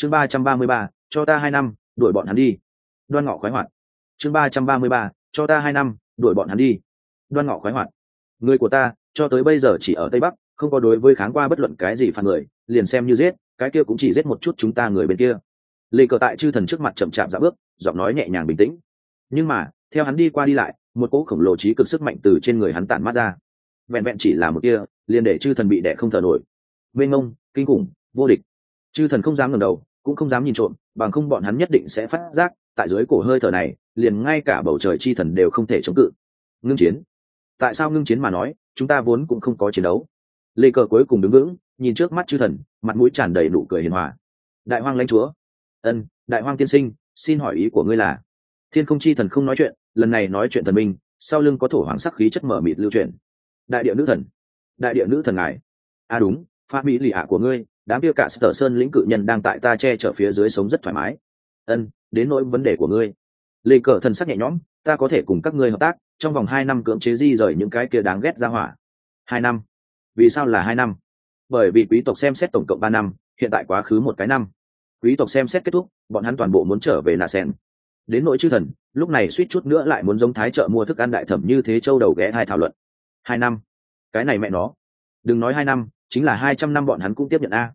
chương ba trăm ba mươi ba, cho ta hai năm, đuổi bọn hắn đi. Đoan ngọ khoái hoạt. Chương ba trăm ba mươi ba, cho ta hai năm, đuổi bọn hắn đi. Đoan ngọ khoái hoạt. Người của ta, cho tới bây giờ chỉ ở tây bắc, không có đối với kháng qua bất luận cái gì phạt người, liền xem như giết, cái kia cũng chỉ giết một chút chúng ta người bên kia. Lê cờ tại chư thần trước mặt chậm chạp dạo bước, giọng nói nhẹ nhàng bình tĩnh. Nhưng mà, theo hắn đi qua đi lại, một cỗ khổng lồ trí cực sức mạnh từ trên người hắn tản mát ra. Vẹn vẹn chỉ là một kia liền để chư thần bị đẻ không thở nổi. Mênh ngông kinh khủng, vô địch. Chư thần không dám ngẩng đầu cũng không dám nhìn trộm, bằng không bọn hắn nhất định sẽ phát giác, tại dưới cổ hơi thở này, liền ngay cả bầu trời chi thần đều không thể chống cự. Ngưng chiến. Tại sao ngưng chiến mà nói, chúng ta vốn cũng không có chiến đấu. Lê cờ cuối cùng đứng vững, nhìn trước mắt chư thần, mặt mũi tràn đầy nụ cười hiền hòa. Đại hoang lãnh chúa. Ân, đại hoang tiên sinh, xin hỏi ý của ngươi là, thiên không chi thần không nói chuyện, lần này nói chuyện thần minh, sau lưng có thổ hoàng sắc khí chất mở mịt lưu truyền đại địa nữ thần. Đại địa nữ thần ngài. À đúng pha mỹ lì ạ của ngươi đám kia cả sở sơn lĩnh cự nhân đang tại ta che chở phía dưới sống rất thoải mái. Ân, đến nỗi vấn đề của ngươi. Lê cờ thần sắc nhẹ nhõm, ta có thể cùng các ngươi hợp tác, trong vòng hai năm cưỡng chế di rời những cái kia đáng ghét ra hỏa. Hai năm? Vì sao là hai năm? Bởi vì quý tộc xem xét tổng cộng ba năm, hiện tại quá khứ một cái năm. Quý tộc xem xét kết thúc, bọn hắn toàn bộ muốn trở về nà sen đến nỗi chư thần, lúc này suýt chút nữa lại muốn giống thái chợ mua thức ăn đại thẩm như thế châu đầu ghé hai thảo luận. Hai năm? Cái này mẹ nó. Đừng nói hai năm, chính là hai trăm năm bọn hắn cũng tiếp nhận a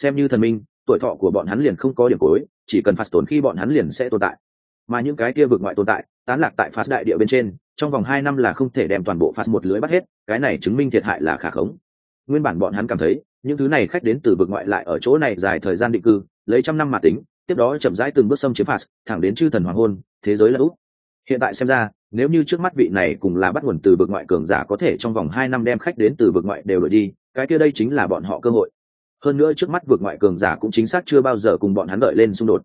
xem như thần minh, tuổi thọ của bọn hắn liền không có điểm cối chỉ cần phạt tổn khi bọn hắn liền sẽ tồn tại. Mà những cái kia vượt ngoại tồn tại, tán lạc tại phạt đại địa bên trên, trong vòng hai năm là không thể đem toàn bộ phạt một lưới bắt hết, cái này chứng minh thiệt hại là khả khống. Nguyên bản bọn hắn cảm thấy, những thứ này khách đến từ vực ngoại lại ở chỗ này dài thời gian định cư, lấy trăm năm mà tính, tiếp đó chậm rãi từng bước xâm chiếm phạt, thẳng đến chư thần hoàng hôn, thế giới là úc hiện tại xem ra, nếu như trước mắt vị này cùng là bắt nguồn từ vực ngoại cường giả có thể trong vòng hai năm đem khách đến từ vực ngoại đều đổi đi, cái kia đây chính là bọn họ cơ hội hơn nữa trước mắt vượt ngoại cường giả cũng chính xác chưa bao giờ cùng bọn hắn đợi lên xung đột.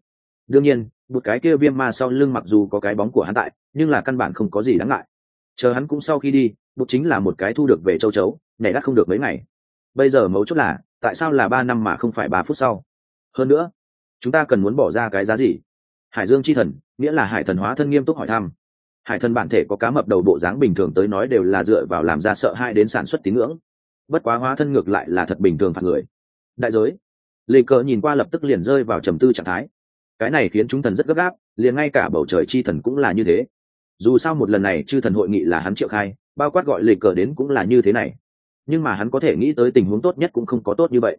Đương nhiên, một cái kia viêm ma sau lưng mặc dù có cái bóng của hắn tại, nhưng là căn bản không có gì đáng ngại. Chờ hắn cũng sau khi đi bụt chính là một cái thu được về châu chấu, nhảy đắt không được mấy ngày. Bây giờ mấu chốt là, tại sao là ba năm mà không phải ba phút sau? Hơn nữa, chúng ta cần muốn bỏ ra cái giá gì? Hải dương c h i thần, nghĩa là hải thần hóa thân nghiêm túc hỏi thăm. Hải thần bản thể có cá mập đầu bộ dáng bình thường tới nói đều là dựa vào làm ra sợ hai đến sản xuất tín ngưỡng. Bất quá hóa thân ngược lại là thật bình thường phạt người đại giới. Lê cờ nhìn qua lập tức liền rơi vào trầm tư trạng thái. Cái này khiến chúng thần rất gấp gáp, liền ngay cả bầu trời chi thần cũng là như thế. Dù sao một lần này chư thần hội nghị là hắn triệu khai, bao quát gọi lê cờ đến cũng là như thế này. Nhưng mà hắn có thể nghĩ tới tình huống tốt nhất cũng không có tốt như vậy.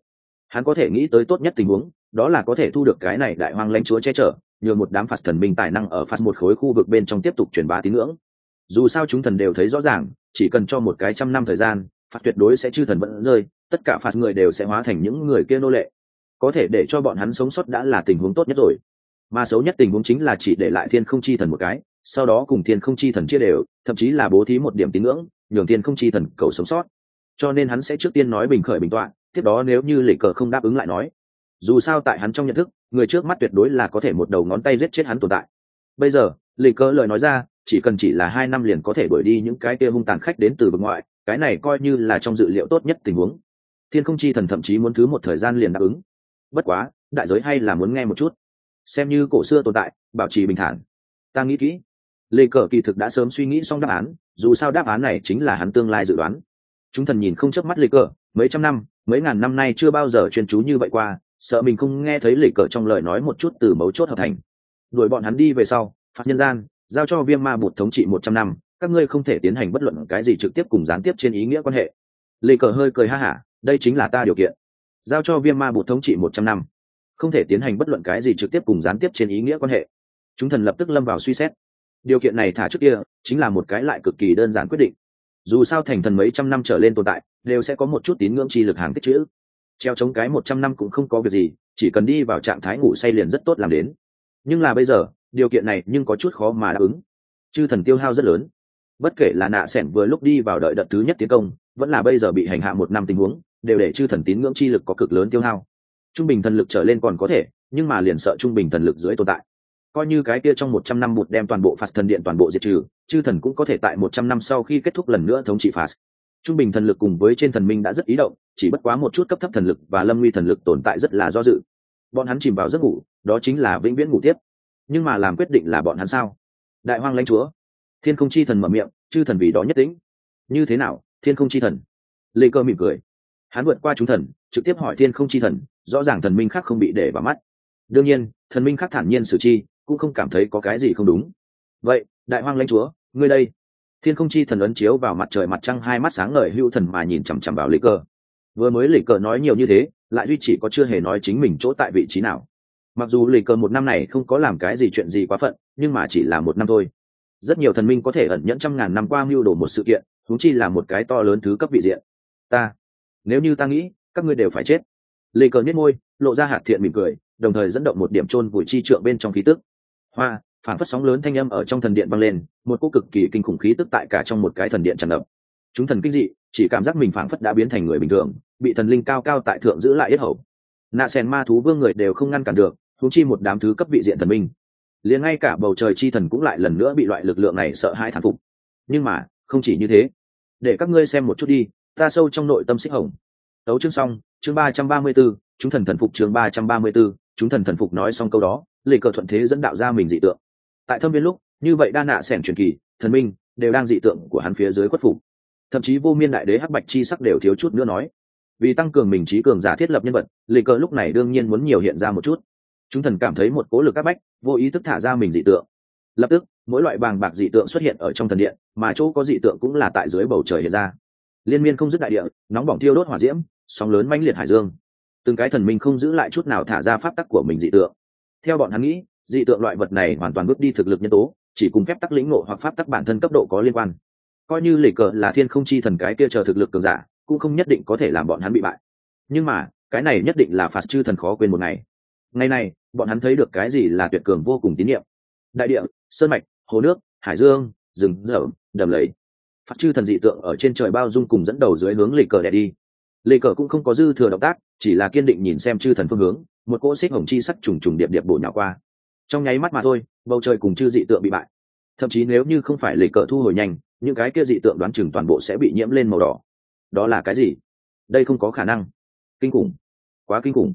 Hắn có thể nghĩ tới tốt nhất tình huống, đó là có thể thu được cái này đại hoang lãnh chúa che chở, nhờ một đám phạt thần minh tài năng ở phạt một khối khu vực bên trong tiếp tục truyền bá tín ngưỡng. Dù sao chúng thần đều thấy rõ ràng, chỉ cần cho một cái trăm năm thời gian phạt tuyệt đối sẽ chư thần vẫn rơi, tất cả phạt người đều sẽ hóa thành những người kia nô lệ. Có thể để cho bọn hắn sống sót đã là tình huống tốt nhất rồi. Mà xấu nhất tình huống chính là chỉ để lại thiên không chi thần một cái, sau đó cùng thiên không chi thần chia đều, thậm chí là bố thí một điểm tín ngưỡng, nhường thiên không chi thần cầu sống sót. Cho nên hắn sẽ trước tiên nói bình khởi bình tọa, tiếp đó nếu như lệ cờ không đáp ứng lại nói. Dù sao tại hắn trong nhận thức, người trước mắt tuyệt đối là có thể một đầu ngón tay giết chết hắn tồn tại. Bây giờ lệ cờ lời nói ra, chỉ cần chỉ là hai năm liền có thể đuổi đi những cái kia hung tàn khách đến từ vực ngoại cái này coi như là trong dự liệu tốt nhất tình huống. Thiên không chi thần thậm chí muốn thứ một thời gian liền đáp ứng. Bất quá, đại giới hay là muốn nghe một chút. Xem như cổ xưa tồn tại, bảo trì bình thản. Ta nghĩ kỹ. Lê cờ kỳ thực đã sớm suy nghĩ xong đáp án, dù sao đáp án này chính là hắn tương lai dự đoán. Chúng thần nhìn không chớp mắt lê cờ, mấy trăm năm, mấy ngàn năm nay chưa bao giờ chuyên chú như vậy qua, sợ mình không nghe thấy lê cờ trong lời nói một chút từ mấu chốt hợp thành. Đuổi bọn hắn đi về sau, phạt nhân gian, giao cho viêm ma bụt thống trị một trăm năm các ngươi không thể tiến hành bất luận cái gì trực tiếp cùng gián tiếp trên ý nghĩa quan hệ. Lê cờ hơi cười ha hả, đây chính là ta điều kiện. Giao cho viêm ma bụt thống trị một trăm năm. Không thể tiến hành bất luận cái gì trực tiếp cùng gián tiếp trên ý nghĩa quan hệ. Chúng thần lập tức lâm vào suy xét. Điều kiện này thả trước kia, chính là một cái lại cực kỳ đơn giản quyết định. Dù sao thành thần mấy trăm năm trở lên tồn tại, đều sẽ có một chút tín ngưỡng chi lực hàng tích chữ. Treo chống cái một trăm năm cũng không có việc gì, chỉ cần đi vào trạng thái ngủ say liền rất tốt làm đến. Nhưng là bây giờ, điều kiện này nhưng có chút khó mà đáp ứng. Chư thần tiêu hao rất lớn bất kể là nạ sẻn vừa lúc đi vào đợi đợt thứ nhất tiến công, vẫn là bây giờ bị hành hạ một năm tình huống, đều để chư thần tín ngưỡng chi lực có cực lớn tiêu hao. Trung bình thần lực trở lên còn có thể, nhưng mà liền sợ trung bình thần lực dưới tồn tại. Coi như cái kia trong một trăm năm một đem toàn bộ phạt thần điện toàn bộ diệt trừ, chư thần cũng có thể tại một trăm năm sau khi kết thúc lần nữa thống trị phạt. Trung bình thần lực cùng với trên thần minh đã rất ý động, chỉ bất quá một chút cấp thấp thần lực và lâm nguy thần lực tồn tại rất là do dự. Bọn hắn chìm vào giấc ngủ, đó chính là vĩnh viễn ngủ tiếp. Nhưng mà làm quyết định là bọn hắn sao? Đại hoang lãnh chúa thiên không chi thần mở miệng, chư thần vì đó nhất tĩnh. như thế nào, thiên không chi thần? Lê cơ mỉm cười. Hắn vượt qua chúng thần, trực tiếp hỏi thiên không chi thần, rõ ràng thần minh khác không bị để vào mắt. Đương nhiên, thần minh khác thản nhiên xử chi, cũng không cảm thấy có cái gì không đúng. Vậy, đại hoang lãnh chúa, ngươi đây. Thiên không chi thần ấn chiếu vào mặt trời mặt trăng, hai mắt sáng ngời hưu thần mà nhìn chằm chằm vào lý cơ. Vừa mới lê cơ nói nhiều như thế, lại duy chỉ có chưa hề nói chính mình chỗ tại vị trí nào. Mặc dù lì cờ một năm này không có làm cái gì chuyện gì quá phận, nhưng mà chỉ là một năm thôi rất nhiều thần minh có thể ẩn nhẫn trăm ngàn năm qua mưu đồ một sự kiện thúng chi là một cái to lớn thứ cấp vị diện. Ta, nếu như ta nghĩ, các ngươi đều phải chết. Lê cờ nhếch môi, lộ ra hạt thiện mỉm cười, đồng thời dẫn động một điểm trôn vùi chi trượng bên trong khí tức. Hoa, phản phất sóng lớn thanh âm ở trong thần điện vang lên, một cô cực kỳ kinh khủng khí tức tại cả trong một cái thần điện tràn ngập. Chúng thần kinh dị, chỉ cảm giác mình phảng phất đã biến thành người bình thường, bị thần linh cao cao tại thượng giữ lại yết hầu. Nạ sen ma thú vương người đều không ngăn cản được thú chi một đám thứ cấp vị diện thần minh liền ngay cả bầu trời chi thần cũng lại lần nữa bị loại lực lượng này sợ hãi thán phục. Nhưng mà, không chỉ như thế. Để các ngươi xem một chút đi, ta sâu trong nội tâm xích hồng. Tấu chương xong, chương ba trăm ba mươi b ố chúng thần thần phục chương ba trăm ba mươi b ố chúng thần thần phục nói xong câu đó, lệ cờ thuận thế dẫn đạo ra mình dị tượng. Tại thâm viên lúc, như vậy đa nạ s ẻ n truyền kỳ, thần minh, đều đang dị tượng của hắn phía dưới khuất phục. Thậm chí vô miên đại đế hắc bạch chi sắc đều thiếu chút nữa nói. Vì tăng cường mình trí cường giả thiết lập nhân vật, lệ cờ lúc này đương nhiên muốn nhiều hiện ra một chút chúng thần cảm thấy một cố lực áp bách, vô ý thức thả ra mình dị tượng. Lập tức, mỗi loại bàng bạc dị tượng xuất hiện ở trong thần điện, mà chỗ có dị tượng cũng là tại dưới bầu trời hiện ra. Liên miên không dứt đại địa, nóng bỏng thiêu đốt hỏa diễm, sóng lớn mãnh liệt hải dương. Từng cái thần minh không giữ lại chút nào thả ra pháp tắc của mình dị tượng. Theo bọn hắn nghĩ, dị tượng loại vật này hoàn toàn bước đi thực lực nhân tố, chỉ cùng phép tắc lĩnh ngộ hoặc pháp tắc bản thân cấp độ có liên quan. Coi như lệ cờ là thiên không chi thần cái kia chờ thực lực cường giả, cũng không nhất định có thể làm bọn hắn bị bại. Nhưng mà, cái này nhất định là phạt chư thần khó quên một ngày ngày này, bọn hắn thấy được cái gì là tuyệt cường vô cùng tín nhiệm. Đại địa, sơn mạch, hồ nước, hải dương, rừng dở đầm lầy. Phát chư thần dị tượng ở trên trời bao dung cùng dẫn đầu dưới hướng lệ cờ đẻ đi. Lệ cờ cũng không có dư thừa động tác, chỉ là kiên định nhìn xem chư thần phương hướng, một cỗ xích hồng chi sắc trùng trùng điệp điệp bổ nhỏ qua. Trong nháy mắt mà thôi, bầu trời cùng chư dị tượng bị bại. Thậm chí nếu như không phải lệ cờ thu hồi nhanh, những cái kia dị tượng đoán chừng toàn bộ sẽ bị nhiễm lên màu đỏ. Đó là cái gì? Đây không có khả năng. Kinh khủng. Quá kinh khủng.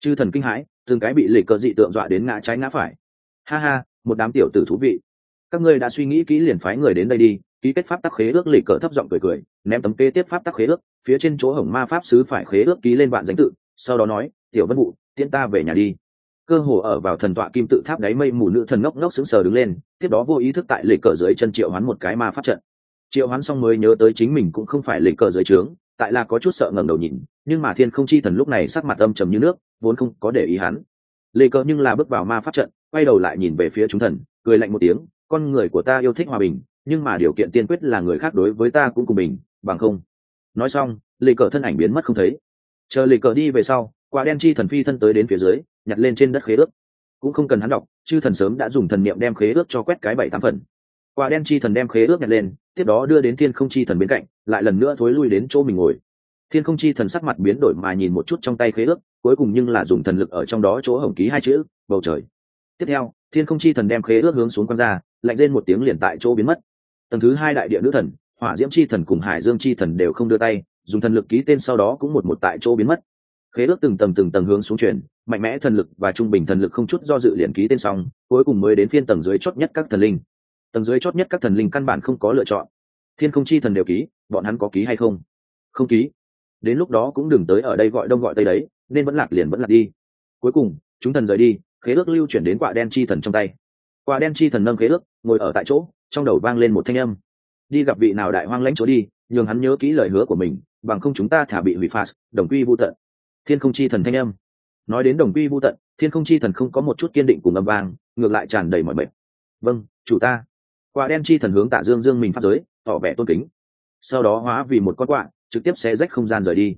Chư thần kinh hãi từng cái bị lệ cờ dị tượng dọa đến ngã trái ngã phải. Ha ha, một đám tiểu tử thú vị. Các ngươi đã suy nghĩ kỹ liền phái người đến đây đi, ký kết pháp tắc khế ước lệ cờ thấp giọng cười cười, ném tấm kế tiếp pháp tắc khế ước, phía trên chỗ hổng ma pháp sứ phải khế ước ký lên vạn danh tự, sau đó nói, tiểu vân vụ tiễn ta về nhà đi. Cơ hồ ở vào thần tọa kim tự tháp đáy mây mù nữ thần ngốc ngốc sững sờ đứng lên, tiếp đó vô ý thức tại lịch cờ dưới chân triệu hoán một cái ma pháp trận. Triệu hoán xong mới nhớ tới chính mình cũng không phải lịch cờ dưới trướng tại là có chút sợ ngẩng đầu nhìn, nhưng mà thiên không chi thần lúc này sắc mặt âm trầm như nước, vốn không có để ý hắn. Lệ cờ nhưng là bước vào ma pháp trận, quay đầu lại nhìn về phía chúng thần, cười lạnh một tiếng, con người của ta yêu thích hòa bình, nhưng mà điều kiện tiên quyết là người khác đối với ta cũng cùng bình, bằng không. Nói xong lệ cờ thân ảnh biến mất không thấy. Chờ lệ cờ đi về sau, quả đen chi thần phi thân tới đến phía dưới, nhặt lên trên đất khế ước. Cũng không cần hắn đọc, chư thần sớm đã dùng thần niệm đem khế ước cho quét cái bảy tám phần. Quả đen chi thần đem khế ước nhặt lên tiếp đó đưa đến thiên không chi thần bên cạnh, lại lần nữa thối lui đến chỗ mình ngồi. Thiên không chi thần sắc mặt biến đổi mà nhìn một chút trong tay khế ước, cuối cùng nhưng là dùng thần lực ở trong đó chỗ hồng ký hai chữ, bầu trời. Tiếp theo, thiên không chi thần đem khế ước hướng xuống q ra, lạnh lên một tiếng liền tại chỗ biến mất. Tầng thứ hai đại địa nữ thần, hỏa diễm chi thần cùng hải dương chi thần đều không đưa tay, dùng thần lực ký tên sau đó cũng một một tại chỗ biến mất. Khế ước từng tầng từng tầng hướng xuống chuyển, mạnh mẽ thần lực và trung bình thần lực không chút do dự liền ký tên xong, cuối cùng mới đến phiên tầng dưới chót nhất các thần linh tầng dưới chót nhất các thần linh căn bản không có lựa chọn. Thiên không chi thần đều ký, bọn hắn có ký hay không? Không ký. Đến lúc đó cũng đừng tới ở đây gọi đông gọi tây đấy, nên vẫn lạc liền vẫn lạc đi. Cuối cùng, chúng thần rời đi, khế ước lưu chuyển đến quả đen chi thần trong tay. Quả đen chi thần nâng khế ước, ngồi ở tại chỗ, trong đầu vang lên một thanh âm. Đi gặp vị nào đại hoang lãnh chỗ đi, nhường hắn nhớ kỹ lời hứa của mình, bằng không chúng ta thả bị hủy phạt, đồng quy vô tận. Thiên không chi thần thanh âm. Nói đến đồng quy vô tận, thiên không chi thần không có một chút kiên định cùng âm vang, ngược lại tràn đầy mọi mệt vâng chủ ta quả đen chi thần hướng tạ dương dương mình phát giới, tỏ vẻ tôn kính. Sau đó hóa vì một con quạ, trực tiếp xé rách không gian rời đi.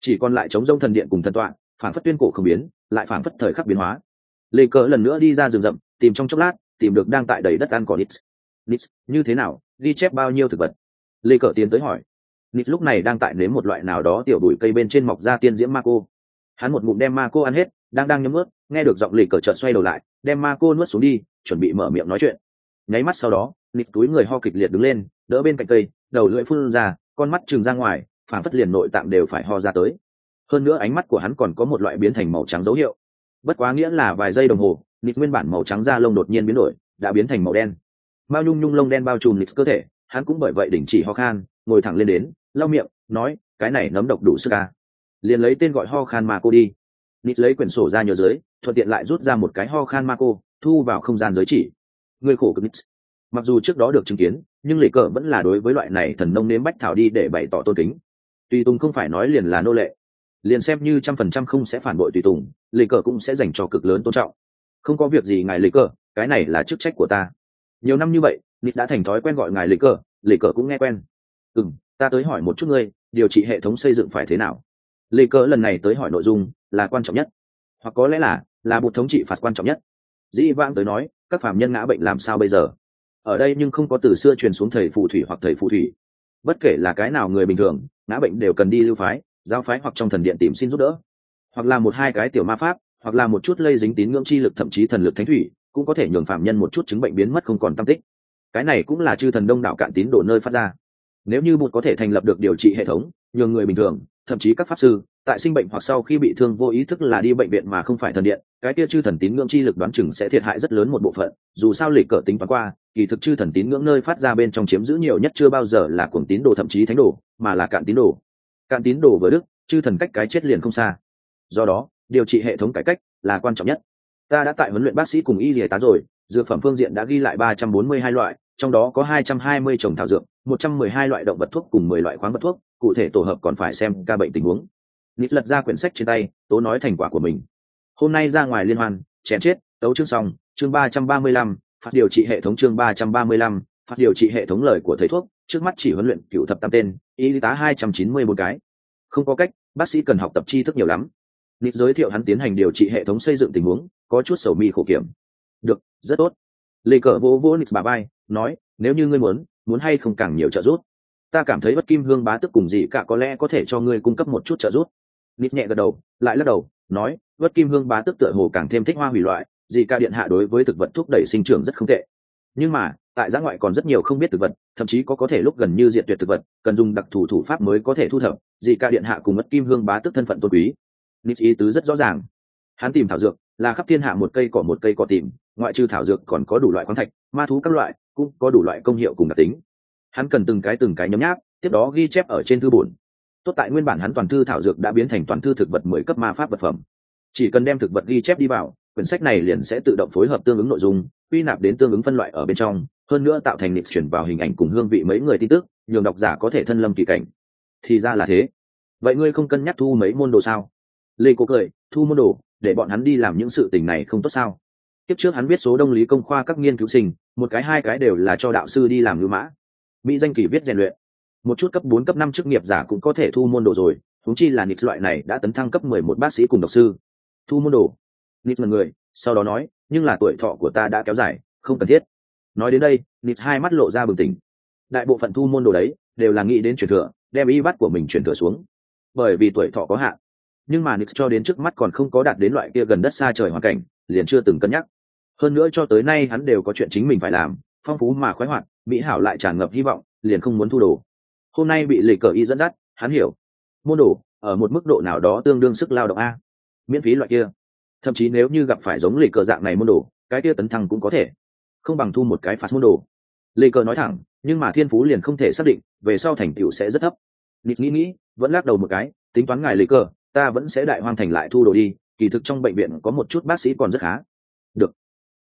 Chỉ còn lại chống rông thần điện cùng thần tọa, phản phất tuyên cổ không biến, lại phản phất thời khắc biến hóa. Lê cờ lần nữa đi ra rừng rậm, tìm trong chốc lát, tìm được đang tại đầy đất ăn cỏ nít. Nít, như thế nào, ghi chép bao nhiêu thực vật? Lê cờ tiến tới hỏi. Nít lúc này đang tại nếm một loại nào đó tiểu đùi cây bên trên mọc ra tiên diễm ma cô. Hắn một ngụm đem ma cô ăn hết, đang đang nhấm ướt nghe được giọng lì cờ trợn xoay đầu lại, đem ma cô nuốt xuống đi, chuẩn bị mở miệng nói chuyện. Nháy mắt sau đó nịt túi người ho kịch liệt đứng lên, đỡ bên cạnh cây, đầu lưỡi phun ra, con mắt trừng ra ngoài phản phất liền nội tạng đều phải ho ra tới. Hơn nữa ánh mắt của hắn còn có một loại biến thành màu trắng dấu hiệu. Bất quá nghĩa là vài giây đồng hồ, nịt nguyên bản màu trắng da lông đột nhiên biến đổi, đã biến thành màu đen. Mao nhung nhung lông đen bao trùm nịt cơ thể, hắn cũng bởi vậy đình chỉ ho khan, ngồi thẳng lên đến, lau miệng, nói, cái này nấm độc đủ sức ca liền lấy tên gọi ho khan ma cô đi. Nịt lấy quyển sổ ra nhờ dưới, thuận tiện lại rút ra một cái ho khan ma cô, thu vào không gian giới chỉ. Người khổ cực nix mặc dù trước đó được chứng kiến, nhưng lệ cờ vẫn là đối với loại này thần nông nếm bách thảo đi để bày tỏ tôn kính. Tùy tùng không phải nói liền là nô lệ. Liền xem như trăm phần trăm không sẽ phản bội tùy tùng, lệ cờ cũng sẽ dành cho cực lớn tôn trọng. Không có việc gì ngài lệ cờ, cái này là chức trách của ta. Nhiều năm như vậy nít đã thành thói quen gọi ngài lệ cờ lệ cờ cũng nghe quen. Ừ m ta tới hỏi một chút ngươi, điều trị hệ thống xây dựng phải thế nào? Lệ cờ lần này tới hỏi nội dung là quan trọng nhất. Hoặc có lẽ là là một thống trị phạt quan trọng nhất. Dĩ vãng tới nói, các phạm nhân ngã bệnh làm sao bây giờ? Ở đây nhưng không có từ xưa truyền xuống thầy phù thủy hoặc thầy phù thủy. Bất kể là cái nào người bình thường, ngã bệnh đều cần đi lưu phái giao phái hoặc trong thần điện tìm xin giúp đỡ. Hoặc là một hai cái tiểu ma pháp, hoặc là một chút lây dính tín ngưỡng chi lực thậm chí thần lực thánh thủy, cũng có thể nhường phạm nhân một chút chứng bệnh biến mất không còn tâm tích. Cái này cũng là chư thần đông đảo cạn tín đổ nơi phát ra. Nếu như bụt có thể thành lập được điều trị hệ thống, nhường người bình thường, thậm chí các pháp sư, tại sinh bệnh hoặc sau khi bị thương vô ý thức là đi bệnh viện mà không phải thần điện cái kia chư thần tín ngưỡng chi lực đoán chừng sẽ thiệt hại rất lớn một bộ phận, dù sao lịch cỡ tính toán qua, kỳ thực chư thần tín ngưỡng nơi phát ra bên trong chiếm giữ nhiều nhất chưa bao giờ là cuồng tín đồ thậm chí thánh đồ, mà là cạn tín đồ. Cạn tín đồ với đức, chư thần cách cái chết liền không xa. Do đó, điều trị hệ thống cải cách là quan trọng nhất. Ta đã tại huấn luyện bác sĩ cùng y dìa tá rồi, dược phẩm phương diện đã ghi lại ba trăm bốn mươi hai loại, trong đó có hai trăm hai mươi trồng thảo dược, một trăm mười hai loại động vật thuốc cùng mười loại khoáng vật thuốc, cụ thể tổ hợp còn phải xem ca bệnh tình huống. Nít lật ra quyển sách trên tay, tố nói thành quả của mình hôm nay ra ngoài liên hoan, chém chết, tấu chương xong, chương ba trăm ba mươi lăm phạt điều trị hệ thống chương ba trăm ba mươi lăm phạt điều trị hệ thống lời của thầy thuốc, trước mắt chỉ huấn luyện cựu thập tam tên, y tá hai trăm chín mươi một cái. Không có cách, bác sĩ cần học tập tri thức nhiều lắm. Nít giới thiệu hắn tiến hành điều trị hệ thống xây dựng tình huống, có chút sầu mi khổ kiểm. Được, rất tốt. Lê cờ vỗ vỗ nít bà bay nói, nếu như ngươi muốn muốn hay không càng nhiều trợ giúp. Ta cảm thấy bất kim hương bá tức cùng gì cả có lẽ có thể cho ngươi cung cấp một chút trợ giúp. Nít nhẹ gật đầu, lại lắc đầu nói bất kim hương bá tức tựa hồ càng thêm thích hoa hủy loại dị ca điện hạ đối với thực vật thúc đẩy sinh trưởng rất không tệ. Nhưng mà, tại giã ngoại còn rất nhiều không biết thực vật, thậm chí có có thể lúc gần như diệt tuyệt thực vật, cần dùng đặc thù thủ pháp mới có thể thu thập dị ca điện hạ cùng mất kim hương bá tức thân phận tôn quý. Nít ý tứ rất rõ ràng. Hắn tìm thảo dược, là khắp thiên hạ một cây cỏ một cây cỏ tìm, ngoại trừ thảo dược còn có đủ loại khoáng thạch, ma thú các loại, cũng có đủ loại công hiệu cùng đặc tính. Hắn cần từng cái từng cái nhấm nháp, tiếp đó ghi chép ở trên thư bổn tốt tại nguyên bản hắn toàn thư thảo dược đã biến thành toàn thư thực vật mười cấp ma pháp vật phẩm. Chỉ cần đem thực vật ghi chép đi vào, quyển sách này liền sẽ tự động phối hợp tương ứng nội dung, quy nạp đến tương ứng phân loại ở bên trong, hơn nữa tạo thành lịch chuyển vào hình ảnh cùng hương vị mấy người tin tức, nhường độc giả có thể thân lâm kỳ cảnh. Thì ra là thế. Vậy ngươi không cân nhắc thu mấy môn đồ sao? Lê cô cười, thu môn đồ, để bọn hắn đi làm những sự tình này không tốt sao? Tiếp trước hắn biết số đông lý công khoa các nghiên cứu sinh, một cái hai cái đều là cho đạo sư đi làm ngữ mã. Mỹ danh kỳ viết rèn luyện một chút cấp bốn, cấp năm chức nghiệp giả cũng có thể thu môn đồ rồi thúng chi là nịch loại này đã tấn thăng cấp mười một bác sĩ cùng độc sư. Thu môn đồ. Nịch mật người, sau đó nói, nhưng là tuổi thọ của ta đã kéo dài, không cần thiết. Nói đến đây nịch hai mắt lộ ra bừng tỉnh. Đại bộ phận thu môn đồ đấy, đều là nghĩ đến truyền thừa, đem y bắt của mình truyền thừa xuống. Bởi vì tuổi thọ có hạn. Nhưng mà nix cho đến trước mắt còn không có đạt đến loại kia gần đất xa trời hoàn cảnh, liền chưa từng cân nhắc. Hơn nữa cho tới nay hắn đều có chuyện chính mình phải làm, phong phú mà khoái hoạt, mỹ hảo lại tràn ngập hy vọng, liền không muốn thu đồ hôm nay bị lệ cờ y dẫn dắt, hắn hiểu. Môn đồ, ở một mức độ nào đó tương đương sức lao động a. Miễn phí loại kia. Thậm chí nếu như gặp phải giống lệ cờ dạng này môn đồ, cái kia tấn thăng cũng có thể. Không bằng thu một cái phạt môn đồ. Lệ cờ nói thẳng, nhưng mà thiên phú liền không thể xác định, về sau thành tựu sẽ rất thấp. Nịt nghĩ nghĩ, vẫn lắc đầu một cái, tính toán ngài lệ cờ, ta vẫn sẽ đại hoang thành lại thu đồ đi, kỳ thực trong bệnh viện có một chút bác sĩ còn rất khá. Được.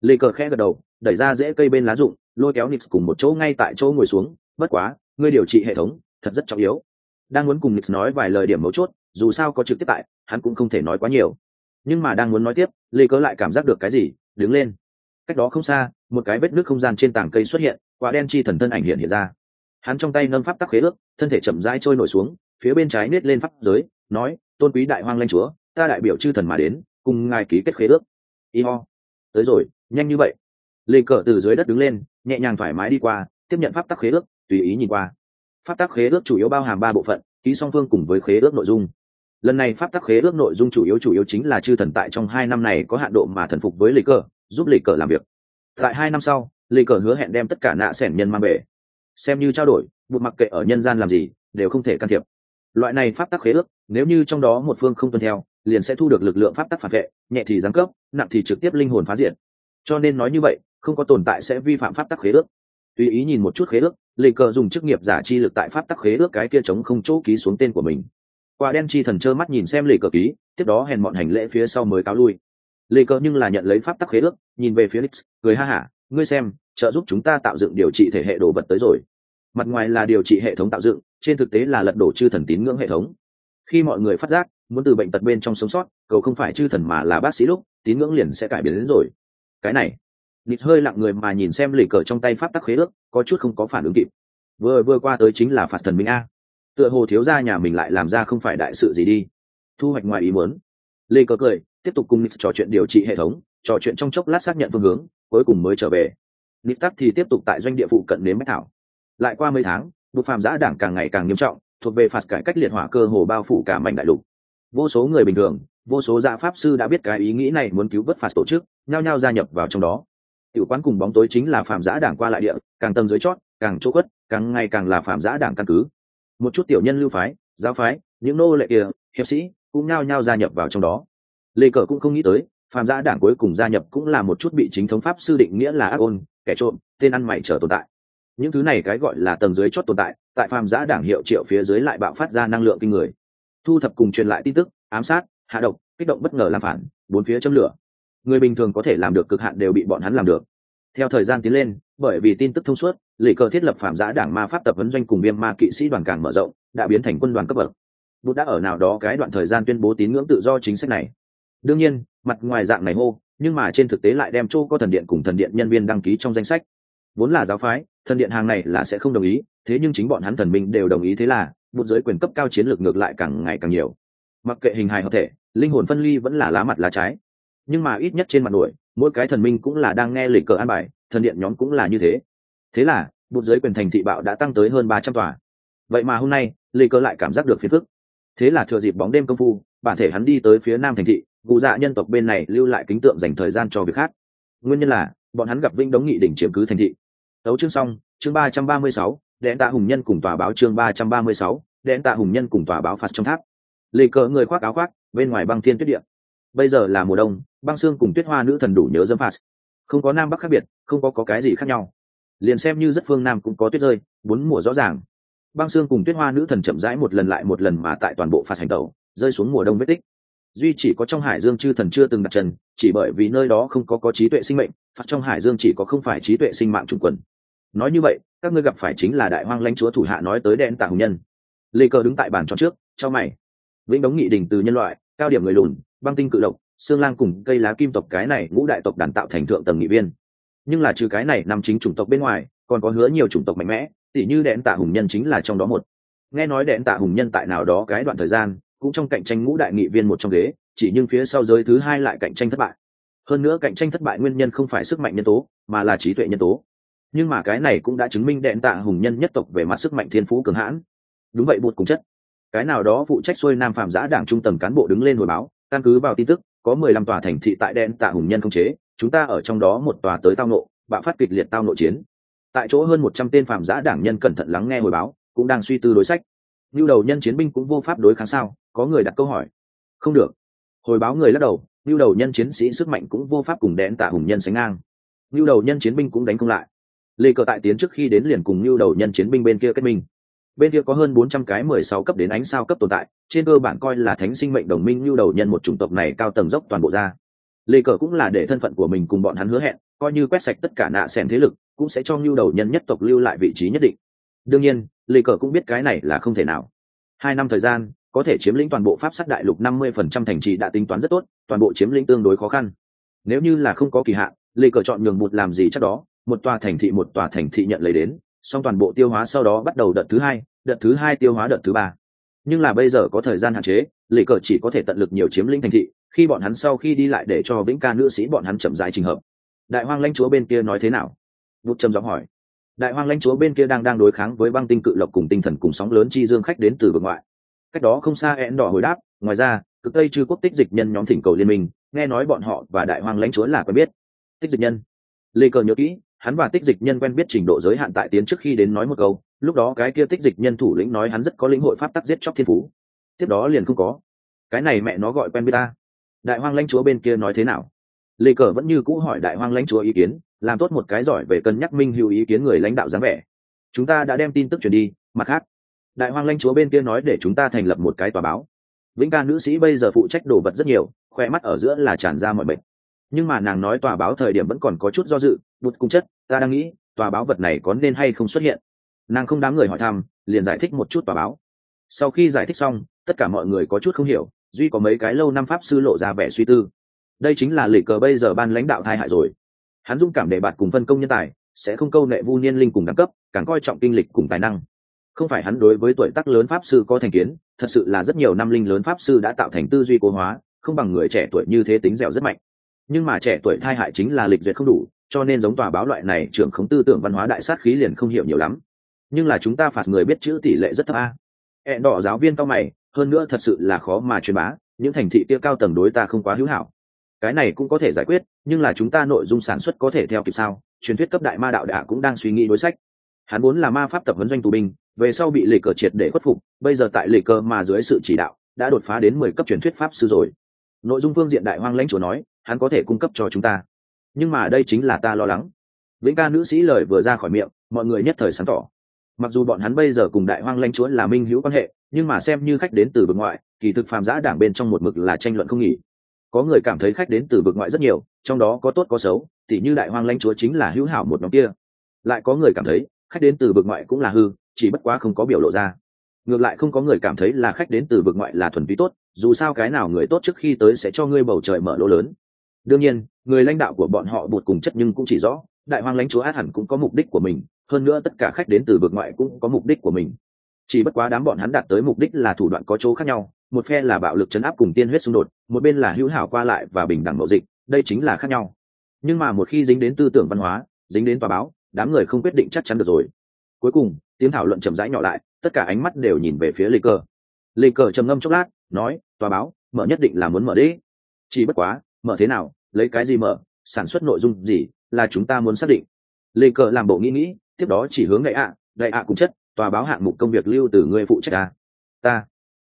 Lê cờ khẽ gật đầu, đẩy ra dễ cây bên lá rụng, lôi kéo nix cùng một chỗ ngay tại chỗ ngồi xuống, bất quá, ngươi điều trị hệ thống thật rất trọng yếu. Đang muốn cùng nix nói vài lời điểm mấu chốt, dù sao có trực tiếp tại, hắn cũng không thể nói quá nhiều. Nhưng mà đang muốn nói tiếp, lê cớ lại cảm giác được cái gì, đứng lên. Cách đó không xa, một cái vết nước không gian trên tảng cây xuất hiện, quả đen chi thần thân ảnh hiện hiện ra. Hắn trong tay nâng pháp tắc khế ước, thân thể chậm rãi trôi nổi xuống, phía bên trái nết lên pháp giới, nói, tôn quý đại hoang lanh chúa, ta đại biểu chư thần mà đến, cùng ngài ký kết khế ước. Y ho tới rồi, nhanh như vậy. Lê cờ từ dưới đất đứng lên, nhẹ nhàng thoải mái đi qua, tiếp nhận pháp tắc khế ước, tùy ý nhìn qua pháp tắc khế ước chủ yếu bao hàm ba bộ phận, ký song phương cùng với khế ước nội dung. Lần này pháp tắc khế ước nội dung chủ yếu chủ yếu chính là chư thần tại trong hai năm này có hạn độ mà thần phục với lịch cờ, giúp lịch cờ làm việc. Tại hai năm sau, lịch cờ hứa hẹn đem tất cả nạ sẻn nhân mang về. Xem như trao đổi, buộc mặc kệ ở nhân gian làm gì, đều không thể can thiệp. Loại này pháp tắc khế ước, nếu như trong đó một phương không tuân theo, liền sẽ thu được lực lượng pháp tắc phản vệ, nhẹ thì giáng cấp, nặng thì trực tiếp linh hồn phá diện cho nên nói như vậy, không có tồn tại sẽ vi phạm pháp tắc khế ước tùy ý nhìn một chút khế ước, lê cờ dùng chức nghiệp giả chi lực tại pháp tắc khế ước cái kia chống không chỗ ký xuống tên của mình. Quả đen chi thần trơ mắt nhìn xem lê cờ ký, tiếp đó hèn mọn hành lễ phía sau mới cáo lui. Lê cờ nhưng là nhận lấy pháp tắc khế ước, nhìn về phía nix, cười ha hả, ngươi xem, trợ giúp chúng ta tạo dựng điều trị thể hệ đồ vật tới rồi. Mặt ngoài là điều trị hệ thống tạo dựng, trên thực tế là lật đổ chư thần tín ngưỡng hệ thống. Khi mọi người phát giác, muốn từ bệnh tật bên trong sống sót, cầu không phải chư thần mà là bác sĩ lúc, tín ngưỡng liền sẽ cải biến đến rồi. Cái này nịt hơi lặng người mà nhìn xem lì cờ trong tay pháp tắc khế ước, có chút không có phản ứng kịp. Vừa vừa qua tới chính là phạt thần minh a. Tựa hồ thiếu gia nhà mình lại làm ra không phải đại sự gì đi. Thu hoạch ngoài ý muốn. Lê cờ cười, tiếp tục cùng nịt trò chuyện điều trị hệ thống, trò chuyện trong chốc lát xác nhận phương hướng, cuối cùng mới trở về. Nịt tắc thì tiếp tục tại doanh địa phụ cận đến bách thảo. Lại qua mấy tháng bục phạm giã đảng càng ngày càng nghiêm trọng, thuộc về phạt cải cách liệt hỏa cơ hồ bao phủ cả mảnh đại lục. Vô số người bình thường, vô số dạ pháp sư đã biết cái ý nghĩ này muốn cứu vớt phạt tổ chức, nhao nhao gia nhập vào trong đó tiểu quán cùng bóng tối chính là phạm giã đảng qua lại địa, càng tầng dưới chót, càng chỗ quất càng ngày càng là phạm giã đảng căn cứ. Một chút tiểu nhân lưu phái, giáo phái, những nô lệ kia, hiệp sĩ cũng nhao nhao gia nhập vào trong đó. Lê cờ cũng không nghĩ tới, phạm giã đảng cuối cùng gia nhập cũng là một chút bị chính thống pháp sư định nghĩa là ác ôn, kẻ trộm, tên ăn mày trở tồn tại. Những thứ này cái gọi là tầng dưới chót tồn tại tại phạm giã đảng hiệu triệu phía dưới lại bạo phát ra năng lượng kinh người. Thu thập cùng truyền lại tin tức, ám sát, hạ độc, kích động bất ngờ làm phản, bốn phía châm lửa người bình thường có thể làm được cực hạn đều bị bọn hắn làm được. Theo thời gian tiến lên, bởi vì tin tức thông suốt, lệ cờ thiết lập phạm giã đảng ma pháp tập vấn doanh cùng viêm ma kỵ sĩ đoàn càng mở rộng, đã biến thành quân đoàn cấp bậc. Bút đã ở nào đó cái đoạn thời gian tuyên bố tín ngưỡng tự do chính sách này. Đương nhiên, mặt ngoài dạng này hô, nhưng mà trên thực tế lại đem châu có thần điện cùng thần điện nhân viên đăng ký trong danh sách. Vốn là giáo phái, thần điện hàng này là sẽ không đồng ý, thế nhưng chính bọn hắn thần minh đều đồng ý thế là một giới quyền cấp cao chiến lược ngược lại càng ngày càng nhiều. Mặc kệ hình hài hợp thể, linh hồn phân ly vẫn là lá mặt lá trái nhưng mà ít nhất trên mặt nổi, mỗi cái thần minh cũng là đang nghe lịch cờ an bài, thần điện nhóm cũng là như thế. Thế là bụt giới quyền thành thị bạo đã tăng tới hơn ba trăm tòa. Vậy mà hôm nay, lịch cờ lại cảm giác được phiền phức. Thế là thừa dịp bóng đêm công phu, bản thể hắn đi tới phía nam thành thị, cụ dạ nhân tộc bên này lưu lại kính tượng dành thời gian cho việc khác. Nguyên nhân là, bọn hắn gặp vinh đống nghị đỉnh chiếm cứ thành thị. Tấu chương xong, chương ba trăm ba mươi sáu đẽn tạ hùng nhân cùng tòa báo chương ba trăm ba mươi sáu đẽn tạ hùng nhân cùng tòa báo phạt trong tháp. Lê cờ người khoác áo khoác, bên ngoài băng thiên tuyết điện bây giờ là mùa đông băng xương cùng tuyết hoa nữ thần đủ nhớ dâm phạt. Không có nam bắc khác biệt không có, có cái gì khác nhau. Liền xem như rất phương nam cũng có tuyết rơi bốn mùa rõ ràng. Băng xương cùng tuyết hoa nữ thần chậm rãi một lần lại một lần mà tại toàn bộ phạt hành tẩu rơi xuống mùa đông vết tích. Duy chỉ có trong hải dương chư thần chưa từng đặt chân chỉ bởi vì nơi đó không có có trí tuệ sinh mệnh phạt trong hải dương chỉ có không phải trí tuệ sinh mạng trung quần. Nói như vậy các ngươi gặp phải chính là đại hoang lãnh chúa thủ hạ nói tới đen tạ hùng nhân. Lê cơ đứng tại bàn tròn trước cho mày. Vĩnh đống nghị đình từ nhân loại cao điểm người lùn băng tinh cự độc xương lang cùng cây lá kim tộc cái này ngũ đại tộc đàn tạo thành thượng tầng nghị viên. Nhưng là trừ cái này nằm chính chủng tộc bên ngoài, còn có hứa nhiều chủng tộc mạnh mẽ, tỉ như đẽn tạ hùng nhân chính là trong đó một. Nghe nói đẽn tạ hùng nhân tại nào đó cái đoạn thời gian, cũng trong cạnh tranh ngũ đại nghị viên một trong ghế, chỉ nhưng phía sau giới thứ hai lại cạnh tranh thất bại. Hơn nữa cạnh tranh thất bại nguyên nhân không phải sức mạnh nhân tố, mà là trí tuệ nhân tố. Nhưng mà cái này cũng đã chứng minh đẽn tạ hùng nhân nhất tộc về mặt sức mạnh thiên phú cường hãn. Đúng vậy, bột cùng chất. Cái nào đó phụ trách xuôi nam phạm giã đảng trung tầng cán bộ đứng lên hồi báo căn cứ vào tin tức, có mười lăm tòa thành thị tại đen tạ hùng nhân không chế, chúng ta ở trong đó một tòa tới tao nộ, bạo phát kịch liệt tao nộ chiến. Tại chỗ hơn một trăm tên phạm giã đảng nhân cẩn thận lắng nghe hồi báo, cũng đang suy tư đối sách. Như đầu nhân chiến binh cũng vô pháp đối kháng sao, có người đặt câu hỏi. Không được. Hồi báo người lắc đầu, như đầu nhân chiến sĩ sức mạnh cũng vô pháp cùng đen tạ hùng nhân sánh ngang. Như đầu nhân chiến binh cũng đánh không lại. Lê cờ tại tiến trước khi đến liền cùng như đầu nhân chiến binh bên kia kết minh bên kia có hơn bốn trăm cái mười sáu cấp đến ánh sao cấp tồn tại, trên cơ bản coi là thánh sinh mệnh đồng minh lưu đầu nhân một chủng tộc này cao tầng dốc toàn bộ ra. Lê cờ cũng là để thân phận của mình cùng bọn hắn hứa hẹn, coi như quét sạch tất cả nạ xẻn thế lực, cũng sẽ cho lưu đầu nhân nhất tộc lưu lại vị trí nhất định. Đương nhiên, lê cờ cũng biết cái này là không thể nào. Hai năm thời gian, có thể chiếm lĩnh toàn bộ pháp sát đại lục năm mươi phần trăm thành trì đã tính toán rất tốt, toàn bộ chiếm lĩnh tương đối khó khăn. Nếu như là không có kỳ hạn, lê cờ chọn nhường một làm gì chắc đó, một tòa thành thị một tòa thành thị nhận lấy đến xong toàn bộ tiêu hóa sau đó bắt đầu đợt thứ hai, đợt thứ hai tiêu hóa đợt thứ ba. Nhưng là bây giờ có thời gian hạn chế, lệ cờ chỉ có thể tận lực nhiều chiếm lĩnh thành thị, khi bọn hắn sau khi đi lại để cho vĩnh ca nữ sĩ bọn hắn chậm dài trình hợp. Đại hoang lãnh chúa bên kia nói thế nào? Bút trầm giọng hỏi. Đại hoang lãnh chúa bên kia đang đang đối kháng với băng tinh cự lộc cùng tinh thần cùng sóng lớn chi dương khách đến từ vực ngoại. Cách đó không xa én đỏ hồi đáp, ngoài ra, cực tây chư quốc tích dịch nhân nhóm thỉnh cầu liên minh, nghe nói bọn họ và đại hoang lãnh chúa là quen biết. Tích dịch nhân. Lê cờ nhớ kỹ hắn và tích dịch nhân quen biết trình độ giới hạn tại tiến trước khi đến nói một câu, lúc đó cái kia tích dịch nhân thủ lĩnh nói hắn rất có lĩnh hội pháp tắc giết chóc thiên phú. Tiếp đó liền không có. Cái này mẹ nó gọi quen biết ta. Đại hoang lãnh chúa bên kia nói thế nào? Lê cờ vẫn như cũ hỏi đại hoang lãnh chúa ý kiến, làm tốt một cái giỏi về cân nhắc minh hữu ý kiến người lãnh đạo dáng vẻ. Chúng ta đã đem tin tức truyền đi, mặt khác, đại hoang lãnh chúa bên kia nói để chúng ta thành lập một cái tòa báo. Vĩnh ca nữ sĩ bây giờ phụ trách đồ vật rất nhiều, khoe mắt ở giữa là tràn ra mọi bệnh nhưng mà nàng nói tòa báo thời điểm vẫn còn có chút do dự, bụt cung chất, ta đang nghĩ, tòa báo vật này có nên hay không xuất hiện. Nàng không đám người hỏi thăm, liền giải thích một chút tòa báo. Sau khi giải thích xong, tất cả mọi người có chút không hiểu, duy có mấy cái lâu năm pháp sư lộ ra vẻ suy tư. Đây chính là lịch cờ bây giờ ban lãnh đạo thai hại rồi. Hắn dung cảm để bạn cùng phân công nhân tài, sẽ không câu nệ vu niên linh cùng đẳng cấp, càng coi trọng kinh lịch cùng tài năng. Không phải hắn đối với tuổi tác lớn pháp sư có thành kiến, thật sự là rất nhiều năm linh lớn pháp sư đã tạo thành tư duy cố hóa, không bằng người trẻ tuổi như thế tính dẻo rất mạnh nhưng mà trẻ tuổi thai hại chính là lịch duyệt không đủ, cho nên giống tòa báo loại này trưởng khống tư tưởng văn hóa đại sát khí liền không hiểu nhiều lắm. Nhưng là chúng ta phạt người biết chữ tỷ lệ rất thấp a. Hẹn đỏ giáo viên cao mày, hơn nữa thật sự là khó mà truyền bá, những thành thị kia cao tầng đối ta không quá hữu hảo. Cái này cũng có thể giải quyết, nhưng là chúng ta nội dung sản xuất có thể theo kịp sao? Truyền thuyết cấp đại ma đạo đạ cũng đang suy nghĩ đối sách. Hắn muốn là ma pháp tập huấn doanh tù binh, về sau bị lệ cờ triệt để khuất phục, bây giờ tại lệ cờ mà dưới sự chỉ đạo, đã đột phá đến mười cấp truyền thuyết pháp sư rồi. Nội dung phương diện đại hoang lãnh chúa nói hắn có thể cung cấp cho chúng ta. Nhưng mà đây chính là ta lo lắng. Vĩnh ca nữ sĩ lời vừa ra khỏi miệng, mọi người nhất thời sáng tỏ. Mặc dù bọn hắn bây giờ cùng đại hoang lãnh chúa là minh hữu quan hệ, nhưng mà xem như khách đến từ vực ngoại, kỳ thực phàm giã đảng bên trong một mực là tranh luận không nghỉ. Có người cảm thấy khách đến từ vực ngoại rất nhiều, trong đó có tốt có xấu thì như đại hoang lãnh chúa chính là hữu hảo một nhóm kia. Lại có người cảm thấy, khách đến từ vực ngoại cũng là hư, chỉ bất quá không có biểu lộ ra. Ngược lại không có người cảm thấy là khách đến từ vực ngoại là thuần túy tốt, dù sao cái nào người tốt trước khi tới sẽ cho ngươi bầu trời mở lỗ lớn đương nhiên, người lãnh đạo của bọn họ bụt cùng chất nhưng cũng chỉ rõ, đại hoàng lãnh chúa át hẳn cũng có mục đích của mình, hơn nữa tất cả khách đến từ vực ngoại cũng có mục đích của mình. Chỉ bất quá đám bọn hắn đạt tới mục đích là thủ đoạn có chỗ khác nhau, một phe là bạo lực chấn áp cùng tiên huyết xung đột, một bên là hữu hảo qua lại và bình đẳng mậu dịch, đây chính là khác nhau. Nhưng mà một khi dính đến tư tưởng văn hóa, dính đến tòa báo, đám người không quyết định chắc chắn được rồi. Cuối cùng, tiếng thảo luận chậm rãi nhỏ lại, tất cả ánh mắt đều nhìn về phía lê cờ. Lê cờ trầm ngâm chốc lát, nói, tòa báo, mở nhất định là muốn mở đi. Chỉ bất quá, mở thế nào lấy cái gì mở, sản xuất nội dung gì là chúng ta muốn xác định. Lê cờ làm bộ nghĩ nghĩ, tiếp đó chỉ hướng đại ạ đại ạ cũng chất, tòa báo hạng mục công việc lưu từ người phụ trách ta. Ta.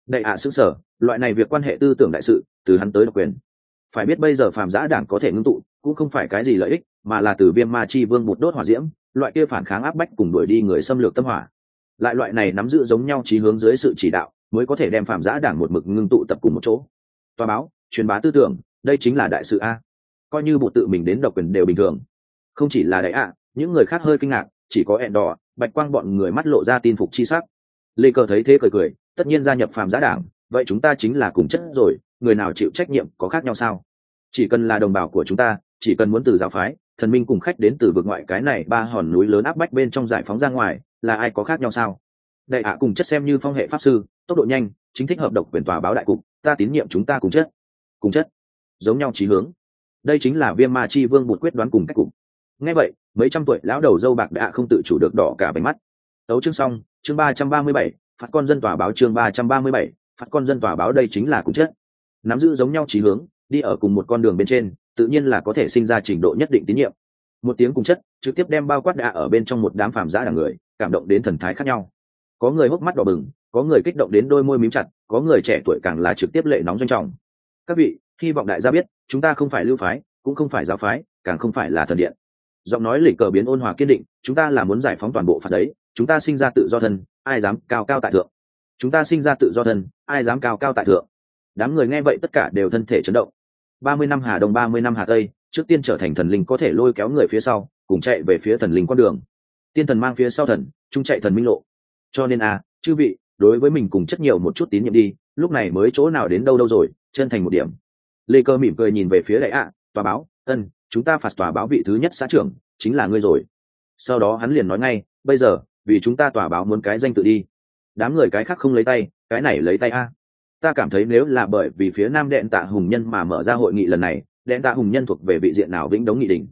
Đại ạ xứng sở, loại này việc quan hệ tư tưởng đại sự, từ hắn tới độc quyền. Phải biết bây giờ phàm giã đảng có thể ngưng tụ, cũng không phải cái gì lợi ích, mà là từ viêm ma chi vương một đốt hỏa diễm, loại kia phản kháng áp bách cùng đuổi đi người xâm lược tâm hỏa. Lại loại này nắm giữ giống nhau trí hướng dưới sự chỉ đạo, mới có thể đem phạm giã đảng một mực ngưng tụ tập cùng một chỗ. Tòa báo, truyền bá tư tưởng, đây chính là đại sự a coi như bộ tự mình đến độc quyền đều bình thường. Không chỉ là đại ạ, những người khác hơi kinh ngạc chỉ có ẹn đỏ bạch quang bọn người mắt lộ ra tin phục chi sắc. Lê cờ thấy thế cười cười tất nhiên gia nhập phàm giá đảng vậy chúng ta chính là cùng chất rồi người nào chịu trách nhiệm có khác nhau sao? Chỉ cần là đồng bào của chúng ta chỉ cần muốn từ giáo phái thần minh cùng khách đến từ vực ngoại cái này ba hòn núi lớn áp bách bên trong giải phóng ra ngoài là ai có khác nhau sao? Đại ạ cùng chất xem như phong hệ pháp sư tốc độ nhanh chính thích hợp độc quyền tòa báo đại cục ta tín nhiệm chúng ta cùng chất. Cùng chất. Giống nhau trí hướng đây chính là viêm ma chi vương một quyết đoán cùng cách cục. Ngay vậy, mấy trăm tuổi lão đầu dâu bạc đã không tự chủ được đỏ cả bánh mắt. Tấu chương xong, chương ba trăm ba mươi bảy phạt con dân tòa báo chương ba trăm ba mươi bảy phạt con dân tòa báo đây chính là cùng chất. Nắm giữ giống nhau trí hướng, đi ở cùng một con đường bên trên, tự nhiên là có thể sinh ra trình độ nhất định tín nhiệm. Một tiếng cùng chất, trực tiếp đem bao quát đạ ở bên trong một đám phàm giã đảng người, cảm động đến thần thái khác nhau. Có người hốc mắt đỏ bừng, có người kích động đến đôi môi mím chặt, có người trẻ tuổi càng là trực tiếp lệ nóng doanh trọng. Các vị, hy vọng đại gia biết chúng ta không phải lưu phái, cũng không phải giáo phái, càng không phải là thần điện. Giọng nói lịch cờ biến ôn hòa kiên định, chúng ta là muốn giải phóng toàn bộ phạt đấy, chúng ta sinh ra tự do thân, ai dám cao cao tại thượng? Chúng ta sinh ra tự do thân, ai dám cao cao tại thượng? Đám người nghe vậy tất cả đều thân thể chấn động. Ba mươi năm hà đông, ba mươi năm hà tây, trước tiên trở thành thần linh có thể lôi kéo người phía sau, cùng chạy về phía thần linh con đường. Tiên thần mang phía sau thần, trung chạy thần minh lộ. Cho nên à chư vị, đối với mình cùng chất nhiều một chút tín nhiệm đi, lúc này mới chỗ nào đến đâu đâu rồi, chân thành một điểm lê cơ mỉm cười nhìn về phía đại ạ, tòa báo, ân, chúng ta phạt tòa báo vị thứ nhất xã trưởng, chính là ngươi rồi. Sau đó hắn liền nói ngay, bây giờ, vì chúng ta tòa báo muốn cái danh tự đi. Đám người cái khác không lấy tay, cái này lấy tay a. Ta cảm thấy nếu là bởi vì phía nam đệm tạ hùng nhân mà mở ra hội nghị lần này đệm tạ hùng nhân thuộc về vị diện nào vĩnh đống nghị đình.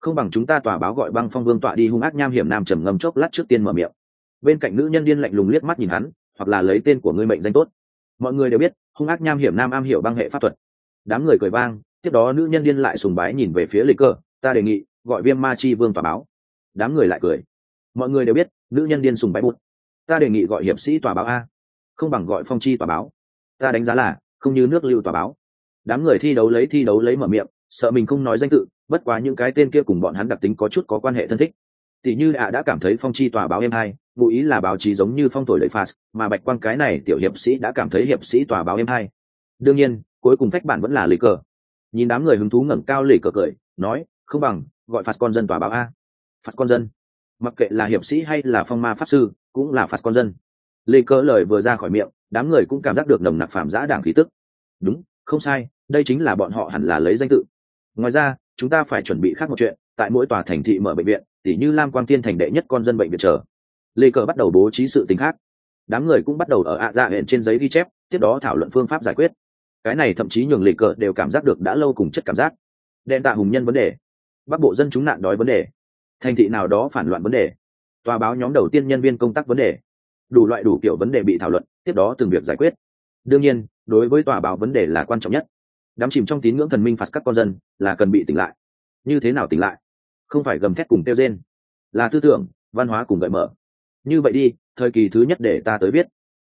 Không bằng chúng ta tòa báo gọi băng phong vương tọa đi hung ác nham hiểm nam trầm ngâm chốc lát trước tiên mở miệng. Bên cạnh nữ nhân điên lạnh lùng liếc mắt nhìn hắn, hoặc là lấy tên của ngươi mệnh danh tốt. Mọi người đều biết, hung ác nham hiểm nam am hiểu băng hệ pháp thuật đám người cười vang, tiếp đó nữ nhân điên lại sùng bái nhìn về phía lịch cơ, ta đề nghị, gọi viêm ma chi vương tòa báo. Đám người lại cười. Mọi người đều biết, nữ nhân điên sùng bái bút ta đề nghị gọi hiệp sĩ tòa báo a, không bằng gọi phong chi tòa báo. Ta đánh giá là, không như nước lưu tòa báo. Đám người thi đấu lấy thi đấu lấy mở miệng, sợ mình không nói danh tự, bất quá những cái tên kia cùng bọn hắn đặc tính có chút có quan hệ thân thích. Tỷ như ạ đã cảm thấy phong chi tòa báo em hai, ngụ ý là báo chí giống như phong thổi lợi phas mà bạch quang cái này tiểu hiệp sĩ đã cảm thấy hiệp sĩ tòa báo em hai. Đương nhiên cuối cùng phách bản vẫn là lì cờ. Nhìn đám người hứng thú ngẩng cao lì cờ cười, nói, không bằng, gọi phạt con dân tòa báo a. Phạt con dân. Mặc kệ là hiệp sĩ hay là phong ma pháp sư, cũng là phạt con dân. Lì cờ lời vừa ra khỏi miệng, đám người cũng cảm giác được nồng nặc phạm giã đảng khí tức. Đúng, không sai, đây chính là bọn họ hẳn là lấy danh tự. Ngoài ra, chúng ta phải chuẩn bị khác một chuyện, tại mỗi tòa thành thị mở bệnh viện, tỉ như lam quang tiên thành đệ nhất con dân bệnh viện chờ. Lê cờ bắt đầu bố trí sự tính khác. Đám người cũng bắt đầu ở ạ dạ hẹn trên giấy ghi chép, tiếp đó thảo luận phương pháp giải quyết cái này thậm chí nhường lê cờ đều cảm giác được đã lâu cùng chất cảm giác. Đen tạ hùng nhân vấn đề. Bắc bộ dân chúng nạn đói vấn đề. Thành thị nào đó phản loạn vấn đề. Tòa báo nhóm đầu tiên nhân viên công tác vấn đề. Đủ loại đủ kiểu vấn đề bị thảo luận, tiếp đó từng việc giải quyết. Đương nhiên, đối với tòa báo vấn đề là quan trọng nhất. Đám chìm trong tín ngưỡng thần minh phạt các con dân là cần bị tỉnh lại. Như thế nào tỉnh lại? Không phải gầm thét cùng kêu rên, là tư tưởng, văn hóa cùng gợi mở. Như vậy đi, thời kỳ thứ nhất để ta tới biết.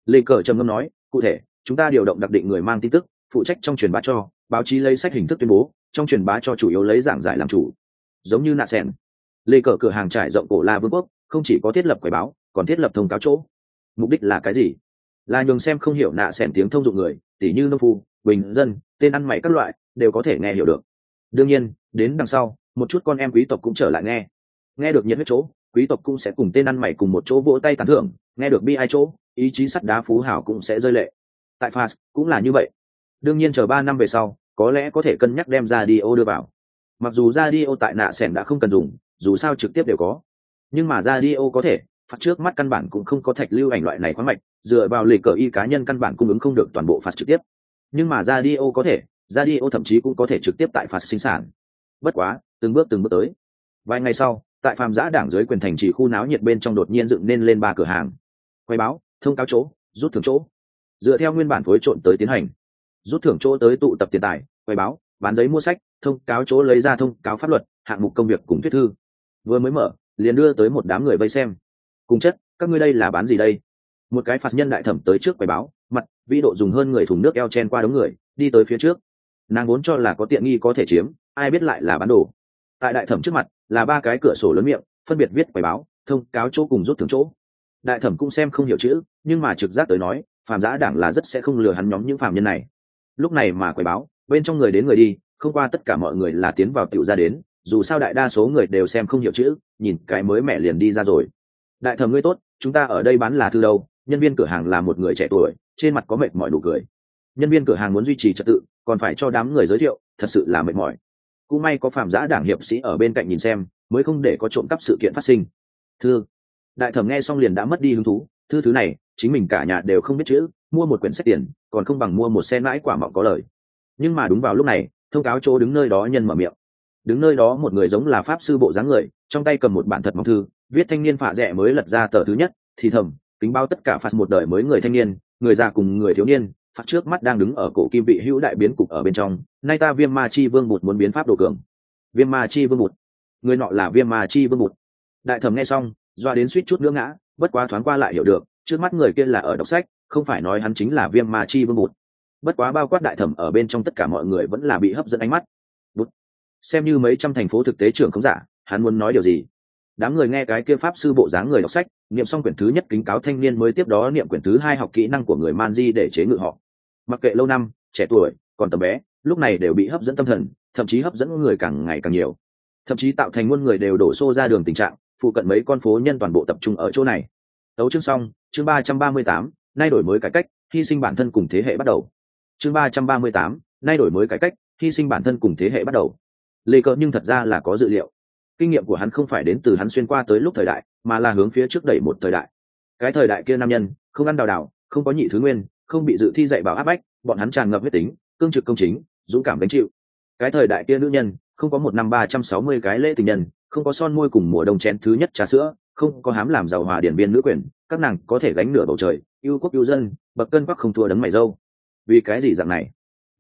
Lê cờ trầm ngâm nói, cụ thể, chúng ta điều động đặc định người mang tin tức phụ trách trong truyền bá cho, báo chí lấy sách hình thức tuyên bố, trong truyền bá cho chủ yếu lấy giảng giải làm chủ. Giống như nạ sen lê cờ cửa hàng trải rộng cổ la vương quốc, không chỉ có thiết lập quầy báo, còn thiết lập thông cáo chỗ. Mục đích là cái gì? Là nhường xem không hiểu nạ sen tiếng thông dụng người, tỉ như nông phu, bình dân, tên ăn mày các loại, đều có thể nghe hiểu được. Đương nhiên, đến đằng sau, một chút con em quý tộc cũng trở lại nghe. Nghe được nhiệt huyết chỗ, quý tộc cũng sẽ cùng tên ăn mày cùng một chỗ vỗ tay tán thưởng, nghe được bi ai chỗ, ý chí sắt đá phú hảo cũng sẽ rơi lệ. Tại fas, cũng là như vậy đương nhiên chờ ba năm về sau, có lẽ có thể cân nhắc đem ra đi ô đưa vào. Mặc dù ra đi ô tại nạ sẻn đã không cần dùng, dù sao trực tiếp đều có. Nhưng mà ra đi ô có thể phạt trước mắt căn bản cũng không có thạch lưu ảnh loại này khoáng mạch, dựa vào lịch cờ y cá nhân căn bản cung ứng không được toàn bộ phạt trực tiếp. Nhưng mà ra đi ô có thể, ra đi ô thậm chí cũng có thể trực tiếp tại phạt sinh sản. Bất quá, từng bước từng bước tới. Vài ngày sau, tại phàm giã đảng dưới quyền thành chỉ khu náo nhiệt bên trong đột nhiên dựng nên lên ba cửa hàng. Quay báo, thông cáo chỗ, rút thưởng chỗ. Dựa theo nguyên bản phối trộn tới tiến hành rút thưởng chỗ tới tụ tập tiền tài, quay báo, bán giấy mua sách, thông cáo chỗ lấy ra thông cáo pháp luật, hạng mục công việc cùng thuyết thư. Vừa mới mở, liền đưa tới một đám người vây xem. Cùng chất, các ngươi đây là bán gì đây? Một cái phạt nhân đại thẩm tới trước quầy báo, mặt, vĩ độ dùng hơn người thùng nước eo chen qua đống người, đi tới phía trước. Nàng vốn cho là có tiện nghi có thể chiếm, ai biết lại là bán đồ. Tại đại thẩm trước mặt, là ba cái cửa sổ lớn miệng, phân biệt viết quầy báo, thông cáo chỗ cùng rút thưởng chỗ. Đại thẩm cũng xem không hiểu chữ, nhưng mà trực giác tới nói, phàm giã đảng là rất sẽ không lừa hắn nhóm những phàm nhân này lúc này mà quầy báo, bên trong người đến người đi, không qua tất cả mọi người là tiến vào tiểu ra đến, dù sao đại đa số người đều xem không hiểu chữ, nhìn cái mới mẹ liền đi ra rồi. Đại thẩm ngươi tốt, chúng ta ở đây bán là thư đâu, nhân viên cửa hàng là một người trẻ tuổi, trên mặt có mệt mỏi đủ cười. Nhân viên cửa hàng muốn duy trì trật tự, còn phải cho đám người giới thiệu, thật sự là mệt mỏi. Cũng may có phạm giã đảng hiệp sĩ ở bên cạnh nhìn xem, mới không để có trộm cắp sự kiện phát sinh. Thư. Đại thẩm nghe xong liền đã mất đi hứng thú, thư thứ này, chính mình cả nhà đều không biết chữ, mua một quyển sách tiền còn không bằng mua một xe mãi quả mọng có lời. Nhưng mà đúng vào lúc này, thông cáo chỗ đứng nơi đó nhân mở miệng. Đứng nơi đó một người giống là pháp sư bộ dáng người, trong tay cầm một bản thật mỏng thư, viết thanh niên phạ rẻ mới lật ra tờ thứ nhất, thì thầm, kính bao tất cả phạt một đời mới người thanh niên, người già cùng người thiếu niên, phạt trước mắt đang đứng ở cổ kim vị hữu đại biến cục ở bên trong, nay ta viêm ma chi vương bụt muốn biến pháp đồ cường. Viêm ma chi vương bụt. Người nọ là viêm ma chi vương bụt. Đại thẩm nghe xong, doa đến suýt chút nữa ngã, bất quá thoáng qua lại hiểu được, trước mắt người kia là ở đọc sách không phải nói hắn chính là viêm ma chi vương bụt. Bất quá bao quát đại thẩm ở bên trong tất cả mọi người vẫn là bị hấp dẫn ánh mắt. Bút xem như mấy trăm thành phố thực tế trưởng không giả, hắn muốn nói điều gì? Đám người nghe cái kia pháp sư bộ dáng người đọc sách, niệm xong quyển thứ nhất kính cáo thanh niên mới tiếp đó niệm quyển thứ hai học kỹ năng của người man di để chế ngự họ. Mặc kệ lâu năm, trẻ tuổi, còn tầm bé, lúc này đều bị hấp dẫn tâm thần, thậm chí hấp dẫn người càng ngày càng nhiều. Thậm chí tạo thành muôn người đều đổ xô ra đường tình trạng, phụ cận mấy con phố nhân toàn bộ tập trung ở chỗ này. Đấu chương xong, chương ba trăm ba mươi tám nay đổi mới cải cách, hy sinh bản thân cùng thế hệ bắt đầu. Chương ba trăm ba mươi tám, nay đổi mới cải cách, hy sinh bản thân cùng thế hệ bắt đầu. Lê cỡ nhưng thật ra là có dự liệu. Kinh nghiệm của hắn không phải đến từ hắn xuyên qua tới lúc thời đại, mà là hướng phía trước đẩy một thời đại. Cái thời đại kia nam nhân, không ăn đào đào, không có nhị thứ nguyên, không bị dự thi dạy bảo áp bách, bọn hắn tràn ngập huyết tính, cương trực công chính, dũng cảm gánh chịu. Cái thời đại kia nữ nhân, không có một năm ba trăm sáu mươi cái lễ tình nhân, không có son môi cùng mùa đông chén thứ nhất trà sữa, không có hám làm giàu hòa điển viên nữ quyền các nàng có thể gánh nửa bầu trời, yêu quốc, yêu dân, bậc cân bắc không thua đấng mày dâu. Vì cái gì dạng này?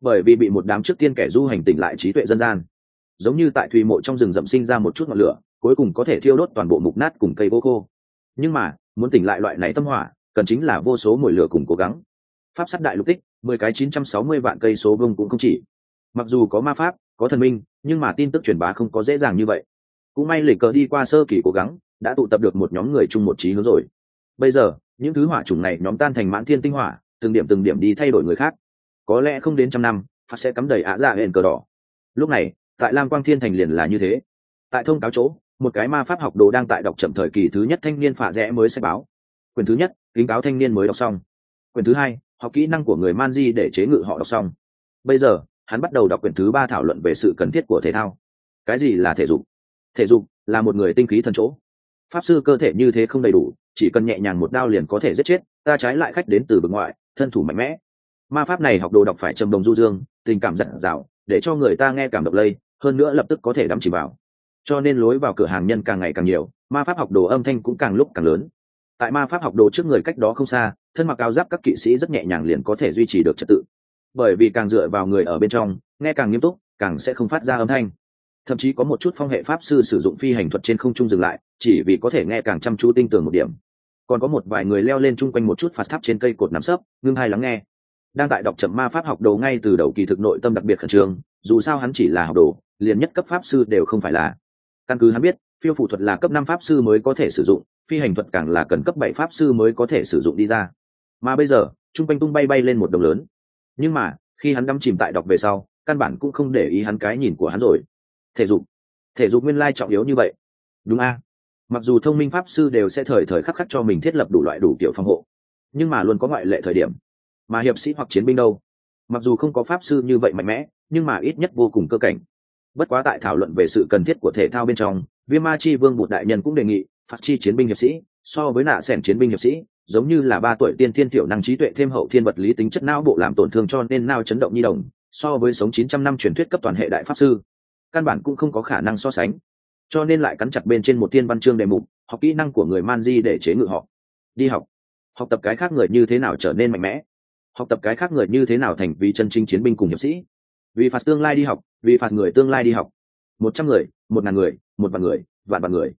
Bởi vì bị một đám trước tiên kẻ du hành tỉnh lại trí tuệ dân gian. Giống như tại thủy mộ trong rừng rậm sinh ra một chút ngọn lửa, cuối cùng có thể thiêu đốt toàn bộ mục nát cùng cây vô khô. Nhưng mà, muốn tỉnh lại loại này tâm hỏa, cần chính là vô số mồi lửa cùng cố gắng. Pháp sắt đại lục tích, mười cái chín trăm sáu mươi vạn cây số vông cũng không chỉ. Mặc dù có ma pháp, có thần minh, nhưng mà tin tức truyền bá không có dễ dàng như vậy. Cũng may lịch cờ đi qua sơ kỳ cố gắng, đã tụ tập được một nhóm người chung một trí hướng rồi bây giờ, những thứ hỏa chủng này nhóm tan thành mãn thiên tinh hỏa, từng điểm từng điểm đi thay đổi người khác. Có lẽ không đến trăm năm, phát sẽ cắm đầy ạ dạ hẹn cờ đỏ. Lúc này, tại lam quang thiên thành liền là như thế. Tại thông cáo chỗ, một cái ma pháp học đồ đang tại đọc chậm thời kỳ thứ nhất thanh niên phạ rẽ mới sẽ báo. Quyền thứ nhất, kính cáo thanh niên mới đọc xong. Quyền thứ hai, học kỹ năng của người man di để chế ngự họ đọc xong. Bây giờ, hắn bắt đầu đọc quyển thứ ba thảo luận về sự cần thiết của thể thao. Cái gì là thể dục? Thể dục là một người tinh khí thần chỗ pháp sư cơ thể như thế không đầy đủ, chỉ cần nhẹ nhàng một đao liền có thể giết chết, ta trái lại khách đến từ bực ngoại, thân thủ mạnh mẽ. Ma pháp này học đồ đọc phải trầm đồng du dương, tình cảm giận dạo để cho người ta nghe cảm động lây, hơn nữa lập tức có thể đắm chỉ vào. Cho nên lối vào cửa hàng nhân càng ngày càng nhiều, ma pháp học đồ âm thanh cũng càng lúc càng lớn. Tại ma pháp học đồ trước người cách đó không xa, thân mặc áo giáp các kỵ sĩ rất nhẹ nhàng liền có thể duy trì được trật tự. Bởi vì càng dựa vào người ở bên trong, nghe càng nghiêm túc, càng sẽ không phát ra âm thanh thậm chí có một chút phong hệ pháp sư sử dụng phi hành thuật trên không trung dừng lại, chỉ vì có thể nghe càng chăm chú tinh tường một điểm. Còn có một vài người leo lên chung quanh một chút phạt tháp trên cây cột nắm sấp, ngưng hai lắng nghe. Đang tại đọc chậm ma pháp học đồ ngay từ đầu kỳ thực nội tâm đặc biệt khẩn trương, dù sao hắn chỉ là học đồ, liền nhất cấp pháp sư đều không phải là. Căn cứ hắn biết, phiêu phụ thuật là cấp năm pháp sư mới có thể sử dụng, phi hành thuật càng là cần cấp bảy pháp sư mới có thể sử dụng đi ra. Mà bây giờ, chung quanh tung bay bay lên một đồng lớn. Nhưng mà, khi hắn đắm chìm tại đọc về sau, căn bản cũng không để ý hắn cái nhìn của hắn rồi thể dục. Thể dục nguyên lai trọng yếu như vậy. Đúng a. Mặc dù thông minh pháp sư đều sẽ thời thời khắc khắc cho mình thiết lập đủ loại đủ kiểu phòng hộ, nhưng mà luôn có ngoại lệ thời điểm. Mà hiệp sĩ hoặc chiến binh đâu? Mặc dù không có pháp sư như vậy mạnh mẽ, nhưng mà ít nhất vô cùng cơ cảnh. Bất quá tại thảo luận về sự cần thiết của thể thao bên trong, viêm ma chi vương bụt đại nhân cũng đề nghị phạt chi chiến binh hiệp sĩ, so với nạ sẻn chiến binh hiệp sĩ, giống như là ba tuổi tiên thiên tiểu năng trí tuệ thêm hậu thiên vật lý tính chất não bộ làm tổn thương cho nên nao chấn động nhi đồng, so với sống chín trăm năm truyền thuyết cấp toàn hệ đại pháp sư căn bản cũng không có khả năng so sánh. Cho nên lại cắn chặt bên trên một thiên văn chương đề mục, học kỹ năng của người man di để chế ngự họ. Đi học. Học tập cái khác người như thế nào trở nên mạnh mẽ. Học tập cái khác người như thế nào thành vì chân chính chiến binh cùng hiệp sĩ. Vì phạt tương lai đi học, vì phạt người tương lai đi học. Một trăm người, một ngàn người, một vạn người, vạn vạn người.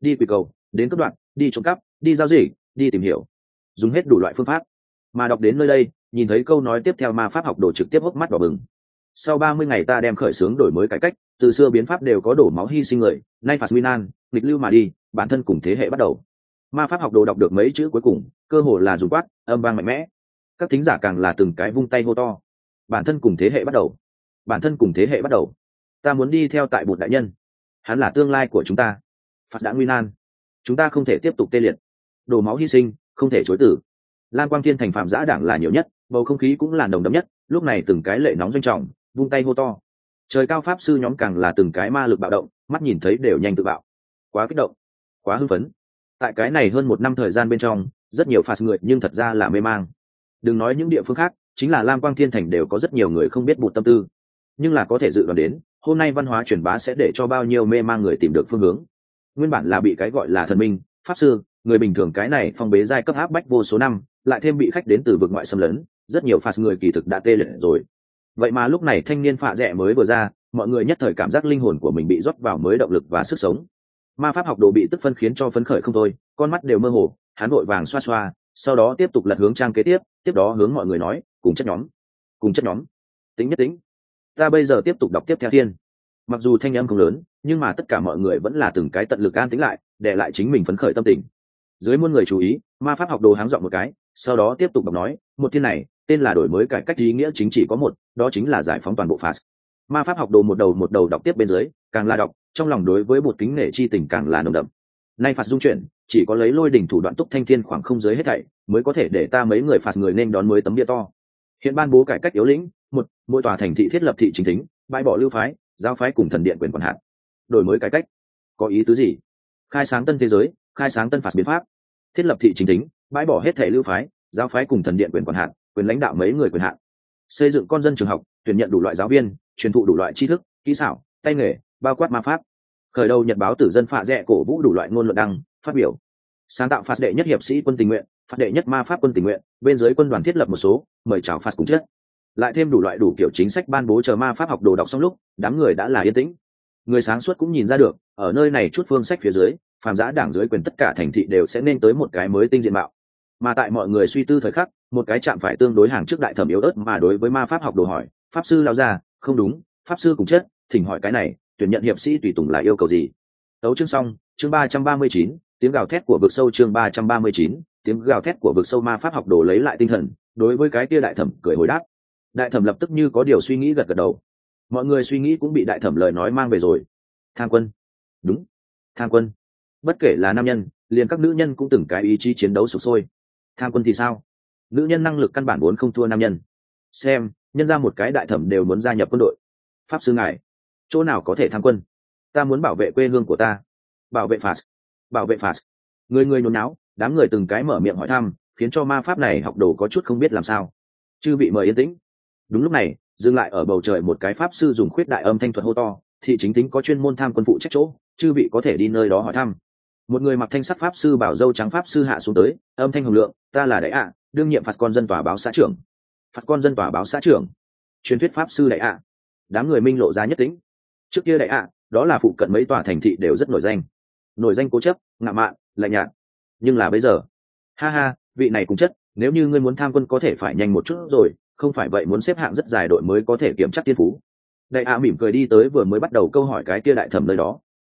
Đi quỳ cầu, đến cấp đoạn, đi trộm cắp, đi giao dịch, đi tìm hiểu. Dùng hết đủ loại phương pháp. Mà đọc đến nơi đây, nhìn thấy câu nói tiếp theo ma pháp học đồ trực tiếp hốc mắt đỏ bừng. Sau ba mươi ngày ta đem khởi xướng đổi mới cải cách từ xưa biến pháp đều có đổ máu hy sinh người, nay phạt An nghịch lưu mà đi, bản thân cùng thế hệ bắt đầu. Ma pháp học đồ đọc được mấy chữ cuối cùng, cơ hồ là dùng quát, âm vang mạnh mẽ. Các thính giả càng là từng cái vung tay hô to. Bản thân cùng thế hệ bắt đầu. Bản thân cùng thế hệ bắt đầu. Ta muốn đi theo tại bột đại nhân. Hắn là tương lai của chúng ta. Phạt đã nguy nan. Chúng ta không thể tiếp tục tê liệt. Đổ máu hy sinh, không thể chối tử. Lan quang thiên thành phạm giã đảng là nhiều nhất, bầu không khí cũng là nồng đấm nhất, lúc này từng cái lệ nóng doanh trọng, vung tay hô to trời cao pháp sư nhóm càng là từng cái ma lực bạo động, mắt nhìn thấy đều nhanh tự bạo. Quá kích động, quá hưng phấn. Tại cái này hơn một năm thời gian bên trong, rất nhiều phạt người nhưng thật ra là mê mang. Đừng nói những địa phương khác, chính là lam quang thiên thành đều có rất nhiều người không biết bụt tâm tư. Nhưng là có thể dự đoán đến, hôm nay văn hóa truyền bá sẽ để cho bao nhiêu mê mang người tìm được phương hướng. Nguyên bản là bị cái gọi là thần minh, pháp sư, người bình thường cái này phong bế giai cấp áp bách vô số năm, lại thêm bị khách đến từ vực ngoại xâm lấn, rất nhiều phạt người kỳ thực đã tê liệt rồi vậy mà lúc này thanh niên phạ rẽ mới vừa ra, mọi người nhất thời cảm giác linh hồn của mình bị rót vào mới động lực và sức sống. Ma pháp học đồ bị tức phân khiến cho phấn khởi không thôi, con mắt đều mơ hồ, hắn vội vàng xoa xoa, sau đó tiếp tục lật hướng trang kế tiếp tiếp đó hướng mọi người nói, cùng chất nhóm, cùng chất nhóm, tính nhất tính. Ta bây giờ tiếp tục đọc tiếp theo thiên. Mặc dù thanh âm không lớn, nhưng mà tất cả mọi người vẫn là từng cái tận lực an tính lại, để lại chính mình phấn khởi tâm tình. Dưới muôn người chú ý, ma pháp học đồ háng dọn một cái, sau đó tiếp tục đọc nói, một thiên này tên là đổi mới cải cách ý nghĩa chính trị có một, đó chính là giải phóng toàn bộ phạt ma pháp học đồ một đầu một đầu đọc tiếp bên dưới, càng là đọc, trong lòng đối với một kính nể chi tình càng là nồng đậm. Nay phạt dung chuyển, chỉ có lấy lôi đỉnh thủ đoạn túc thanh thiên khoảng không giới hết thảy, mới có thể để ta mấy người phạt người nên đón mới tấm bia to. Hiện ban bố cải cách yếu lĩnh, một, mỗi tòa thành thị thiết lập thị chính tính bãi bỏ lưu phái giao phái cùng thần điện quyền quản hạt. Đổi mới cải cách, có ý tứ gì? Khai sáng tân thế giới, khai sáng tân phạt biến pháp. Thiết lập thị chính tính bãi bỏ hết thể lưu phái giao phái cùng thần điện quyền quản hạt quyền lãnh đạo mấy người quyền hạn. Xây dựng con dân trường học, tuyển nhận đủ loại giáo viên, truyền thụ đủ loại tri thức, kỹ xảo, tay nghề, bao quát ma pháp. Khởi đầu nhật báo tử dân phạ rẽ cổ vũ đủ loại ngôn luận đăng, phát biểu. Sáng tạo phạt đệ nhất hiệp sĩ quân tình nguyện, phạt đệ nhất ma pháp quân tình nguyện, bên dưới quân đoàn thiết lập một số, mời chào phạt cùng chết. Lại thêm đủ loại đủ kiểu chính sách ban bố chờ ma pháp học đồ đọc xong lúc, đám người đã là yên tĩnh. Người sáng suốt cũng nhìn ra được, ở nơi này chút phương sách phía dưới, phàm giã đảng dưới quyền tất cả thành thị đều sẽ nên tới một cái mới tinh diện mạo mà tại mọi người suy tư thời khắc, một cái chạm phải tương đối hàng trước đại thẩm yếu ớt mà đối với ma pháp học đồ hỏi, pháp sư lao ra không đúng, pháp sư cùng chết, thỉnh hỏi cái này, tuyển nhận hiệp sĩ tùy tùng là yêu cầu gì? Tấu chương xong, chương ba trăm ba mươi chín, tiếng gào thét của vực sâu chương ba trăm ba mươi chín, tiếng gào thét của vực sâu ma pháp học đồ lấy lại tinh thần, đối với cái kia đại thẩm cười hồi đáp. Đại thẩm lập tức như có điều suy nghĩ gật gật đầu. Mọi người suy nghĩ cũng bị đại thẩm lời nói mang về rồi. Tham quân. Đúng. Tham quân. Bất kể là nam nhân, liền các nữ nhân cũng từng cái ý chí chiến đấu sụp sôi tham quân thì sao? Nữ nhân năng lực căn bản vốn không thua nam nhân. Xem, nhân ra một cái đại thẩm đều muốn gia nhập quân đội. Pháp sư ngài, chỗ nào có thể tham quân? Ta muốn bảo vệ quê hương của ta. Bảo vệ phạt bảo vệ phạt người người nhốn náo đám người từng cái mở miệng hỏi thăm, khiến cho ma pháp này học đồ có chút không biết làm sao. Chư bị mời yên tĩnh. Đúng lúc này, dừng lại ở bầu trời một cái pháp sư dùng khuyết đại âm thanh thuật hô to thì chính tính có chuyên môn tham quân phụ trách chỗ, chư vị có thể đi nơi đó hỏi thăm một người mặc thanh sắc pháp sư bảo dâu trắng pháp sư hạ xuống tới, âm thanh hồng lượng, ta là đại ạ, đương nhiệm phạt con dân tòa báo xã trưởng. Phạt con dân tòa báo xã trưởng. Truyền thuyết pháp sư đại ạ. Đám người minh lộ ra nhất tính trước kia đại ạ, đó là phụ cận mấy tòa thành thị đều rất nổi danh. Nổi danh cố chấp, ngạo mạn, lạnh nhạt. Nhưng là bây giờ, ha ha, vị này cũng chất, nếu như ngươi muốn tham quân có thể phải nhanh một chút rồi, không phải vậy muốn xếp hạng rất dài đội mới có thể kiểm chắc tiên phú. Đại ạ mỉm cười đi tới vừa mới bắt đầu câu hỏi cái kia đại thẩm nơi đó.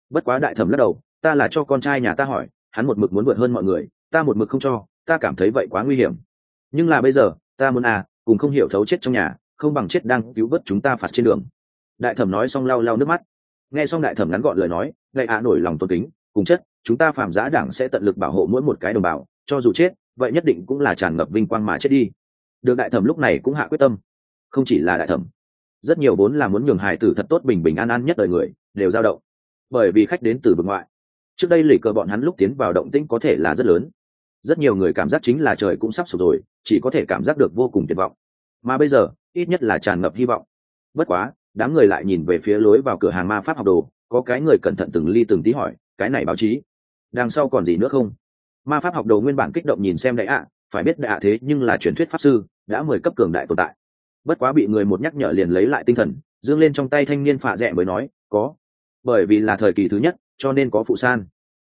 Bất quá đại thẩm lắc đầu ta là cho con trai nhà ta hỏi, hắn một mực muốn vượt hơn mọi người, ta một mực không cho, ta cảm thấy vậy quá nguy hiểm. Nhưng là bây giờ, ta muốn à cùng không hiểu thấu chết trong nhà, không bằng chết đang cứu vớt chúng ta phạt trên đường. Đại thẩm nói xong lau lau nước mắt. Nghe xong đại thẩm ngắn gọn lời nói, đại ạ nổi lòng tôn kính, cùng chất chúng ta phạm giã đảng sẽ tận lực bảo hộ mỗi một cái đồng bào, cho dù chết, vậy nhất định cũng là tràn ngập vinh quang mà chết đi. Được đại thẩm lúc này cũng hạ quyết tâm. Không chỉ là đại thẩm, rất nhiều vốn là muốn nhường hài tử thật tốt bình bình an an nhất đời người, đều dao động. Bởi vì khách đến từ vực ngoại trước đây lì cờ bọn hắn lúc tiến vào động tĩnh có thể là rất lớn. Rất nhiều người cảm giác chính là trời cũng sắp sụp rồi, chỉ có thể cảm giác được vô cùng tuyệt vọng. Mà bây giờ, ít nhất là tràn ngập hy vọng. Bất quá, đám người lại nhìn về phía lối vào cửa hàng ma pháp học đồ, có cái người cẩn thận từng ly từng tí hỏi, cái này báo chí, đằng sau còn gì nữa không? Ma pháp học đồ nguyên bản kích động nhìn xem đại ạ, phải biết đại ạ thế nhưng là truyền thuyết pháp sư, đã mười cấp cường đại tồn tại. Bất quá bị người một nhắc nhở liền lấy lại tinh thần, dương lên trong tay thanh niên phạ rẽ mới nói, có, bởi vì là thời kỳ thứ nhất cho nên có phụ san.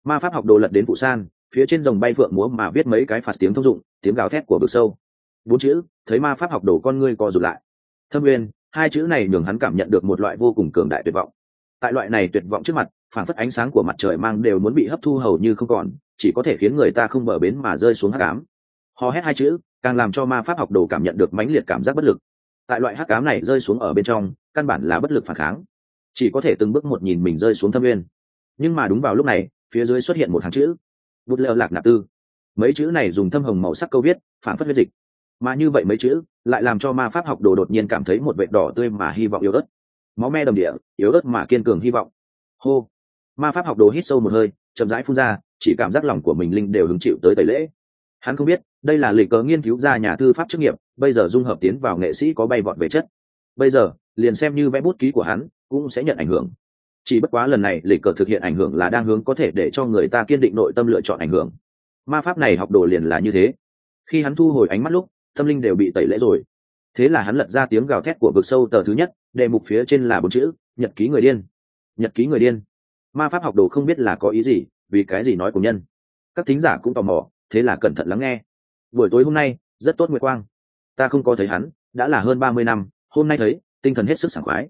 Ma pháp học đồ lật đến phụ san, phía trên dòng bay phượng múa mà viết mấy cái phạt tiếng thông dụng, tiếng gào thét của vực sâu. Bốn chữ, thấy ma pháp học đồ con ngươi co rụt lại. Thâm nguyên hai chữ này nhường hắn cảm nhận được một loại vô cùng cường đại tuyệt vọng. Tại loại này tuyệt vọng trước mặt phản phất ánh sáng của mặt trời mang đều muốn bị hấp thu hầu như không còn, chỉ có thể khiến người ta không bờ bến mà rơi xuống hắc ám. Hò hét hai chữ, càng làm cho ma pháp học đồ cảm nhận được mãnh liệt cảm giác bất lực. Tại loại hắc ám này rơi xuống ở bên trong, căn bản là bất lực phản kháng. Chỉ có thể từng bước một nhìn mình rơi xuống thâm nguyên nhưng mà đúng vào lúc này, phía dưới xuất hiện một hàng chữ, bút lơ lạc nạp tư. Mấy chữ này dùng thâm hồng màu sắc câu viết phản phất huyết dịch. Mà như vậy mấy chữ, lại làm cho ma pháp học đồ đột nhiên cảm thấy một vệt đỏ tươi mà hy vọng yếu ớt. Máu me đầm địa, yếu ớt mà kiên cường hy vọng. Hô! Ma pháp học đồ hít sâu một hơi, chậm rãi phun ra, chỉ cảm giác lòng của mình linh đều hứng chịu tới tẩy lễ. Hắn không biết, đây là lịch cớ nghiên cứu ra nhà thư pháp chức nghiệp, bây giờ dung hợp tiến vào nghệ sĩ có bay vọt về chất. Bây giờ, liền xem như vẽ bút ký của hắn, cũng sẽ nhận ảnh hưởng chỉ bất quá lần này lịch cờ thực hiện ảnh hưởng là đang hướng có thể để cho người ta kiên định nội tâm lựa chọn ảnh hưởng. Ma pháp này học đồ liền là như thế. Khi hắn thu hồi ánh mắt lúc, tâm linh đều bị tẩy lễ rồi. Thế là hắn lật ra tiếng gào thét của vực sâu tờ thứ nhất, đề mục phía trên là bốn chữ, nhật ký người điên. Nhật ký người điên. Ma pháp học đồ không biết là có ý gì, vì cái gì nói của nhân. Các thính giả cũng tò mò, thế là cẩn thận lắng nghe. Buổi tối hôm nay, rất tốt nguyệt quang. Ta không có thấy hắn, đã là hơn ba mươi năm, hôm nay thấy, tinh thần hết sức sảng khoái.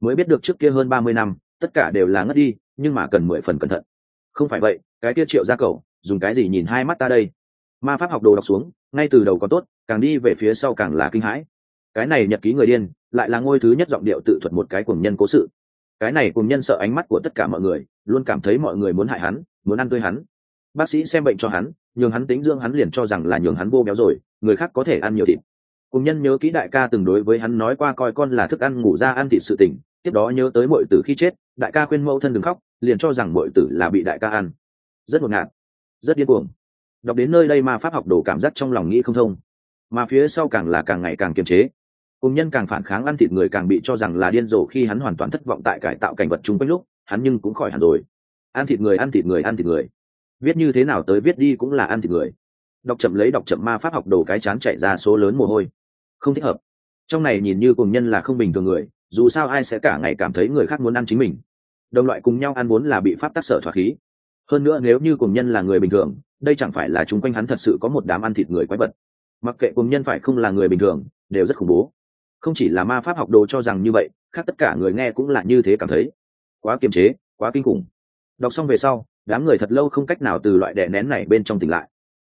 Mới biết được trước kia hơn ba mươi năm tất cả đều là ngất đi nhưng mà cần mười phần cẩn thận. Không phải vậy cái kia triệu ra cầu, dùng cái gì nhìn hai mắt ta đây? Ma pháp học đồ đọc xuống ngay từ đầu có tốt càng đi về phía sau càng là kinh hãi. Cái này nhật ký người điên lại là ngôi thứ nhất giọng điệu tự thuật một cái cùng nhân cố sự. Cái này cùng nhân sợ ánh mắt của tất cả mọi người luôn cảm thấy mọi người muốn hại hắn muốn ăn tươi hắn. Bác sĩ xem bệnh cho hắn nhường hắn tính dưỡng hắn liền cho rằng là nhường hắn vô béo rồi người khác có thể ăn nhiều thịt. Cùng nhân nhớ kỹ đại ca từng đối với hắn nói qua coi con là thức ăn ngủ ra ăn thịt sự tỉnh tiếp đó nhớ tới mọi tử khi chết, đại ca khuyên mẫu thân đừng khóc, liền cho rằng mọi tử là bị đại ca ăn. Rất ngột ngạt, rất điên cuồng. Đọc đến nơi đây mà pháp học đồ cảm giác trong lòng nghĩ không thông. Mà phía sau càng là càng ngày càng kiềm chế. Cùng nhân càng phản kháng ăn thịt người càng bị cho rằng là điên rồ khi hắn hoàn toàn thất vọng tại cải tạo cảnh vật chung quanh lúc, hắn nhưng cũng khỏi hẳn rồi. Ăn thịt người, ăn thịt người, ăn thịt người. Viết như thế nào tới viết đi cũng là ăn thịt người. Đọc chậm lấy đọc chậm ma pháp học đồ cái chán chạy ra số lớn mồ hôi. Không thích hợp. Trong này nhìn như cùng nhân là không bình thường người dù sao ai sẽ cả ngày cảm thấy người khác muốn ăn chính mình. Đồng loại cùng nhau ăn vốn là bị pháp tác sở thoát khí. Hơn nữa nếu như cùng nhân là người bình thường, đây chẳng phải là chung quanh hắn thật sự có một đám ăn thịt người quái vật. Mặc kệ cùng nhân phải không là người bình thường, đều rất khủng bố. Không chỉ là ma pháp học đồ cho rằng như vậy, khác tất cả người nghe cũng là như thế cảm thấy. Quá kiềm chế, quá kinh khủng. Đọc xong về sau, đám người thật lâu không cách nào từ loại đè nén này bên trong tỉnh lại.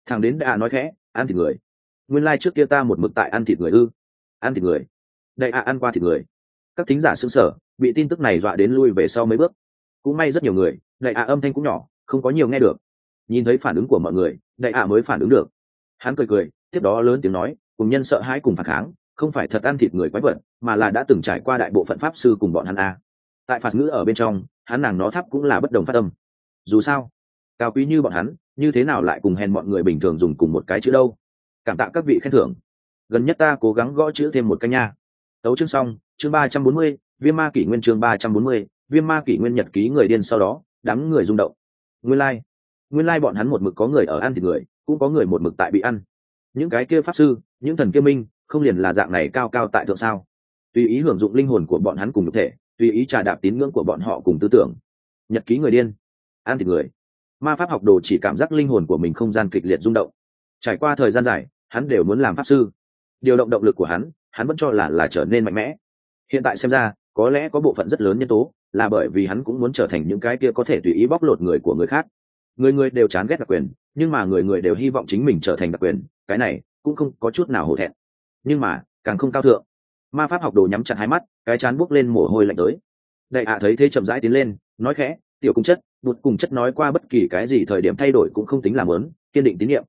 Thằng đến đã nói khẽ, ăn thịt người. Nguyên lai、like、trước kia ta một mực tại ăn thịt người ư? Ăn thịt người. Đại ạ à, ăn qua thịt người các thính giả xứng sở bị tin tức này dọa đến lui về sau mấy bước. Cũng may rất nhiều người, đại ạ âm thanh cũng nhỏ, không có nhiều nghe được. Nhìn thấy phản ứng của mọi người, đại ạ mới phản ứng được. Hắn cười cười, tiếp đó lớn tiếng nói, cùng nhân sợ hãi cùng phản kháng, không phải thật ăn thịt người quái vật, mà là đã từng trải qua đại bộ phận pháp sư cùng bọn hắn a. Tại phạt ngữ ở bên trong, hắn nàng nó thắp cũng là bất đồng phát âm. Dù sao, cao quý như bọn hắn, như thế nào lại cùng hèn mọi người bình thường dùng cùng một cái chữ đâu? Cảm tạ các vị khen thưởng. Gần nhất ta cố gắng gõ chữ thêm một cái nha tấu chương xong, chương ba trăm bốn mươi, viêm ma kỷ nguyên chương ba trăm bốn mươi, viêm ma kỷ nguyên nhật ký người điên sau đó, đám người rung động. Nguyên lai、like. nguyên lai、like、bọn hắn một mực có người ở ăn thịt người, cũng có người một mực tại bị ăn. Những cái kia pháp sư, những thần kia minh, không liền là dạng này cao cao tại thượng sao? Tùy ý hưởng dụng linh hồn của bọn hắn cùng thực thể, tùy ý trà đạp tín ngưỡng của bọn họ cùng tư tưởng. Nhật ký người điên, ăn thịt người. Ma pháp học đồ chỉ cảm giác linh hồn của mình không gian kịch liệt rung động. Trải qua thời gian dài, hắn đều muốn làm pháp sư. Điều động động lực của hắn hắn vẫn cho là là trở nên mạnh mẽ. Hiện tại xem ra, có lẽ có bộ phận rất lớn nhân tố là bởi vì hắn cũng muốn trở thành những cái kia có thể tùy ý bóc lột người của người khác. Người người đều chán ghét đặc quyền, nhưng mà người người đều hy vọng chính mình trở thành đặc quyền, cái này cũng không có chút nào hổ thẹn. Nhưng mà, càng không cao thượng. Ma pháp học đồ nhắm chặt hai mắt, cái chán buốc lên mồ hôi lạnh tới. Đại ạ thấy thế chậm rãi tiến lên, nói khẽ, tiểu cung chất, bụt cùng chất nói qua bất kỳ cái gì thời điểm thay đổi cũng không tính làm lớn kiên định tín nhiệm.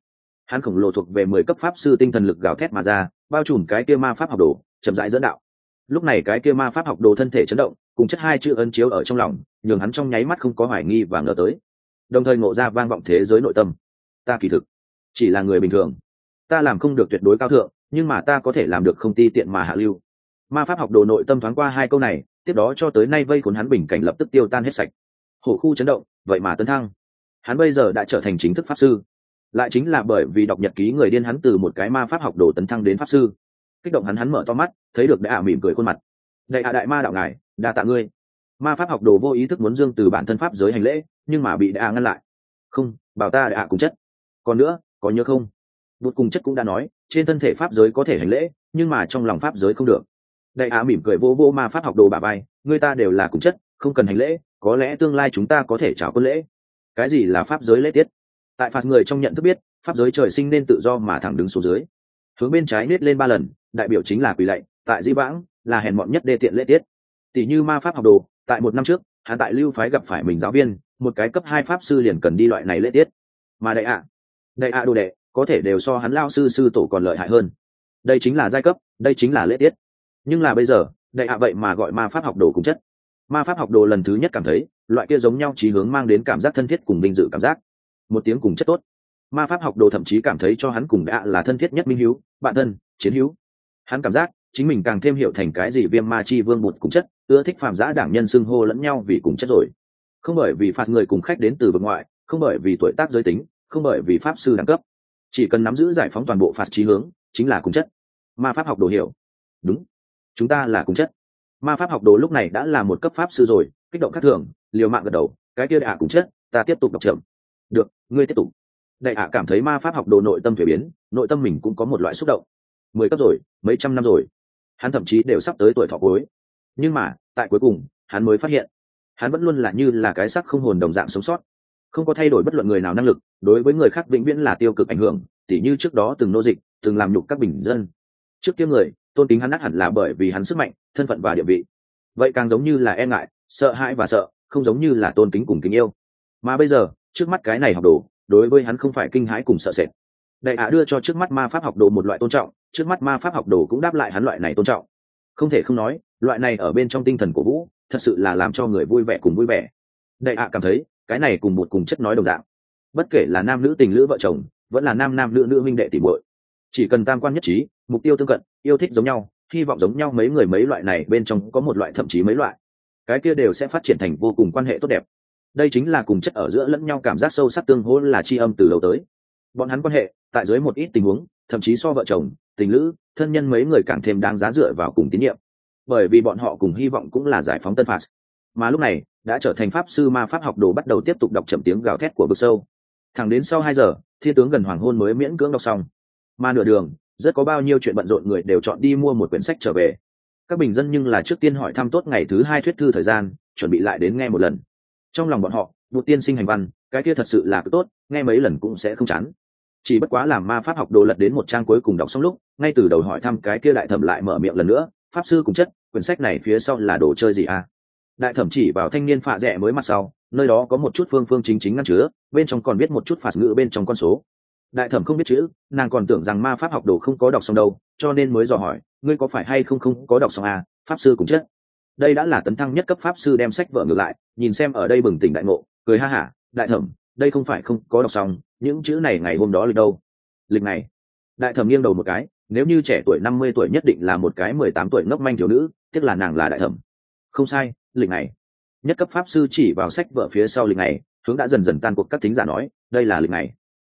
Hắn khổng lồ thuộc về mười cấp pháp sư tinh thần lực gào thét mà ra bao trùm cái kia ma pháp học đồ, chậm rãi dẫn đạo. Lúc này cái kia ma pháp học đồ thân thể chấn động, cùng chất hai chữ ân chiếu ở trong lòng, nhường hắn trong nháy mắt không có hoài nghi và ngờ tới. Đồng thời ngộ ra vang vọng thế giới nội tâm. Ta kỳ thực chỉ là người bình thường. Ta làm không được tuyệt đối cao thượng, nhưng mà ta có thể làm được không ti tiện mà hạ lưu. Ma pháp học đồ nội tâm thoáng qua hai câu này, tiếp đó cho tới nay vây khốn hắn bình cảnh lập tức tiêu tan hết sạch. Hổ khu chấn động, vậy mà tấn thăng. Hắn bây giờ đã trở thành chính thức pháp sư lại chính là bởi vì đọc nhật ký người điên hắn từ một cái ma pháp học đồ tấn thăng đến pháp sư. Kích động hắn hắn mở to mắt, thấy được đại ả mỉm cười khuôn mặt. Đại ả đại ma đạo ngài, đa tạ ngươi. Ma pháp học đồ vô ý thức muốn dương từ bản thân pháp giới hành lễ, nhưng mà bị đại ả ngăn lại. Không, bảo ta đại ả cùng chất. Còn nữa, có nhớ không? Bụt cùng chất cũng đã nói, trên thân thể pháp giới có thể hành lễ, nhưng mà trong lòng pháp giới không được. Đại ả mỉm cười vô vô ma pháp học đồ bà bay người ta đều là cùng chất, không cần hành lễ, có lẽ tương lai chúng ta có thể chào quân lễ. Cái gì là pháp giới lễ tiết? Tại phạt người trong nhận thức biết, pháp giới trời sinh nên tự do mà thẳng đứng xuống dưới. Hướng bên trái nết lên ba lần, đại biểu chính là quỳ lạy, tại di vãng, là hèn mọn nhất đê tiện lễ tiết. Tỷ như ma pháp học đồ, tại một năm trước, hắn tại lưu phái gặp phải mình giáo viên, một cái cấp hai pháp sư liền cần đi loại này lễ tiết. Mà đại ạ đại ạ đồ đệ, có thể đều so hắn lao sư sư tổ còn lợi hại hơn. Đây chính là giai cấp, đây chính là lễ tiết. Nhưng là bây giờ, đại ạ vậy mà gọi ma pháp học đồ cùng chất. Ma pháp học đồ lần thứ nhất cảm thấy, loại kia giống nhau trí hướng mang đến cảm giác thân thiết cùng vinh dự cảm giác một tiếng cùng chất tốt. Ma pháp học đồ thậm chí cảm thấy cho hắn cùng đã là thân thiết nhất minh hữu bạn thân, chiến hữu hắn cảm giác chính mình càng thêm hiểu thành cái gì viêm ma chi vương bụt cùng chất, ưa thích phàm giã đảng nhân xưng hô lẫn nhau vì cùng chất rồi. Không bởi vì phạt người cùng khách đến từ vực ngoại, không bởi vì tuổi tác giới tính, không bởi vì pháp sư đẳng cấp. Chỉ cần nắm giữ giải phóng toàn bộ phạt trí hướng, chính là cùng chất. Ma pháp học đồ hiểu. Đúng. Chúng ta là cùng chất. Ma pháp học đồ lúc này đã là một cấp pháp sư rồi, kích động khác thường, liều mạng gật đầu, cái kia đạ cùng chất, ta tiếp tục đọc chậm được, ngươi tiếp tục. Đại ạ cảm thấy ma pháp học đồ nội tâm thuế biến, nội tâm mình cũng có một loại xúc động. Mười cấp rồi, mấy trăm năm rồi. Hắn thậm chí đều sắp tới tuổi thọ cuối. Nhưng mà, tại cuối cùng, hắn mới phát hiện, hắn vẫn luôn là như là cái sắc không hồn đồng dạng sống sót. Không có thay đổi bất luận người nào năng lực, đối với người khác vĩnh viễn là tiêu cực ảnh hưởng, tỉ như trước đó từng nô dịch, từng làm nhục các bình dân. Trước kia người, tôn kính hắn nát hẳn là bởi vì hắn sức mạnh, thân phận và địa vị. Vậy càng giống như là e ngại, sợ hãi và sợ, không giống như là tôn kính cùng kính yêu. Mà bây giờ trước mắt cái này học đồ, đối với hắn không phải kinh hãi cùng sợ sệt. Đại ạ đưa cho trước mắt ma pháp học đồ một loại tôn trọng, trước mắt ma pháp học đồ cũng đáp lại hắn loại này tôn trọng. Không thể không nói, loại này ở bên trong tinh thần của vũ, thật sự là làm cho người vui vẻ cùng vui vẻ. Đại ạ cảm thấy, cái này cùng một cùng chất nói đồng dạng. Bất kể là nam nữ tình lữ vợ chồng, vẫn là nam nam nữ nữ minh đệ tỷ muội. Chỉ cần tam quan nhất trí, mục tiêu tương cận, yêu thích giống nhau, hy vọng giống nhau mấy người mấy loại này bên trong có một loại thậm chí mấy loại. Cái kia đều sẽ phát triển thành vô cùng quan hệ tốt đẹp đây chính là cùng chất ở giữa lẫn nhau cảm giác sâu sắc tương hỗ là tri âm từ đầu tới. Bọn hắn quan hệ, tại dưới một ít tình huống, thậm chí so vợ chồng, tình lữ, thân nhân mấy người càng thêm đáng giá dựa vào cùng tín nhiệm. Bởi vì bọn họ cùng hy vọng cũng là giải phóng tân phạt. Mà lúc này, đã trở thành pháp sư ma pháp học đồ bắt đầu tiếp tục đọc chậm tiếng gào thét của vực sâu. Thẳng đến sau hai giờ, thiên tướng gần hoàng hôn mới miễn cưỡng đọc xong. Mà nửa đường, rất có bao nhiêu chuyện bận rộn người đều chọn đi mua một quyển sách trở về. Các bình dân nhưng là trước tiên hỏi thăm tốt ngày thứ hai thuyết thư thời gian, chuẩn bị lại đến nghe một lần trong lòng bọn họ, một tiên sinh hành văn, cái kia thật sự là cứ tốt, nghe mấy lần cũng sẽ không chán. Chỉ bất quá làm ma pháp học đồ lật đến một trang cuối cùng đọc xong lúc, ngay từ đầu hỏi thăm cái kia đại thẩm lại mở miệng lần nữa, pháp sư cùng chất, quyển sách này phía sau là đồ chơi gì à? Đại thẩm chỉ vào thanh niên phạ rẽ mới mặt sau, nơi đó có một chút phương phương chính chính ngăn chứa, bên trong còn biết một chút phạt ngữ bên trong con số. Đại thẩm không biết chữ, nàng còn tưởng rằng ma pháp học đồ không có đọc xong đâu, cho nên mới dò hỏi, ngươi có phải hay không không có đọc xong à? Pháp sư cũng chất đây đã là tấn thăng nhất cấp pháp sư đem sách vợ ngược lại, nhìn xem ở đây bừng tỉnh đại ngộ, cười ha hả, đại thẩm, đây không phải không có đọc xong, những chữ này ngày hôm đó lịch đâu? Lịch này. Đại thẩm nghiêng đầu một cái, nếu như trẻ tuổi năm mươi tuổi nhất định là một cái mười tám tuổi ngốc manh thiếu nữ tức là nàng là đại thẩm. Không sai, lịch này. Nhất cấp pháp sư chỉ vào sách vợ phía sau lịch này, hướng đã dần dần tan cuộc các tính giả nói, đây là lịch này.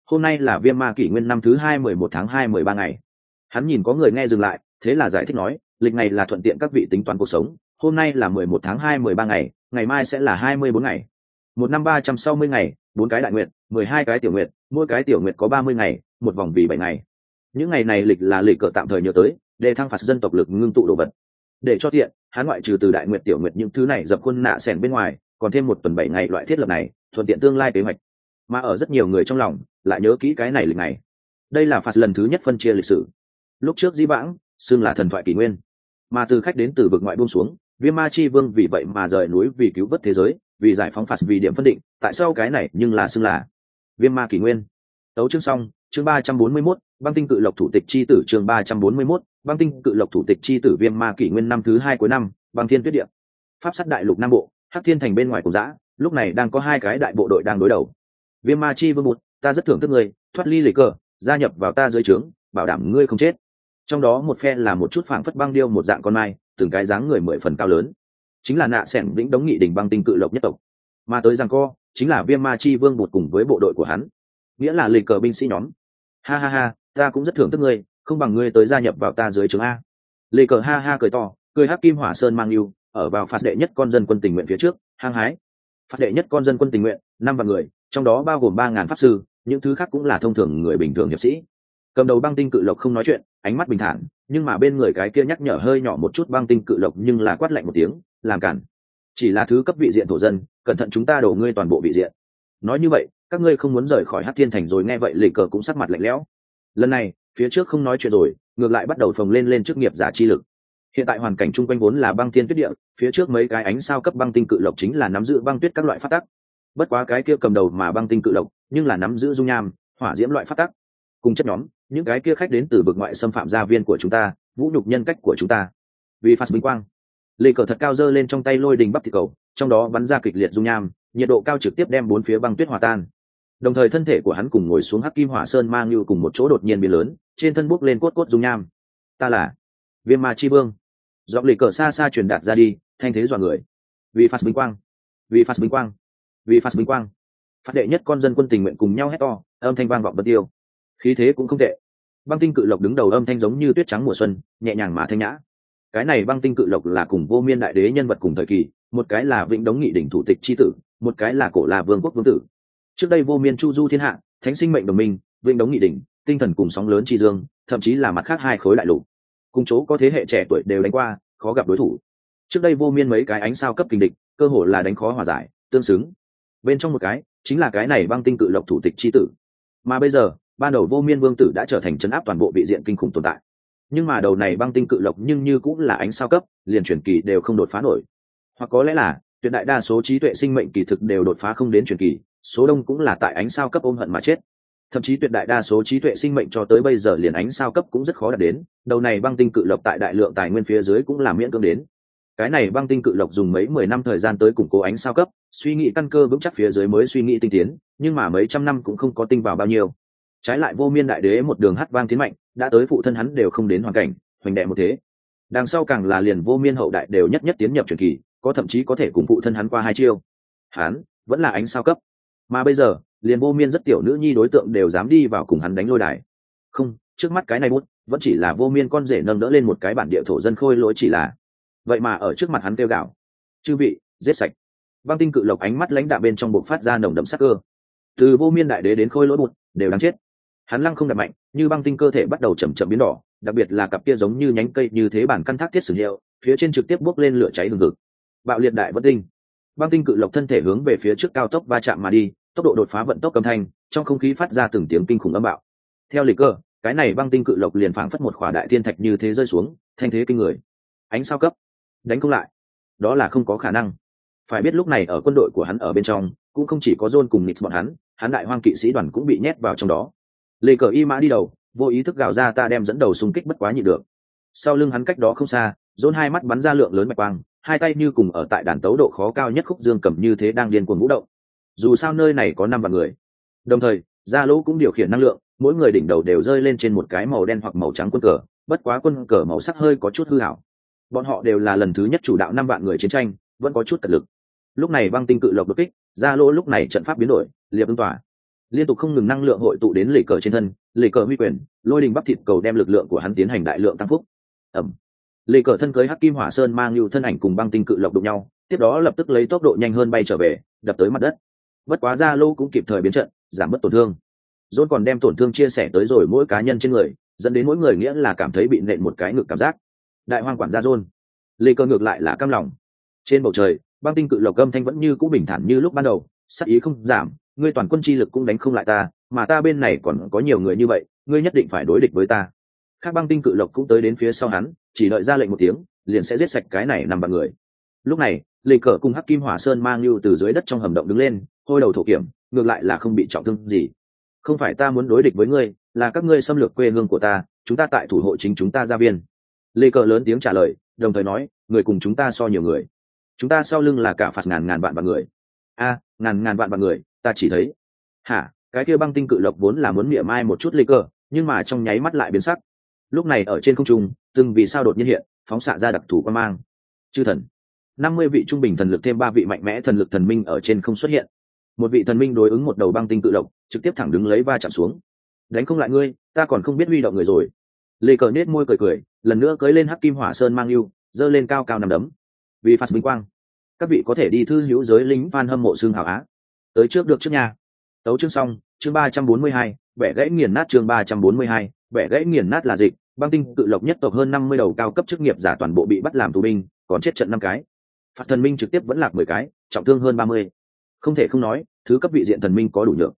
Hôm nay là viêm ma kỷ nguyên năm thứ hai mười một tháng hai mười ba ngày. Hắn nhìn có người nghe dừng lại, thế là giải thích nói, lịch này là thuận tiện các vị tính toán cuộc sống hôm nay là mười một tháng hai, mười ba ngày ngày mai sẽ là hai mươi bốn ngày. Một năm ba trăm sáu mươi ngày, bốn cái đại nguyện, mười hai cái tiểu nguyện, mỗi cái tiểu nguyện có ba mươi ngày, một vòng vì bảy ngày. Những ngày này lịch là lịch cỡ tạm thời nhớ tới, để thăng phạt dân tộc lực ngưng tụ đồ vật. Để cho tiện, hắn ngoại trừ từ đại nguyện tiểu nguyện những thứ này dập khuôn nạ sẻn bên ngoài, còn thêm một tuần bảy ngày loại thiết lập này, thuận tiện tương lai kế hoạch. Mà ở rất nhiều người trong lòng, lại nhớ kỹ cái này lịch này đây là phạt lần thứ nhất phân chia lịch sử. Lúc trước di vãng, xưng là thần thoại kỷ nguyên. Mà từ khách đến từ vực ngoại buông xuống viêm ma chi vương vì vậy mà rời núi vì cứu vớt thế giới, vì giải phóng phạt vì điểm phân định, tại sao cái này nhưng là xưng là viêm ma kỷ nguyên? Tấu chương xong, chương ba trăm bốn mươi mốt, băng tinh cự lộc thủ tịch chi tử, chương ba trăm bốn mươi mốt, băng tinh cự lộc thủ tịch chi tử viêm ma kỷ nguyên năm thứ hai cuối năm, băng thiên tuyết địa. Pháp sát đại lục nam bộ, hắc thiên thành bên ngoài cùng giã lúc này đang có hai cái đại bộ đội đang đối đầu. Viêm ma chi vương một, ta rất thưởng thức ngươi, thoát ly lấy cờ, gia nhập vào ta dưới trướng, bảo đảm ngươi không chết. Trong đó một phe là một chút phảng phất băng điêu một dạng con mai từng cái dáng người mười phần cao lớn. Chính là nạ sẻn vĩnh đống nghị đình băng tinh cự lộc nhất tộc. Mà tới rằng co, chính là viêm ma chi vương bột cùng với bộ đội của hắn. Nghĩa là lịch cờ binh sĩ nhóm. Ha ha ha, ta cũng rất thưởng thức ngươi, không bằng ngươi tới gia nhập vào ta dưới trướng a. Lê cờ ha ha cười to, cười hắc kim hỏa sơn mang yêu, ở vào phạt đệ nhất con dân quân tình nguyện phía trước, hăng hái. Phạt đệ nhất con dân quân tình nguyện, năm vạn người, trong đó bao gồm ba ngàn pháp sư, những thứ khác cũng là thông thường người bình thường hiệp sĩ cầm đầu băng tinh cự lộc không nói chuyện, ánh mắt bình thản, nhưng mà bên người cái kia nhắc nhở hơi nhỏ một chút băng tinh cự lộc nhưng là quát lạnh một tiếng, làm cản. Chỉ là thứ cấp vị diện thổ dân, cẩn thận chúng ta đổ ngươi toàn bộ vị diện. Nói như vậy, các ngươi không muốn rời khỏi hát thiên thành rồi, nghe vậy lệ cờ cũng sắc mặt lạnh lẽo. Lần này, phía trước không nói chuyện rồi, ngược lại bắt đầu phồng lên lên chức nghiệp giả chi lực. Hiện tại hoàn cảnh chung quanh vốn là băng thiên tuyết địa, phía trước mấy cái ánh sao cấp băng tinh cự lộc chính là nắm giữ băng tuyết các loại phát tắc. Bất quá cái kia cầm đầu mà băng tinh cự lộc, nhưng là nắm giữ dung nham, hỏa diễm loại phát tắc, cùng chất nhóm những cái kia khách đến từ vực ngoại xâm phạm gia viên của chúng ta, vũ nhục nhân cách của chúng ta. Vì phát bình quang, lê cờ thật cao dơ lên trong tay lôi đình bắp thịt cầu, trong đó bắn ra kịch liệt dung nham, nhiệt độ cao trực tiếp đem bốn phía băng tuyết hòa tan. Đồng thời thân thể của hắn cùng ngồi xuống hắc kim hỏa sơn mang như cùng một chỗ đột nhiên biến lớn, trên thân bốc lên cốt cốt dung nham. Ta là viêm ma chi vương. Giọng lì cờ xa xa truyền đạt ra đi, thanh thế dọa người. Vì phát bình quang, vì phát bình quang, vì phát bình quang. Phát đệ nhất con dân quân tình nguyện cùng nhau hét to, âm thanh vang vọng bất tiêu khí thế cũng không tệ. Băng tinh cự lộc đứng đầu âm thanh giống như tuyết trắng mùa xuân, nhẹ nhàng mà thanh nhã. Cái này băng tinh cự lộc là cùng vô miên đại đế nhân vật cùng thời kỳ, một cái là vĩnh đống nghị đỉnh thủ tịch tri tử, một cái là cổ là vương quốc vương tử. Trước đây vô miên chu du thiên hạ, thánh sinh mệnh đồng minh, vĩnh đống nghị đỉnh, tinh thần cùng sóng lớn tri dương, thậm chí là mặt khác hai khối đại lục. Cùng chỗ có thế hệ trẻ tuổi đều đánh qua, khó gặp đối thủ. Trước đây vô miên mấy cái ánh sao cấp kinh địch, cơ hội là đánh khó hòa giải, tương xứng. Bên trong một cái, chính là cái này băng tinh cự lộc thủ tịch tri tử. Mà bây giờ ban đầu vô miên vương tử đã trở thành chấn áp toàn bộ vị diện kinh khủng tồn tại. Nhưng mà đầu này băng tinh cự lộc nhưng như cũng là ánh sao cấp, liền truyền kỳ đều không đột phá nổi. Hoặc có lẽ là, tuyệt đại đa số trí tuệ sinh mệnh kỳ thực đều đột phá không đến truyền kỳ, số đông cũng là tại ánh sao cấp ôm hận mà chết. Thậm chí tuyệt đại đa số trí tuệ sinh mệnh cho tới bây giờ liền ánh sao cấp cũng rất khó đạt đến, đầu này băng tinh cự lộc tại đại lượng tài nguyên phía dưới cũng là miễn cưỡng đến. Cái này băng tinh cự lộc dùng mấy mười năm thời gian tới củng cố ánh sao cấp, suy nghĩ căn cơ vững chắc phía dưới mới suy nghĩ tinh tiến, nhưng mà mấy trăm năm cũng không có tinh vào bao nhiêu trái lại vô miên đại đế một đường hát vang tiến mạnh, đã tới phụ thân hắn đều không đến hoàn cảnh, hoành đệ một thế. Đằng sau càng là liền vô miên hậu đại đều nhất nhất tiến nhập truyền kỳ, có thậm chí có thể cùng phụ thân hắn qua hai chiêu. Hắn vẫn là ánh sao cấp. Mà bây giờ, liền vô miên rất tiểu nữ nhi đối tượng đều dám đi vào cùng hắn đánh lôi đài. Không, trước mắt cái này bút, vẫn chỉ là vô miên con rể nâng đỡ lên một cái bản địa thổ dân khôi lỗi chỉ là. Vậy mà ở trước mặt hắn kêu gạo chư vị, giết sạch. Băng tinh cự lộc ánh mắt lãnh đạo bên trong bộc phát ra nồng đậm sắc cơ. Từ vô miên đại đế đến khôi lỗi bụt đều đáng chết hắn lăng không đập mạnh, như băng tinh cơ thể bắt đầu chầm chậm biến đỏ, đặc biệt là cặp kia giống như nhánh cây như thế bản căn thác thiết sử hiệu, phía trên trực tiếp bốc lên lửa cháy đường ngực. Bạo liệt đại bất tinh. Băng tinh cự lộc thân thể hướng về phía trước cao tốc va chạm mà đi, tốc độ đột phá vận tốc âm thanh, trong không khí phát ra từng tiếng kinh khủng âm bạo. Theo lịch cơ, cái này băng tinh cự lộc liền phảng phất một khỏa đại thiên thạch như thế rơi xuống, thanh thế kinh người. Ánh sao cấp. Đánh không lại. Đó là không có khả năng. Phải biết lúc này ở quân đội của hắn ở bên trong, cũng không chỉ có john cùng nix bọn hắn hắn đại hoang kỵ sĩ đoàn cũng bị nhét vào trong đó lê cờ y mã đi đầu, vô ý thức gào ra ta đem dẫn đầu xung kích bất quá nhị được. Sau lưng hắn cách đó không xa john hai mắt bắn ra lượng lớn mạch quang, hai tay như cùng ở tại đàn tấu độ khó cao nhất khúc dương cầm như thế đang điên cuồng vũ động. Dù sao nơi này có năm vạn người. Đồng thời gia lỗ cũng điều khiển năng lượng, mỗi người đỉnh đầu đều rơi lên trên một cái màu đen hoặc màu trắng quân cờ, bất quá quân cờ màu sắc hơi có chút hư hảo bọn họ đều là lần thứ nhất chủ đạo năm vạn người chiến tranh, vẫn có chút cật lực. Lúc này băng tinh cự lộc đột kích gia lỗ lúc này trận pháp biến đổi, liệp ứng tỏa liên tục không ngừng năng lượng hội tụ đến lề cờ trên thân lề cờ huy quyền, lôi đình bắp thịt cầu đem lực lượng của hắn tiến hành đại lượng tăng phúc. Ẩm. Lề cờ thân cưới hắc kim hỏa sơn mang lưu thân ảnh cùng băng tinh cự lộc đụng nhau, tiếp đó lập tức lấy tốc độ nhanh hơn bay trở về, đập tới mặt đất. Bất quá gia lô cũng kịp thời biến trận, giảm bớt tổn thương. Dôn còn đem tổn thương chia sẻ tới rồi mỗi cá nhân trên người, dẫn đến mỗi người nghĩa là cảm thấy bị nện một cái ngực cảm giác. Đại hoang quản gia dôn lê cơ ngược lại là cam lòng. Trên bầu trời, băng tinh cự lộc âm thanh vẫn như cũ bình thản như lúc ban đầu, sắc ý không giảm ngươi toàn quân chi lực cũng đánh không lại ta, mà ta bên này còn có nhiều người như vậy, ngươi nhất định phải đối địch với ta. Khác băng tinh cự lộc cũng tới đến phía sau hắn, chỉ đợi ra lệnh một tiếng, liền sẽ giết sạch cái này nằm bằng người. Lúc này lê cờ cùng hắc kim hỏa sơn mang lưu từ dưới đất trong hầm động đứng lên, hôi đầu thổ kiểm, ngược lại là không bị trọng thương gì. Không phải ta muốn đối địch với ngươi, là các ngươi xâm lược quê hương của ta, chúng ta tại thủ hộ chính chúng ta gia viên. Lê cờ lớn tiếng trả lời, đồng thời nói, người cùng chúng ta so nhiều người. Chúng ta sau lưng là cả phạt ngàn ngàn vạn vạn người. A, ngàn ngàn vạn vạn người ta chỉ thấy. Hả? Cái kia băng tinh cự lộc vốn là muốn mỉa mai một chút lê cờ nhưng mà trong nháy mắt lại biến sắc. Lúc này ở trên không trung, từng vì sao đột nhiên hiện, phóng xạ ra đặc thù quan mang. Chư thần. Năm mươi vị trung bình thần lực thêm ba vị mạnh mẽ thần lực thần minh ở trên không xuất hiện. Một vị thần minh đối ứng một đầu băng tinh cự lộc, trực tiếp thẳng đứng lấy va chạm xuống. Đánh không lại ngươi, ta còn không biết huy động người rồi. Lê cờ nết môi cười cười, lần nữa cưới lên hắc kim hỏa sơn mang yêu dơ lên cao cao nằm đấm. Vì phạt vinh quang. Các vị có thể đi thư hữu giới lính phan hâm mộ xương hảo á tới trước được trước nhà tấu chương xong, chương ba trăm bốn mươi hai bẻ gãy nghiền nát chương ba trăm bốn mươi hai bẻ gãy nghiền nát là dịch, băng tinh tự lộc nhất tộc hơn năm mươi đầu cao cấp chức nghiệp giả toàn bộ bị bắt làm tù binh, còn chết trận năm cái. Phạt thần minh trực tiếp vẫn lạc mười cái, trọng thương hơn ba mươi. Không thể không nói, thứ cấp vị diện thần minh có đủ nhượng.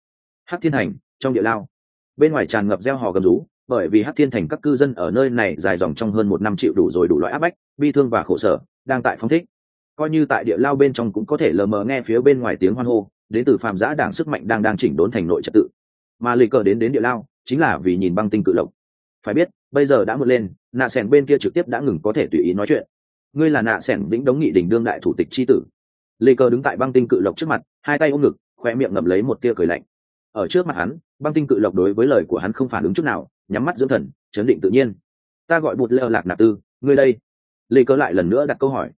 Hắc thiên hành trong địa lao. Bên ngoài tràn ngập gieo hò gầm rú, bởi vì hắc thiên thành các cư dân ở nơi này dài dòng trong hơn một năm triệu đủ rồi đủ loại áp bách, bi thương và khổ sở, đang tại phong thích. Coi như tại địa lao bên trong cũng có thể lờ mờ nghe phía bên ngoài tiếng hoan hô đến từ phàm giã đảng sức mạnh đang đang chỉnh đốn thành nội trật tự. Mà lì cờ đến đến địa lao, chính là vì nhìn băng tinh cự lộc. Phải biết, bây giờ đã một lên, nạ sẻn bên kia trực tiếp đã ngừng có thể tùy ý nói chuyện. Ngươi là nạ sẻn vĩnh đống nghị đỉnh đương đại thủ tịch tri tử. Lì cờ đứng tại băng tinh cự lộc trước mặt, hai tay ôm ngực khoe miệng ngậm lấy một tia cười lạnh. Ở trước mặt hắn, băng tinh cự lộc đối với lời của hắn không phản ứng chút nào, nhắm mắt dưỡng thần, chấn định tự nhiên. Ta gọi bụt lơ lạc nạp tư, ngươi đây. Lê cơ lại lần nữa đặt câu hỏi.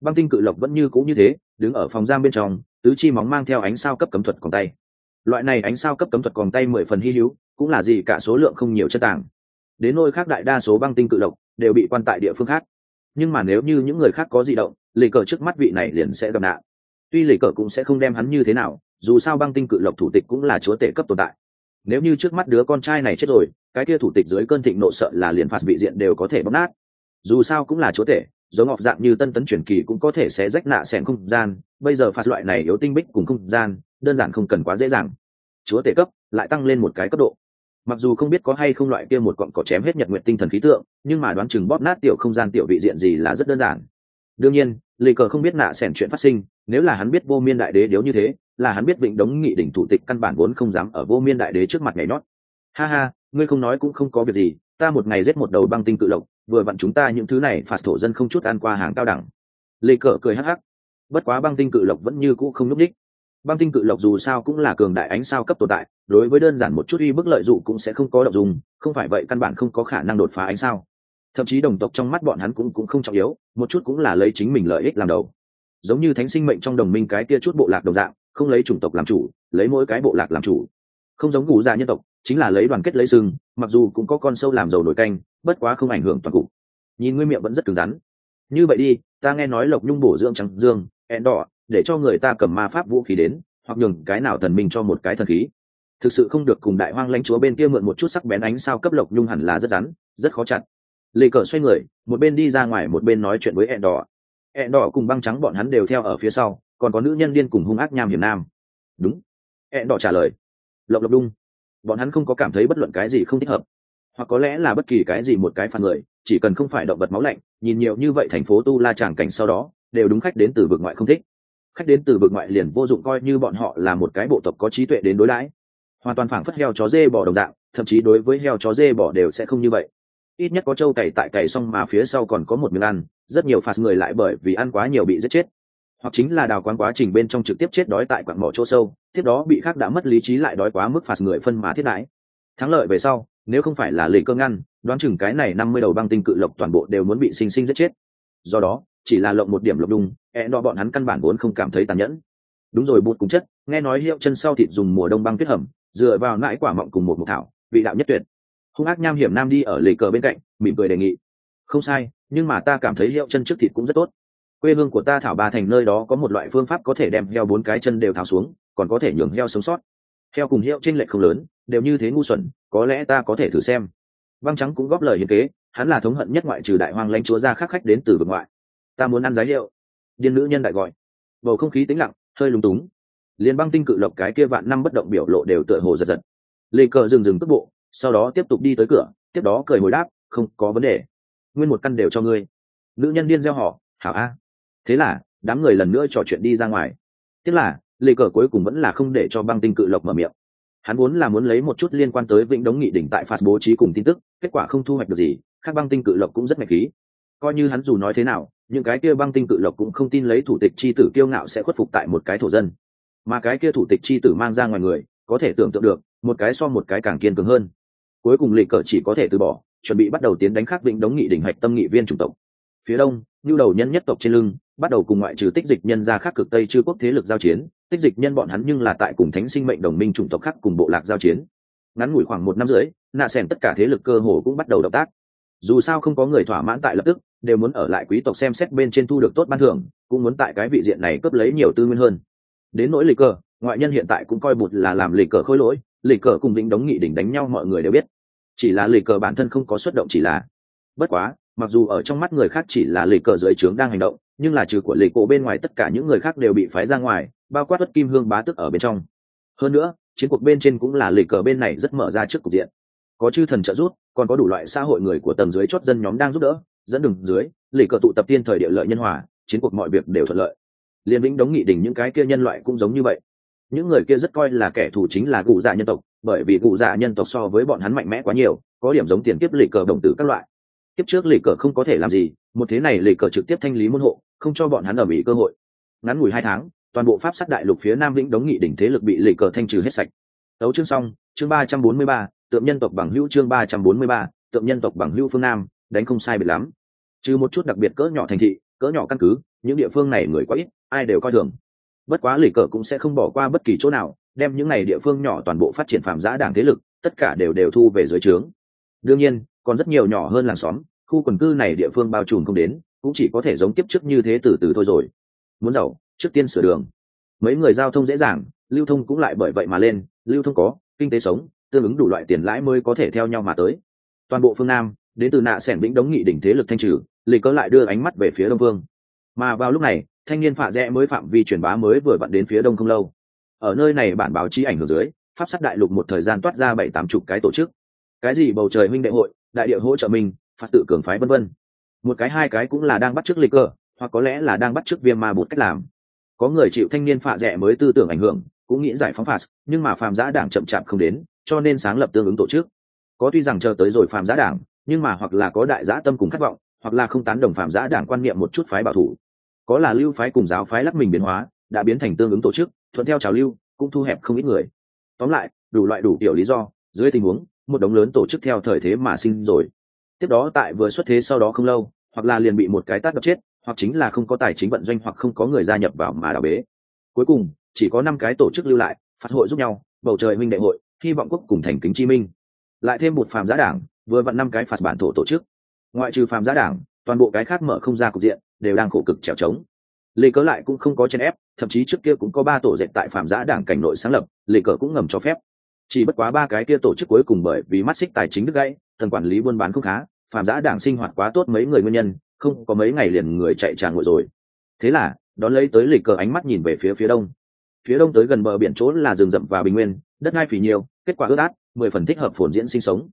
Băng tinh cự lộc vẫn như cũ như thế, đứng ở phòng giam bên trong tứ chi móng mang theo ánh sao cấp cấm thuật còn tay. Loại này ánh sao cấp cấm thuật còn tay mười phần hy hữu, cũng là gì cả số lượng không nhiều chất tàng. Đến nôi khác đại đa số băng tinh cự độc, đều bị quan tại địa phương khác. Nhưng mà nếu như những người khác có di động lì cờ trước mắt vị này liền sẽ gặp nạn. Tuy lì cờ cũng sẽ không đem hắn như thế nào, dù sao băng tinh cự lộc thủ tịch cũng là chúa tể cấp tồn tại. Nếu như trước mắt đứa con trai này chết rồi, cái kia thủ tịch dưới cơn thịnh nộ sợ là liền phạt bị diện đều có thể bóc nát. Dù sao cũng là chúa tể giống ngọc dạng như tân tấn truyền kỳ cũng có thể sẽ rách nạ xẻng không gian. Bây giờ phạt loại này yếu tinh bích cùng không gian, đơn giản không cần quá dễ dàng. Chúa tể cấp lại tăng lên một cái cấp độ. Mặc dù không biết có hay không loại kia một cọng cỏ chém hết nhật nguyện tinh thần khí tượng, nhưng mà đoán chừng bóp nát tiểu không gian tiểu vị diện gì là rất đơn giản. Đương nhiên lì cờ không biết nạ xẻn chuyện phát sinh, nếu là hắn biết vô miên đại đế điếu như thế, là hắn biết vịnh đống nghị đỉnh thủ tịch căn bản vốn không dám ở vô miên đại đế trước mặt nhảy nót ha ha, ngươi không nói cũng không có việc gì, ta một ngày giết một đầu băng tinh cự lộc vừa vặn chúng ta những thứ này phạt thổ dân không chút ăn qua hàng cao đẳng. Lê cờ cười hắc hắc. Bất quá băng tinh cự lộc vẫn như cũ không nhúc đích băng tinh cự lộc dù sao cũng là cường đại ánh sao cấp tồn tại, đối với đơn giản một chút uy bức lợi dụng cũng sẽ không có động dùng, không phải vậy căn bản không có khả năng đột phá ánh sao. Thậm chí đồng tộc trong mắt bọn hắn cũng cũng không trọng yếu, một chút cũng là lấy chính mình lợi ích làm đầu. Giống như thánh sinh mệnh trong đồng minh cái kia chút bộ lạc đồng dạng, không lấy chủng tộc làm chủ, lấy mỗi cái bộ lạc làm chủ. Không giống gù già nhân tộc, chính là lấy đoàn kết lấy sừng, mặc dù cũng có con sâu làm dầu nổi canh bất quá không ảnh hưởng toàn cục. Nhìn nguyên miệng vẫn rất cứng rắn. Như vậy đi, ta nghe nói lộc nhung bổ dưỡng trắng dương, ẹn đỏ, để cho người ta cầm ma pháp vũ khí đến, hoặc nhường cái nào thần minh cho một cái thần khí. Thực sự không được cùng đại hoang lãnh chúa bên kia mượn một chút sắc bén ánh sao cấp lộc nhung hẳn là rất rắn, rất khó chặt lê cờ xoay người, một bên đi ra ngoài một bên nói chuyện với ẹn đỏ. Ẹn đỏ cùng băng trắng bọn hắn đều theo ở phía sau, còn có nữ nhân điên cùng hung ác nham hiểm nam. Đúng. Ẹn đỏ trả lời. Lộc lộc đung bọn hắn không có cảm thấy bất luận cái gì không thích hợp hoặc có lẽ là bất kỳ cái gì một cái phạt người, chỉ cần không phải động vật máu lạnh, nhìn nhiều như vậy thành phố tu la tràng cảnh sau đó, đều đúng khách đến từ vực ngoại không thích. Khách đến từ vực ngoại liền vô dụng coi như bọn họ là một cái bộ tộc có trí tuệ đến đối đãi. Hoàn toàn phảng phất heo chó dê bỏ đồng dạng, thậm chí đối với heo chó dê bỏ đều sẽ không như vậy. Ít nhất có trâu cày tại cày xong mà phía sau còn có một miếng ăn, rất nhiều phạt người lại bởi vì ăn quá nhiều bị giết chết. Hoặc chính là đào quán quá trình bên trong trực tiếp chết đói tại quảng mỏ chỗ sâu, tiếp đó bị khác đã mất lý trí lại đói quá mức phạt người phân mà thiết đãi. Thắng lợi về sau nếu không phải là lệ cơ ngăn, đoán chừng cái này năm mươi đầu băng tinh cự lộc toàn bộ đều muốn bị sinh sinh giết chết. Do đó, chỉ là lộng một điểm lộc đung e đo bọn hắn căn bản vốn không cảm thấy tàn nhẫn. Đúng rồi, bụt cùng chất, nghe nói hiệu chân sau thịt dùng mùa đông băng tuyết hầm dựa vào nãi quả mọng cùng một mục thảo, vị đạo nhất tuyệt. Hung ác nham hiểm nam đi ở lề cờ bên cạnh, mỉm cười đề nghị. Không sai, nhưng mà ta cảm thấy hiệu chân trước thịt cũng rất tốt. Quê hương của ta thảo ba thành nơi đó có một loại phương pháp có thể đem heo bốn cái chân đều tháo xuống, còn có thể nhường heo sống sót heo cùng hiệu trên lệch không lớn, đều như thế ngu xuẩn, có lẽ ta có thể thử xem. Băng trắng cũng góp lời hiến kế, hắn là thống hận nhất ngoại trừ đại hoang lãnh chúa ra khác khách đến từ vực ngoại. Ta muốn ăn giá hiệu. Điên nữ nhân đại gọi. Bầu không khí tĩnh lặng, hơi lúng túng. Liền băng tinh cự lộc cái kia vạn năm bất động biểu lộ đều tựa hồ giật giật. Lê cờ dừng dừng tức bộ, sau đó tiếp tục đi tới cửa, tiếp đó cười hồi đáp, không có vấn đề. Nguyên một căn đều cho ngươi. Nữ nhân điên gieo họ hảo a. Thế là, đám người lần nữa trò chuyện đi ra ngoài. Tức là lê cờ cuối cùng vẫn là không để cho băng tinh cự lộc mở miệng. Hắn muốn là muốn lấy một chút liên quan tới vĩnh đống nghị đỉnh tại phạt bố trí cùng tin tức, kết quả không thu hoạch được gì, khác băng tinh cự lộc cũng rất ngạch khí. Coi như hắn dù nói thế nào, những cái kia băng tinh cự lộc cũng không tin lấy thủ tịch c h i tử kiêu ngạo sẽ khuất phục tại một cái thổ dân. Mà cái kia thủ tịch c h i tử mang ra ngoài người, có thể tưởng tượng được, một cái so một cái càng kiên cường hơn. Cuối cùng lịch cờ chỉ có thể từ bỏ, chuẩn bị bắt đầu tiến đánh khắc vĩnh đống nghị đỉnh hạch tâm nghị viên chủng tộc. Phía đông, nhu đầu nhân nhất tộc trên lưng bắt đầu cùng ngoại trừ tích dịch nhân ra khác cực tây chư quốc thế lực giao chiến, tích dịch nhân bọn hắn nhưng là tại cùng thánh sinh mệnh đồng minh chủng tộc khác cùng bộ lạc giao chiến. Ngắn ngủi khoảng một năm rưỡi, nạ s tất cả thế lực cơ hồ cũng bắt đầu động tác. Dù sao không có người thỏa mãn tại lập tức, đều muốn ở lại quý tộc xem xét bên trên thu được tốt ban thưởng, cũng muốn tại cái vị diện này cướp lấy nhiều tư nguyên hơn. Đến nỗi lịch cờ, ngoại nhân hiện tại cũng coi bụt là làm lịch cờ khôi lỗi, lịch cờ cùng vĩnh đống nghị đỉnh đánh nhau mọi người đều biết. Chỉ là lịch cờ bản thân không có xuất động chỉ là. Bất quá, mặc dù ở trong mắt người khác chỉ là lịch cờ dưới trướng đang hành động nhưng là trừ của lệ cổ bên ngoài tất cả những người khác đều bị phái ra ngoài, bao quát đất kim hương bá tức ở bên trong. Hơn nữa, chiến cuộc bên trên cũng là lệ cờ bên này rất mở ra trước cục diện. Có chư thần trợ giúp, còn có đủ loại xã hội người của tầng dưới chót dân nhóm đang giúp đỡ, dẫn đường dưới lì cờ tụ tập tiên thời địa lợi nhân hòa, chiến cuộc mọi việc đều thuận lợi. Liên vĩnh đống nghị đình những cái kia nhân loại cũng giống như vậy. Những người kia rất coi là kẻ thù chính là cụ dạ nhân tộc, bởi vì cụ dạ nhân tộc so với bọn hắn mạnh mẽ quá nhiều, có điểm giống tiền kiếp lì cờ đồng tử các loại. Kiếp trước lì cờ không có thể làm gì một thế này lệ cờ trực tiếp thanh lý môn hộ, không cho bọn hắn ở mỹ cơ hội. Ngắn ngủi hai tháng, toàn bộ pháp sát đại lục phía nam vĩnh đống nghị đỉnh thế lực bị lệ cờ thanh trừ hết sạch. Đấu chương xong, chương ba trăm bốn mươi ba, tượng nhân tộc bằng hữu chương ba trăm bốn mươi ba, tượng nhân tộc bằng hữu phương nam, đánh không sai biệt lắm. Trừ một chút đặc biệt cỡ nhỏ thành thị, cỡ nhỏ căn cứ, những địa phương này người quá ít, ai đều coi thường. Bất quá lì cờ cũng sẽ không bỏ qua bất kỳ chỗ nào, đem những này địa phương nhỏ toàn bộ phát triển phạm giã đảng thế lực, tất cả đều đều thu về dưới trướng. Đương nhiên, còn rất nhiều nhỏ hơn làng xóm khu quần cư này địa phương bao trùm không đến, cũng chỉ có thể giống tiếp trước như thế từ từ thôi rồi. Muốn giàu trước tiên sửa đường. Mấy người giao thông dễ dàng, lưu thông cũng lại bởi vậy mà lên, lưu thông có, kinh tế sống, tương ứng đủ loại tiền lãi mới có thể theo nhau mà tới. Toàn bộ phương nam, đến từ nạ sẻn lĩnh đống nghị đỉnh thế lực thanh trừ, lì cớ lại đưa ánh mắt về phía đông vương. Mà vào lúc này, thanh niên phạ rẽ mới phạm vi truyền bá mới vừa vặn đến phía đông không lâu. Ở nơi này bản báo chí ảnh hưởng dưới, pháp sát đại lục một thời gian toát ra bảy tám chục cái tổ chức. Cái gì bầu trời huynh đệ hội, đại địa hỗ trợ mình phạt tự cường phái vân vân. Một cái hai cái cũng là đang bắt chước lịch cơ, hoặc có lẽ là đang bắt chước viêm ma bột cách làm. Có người chịu thanh niên phạ rẻ mới tư tưởng ảnh hưởng, cũng nghĩ giải phóng phạt, nhưng mà phàm giã đảng chậm chạp không đến, cho nên sáng lập tương ứng tổ chức. Có tuy rằng chờ tới rồi phàm giã đảng, nhưng mà hoặc là có đại giã tâm cùng khát vọng, hoặc là không tán đồng phàm giã đảng quan niệm một chút phái bảo thủ. Có là lưu phái cùng giáo phái lắc mình biến hóa, đã biến thành tương ứng tổ chức, thuận theo trào lưu, cũng thu hẹp không ít người. Tóm lại, đủ loại đủ kiểu lý do, dưới tình huống, một đống lớn tổ chức theo thời thế mà sinh rồi tiếp đó tại vừa xuất thế sau đó không lâu, hoặc là liền bị một cái tát đập chết, hoặc chính là không có tài chính vận doanh hoặc không có người gia nhập vào mà đảo bế. Cuối cùng, chỉ có năm cái tổ chức lưu lại phát hội giúp nhau, bầu trời minh đệ hội, hy vọng quốc cùng thành kính chi minh. Lại thêm một phàm giá đảng, vừa vặn năm cái phạt bản thổ tổ chức. Ngoại trừ phàm giá đảng, toàn bộ cái khác mở không ra cục diện, đều đang khổ cực trèo trống. Lê cớ lại cũng không có chen ép, thậm chí trước kia cũng có ba tổ dệt tại phàm giá đảng cảnh nội sáng lập, lê cờ cũng ngầm cho phép. Chỉ bất quá ba cái kia tổ chức cuối cùng bởi vì mắt xích tài chính đứt gãy tầng quản lý buôn bán không khá, phàm giã đảng sinh hoạt quá tốt mấy người nguyên nhân, không có mấy ngày liền người chạy tràn ngồi rồi. Thế là, đón lấy tới lịch cờ ánh mắt nhìn về phía phía đông. Phía đông tới gần bờ biển chỗ là rừng rậm và bình nguyên, đất ngai phì nhiều, kết quả ướt át, mười phần thích hợp phồn diễn sinh sống.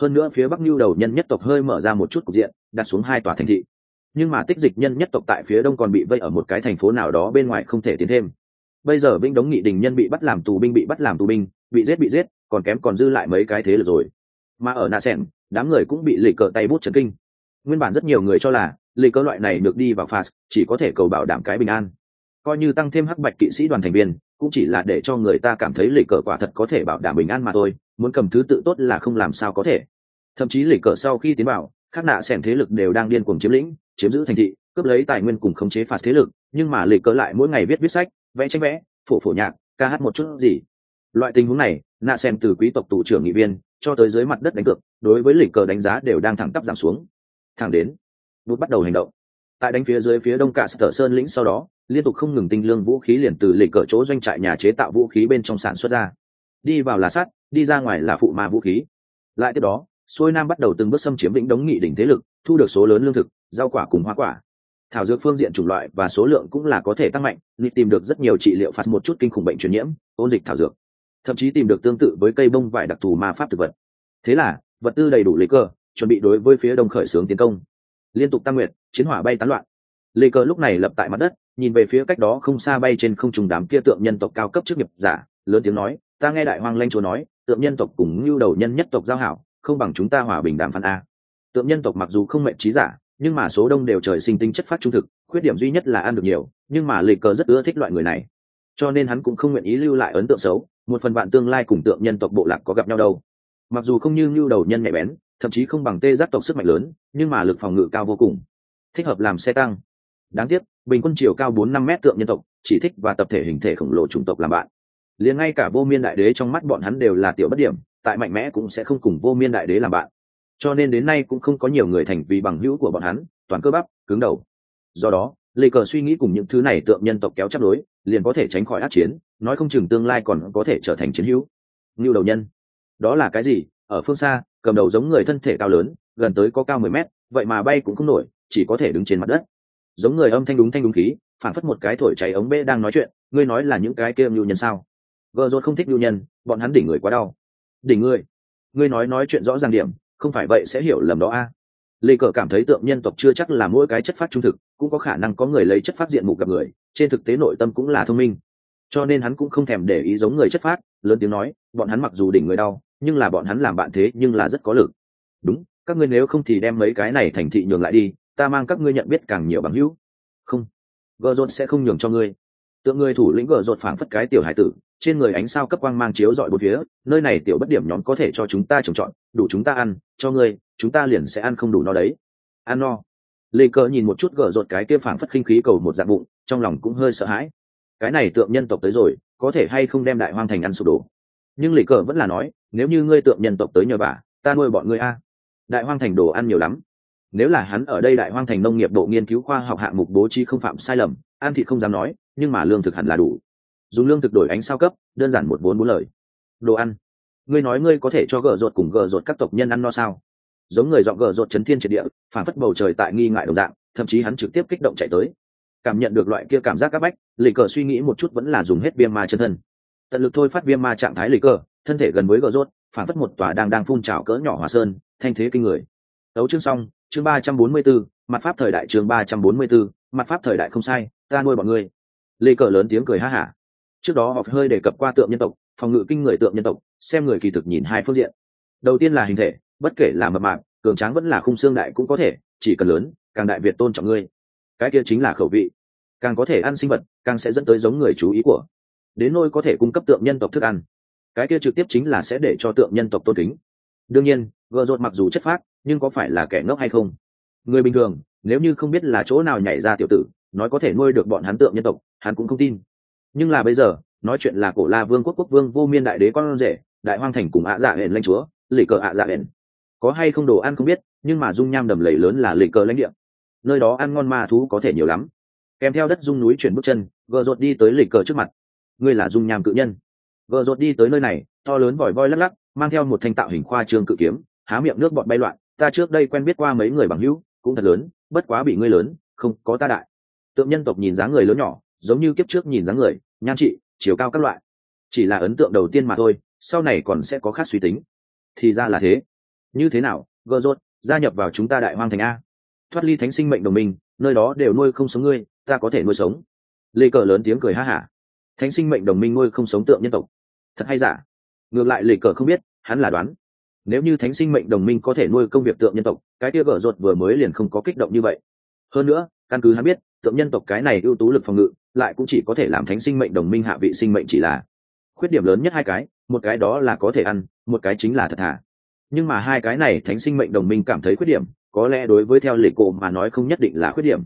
Hơn nữa phía bắc nhu đầu nhân nhất tộc hơi mở ra một chút cục diện, đặt xuống hai tòa thành thị. Nhưng mà tích dịch nhân nhất tộc tại phía đông còn bị vây ở một cái thành phố nào đó bên ngoài không thể tiến thêm. Bây giờ binh đống nghị đình nhân bị bắt làm tù binh, bị bắt làm tù binh, bị giết bị giết, còn kém còn dư lại mấy cái thế lực rồi mà ở nạ sẻn, đám người cũng bị lì cờ tay bút trấn kinh. Nguyên bản rất nhiều người cho là, lì cờ loại này được đi vào phạt chỉ có thể cầu bảo đảm cái bình an. Coi như tăng thêm hắc bạch kỵ sĩ đoàn thành viên, cũng chỉ là để cho người ta cảm thấy lì cờ quả thật có thể bảo đảm bình an mà thôi, muốn cầm thứ tự tốt là không làm sao có thể. Thậm chí lì cờ sau khi tiến vào, các nạ sẻn thế lực đều đang điên cuồng chiếm lĩnh, chiếm giữ thành thị, cướp lấy tài nguyên cùng khống chế phạt thế lực, nhưng mà lì cờ lại mỗi ngày viết viết sách, vẽ tranh vẽ, phổ phổ nhạc, ca hát một chút gì. Loại tình huống này, nạ sen từ quý tộc tụ trưởng nghị viên cho tới dưới mặt đất đánh cược, đối với lỉnh cờ đánh giá đều đang thẳng tắp giảm xuống. Thẳng đến bút bắt đầu hành động. Tại đánh phía dưới phía đông cả sở sơn lĩnh sau đó, liên tục không ngừng tinh lương vũ khí liền từ lỉnh cờ chỗ doanh trại nhà chế tạo vũ khí bên trong sản xuất ra. Đi vào là sắt, đi ra ngoài là phụ ma vũ khí. Lại tiếp đó, xuôi nam bắt đầu từng bước xâm chiếm vĩnh đống nghị đỉnh thế lực, thu được số lớn lương thực, rau quả cùng hoa quả. Thảo dược phương diện chủng loại và số lượng cũng là có thể tăng mạnh nịp tìm được rất nhiều trị liệu phạt một chút kinh khủng bệnh truyền nhiễm, ôn dịch thảo dược thậm chí tìm được tương tự với cây bông vải đặc thù ma pháp thực vật. Thế là, vật tư đầy đủ lấy cơ, chuẩn bị đối với phía đông khởi xướng tiến công. Liên tục tăng nguyện chiến hỏa bay tán loạn. Lê cơ lúc này lập tại mặt đất, nhìn về phía cách đó không xa bay trên không trùng đám kia tượng nhân tộc cao cấp trước nghiệp giả, lớn tiếng nói, ta nghe đại hoàng lanh chúa nói, tượng nhân tộc cùng lưu đầu nhân nhất tộc giao hảo, không bằng chúng ta hòa bình đàm phán a. Tượng nhân tộc mặc dù không mệnh trí giả, nhưng mà số đông đều trời sinh tinh chất phát trung thực, khuyết điểm duy nhất là ăn được nhiều, nhưng mà lê cờ rất ưa thích loại người này. Cho nên hắn cũng không nguyện ý lưu lại ấn tượng xấu một phần bạn tương lai cùng tượng nhân tộc bộ lạc có gặp nhau đâu. Mặc dù không như lưu đầu nhân nhạy bén, thậm chí không bằng tê giác tộc sức mạnh lớn, nhưng mà lực phòng ngự cao vô cùng. Thích hợp làm xe tăng. Đáng tiếc, bình quân chiều cao bốn năm mét tượng nhân tộc, chỉ thích và tập thể hình thể khổng lồ chủng tộc làm bạn. Liền ngay cả vô miên đại đế trong mắt bọn hắn đều là tiểu bất điểm, tại mạnh mẽ cũng sẽ không cùng vô miên đại đế làm bạn. Cho nên đến nay cũng không có nhiều người thành vì bằng hữu của bọn hắn, toàn cơ bắp, cứng đầu. Do đó lê cờ suy nghĩ cùng những thứ này tượng nhân tộc kéo chấp đối, liền có thể tránh khỏi át chiến, nói không chừng tương lai còn có thể trở thành chiến hữu. Ngưu đầu nhân. Đó là cái gì? Ở phương xa, cầm đầu giống người thân thể cao lớn, gần tới có cao mười mét, vậy mà bay cũng không nổi, chỉ có thể đứng trên mặt đất. Giống người âm thanh đúng thanh đúng khí, phản phất một cái thổi cháy ống bê đang nói chuyện, ngươi nói là những cái kia ngưu nhân sao? Gợ rốt không thích ngưu nhân, bọn hắn đỉnh người quá đau. Đỉnh ngươi ngươi nói nói chuyện rõ ràng điểm, không phải vậy sẽ hiểu lầm đó a lê cờ cảm thấy tượng nhân tộc chưa chắc là mỗi cái chất phát trung thực, cũng có khả năng có người lấy chất phát diện mục gặp người, trên thực tế nội tâm cũng là thông minh. Cho nên hắn cũng không thèm để ý giống người chất phát, lớn tiếng nói, bọn hắn mặc dù đỉnh người đau, nhưng là bọn hắn làm bạn thế nhưng là rất có lực. Đúng, các ngươi nếu không thì đem mấy cái này thành thị nhường lại đi, ta mang các ngươi nhận biết càng nhiều bằng hữu. Không, gờ rột sẽ không nhường cho ngươi. Tượng người thủ lĩnh gờ rột phảng phất cái tiểu hải tử trên người ánh sao cấp quang mang chiếu dọi bốn phía, nơi này tiểu bất điểm nhóm có thể cho chúng ta trồng trọt, đủ chúng ta ăn, cho ngươi, chúng ta liền sẽ ăn không đủ no đấy. Ăn no. Lê cờ nhìn một chút gở rột cái kia phảng phất khinh khí cầu một dạng bụng, trong lòng cũng hơi sợ hãi. Cái này tượng nhân tộc tới rồi, có thể hay không đem đại hoang thành ăn sụp đổ? Nhưng lê cờ vẫn là nói, nếu như ngươi tượng nhân tộc tới nhờ bà, ta nuôi bọn ngươi a. Đại hoang thành đồ ăn nhiều lắm. Nếu là hắn ở đây đại hoang thành nông nghiệp độ nghiên cứu khoa học hạng mục bố trí không phạm sai lầm an thị không dám nói, nhưng mà lương thực hẳn là đủ dùng lương thực đổi ánh sao cấp đơn giản một bốn bốn lời. Đồ ăn. Ngươi nói ngươi có thể cho gờ rột cùng gờ rột các tộc nhân ăn no sao? Giống người dọn gờ rột chấn thiên triệt địa phản phất bầu trời tại nghi ngại đồng dạng thậm chí hắn trực tiếp kích động chạy tới. Cảm nhận được loại kia cảm giác áp bách lì cờ suy nghĩ một chút vẫn là dùng hết viêm ma chân thân. Tận lực thôi phát viêm ma trạng thái lì cờ thân thể gần với gờ rốt phản phất một tòa đang đang phun trào cỡ nhỏ hòa sơn thanh thế kinh người. Đấu chương xong chương ba trăm bốn mươi 344, mặt pháp thời đại chương ba trăm bốn mươi 344, mặt pháp thời đại không sai ta nuôi bọn ngươi. Lê cờ lớn tiếng cười ha hả trước đó họ hơi đề cập qua tượng nhân tộc, phòng ngự kinh người tượng nhân tộc, xem người kỳ thực nhìn hai phương diện. Đầu tiên là hình thể, bất kể là mập mạc cường tráng vẫn là khung xương đại cũng có thể, chỉ cần lớn, càng đại việt tôn trọng ngươi. Cái kia chính là khẩu vị. Càng có thể ăn sinh vật, càng sẽ dẫn tới giống người chú ý của. Đến nôi có thể cung cấp tượng nhân tộc thức ăn. Cái kia trực tiếp chính là sẽ để cho tượng nhân tộc tôn kính. Đương nhiên gợ rột mặc dù chất phác, nhưng có phải là kẻ ngốc hay không? Người bình thường, nếu như không biết là chỗ nào nhảy ra tiểu tử, nói có thể nuôi được bọn hắn tượng nhân tộc, hắn cũng không tin nhưng là bây giờ, nói chuyện là cổ la vương quốc quốc vương vô miên đại đế con rể, đại hoang thành cùng ạ dạ hển lãnh chúa, lì cờ ạ dạ hển. Có hay không đồ ăn không biết, nhưng mà dung nham đầm lầy lớn là lì cờ lãnh địa. Nơi đó ăn ngon ma thú có thể nhiều lắm. Kèm theo đất dung núi chuyển bước chân, gờ rột đi tới lì cờ trước mặt. Ngươi là dung nham cự nhân. Gờ rột đi tới nơi này, to lớn vòi voi lắc lắc, mang theo một thanh tạo hình khoa trương cự kiếm, há miệng nước bọt bay loạn, ta trước đây quen biết qua mấy người bằng hữu, cũng thật lớn, bất quá bị ngươi lớn, không có ta đại. Tượng nhân tộc nhìn dáng người lớn nhỏ, giống như kiếp trước nhìn dáng người nhan trị, chiều cao các loại. Chỉ là ấn tượng đầu tiên mà thôi, sau này còn sẽ có khác suy tính. Thì ra là thế. Như thế nào gợ rốt, gia nhập vào chúng ta đại hoang thành a. Thoát ly thánh sinh mệnh đồng minh, nơi đó đều nuôi không sống ngươi, ta có thể nuôi sống. Lê cờ lớn tiếng cười ha hả. Thánh sinh mệnh đồng minh nuôi không sống tượng nhân tộc. Thật hay giả? Ngược lại lê cờ không biết, hắn là đoán. Nếu như thánh sinh mệnh đồng minh có thể nuôi công việc tượng nhân tộc, cái kia gở rột vừa mới liền không có kích động như vậy. Hơn nữa, căn cứ hắn biết, tượng nhân tộc cái này ưu tú lực phòng ngự lại cũng chỉ có thể làm thánh sinh mệnh đồng minh hạ vị sinh mệnh chỉ là khuyết điểm lớn nhất hai cái, một cái đó là có thể ăn, một cái chính là thật thà. Nhưng mà hai cái này thánh sinh mệnh đồng minh cảm thấy khuyết điểm, có lẽ đối với theo lệ cổ mà nói không nhất định là khuyết điểm.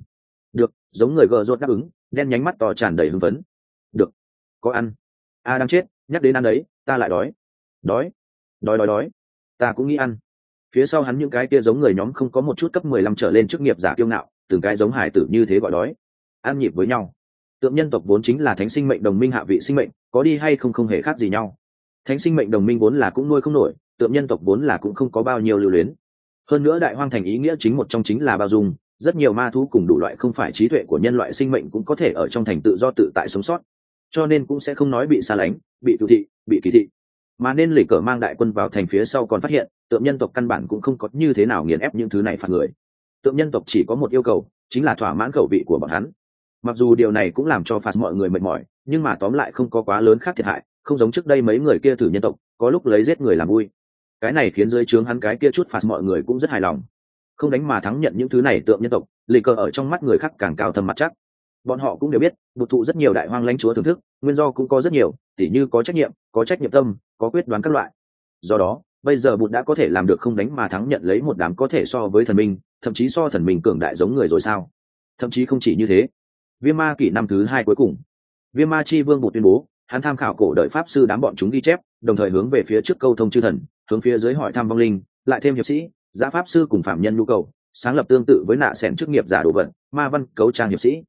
Được, giống người gờ rốt đáp ứng, đen nhánh mắt to tràn đầy hưng phấn. Được, có ăn. A đang chết, nhắc đến ăn đấy, ta lại đói. Đói đói đói đói. Ta cũng nghĩ ăn. Phía sau hắn những cái kia giống người nhóm không có một chút cấp mười lăm trở lên chức nghiệp giả kiêu ngạo, từng cái giống hải tử như thế gọi đói. Ăn nhịp với nhau tượng nhân tộc vốn chính là thánh sinh mệnh đồng minh hạ vị sinh mệnh, có đi hay không không hề khác gì nhau. Thánh sinh mệnh đồng minh vốn là cũng nuôi không nổi, tượng nhân tộc vốn là cũng không có bao nhiêu lưu luyến. Hơn nữa đại hoang thành ý nghĩa chính một trong chính là bao dung, rất nhiều ma thú cùng đủ loại không phải trí tuệ của nhân loại sinh mệnh cũng có thể ở trong thành tự do tự tại sống sót. Cho nên cũng sẽ không nói bị xa lánh, bị tự thị, bị kỳ thị. Mà nên lỉ cờ mang đại quân vào thành phía sau còn phát hiện, tượng nhân tộc căn bản cũng không có như thế nào nghiền ép những thứ này phạt người. Tượng nhân tộc chỉ có một yêu cầu, chính là thỏa mãn khẩu vị của bọn hắn mặc dù điều này cũng làm cho phạt mọi người mệt mỏi, nhưng mà tóm lại không có quá lớn khác thiệt hại, không giống trước đây mấy người kia thử nhân tộc, có lúc lấy giết người làm vui. Cái này khiến dưới trướng hắn cái kia chút phạt mọi người cũng rất hài lòng. Không đánh mà thắng nhận những thứ này tượng nhân tộc lì cờ ở trong mắt người khác càng cao thâm mặt chắc. Bọn họ cũng đều biết bột thụ rất nhiều đại hoang lãnh chúa thưởng thức, nguyên do cũng có rất nhiều, tỉ như có trách nhiệm, có trách nhiệm tâm, có quyết đoán các loại. Do đó, bây giờ bụt đã có thể làm được không đánh mà thắng nhận lấy một đám có thể so với thần minh, thậm chí so thần minh cường đại giống người rồi sao? Thậm chí không chỉ như thế viêm ma kỷ năm thứ hai cuối cùng. Viêm ma chi vương một tuyên bố, hắn tham khảo cổ đợi pháp sư đám bọn chúng ghi chép, đồng thời hướng về phía trước câu thông chư thần, hướng phía dưới hỏi thăm vong linh, lại thêm hiệp sĩ giá pháp sư cùng phạm nhân nhu cầu, sáng lập tương tự với nạ sẻn chức nghiệp giả đồ vật, ma văn, cấu trang hiệp sĩ.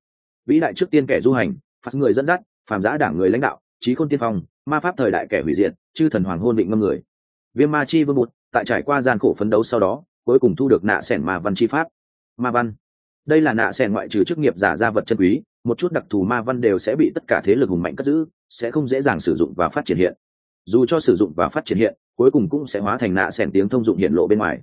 Vĩ đại trước tiên kẻ du hành, phạt người dẫn dắt, phàm giã đảng người lãnh đạo, trí khôn tiên phong, ma pháp thời đại kẻ hủy diệt, chư thần hoàng hôn định ngâm người. Viêm ma chi vương một, tại trải qua gian khổ phấn đấu sau đó, cuối cùng thu được nạ sẻn ma văn chi pháp. Ma văn đây là nạ sẻn ngoại trừ chức nghiệp giả gia vật chân quý, một chút đặc thù ma văn đều sẽ bị tất cả thế lực hùng mạnh cất giữ, sẽ không dễ dàng sử dụng và phát triển hiện. Dù cho sử dụng và phát triển hiện, cuối cùng cũng sẽ hóa thành nạ sẻn tiếng thông dụng hiện lộ bên ngoài.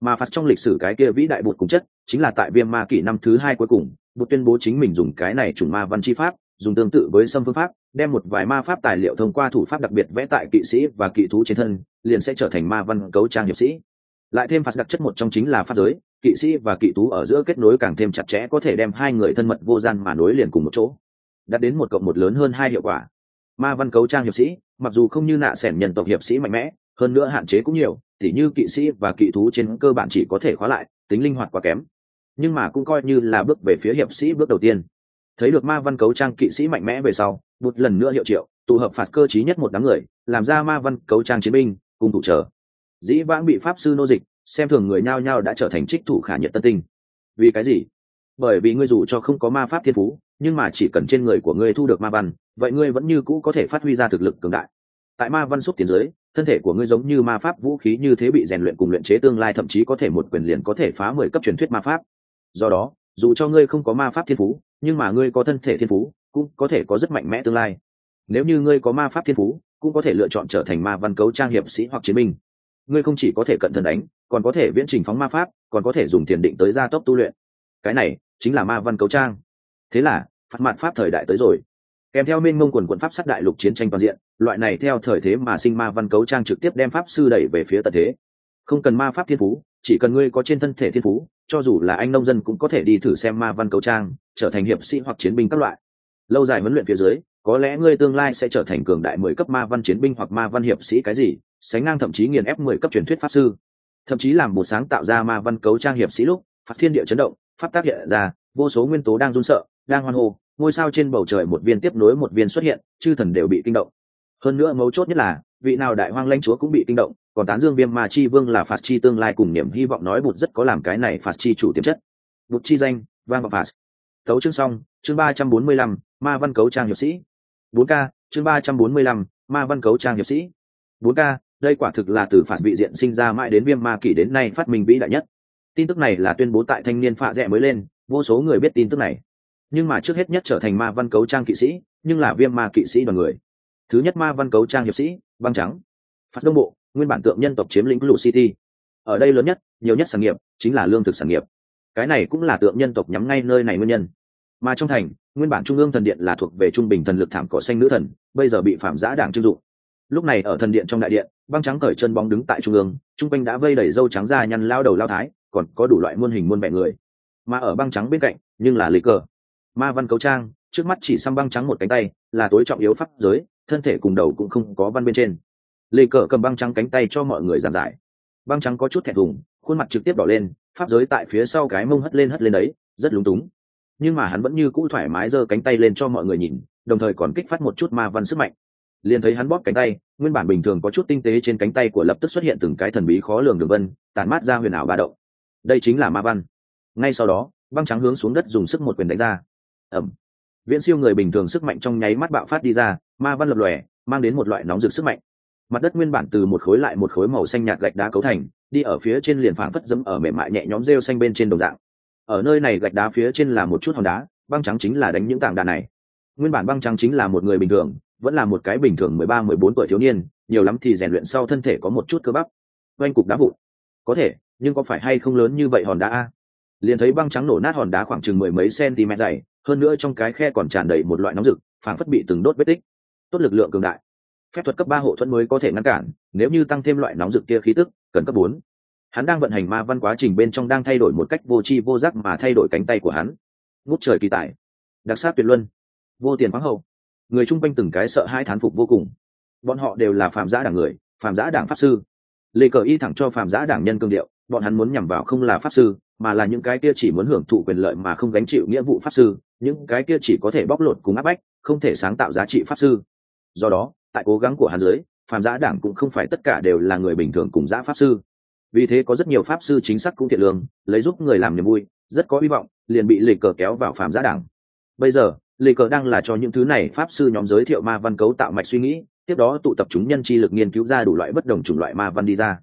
Mà phát trong lịch sử cái kia vĩ đại bột cùng chất, chính là tại viêm ma kỷ năm thứ hai cuối cùng bột tuyên bố chính mình dùng cái này chủng ma văn chi pháp, dùng tương tự với xâm phương pháp, đem một vài ma pháp tài liệu thông qua thủ pháp đặc biệt vẽ tại kỵ sĩ và kỵ thú trên thân, liền sẽ trở thành ma văn cấu trang hiệp sĩ lại thêm phạt đặc chất một trong chính là pháp giới, kỵ sĩ và kỵ tú ở giữa kết nối càng thêm chặt chẽ có thể đem hai người thân mật vô gian mà nối liền cùng một chỗ. Đạt đến một cộng một lớn hơn hai hiệu quả. Ma văn cấu trang hiệp sĩ, mặc dù không như nạ sẻn nhân tộc hiệp sĩ mạnh mẽ, hơn nữa hạn chế cũng nhiều thì như kỵ sĩ và kỵ thú trên cơ bản chỉ có thể khóa lại, tính linh hoạt quá kém. Nhưng mà cũng coi như là bước về phía hiệp sĩ bước đầu tiên. Thấy được ma văn cấu trang kỵ sĩ mạnh mẽ về sau, một lần nữa hiệu triệu, tụ hợp phạt cơ chí nhất một đám người, làm ra ma văn cấu trang chiến binh, cùng thủ trở dĩ vãng bị pháp sư nô dịch, xem thường người nhao nhao đã trở thành trích thủ khả nhiệt tân tinh. Vì cái gì? Bởi vì ngươi dù cho không có ma pháp thiên phú, nhưng mà chỉ cần trên người của ngươi thu được ma văn, vậy ngươi vẫn như cũ có thể phát huy ra thực lực cường đại. Tại ma văn xúc tiến giới thân thể của ngươi giống như ma pháp vũ khí như thế bị rèn luyện cùng luyện chế tương lai, thậm chí có thể một quyền liền có thể phá mười cấp truyền thuyết ma pháp. Do đó, dù cho ngươi không có ma pháp thiên phú, nhưng mà ngươi có thân thể thiên phú, cũng có thể có rất mạnh mẽ tương lai. Nếu như ngươi có ma pháp thiên phú, cũng có thể lựa chọn trở thành ma văn cấu trang hiệp sĩ hoặc chiến binh ngươi không chỉ có thể cận thần đánh, còn có thể viễn trình phóng ma pháp, còn có thể dùng tiền định tới gia tốc tu luyện. Cái này chính là ma văn cấu trang. Thế là phát mặt pháp thời đại tới rồi. Kèm theo minh mông quần quận pháp sát đại lục chiến tranh toàn diện, loại này theo thời thế mà sinh ma văn cấu trang trực tiếp đem pháp sư đẩy về phía tận thế. Không cần ma pháp thiên phú, chỉ cần ngươi có trên thân thể thiên phú, cho dù là anh nông dân cũng có thể đi thử xem ma văn cấu trang, trở thành hiệp sĩ hoặc chiến binh các loại. Lâu dài huấn luyện phía dưới có lẽ ngươi tương lai sẽ trở thành cường đại mười cấp ma văn chiến binh hoặc ma văn hiệp sĩ cái gì, sánh ngang thậm chí nghiền ép mười cấp truyền thuyết pháp sư. Thậm chí làm một sáng tạo ra ma văn cấu trang hiệp sĩ lúc, phát thiên địa chấn động, pháp tác hiện ra, vô số nguyên tố đang run sợ, đang hoan hô, ngôi sao trên bầu trời một viên tiếp nối một viên xuất hiện, chư thần đều bị kinh động. Hơn nữa mấu chốt nhất là, vị nào đại hoang lãnh chúa cũng bị kinh động, còn tán dương viêm ma chi vương là phạt chi tương lai cùng niềm hy vọng nói bụt rất có làm cái này phạt chi chủ tiềm chất. Bụt chi danh, vang và phạt. Tấu chương xong, chương ba trăm bốn mươi lăm, ma văn cấu trang hiệp sĩ bốn k, chương ba trăm bốn mươi lăm, ma văn cấu trang hiệp sĩ. bốn k, đây quả thực là từ phản vị diện sinh ra mãi đến viêm ma kỷ đến nay phát minh vĩ đại nhất. Tin tức này là tuyên bố tại thanh niên phạ rẽ mới lên, vô số người biết tin tức này. Nhưng mà trước hết nhất trở thành ma văn cấu trang kỵ sĩ, nhưng là viêm ma kỵ sĩ đoàn người. Thứ nhất ma văn cấu trang hiệp sĩ, băng trắng. Phát đông bộ, nguyên bản tượng nhân tộc chiếm lĩnh blue city. Ở đây lớn nhất, nhiều nhất sản nghiệp, chính là lương thực sản nghiệp. Cái này cũng là tượng nhân tộc nhắm ngay nơi này nguyên nhân mà trong thành, nguyên bản trung ương thần điện là thuộc về trung bình thần lực thảm cỏ xanh nữ thần, bây giờ bị phạm giã đảng chưng dụng. Lúc này ở thần điện trong đại điện, băng trắng cởi chân bóng đứng tại trung ương trung quanh đã vây đẩy dâu trắng ra nhăn lao đầu lao thái, còn có đủ loại muôn hình muôn vẻ người. Mà ở băng trắng bên cạnh, nhưng là lý cờ. Ma văn cấu trang, trước mắt chỉ xăm băng trắng một cánh tay, là tối trọng yếu pháp giới, thân thể cùng đầu cũng không có văn bên trên. Lê cờ cầm băng trắng cánh tay cho mọi người giảng giải. Băng trắng có chút thẹn thùng, khuôn mặt trực tiếp đỏ lên, pháp giới tại phía sau cái mông hất lên hất lên đấy, rất lúng túng nhưng mà hắn vẫn như cũ thoải mái giơ cánh tay lên cho mọi người nhìn, đồng thời còn kích phát một chút ma văn sức mạnh. Liền thấy hắn bóp cánh tay, nguyên bản bình thường có chút tinh tế trên cánh tay của lập tức xuất hiện từng cái thần bí khó lường đường vân tàn mát ra huyền ảo ba động. Đây chính là ma văn. Ngay sau đó, băng trắng hướng xuống đất dùng sức một quyền đánh ra. Ẩm viễn siêu người bình thường sức mạnh trong nháy mắt bạo phát đi ra, ma văn lập lòe, mang đến một loại nóng rực sức mạnh. Mặt đất nguyên bản từ một khối lại một khối màu xanh nhạt gạch đá cấu thành, đi ở phía trên liền phảng phất dẫm ở mềm mại nhẹ nhóm rêu xanh bên trên đồng dạng ở nơi này gạch đá phía trên là một chút hòn đá, băng trắng chính là đánh những tảng đá này. Nguyên bản băng trắng chính là một người bình thường, vẫn là một cái bình thường mười ba, mười bốn tuổi thiếu niên, nhiều lắm thì rèn luyện sau thân thể có một chút cơ bắp. Oanh cục đá vụn. Có thể, nhưng có phải hay không lớn như vậy hòn đá a? Liền thấy băng trắng nổ nát hòn đá khoảng chừng mười mấy cm dày, hơn nữa trong cái khe còn tràn đầy một loại nóng rực, phảng phất bị từng đốt vết tích. Tốt lực lượng cường đại. Phép thuật cấp ba hộ thuẫn mới có thể ngăn cản, nếu như tăng thêm loại nóng rực kia khí tức, cần cấp bốn hắn đang vận hành ma văn quá trình bên trong đang thay đổi một cách vô tri vô giác mà thay đổi cánh tay của hắn. Ngút trời kỳ tài. Đặc sắc tuyệt luân. Vô tiền khoáng hậu. Người chung quanh từng cái sợ hai thán phục vô cùng. Bọn họ đều là phạm giã đảng người phạm giã đảng pháp sư. Lê cờ y thẳng cho phạm giã đảng nhân cương điệu, bọn hắn muốn nhằm vào không là pháp sư, mà là những cái kia chỉ muốn hưởng thụ quyền lợi mà không gánh chịu nghĩa vụ pháp sư. Những cái kia chỉ có thể bóc lột cùng áp bách, không thể sáng tạo giá trị pháp sư. Do đó, tại cố gắng của hắn dưới Phạm giã đảng cũng không phải tất cả đều là người bình thường cùng giã pháp sư vì thế có rất nhiều pháp sư chính xác cũng thiện lương, lấy giúp người làm niềm vui, rất có hy vọng, liền bị lịch cờ kéo vào phàm giã đảng. Bây giờ lịch cờ đang là cho những thứ này pháp sư nhóm giới thiệu ma văn cấu tạo mạch suy nghĩ, tiếp đó tụ tập chúng nhân chi lực nghiên cứu ra đủ loại bất đồng chủng loại ma văn đi ra.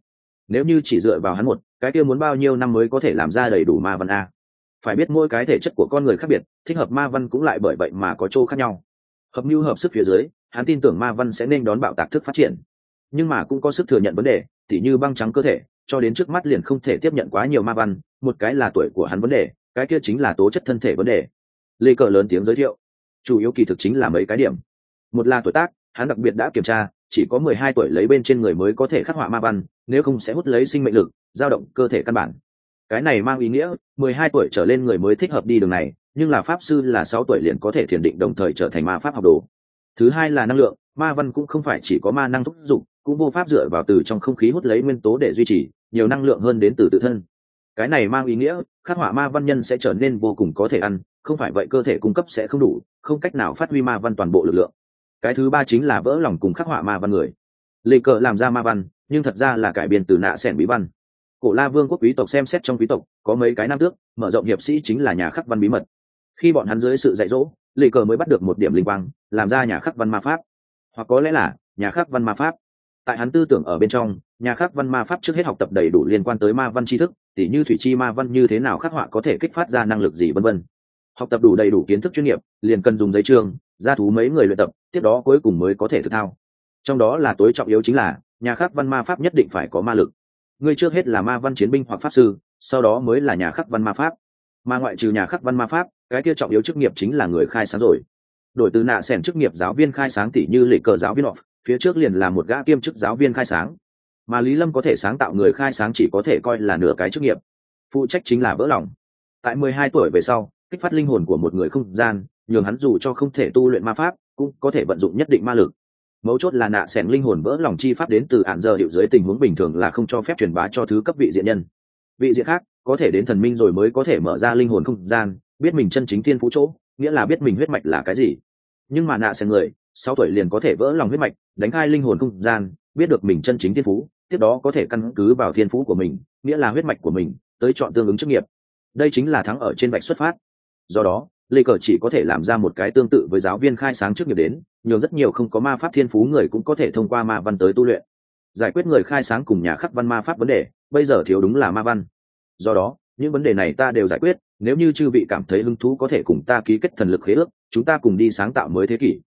Nếu như chỉ dựa vào hắn một, cái kia muốn bao nhiêu năm mới có thể làm ra đầy đủ ma văn a? Phải biết mỗi cái thể chất của con người khác biệt, thích hợp ma văn cũng lại bởi vậy mà có chỗ khác nhau. Hợp mưu hợp sức phía dưới, hắn tin tưởng ma văn sẽ nên đón bạo tạc thức phát triển. Nhưng mà cũng có sức thừa nhận vấn đề, tỉ như băng trắng cơ thể cho đến trước mắt liền không thể tiếp nhận quá nhiều ma văn, một cái là tuổi của hắn vấn đề, cái kia chính là tố chất thân thể vấn đề. Lê cờ lớn tiếng giới thiệu, chủ yếu kỳ thực chính là mấy cái điểm. Một là tuổi tác, hắn đặc biệt đã kiểm tra, chỉ có mười hai tuổi lấy bên trên người mới có thể khắc họa ma văn, nếu không sẽ hút lấy sinh mệnh lực, dao động cơ thể căn bản. Cái này mang ý nghĩa, mười hai tuổi trở lên người mới thích hợp đi đường này, nhưng là pháp sư là sáu tuổi liền có thể thiền định đồng thời trở thành ma pháp học đồ. Thứ hai là năng lượng ma văn cũng không phải chỉ có ma năng thúc giục, cũng vô pháp dựa vào từ trong không khí hút lấy nguyên tố để duy trì, nhiều năng lượng hơn đến từ tự thân. Cái này mang ý nghĩa, khắc họa ma văn nhân sẽ trở nên vô cùng có thể ăn, không phải vậy cơ thể cung cấp sẽ không đủ, không cách nào phát huy ma văn toàn bộ lực lượng. Cái thứ ba chính là vỡ lòng cùng khắc họa ma văn người. Lê cờ làm ra ma văn, nhưng thật ra là cải biên từ nạ sẻn bí văn. Cổ la vương quốc quý tộc xem xét trong quý tộc, có mấy cái nam tước, mở rộng hiệp sĩ chính là nhà khắc văn bí mật. Khi bọn hắn dưới sự dạy dỗ, lê cờ mới bắt được một điểm linh quang, làm ra nhà khắc văn ma pháp hoặc có lẽ là nhà khắc văn ma pháp. Tại hắn tư tưởng ở bên trong, nhà khắc văn ma pháp trước hết học tập đầy đủ liên quan tới ma văn tri thức, tỉ như thủy chi ma văn như thế nào khắc họa có thể kích phát ra năng lực gì vân vân. Học tập đủ đầy đủ kiến thức chuyên nghiệp, liền cần dùng giấy trường, ra thú mấy người luyện tập, tiếp đó cuối cùng mới có thể thực thao. Trong đó là tối trọng yếu chính là, nhà khắc văn ma pháp nhất định phải có ma lực. Ngươi trước hết là ma văn chiến binh hoặc pháp sư, sau đó mới là nhà khắc văn ma pháp. Mà ngoại trừ nhà khắc văn ma pháp, cái kia trọng yếu chức nghiệp chính là người khai sáng rồi đổi từ nạ sẻn chức nghiệp giáo viên khai sáng tỷ như lịch cờ giáo viên off, phía trước liền là một gã kiêm chức giáo viên khai sáng. Mà lý lâm có thể sáng tạo người khai sáng chỉ có thể coi là nửa cái chức nghiệp. Phụ trách chính là vỡ lòng. Tại mười hai tuổi về sau, kích phát linh hồn của một người không gian, nhường hắn dù cho không thể tu luyện ma pháp, cũng có thể vận dụng nhất định ma lực. Mấu chốt là nạ sẻn linh hồn vỡ lòng chi pháp đến từ ạn giờ hiệu dưới tình huống bình thường là không cho phép truyền bá cho thứ cấp vị diện nhân. Vị diện khác, có thể đến thần minh rồi mới có thể mở ra linh hồn không gian, biết mình chân chính thiên phú chỗ nghĩa là biết mình huyết mạch là cái gì. Nhưng mà nạ xem người, sáu tuổi liền có thể vỡ lòng huyết mạch, đánh hai linh hồn không gian, biết được mình chân chính thiên phú, tiếp đó có thể căn cứ vào thiên phú của mình, nghĩa là huyết mạch của mình, tới chọn tương ứng chức nghiệp. Đây chính là thắng ở trên vạch xuất phát. Do đó, lê cờ chỉ có thể làm ra một cái tương tự với giáo viên khai sáng trước nghiệp đến, nhường rất nhiều không có ma pháp thiên phú người cũng có thể thông qua ma văn tới tu luyện. Giải quyết người khai sáng cùng nhà khắc văn ma pháp vấn đề, bây giờ thiếu đúng là ma văn. Do đó, những vấn đề này ta đều giải quyết nếu như chư vị cảm thấy hứng thú có thể cùng ta ký kết thần lực khế ước, chúng ta cùng đi sáng tạo mới thế kỷ.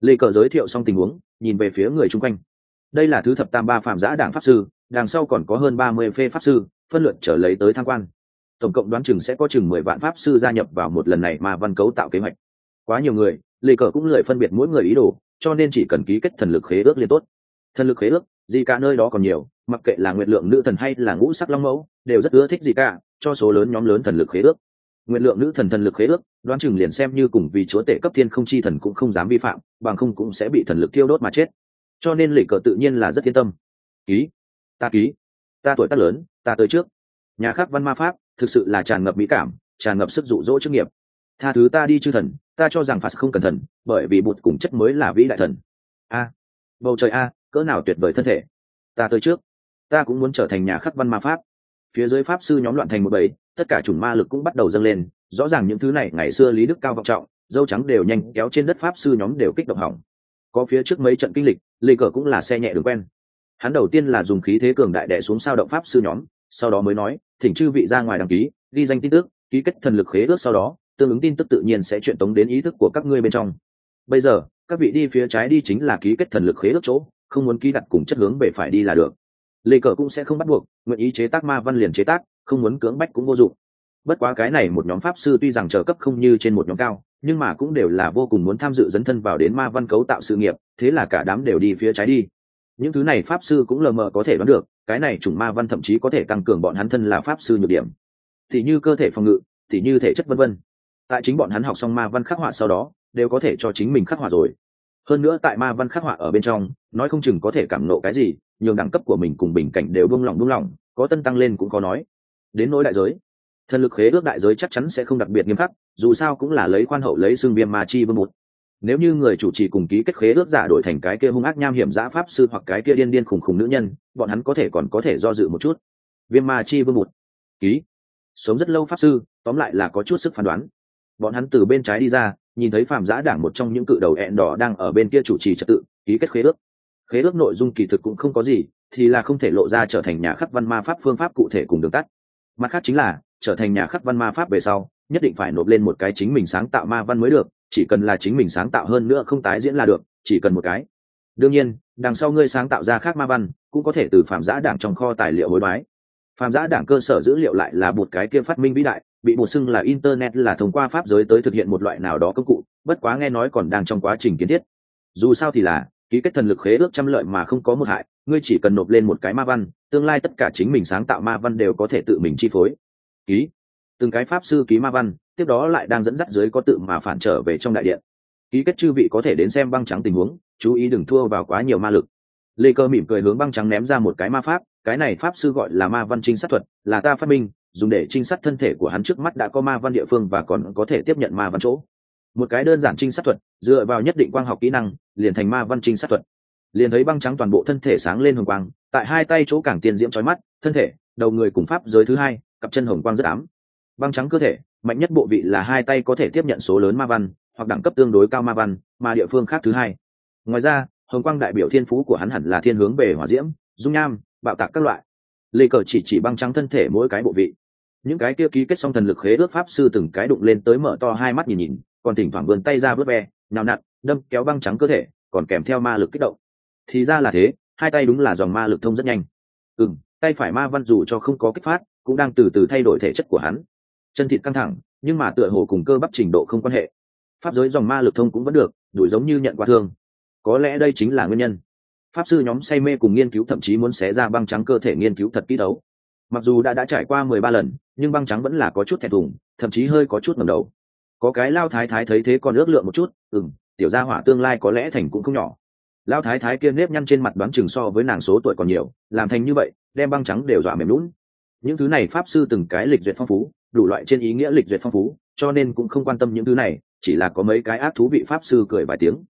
Lê cờ giới thiệu xong tình huống, nhìn về phía người chung quanh. Đây là thứ thập tam ba phạm giã đảng pháp sư, đằng sau còn có hơn ba mươi phê pháp sư, phân luận trở lấy tới tham quan. Tổng cộng đoán chừng sẽ có chừng mười vạn pháp sư gia nhập vào một lần này mà văn cấu tạo kế hoạch. Quá nhiều người, lê cờ cũng lười phân biệt mỗi người ý đồ, cho nên chỉ cần ký kết thần lực khế ước liên tốt. Thần lực khế ước, gì cả nơi đó còn nhiều, mặc kệ là nguyện lượng nữ thần hay là ngũ sắc long mẫu, đều rất ưa thích gì cả, cho số lớn nhóm lớn thần lực khế ước nguyện lượng nữ thần thần lực khế ước, đoán chừng liền xem như cùng vì chúa tể cấp thiên không chi thần cũng không dám vi phạm, bằng không cũng sẽ bị thần lực thiêu đốt mà chết. Cho nên lệ cờ tự nhiên là rất yên tâm. Ký, ta ký. Ta tuổi tác lớn, ta tới trước. Nhà khắc văn ma pháp, thực sự là tràn ngập mỹ cảm, tràn ngập sức rụ rỗ chức nghiệp. Tha thứ ta đi chư thần, ta cho rằng phạt không cần thần bởi vì bụt cùng chất mới là vĩ đại thần. A, bầu trời a, cỡ nào tuyệt vời thân thể. Ta tới trước. Ta cũng muốn trở thành nhà khắc văn ma pháp phía dưới pháp sư nhóm loạn thành một bầy, tất cả chủng ma lực cũng bắt đầu dâng lên. Rõ ràng những thứ này ngày xưa lý đức cao vọng trọng, dâu trắng đều nhanh kéo trên đất pháp sư nhóm đều kích động hỏng. Có phía trước mấy trận kinh lịch lê cờ cũng là xe nhẹ đường quen. Hắn đầu tiên là dùng khí thế cường đại đẻ xuống sao động pháp sư nhóm, sau đó mới nói, thỉnh chư vị ra ngoài đăng ký, ghi danh tin tức, ký kết thần lực khế ước sau đó, tương ứng tin tức tự nhiên sẽ truyền tống đến ý thức của các ngươi bên trong. Bây giờ, các vị đi phía trái đi chính là ký kết thần lực khế ước chỗ, không muốn ký đặt cùng chất hướng về phải đi là được lê cờ cũng sẽ không bắt buộc, nguyện ý chế tác ma văn liền chế tác, không muốn cưỡng bách cũng vô dụng. Bất quá cái này một nhóm pháp sư tuy rằng trợ cấp không như trên một nhóm cao, nhưng mà cũng đều là vô cùng muốn tham dự dấn thân vào đến ma văn cấu tạo sự nghiệp, thế là cả đám đều đi phía trái đi. Những thứ này pháp sư cũng lờ mờ có thể đoán được, cái này chủng ma văn thậm chí có thể tăng cường bọn hắn thân là pháp sư nhược điểm. Thì như cơ thể phòng ngự, thì như thể chất vân vân. Tại chính bọn hắn học xong ma văn khắc họa sau đó, đều có thể cho chính mình khắc họa rồi hơn nữa tại ma văn khắc họa ở bên trong, nói không chừng có thể cảm nộ cái gì, nhường đẳng cấp của mình cùng bình cảnh đều buông lỏng buông lỏng, có tân tăng lên cũng có nói. Đến nỗi đại giới, thần lực khế ước đại giới chắc chắn sẽ không đặc biệt nghiêm khắc, dù sao cũng là lấy khoan hậu lấy xương viêm ma chi vương một. Nếu như người chủ trì cùng ký kết khế ước giả đổi thành cái kia hung ác nham hiểm giã pháp sư hoặc cái kia điên điên khùng khùng nữ nhân, bọn hắn có thể còn có thể do dự một chút. Viêm ma chi vương một. Ký. Sống rất lâu pháp sư, tóm lại là có chút sức phán đoán. Bọn hắn từ bên trái đi ra nhìn thấy phạm giã đảng một trong những cự đầu hẹn đỏ đang ở bên kia chủ trì trật tự, ký kết khế ước. Khế ước nội dung kỳ thực cũng không có gì, thì là không thể lộ ra trở thành nhà khắc văn ma pháp phương pháp cụ thể cùng đường tắt. Mặt khác chính là, trở thành nhà khắc văn ma pháp về sau, nhất định phải nộp lên một cái chính mình sáng tạo ma văn mới được, chỉ cần là chính mình sáng tạo hơn nữa không tái diễn là được, chỉ cần một cái. Đương nhiên, đằng sau ngươi sáng tạo ra khác ma văn, cũng có thể từ phạm giã đảng trong kho tài liệu hối đoái. Phạm giã đảng cơ sở dữ liệu lại là một cái kia phát minh vĩ đại bị bổ sung là internet là thông qua pháp giới tới thực hiện một loại nào đó công cụ, bất quá nghe nói còn đang trong quá trình kiến thiết. Dù sao thì là, ký kết thần lực khế ước trăm lợi mà không có một hại, ngươi chỉ cần nộp lên một cái ma văn, tương lai tất cả chính mình sáng tạo ma văn đều có thể tự mình chi phối. Ký. Từng cái pháp sư ký ma văn, tiếp đó lại đang dẫn dắt dưới có tự mà phản trở về trong đại điện. Ký kết chư vị có thể đến xem băng trắng tình huống, chú ý đừng thua vào quá nhiều ma lực. Lê cơ mỉm cười hướng băng trắng ném ra một cái ma pháp, cái này pháp sư gọi là ma văn trinh sát thuật, là ta phát minh dùng để trinh sát thân thể của hắn trước mắt đã có ma văn địa phương và còn có thể tiếp nhận ma văn chỗ. Một cái đơn giản trinh sát thuật, dựa vào nhất định quang học kỹ năng, liền thành ma văn trinh sát thuật. Liền thấy băng trắng toàn bộ thân thể sáng lên hồng quang, tại hai tay chỗ càng tiên diễm trói mắt, thân thể, đầu người cùng pháp giới thứ hai, cặp chân hồng quang rất ám. Băng trắng cơ thể, mạnh nhất bộ vị là hai tay có thể tiếp nhận số lớn ma văn, hoặc đẳng cấp tương đối cao ma văn, mà địa phương khác thứ hai. Ngoài ra, hồng quang đại biểu thiên phú của hắn hẳn là thiên hướng về hỏa diễm, dung nham, bạo tạc các loại. Lê cờ chỉ chỉ băng trắng thân thể mỗi cái bộ vị những cái kia ký kết xong thần lực khế ước pháp sư từng cái đụng lên tới mở to hai mắt nhìn nhìn, còn thỉnh thoảng vươn tay ra vớt ve nào nặn, đâm kéo băng trắng cơ thể, còn kèm theo ma lực kích động. Thì ra là thế, hai tay đúng là dòng ma lực thông rất nhanh. Ừ tay phải ma văn dù cho không có kích phát, cũng đang từ từ thay đổi thể chất của hắn. Chân thịt căng thẳng, nhưng mà tựa hồ cùng cơ bắp trình độ không quan hệ. Pháp giới dòng ma lực thông cũng vẫn được, đuổi giống như nhận qua thương. Có lẽ đây chính là nguyên nhân. Pháp sư nhóm say mê cùng nghiên cứu thậm chí muốn xé ra băng trắng cơ thể nghiên cứu thật kỹ đấu mặc dù đã đã trải qua mười ba lần, nhưng băng trắng vẫn là có chút thẹn thùng, thậm chí hơi có chút ngầm đầu. Có cái lao thái thái thấy thế còn ước lượng một chút ừ m tiểu gia hỏa tương lai có lẽ thành cũng không nhỏ. Lao thái thái kia nếp nhăn trên mặt đoán chừng so với nàng số tuổi còn nhiều, làm thành như vậy, đem băng trắng đều dọa mềm lún những thứ này pháp sư từng cái lịch duyệt phong phú, đủ loại trên ý nghĩa lịch duyệt phong phú, cho nên cũng không quan tâm những thứ này, chỉ là có mấy cái ác thú vị pháp sư cười vài tiếng.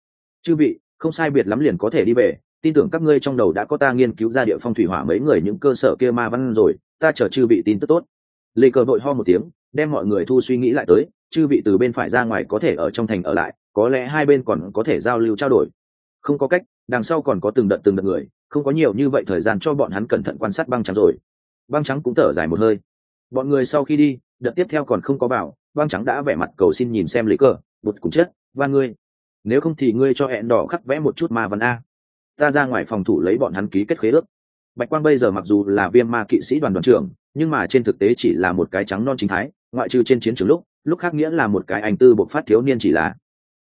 Chư vị, không sai biệt lắm liền có thể đi về tin tưởng các ngươi trong đầu đã có ta nghiên cứu ra địa phong thủy hỏa mấy người những cơ sở kia ma văn rồi, ta chờ chư vị tin tức tốt. Lê cờ vội ho một tiếng, đem mọi người thu suy nghĩ lại tới, chư vị từ bên phải ra ngoài có thể ở trong thành ở lại, có lẽ hai bên còn có thể giao lưu trao đổi. Không có cách, đằng sau còn có từng đợt từng đợt người, không có nhiều như vậy thời gian cho bọn hắn cẩn thận quan sát băng trắng rồi. Băng trắng cũng thở dài một hơi. Bọn người sau khi đi, đợt tiếp theo còn không có bảo băng trắng đã vẻ mặt cầu xin nhìn xem lấy cờ, bụt cũng chết và ngươi, nếu không thì ngươi cho hẹn đỏ khắc vẽ một chút ma văn a ta ra ngoài phòng thủ lấy bọn hắn ký kết khế ước. Bạch quang bây giờ mặc dù là viêm ma kỵ sĩ đoàn đoàn trưởng nhưng mà trên thực tế chỉ là một cái trắng non chính thái ngoại trừ trên chiến trường lúc lúc khác nghĩa là một cái anh tư bộc phát thiếu niên chỉ là.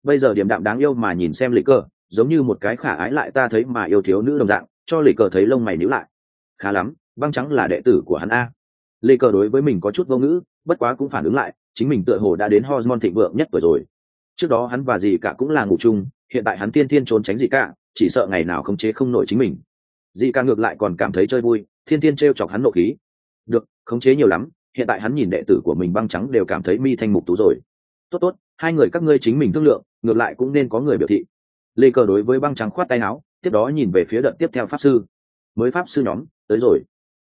Bây giờ điểm đạm đáng yêu mà nhìn xem lịch Cờ, giống như một cái khả ái lại ta thấy mà yêu thiếu nữ đồng dạng cho lịch cờ thấy lông mày níu lại. Khá lắm băng trắng là đệ tử của hắn a. Lịch cờ đối với mình có chút vô ngữ bất quá cũng phản ứng lại chính mình tựa hồ đã đến hormone thịnh vượng nhất vừa rồi. Trước đó hắn và dì cả cũng là ngủ chung hiện tại hắn tiên thiên trốn tránh dì cả chỉ sợ ngày nào không chế không nổi chính mình. Dị ca ngược lại còn cảm thấy chơi vui, thiên thiên t r e o chọc hắn nộ khí. Được, khống chế nhiều lắm, hiện tại hắn nhìn đệ tử của mình băng trắng đều cảm thấy mi thanh mục tú rồi. Tốt tốt, hai người các ngươi chính mình thương lượng, ngược lại cũng nên có người biểu thị. Lê cờ đối với băng trắng khoát tay áo, tiếp đó nhìn về phía đợt tiếp theo pháp sư. Mới pháp sư nhóm, tới rồi.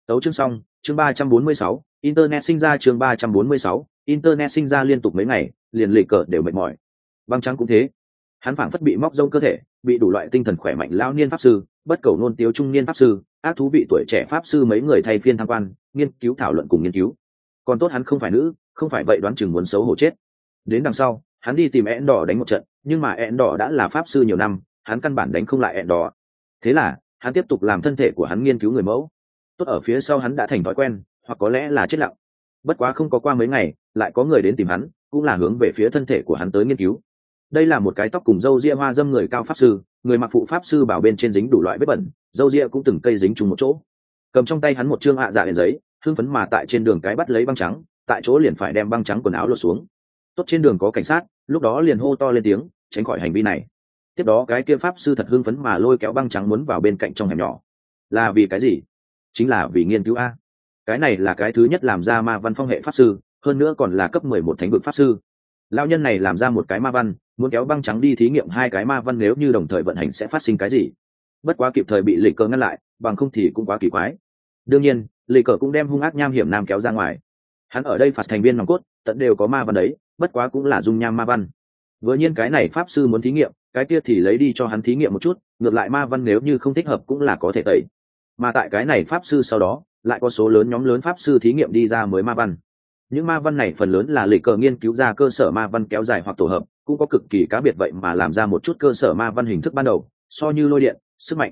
Tấu chương xong, chương ba trăm bốn mươi sáu, internet sinh ra chương ba trăm bốn mươi sáu, internet sinh ra liên tục mấy ngày, liền lệ cờ đều mệt mỏi. Băng trắng cũng thế hắn phảng phất bị móc rông cơ thể, bị đủ loại tinh thần khỏe mạnh lao niên pháp sư, bất cầu nôn tiếu trung niên pháp sư, ác thú vị tuổi trẻ pháp sư mấy người thay phiên tham quan, nghiên cứu thảo luận cùng nghiên cứu. Còn tốt hắn không phải nữ, không phải vậy đoán chừng muốn xấu hổ chết. Đến đằng sau, hắn đi tìm ẹn đỏ đánh một trận, nhưng mà ẹn đỏ đã là pháp sư nhiều năm, hắn căn bản đánh không lại ẹn đỏ thế là, hắn tiếp tục làm thân thể của hắn nghiên cứu người mẫu. Tốt ở phía sau hắn đã thành thói quen, hoặc có lẽ là chết lặng. Bất quá không có qua mấy ngày, lại có người đến tìm hắn, cũng là hướng về phía thân thể của hắn tới nghiên cứu đây là một cái tóc cùng dâu ria hoa dâm người cao pháp sư, người mặc phụ pháp sư bảo bên trên dính đủ loại vết bẩn dâu ria cũng từng cây dính chung một chỗ. Cầm trong tay hắn một chương hạ dạ liền giấy, hưng phấn mà tại trên đường cái bắt lấy băng trắng, tại chỗ liền phải đem băng trắng quần áo lột xuống. Tốt trên đường có cảnh sát, lúc đó liền hô to lên tiếng, tránh khỏi hành vi này. Tiếp đó cái kia pháp sư thật hưng phấn mà lôi kéo băng trắng muốn vào bên cạnh trong hẻm nhỏ. Là vì cái gì? Chính là vì nghiên cứu a. Cái này là cái thứ nhất làm ra ma văn phong hệ pháp sư, hơn nữa còn là cấp mười một thánh vực pháp sư. Lao nhân này làm ra một cái ma văn muốn kéo băng trắng đi thí nghiệm hai cái ma văn nếu như đồng thời vận hành sẽ phát sinh cái gì. Bất quá kịp thời bị lệ cờ ngăn lại, bằng không thì cũng quá kỳ quái. Đương nhiên lệ cờ cũng đem hung ác nham hiểm nam kéo ra ngoài. Hắn ở đây phạt thành viên nòng cốt, tận đều có ma văn đấy, bất quá cũng là dung nham ma văn. Vừa nhiên cái này pháp sư muốn thí nghiệm, cái kia thì lấy đi cho hắn thí nghiệm một chút, ngược lại ma văn nếu như không thích hợp cũng là có thể tẩy. Mà tại cái này pháp sư sau đó, lại có số lớn nhóm lớn pháp sư thí nghiệm đi ra mới ma văn. Những ma văn này phần lớn là lịch cờ nghiên cứu ra cơ sở ma văn kéo dài hoặc tổ hợp cũng có cực kỳ cá biệt vậy mà làm ra một chút cơ sở ma văn hình thức ban đầu, so như lôi điện, sức mạnh.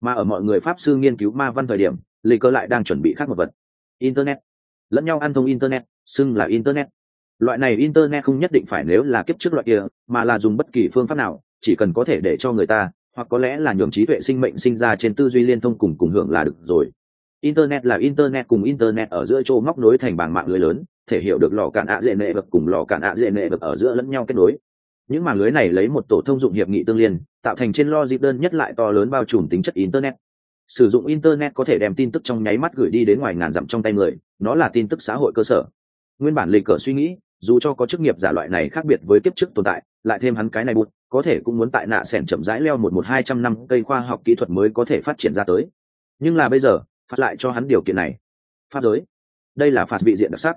Mà ở mọi người pháp sư nghiên cứu ma văn thời điểm lì cơ lại đang chuẩn bị khác một vật. Internet. Lẫn nhau ăn thông internet, xưng là internet. Loại này internet không nhất định phải nếu là kiếp trước loại kia, mà là dùng bất kỳ phương pháp nào, chỉ cần có thể để cho người ta, hoặc có lẽ là nhường trí tuệ sinh mệnh sinh ra trên tư duy liên thông cùng cùng hưởng là được rồi. Internet là internet cùng internet ở giữa chỗ móc nối thành bảng mạng lưới lớn, thể hiểu được lò cạn ạ dễ nệ vật cùng lò cạn ạ dễ nệ vật ở giữa lẫn nhau kết nối những mạng lưới này lấy một tổ thông dụng hiệp nghị tương liên, tạo thành trên lo dịp đơn nhất lại to lớn bao trùm tính chất internet. Sử dụng internet có thể đem tin tức trong nháy mắt gửi đi đến ngoài ngàn dặm trong tay người, nó là tin tức xã hội cơ sở. Nguyên bản lịch cờ suy nghĩ, dù cho có chức nghiệp giả loại này khác biệt với kiếp trước tồn tại, lại thêm hắn cái này bụt, có thể cũng muốn tại nạ sẻn chậm rãi leo một một hai trăm năm cây khoa học kỹ thuật mới có thể phát triển ra tới. Nhưng là bây giờ, phát lại cho hắn điều kiện này. Pháp giới. Đây là phạt vị diện đặc sắc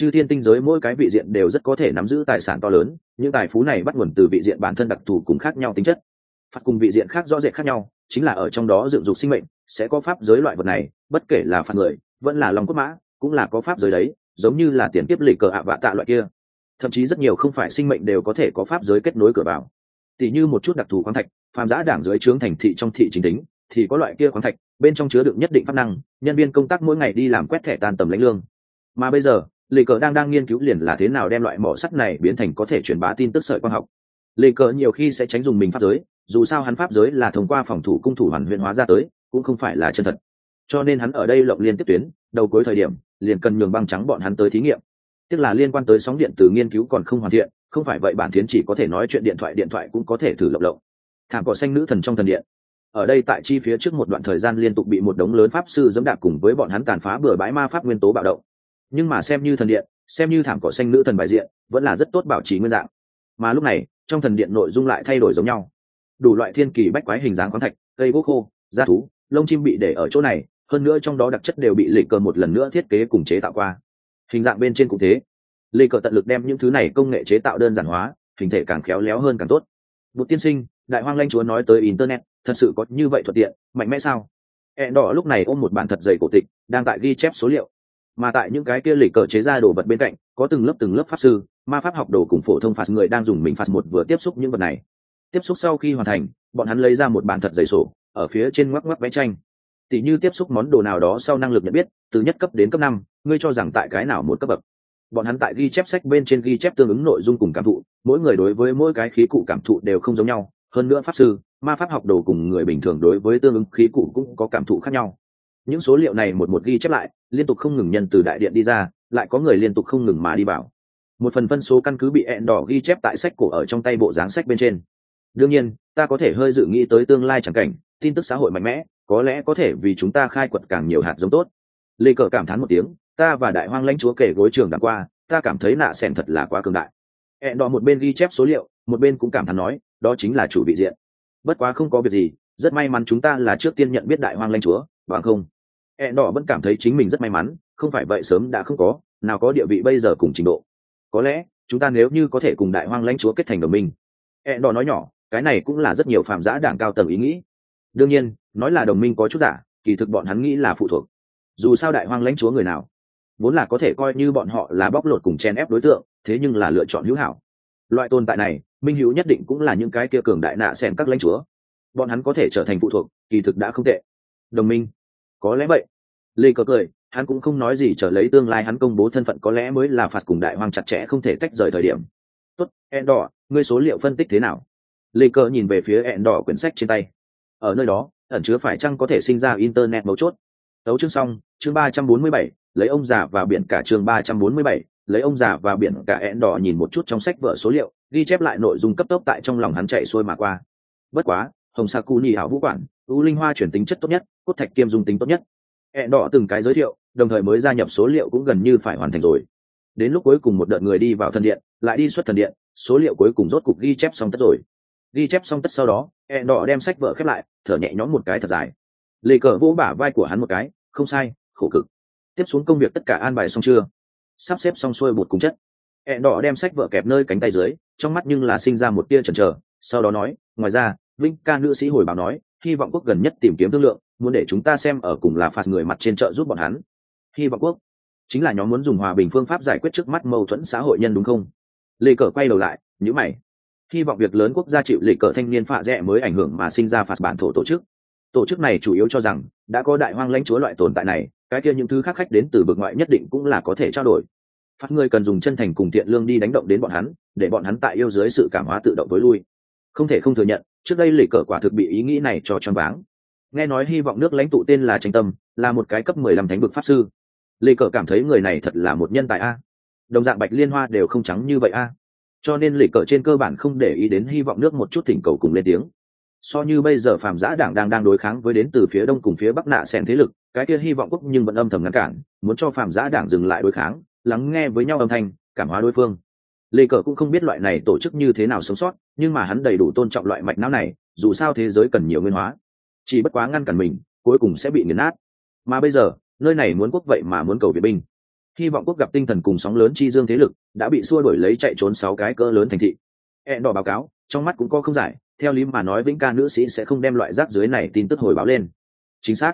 chư thiên tinh giới mỗi cái vị diện đều rất có thể nắm giữ tài sản to lớn, những tài phú này bắt nguồn từ vị diện bản thân đặc thù cùng khác nhau tính chất. Phạt cùng vị diện khác rõ rệt khác nhau, chính là ở trong đó dựng dục sinh mệnh, sẽ có pháp giới loại vật này, bất kể là phạt người, vẫn là lòng cốt mã, cũng là có pháp giới đấy, giống như là tiền kiếp lịch cờ ạ vạ tạ loại kia. Thậm chí rất nhiều không phải sinh mệnh đều có thể có pháp giới kết nối cửa vào. Tỉ như một chút đặc thù khoáng thạch, phàm giã đảng dưới trướng thành thị trong thị chính tính, thì có loại kia khoáng thạch, bên trong chứa đựng nhất định pháp năng, nhân viên công tác mỗi ngày đi làm quét thẻ tan tầm lãnh lương. Mà bây giờ lê cờ đang đang nghiên cứu liền là thế nào đem loại mỏ sắt này biến thành có thể truyền bá tin tức sợi quang học. Lê cờ nhiều khi sẽ tránh dùng mình pháp giới, dù sao hắn pháp giới là thông qua phòng thủ cung thủ hoàn huyện hóa ra tới, cũng không phải là chân thật. Cho nên hắn ở đây lộng liên tiếp tuyến, đầu cuối thời điểm, liền cần nhường băng trắng bọn hắn tới thí nghiệm. Tức là liên quan tới sóng điện từ nghiên cứu còn không hoàn thiện, không phải vậy bản tiến chỉ có thể nói chuyện điện thoại điện thoại cũng có thể thử lộng lộng. Thảm cỏ xanh nữ thần trong thần điện. Ở đây tại chi phía trước một đoạn thời gian liên tục bị một đống lớn pháp sư dẫm đạp cùng với bọn hắn tàn phá bừa bãi ma pháp nguyên tố bạo động nhưng mà xem như thần điện, xem như thảm cỏ xanh nữ thần bài diện, vẫn là rất tốt bảo trì nguyên dạng. Mà lúc này, trong thần điện nội dung lại thay đổi giống nhau. Đủ loại thiên kỳ bách quái hình dáng khoáng thạch, cây gỗ khô, da thú, lông chim bị để ở chỗ này, hơn nữa trong đó đặc chất đều bị lệ cờ một lần nữa thiết kế cùng chế tạo qua. Hình dạng bên trên cũng thế. Lệ cờ tận lực đem những thứ này công nghệ chế tạo đơn giản hóa, hình thể càng khéo léo hơn càng tốt. Một tiên sinh, đại hoang lanh chúa nói tới internet, thật sự có như vậy thuận tiện, mạnh mẽ sao? Hẹn đỏ lúc này ôm một bản thật dày cổ tịch, đang tại ghi chép số liệu mà tại những cái kia lì cờ chế ra đồ vật bên cạnh, có từng lớp từng lớp pháp sư, ma pháp học đồ cùng phổ thông phạt người đang dùng mình phạt một vừa tiếp xúc những vật này. Tiếp xúc sau khi hoàn thành, bọn hắn lấy ra một bàn thật dày sổ, ở phía trên ngoắc ngoắc vẽ tranh. Tỷ như tiếp xúc món đồ nào đó sau năng lực nhận biết, từ nhất cấp đến cấp năm, ngươi cho rằng tại cái nào một cấp bậc? Bọn hắn tại ghi chép sách bên trên ghi chép tương ứng nội dung cùng cảm thụ, mỗi người đối với mỗi cái khí cụ cảm thụ đều không giống nhau. Hơn nữa pháp sư, ma pháp học đồ cùng người bình thường đối với tương ứng khí cụ cũng có cảm thụ khác nhau những số liệu này một một ghi chép lại, liên tục không ngừng nhân từ đại điện đi ra, lại có người liên tục không ngừng mà đi vào. Một phần phân số căn cứ bị ẹn đỏ ghi chép tại sách cổ ở trong tay bộ dáng sách bên trên. Đương nhiên, ta có thể hơi dự nghĩ tới tương lai chẳng cảnh, tin tức xã hội mạnh mẽ, có lẽ có thể vì chúng ta khai quật càng nhiều hạt giống tốt. Lê cờ cảm thán một tiếng, ta và đại hoang lãnh chúa kể gối trường đằng qua, ta cảm thấy nạ sẻn thật là quá cường đại. Ẹn đỏ một bên ghi chép số liệu, một bên cũng cảm thán nói, đó chính là chủ vị diện. Bất quá không có việc gì, rất may mắn chúng ta là trước tiên nhận biết đại hoang lãnh chúa bằng không? Ẹn đỏ vẫn cảm thấy chính mình rất may mắn, không phải vậy sớm đã không có, nào có địa vị bây giờ cùng trình độ. Có lẽ, chúng ta nếu như có thể cùng đại hoang lãnh chúa kết thành đồng minh. Ẹn đỏ nói nhỏ, cái này cũng là rất nhiều phạm giã đảng cao tầng ý nghĩ. Đương nhiên, nói là đồng minh có chút giả, kỳ thực bọn hắn nghĩ là phụ thuộc. Dù sao đại hoang lãnh chúa người nào, vốn là có thể coi như bọn họ là bóc lột cùng chen ép đối tượng, thế nhưng là lựa chọn hữu hảo. Loại tồn tại này, minh hữu nhất định cũng là những cái kia cường đại nạ xem các lãnh chúa. Bọn hắn có thể trở thành phụ thuộc, kỳ thực đã không tệ. Đồng minh có lẽ vậy. Lê cờ cười, hắn cũng không nói gì trở lấy tương lai hắn công bố thân phận có lẽ mới là phạt cùng đại hoang chặt chẽ không thể tách rời thời điểm. Tốt ẹn đỏ ngươi số liệu phân tích thế nào? Lê cờ nhìn về phía ẹn đỏ quyển sách trên tay. Ở nơi đó, ẩn chứa phải chăng có thể sinh ra internet mấu chốt? Tấu chương xong, chương ba trăm bốn mươi bảy, lấy ông già và biển cả chương ba trăm bốn mươi bảy, lấy ông già và biển cả ẹn đỏ nhìn một chút trong sách vở số liệu, ghi chép lại nội dung cấp tốc tại trong lòng hắn chạy xuôi mà qua. Bất quá, hồng sa cu ni hảo vũ quản, u linh hoa chuyển tính chất tốt nhất cốt thạch kiêm dung tính tốt nhất. Ẹn đỏ từng cái giới thiệu, đồng thời mới gia nhập số liệu cũng gần như phải hoàn thành rồi. Đến lúc cuối cùng một đợt người đi vào thần điện, lại đi xuất thần điện, số liệu cuối cùng rốt cục ghi chép xong tất rồi. Ghi chép xong tất sau đó ẹn đỏ đem sách vở khép lại, thở nhẹ nhõm một cái thật dài. Lê cờ vỗ bả vai của hắn một cái, không sai, khổ cực. Tiếp xuống công việc tất cả an bài xong chưa? Sắp xếp xong xuôi bột cùng chất. Ẹn đỏ đem sách vở kẹp nơi cánh tay dưới, trong mắt nhưng là sinh ra một tia chần chờ, sau đó nói, ngoài ra, vinh ca nữ sĩ hồi báo nói, hy vọng quốc gần nhất tìm kiếm thương lượng muốn để chúng ta xem ở cùng là phạt người mặt trên chợ giúp bọn hắn. Hy vọng quốc chính là nhóm muốn dùng hòa bình phương pháp giải quyết trước mắt mâu thuẫn xã hội nhân đúng không? Lê cờ quay đầu lại nhữ mày. Hy vọng việc lớn quốc gia chịu lệ cờ thanh niên phạ rẽ mới ảnh hưởng mà sinh ra phạt bản thổ tổ chức. Tổ chức này chủ yếu cho rằng đã có đại hoang lãnh chúa loại tồn tại này, cái kia những thứ khác khách đến từ bực ngoại nhất định cũng là có thể trao đổi. Phát người cần dùng chân thành cùng thiện lương đi đánh động đến bọn hắn, để bọn hắn tại yêu dưới sự cảm hóa tự động với lui. Không thể không thừa nhận, trước đây lệ cờ quả thực bị ý nghĩ này cho choáng váng nghe nói hy vọng nước lãnh tụ tên là tranh tâm, là một cái cấp mười lăm thánh vực pháp sư. Lệ cờ cảm thấy người này thật là một nhân tài a. Đồng dạng bạch liên hoa đều không trắng như vậy a. Cho nên lệ cờ trên cơ bản không để ý đến hy vọng nước một chút thỉnh cầu cùng lên tiếng. So như bây giờ phàm giã đảng đang đang đối kháng với đến từ phía đông cùng phía bắc nạ xen thế lực, cái kia hy vọng quốc nhưng vẫn âm thầm ngăn cản, muốn cho phàm giã đảng dừng lại đối kháng, lắng nghe với nhau âm thanh, cảm hóa đối phương. Lê cờ cũng không biết loại này tổ chức như thế nào sống sót, nhưng mà hắn đầy đủ tôn trọng loại mạch não này, dù sao thế giới cần nhiều nguyên hóa chỉ bất quá ngăn cản mình, cuối cùng sẽ bị nghiền nát. Mà bây giờ, nơi này muốn quốc vậy mà muốn cầu viện binh. Hy vọng quốc gặp tinh thần cùng sóng lớn chi dương thế lực đã bị xua đổi lấy chạy trốn sáu cái cỡ lớn thành thị. E đỏ báo cáo, trong mắt cũng có không giải, theo lý mà nói vĩnh ca nữ sĩ sẽ không đem loại rác dưới này tin tức hồi báo lên. Chính xác.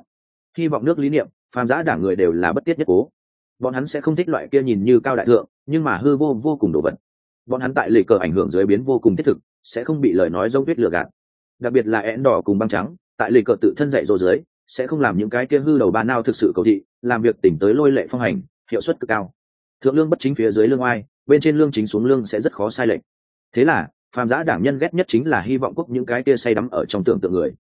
Hy vọng nước lý niệm, phàm giã đảng người đều là bất tiết nhất cố. Bọn hắn sẽ không thích loại kia nhìn như cao đại thượng, nhưng mà hư vô vô cùng đồ vật. Bọn hắn tại lề cờ ảnh hưởng dưới biến vô cùng thiết thực, sẽ không bị lời nói dông tuyết lừa gạt. Đặc biệt là én đỏ cùng băng trắng tại lề cờ tự thân dạy dỗ dưới, sẽ không làm những cái kia hư đầu ba nao thực sự cầu thị, làm việc tỉnh tới lôi lệ phong hành, hiệu suất cực cao. Thượng lương bất chính phía dưới lương oai, bên trên lương chính xuống lương sẽ rất khó sai lệch. Thế là, phàm giã đảng nhân ghét nhất chính là hy vọng quốc những cái kia say đắm ở trong tưởng tượng người.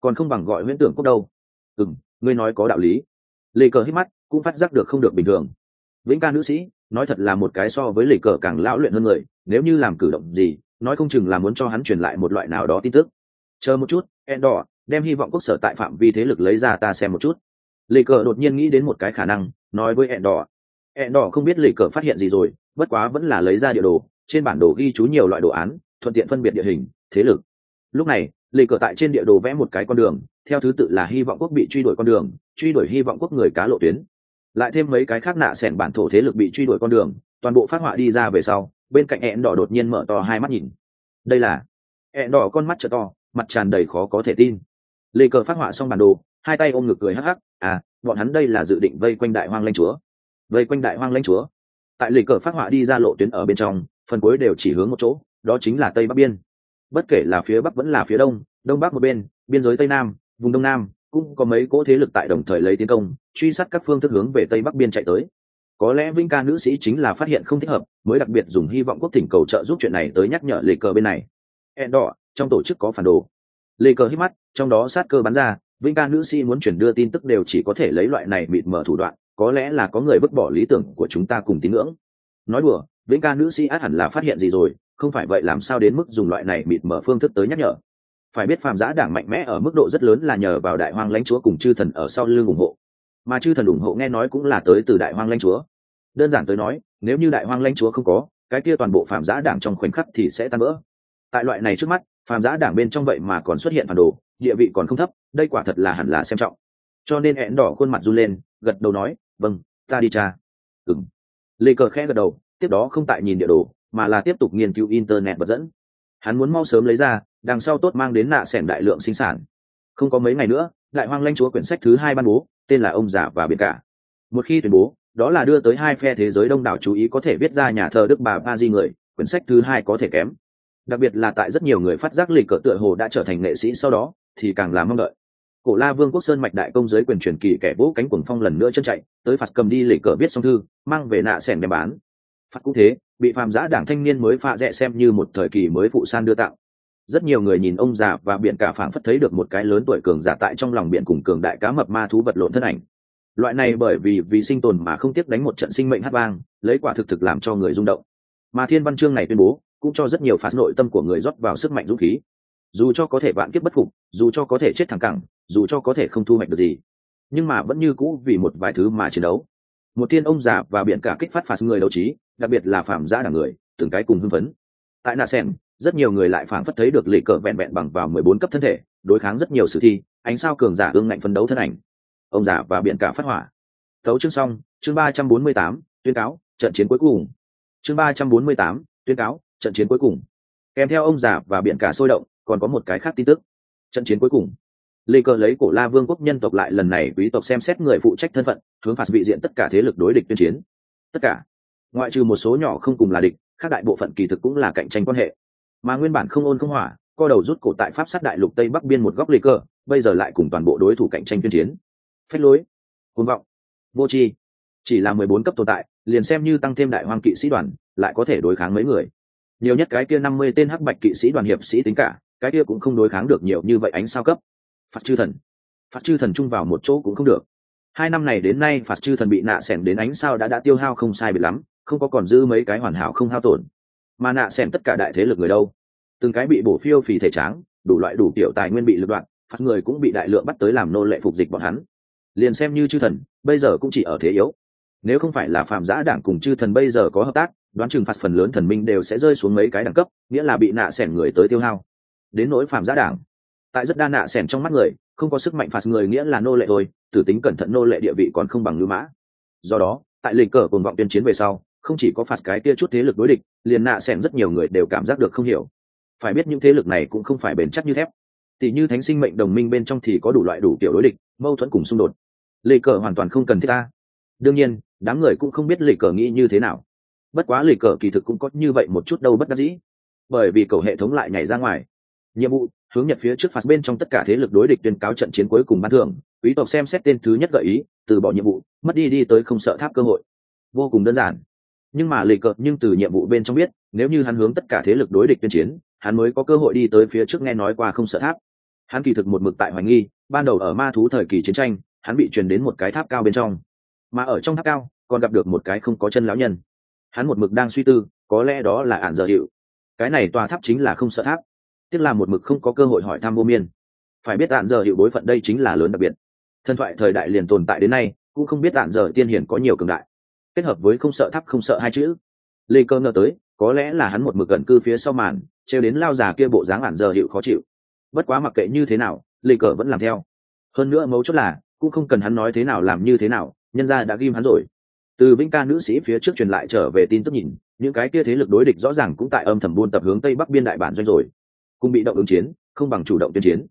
Còn không bằng gọi huyễn tưởng quốc đâu. Ừ m ngươi nói có đạo lý. Lì cờ hít mắt, cũng phát giác được không được bình thường. Vĩnh ca nữ sĩ, nói thật là một cái so với lì cờ càng lão luyện hơn người, nếu như làm cử động gì, nói không chừng là muốn cho hắn truyền lại một loại nào đó tin tức. Chờ một chút, endor đem hy vọng quốc sở tại phạm vi thế lực lấy ra ta xem một chút. Lì cờ đột nhiên nghĩ đến một cái khả năng, nói với hẹn đỏ hẹn đỏ không biết lì cờ phát hiện gì rồi, bất quá vẫn là lấy ra địa đồ, trên bản đồ ghi chú nhiều loại đồ án, thuận tiện phân biệt địa hình, thế lực. Lúc này, lì cờ tại trên địa đồ vẽ một cái con đường, theo thứ tự là hy vọng quốc bị truy đuổi con đường, truy đuổi hy vọng quốc người cá lộ tuyến. Lại thêm mấy cái khác nạ s bản thổ thế lực bị truy đuổi con đường, toàn bộ phát họa đi ra về sau, bên cạnh hẹn đỏ đột nhiên mở to hai mắt nhìn. Đây là hẹn đỏ con mắt t to, mặt tràn đầy khó có thể tin lê cờ phát họa xong bản đồ, hai tay ôm ngực cười hắc hắc à bọn hắn đây là dự định vây quanh đại hoang lanh chúa. Vây quanh đại hoang lanh chúa? Tại lê cờ phát họa đi ra lộ tuyến ở bên trong, phần cuối đều chỉ hướng một chỗ, đó chính là tây bắc biên. Bất kể là phía bắc vẫn là phía đông đông bắc một bên, biên giới tây nam, vùng đông nam, cũng có mấy cỗ thế lực tại đồng thời lấy tiến công, truy sát các phương thức hướng về tây bắc biên chạy tới. Có lẽ vinh ca nữ sĩ chính là phát hiện không thích hợp, mới đặc biệt dùng hy vọng quốc thỉnh cầu trợ giúp chuyện này tới nhắc nhở lê cờ bên này. Ẹn đỏ, trong tổ chức có phản đồ lê cờ hít mắt, trong đó sát cơ bắn ra, vĩnh ca nữ sĩ muốn chuyển đưa tin tức đều chỉ có thể lấy loại này mịt mở thủ đoạn, có lẽ là có người vứt bỏ lý tưởng của chúng ta cùng tín ngưỡng. Nói đùa, vĩnh ca nữ sĩ át hẳn là phát hiện gì rồi, không phải vậy làm sao đến mức dùng loại này mịt mở phương thức tới nhắc nhở. Phải biết phàm giã đảng mạnh mẽ ở mức độ rất lớn là nhờ vào đại hoang lãnh chúa cùng chư thần ở sau lưng ủng hộ. Mà chư thần ủng hộ nghe nói cũng là tới từ đại hoang lãnh chúa. Đơn giản tới nói, nếu như đại hoang lãnh chúa không có, cái kia toàn bộ phàm giã đảng trong khoảnh khắc thì sẽ tan vỡ. Tại loại này trước mắt phàm giã đảng bên trong vậy mà còn xuất hiện phản đồ, địa vị còn không thấp, đây quả thật là hẳn là xem trọng. Cho nên hẹn đỏ khuôn mặt run lên, gật đầu nói vâng ta đi cha. Ừng lê cờ khẽ gật đầu, tiếp đó không tại nhìn địa đồ, mà là tiếp tục nghiên cứu internet vật dẫn. Hắn muốn mau sớm lấy ra, đằng sau tốt mang đến nạ s đại lượng sinh sản. Không có mấy ngày nữa, đại hoang lanh chúa quyển sách thứ hai ban bố, tên là ông giả và biển cả. Một khi tuyên bố, đó là đưa tới hai phe thế giới đông đảo chú ý có thể viết ra nhà thờ đức bà ba di người, quyển sách thứ hai có thể kém đặc biệt là tại rất nhiều người phát giác lịch cỡ tựa hồ đã trở thành nghệ sĩ sau đó, thì càng là mong đợi. Cổ la vương quốc sơn mạch đại công giới quyền truyền kỳ kẻ vỗ cánh cuồng phong lần nữa chân chạy, tới phạt cầm đi lịch cờ viết xong thư, mang về nạ sẻn đem bán. Phạt cũng thế, bị phàm giã đảng thanh niên mới pha rẽ xem như một thời kỳ mới phụ san đưa tặng. Rất nhiều người nhìn ông già và biển cả phảng phất thấy được một cái lớn tuổi cường giả tại trong lòng biển cùng cường đại cá mập ma thú vật lộn thân ảnh. Loại này bởi vì vì sinh tồn mà không tiếc đánh một trận sinh mệnh hát vang, lấy quả thực thực làm cho người rung động. Mà thiên văn chương này tuyên bố cũng cho rất nhiều phạt nội tâm của người rót vào sức mạnh dũng khí. Dù cho có thể vạn kiếp bất phục, dù cho có thể chết thẳng cẳng, dù cho có thể không thu hoạch được gì, nhưng mà vẫn như cũ vì một vài thứ mà chiến đấu. Một thiên ông già và biện cả kích phát phạt người đấu trí, đặc biệt là phạm gia đảng người, từng cái cùng hưng phấn. Tại nà sen rất nhiều người lại phảng phất thấy được lì cờ vẹn vẹn bằng vào mười bốn cấp thân thể, đối kháng rất nhiều sử thi, ánh sao cường giả ương ngạnh phấn đấu thân ảnh. Ông già và biện cả phát hỏa. Thấu chương xong, chương ba trăm bốn mươi tám, tuyên cáo, trận chiến cuối cùng. Chương ba trăm bốn mươi tám, tuyên cáo trận chiến cuối cùng. Kèm theo ông già và biển cả sôi động, còn có một cái khác tin tức. Trận chiến cuối cùng. Lê cờ lấy cổ la vương quốc nhân tộc lại lần này quý tộc xem xét người phụ trách thân phận, hướng phạt vị diện tất cả thế lực đối địch tuyên chiến. Tất cả. Ngoại trừ một số nhỏ không cùng là địch các đại bộ phận kỳ thực cũng là cạnh tranh quan hệ. Mà nguyên bản không ôn không hỏa, co đầu rút cổ tại pháp sát đại lục tây bắc biên một góc lê cơ, bây giờ lại cùng toàn bộ đối thủ cạnh tranh tuyên chiến. Phép lối. Côn vọng. Vô tri. Chỉ là mười bốn cấp tồn tại, liền xem như tăng thêm đại hoang kỵ sĩ đoàn, lại có thể đối kháng mấy người nhiều nhất cái kia năm mươi tên hắc bạch kỵ sĩ đoàn hiệp sĩ tính cả, cái kia cũng không đối kháng được nhiều như vậy ánh sao cấp. Phạt chư thần. Phạt chư thần chung vào một chỗ cũng không được. Hai năm này đến nay, phạt chư thần bị nạ s đến ánh sao đã đã tiêu hao không sai bị lắm, không có còn dư mấy cái hoàn hảo không hao tổn. Mà nạ s tất cả đại thế lực người đâu? Từng cái bị bổ phiêu phì thể tráng, đủ loại đủ kiểu tài nguyên bị lựa đoạn, phạt người cũng bị đại lượng bắt tới làm nô lệ phục dịch bọn hắn. Liền xem như chư thần, bây giờ cũng chỉ ở thế yếu nếu không phải là phạm giã đảng cùng chư thần bây giờ có hợp tác, đoán chừng phạt phần lớn thần minh đều sẽ rơi xuống mấy cái đẳng cấp, nghĩa là bị nạ s người tới tiêu hao. Đến nỗi phạm giã đảng, tại rất đa nạ s trong mắt người, không có sức mạnh phạt người nghĩa là nô lệ thôi, tử tính cẩn thận nô lệ địa vị còn không bằng lưu mã. Do đó, tại lịch cờ cồn vọng tuyên chiến về sau, không chỉ có phạt cái kia chút thế lực đối địch, liền nạ s rất nhiều người đều cảm giác được không hiểu. Phải biết những thế lực này cũng không phải bền chắc như thép. Tỷ như thánh sinh mệnh đồng minh bên trong thì có đủ loại đủ kiểu đối địch, mâu thuẫn cùng xung đột. Lệ cờ hoàn toàn không cần thiết ta. Đương nhiên đám người cũng không biết lệ cờ nghĩ như thế nào. Bất quá lệ cờ kỳ thực cũng có như vậy một chút đâu bất đắc dĩ. Bởi vì cầu hệ thống lại nhảy ra ngoài. Nhiệm vụ, hướng nhật phía trước phạt bên trong tất cả thế lực đối địch tuyên cáo trận chiến cuối cùng ban thường. quý tộc xem xét tên thứ nhất gợi ý, từ bỏ nhiệm vụ, mất đi đi tới không sợ tháp cơ hội. Vô cùng đơn giản. Nhưng mà lì cờ nhưng từ nhiệm vụ bên trong biết, nếu như hắn hướng tất cả thế lực đối địch tuyên chiến, hắn mới có cơ hội đi tới phía trước nghe nói qua không sợ tháp. Hắn kỳ thực một mực tại hoài nghi, ban đầu ở ma thú thời kỳ chiến tranh, hắn bị truyền đến một cái tháp cao bên trong mà ở trong tháp cao còn gặp được một cái không có chân lão nhân. Hắn một mực đang suy tư, có lẽ đó là ạn dở hiệu. Cái này tòa tháp chính là không sợ tháp tức là một mực không có cơ hội hỏi thăm vô miên. Phải biết ạn dở hiệu bối phận đây chính là lớn đặc biệt. Thần thoại thời đại liền tồn tại đến nay, cũng không biết ạn dở tiên hiển có nhiều cường đại. Kết hợp với không sợ tháp không sợ hai chữ. Lê cơ ngờ tới, có lẽ là hắn một mực gần cư phía sau màn, trêu đến lao già kia bộ dáng ạn dở hiệu khó chịu. Bất quá mặc kệ như thế nào, lê cờ vẫn làm theo. Hơn nữa mấu chốt là, cũng không cần hắn nói thế nào làm như thế nào nhân ra đã ghim hắn rồi. Từ vĩnh ca nữ sĩ phía trước truyền lại trở về tin tức nhìn, những cái kia thế lực đối địch rõ ràng cũng tại âm thầm buôn tập hướng tây bắc biên đại bản doanh rồi. Cùng bị động ứng chiến, không bằng chủ động tuyên chiến.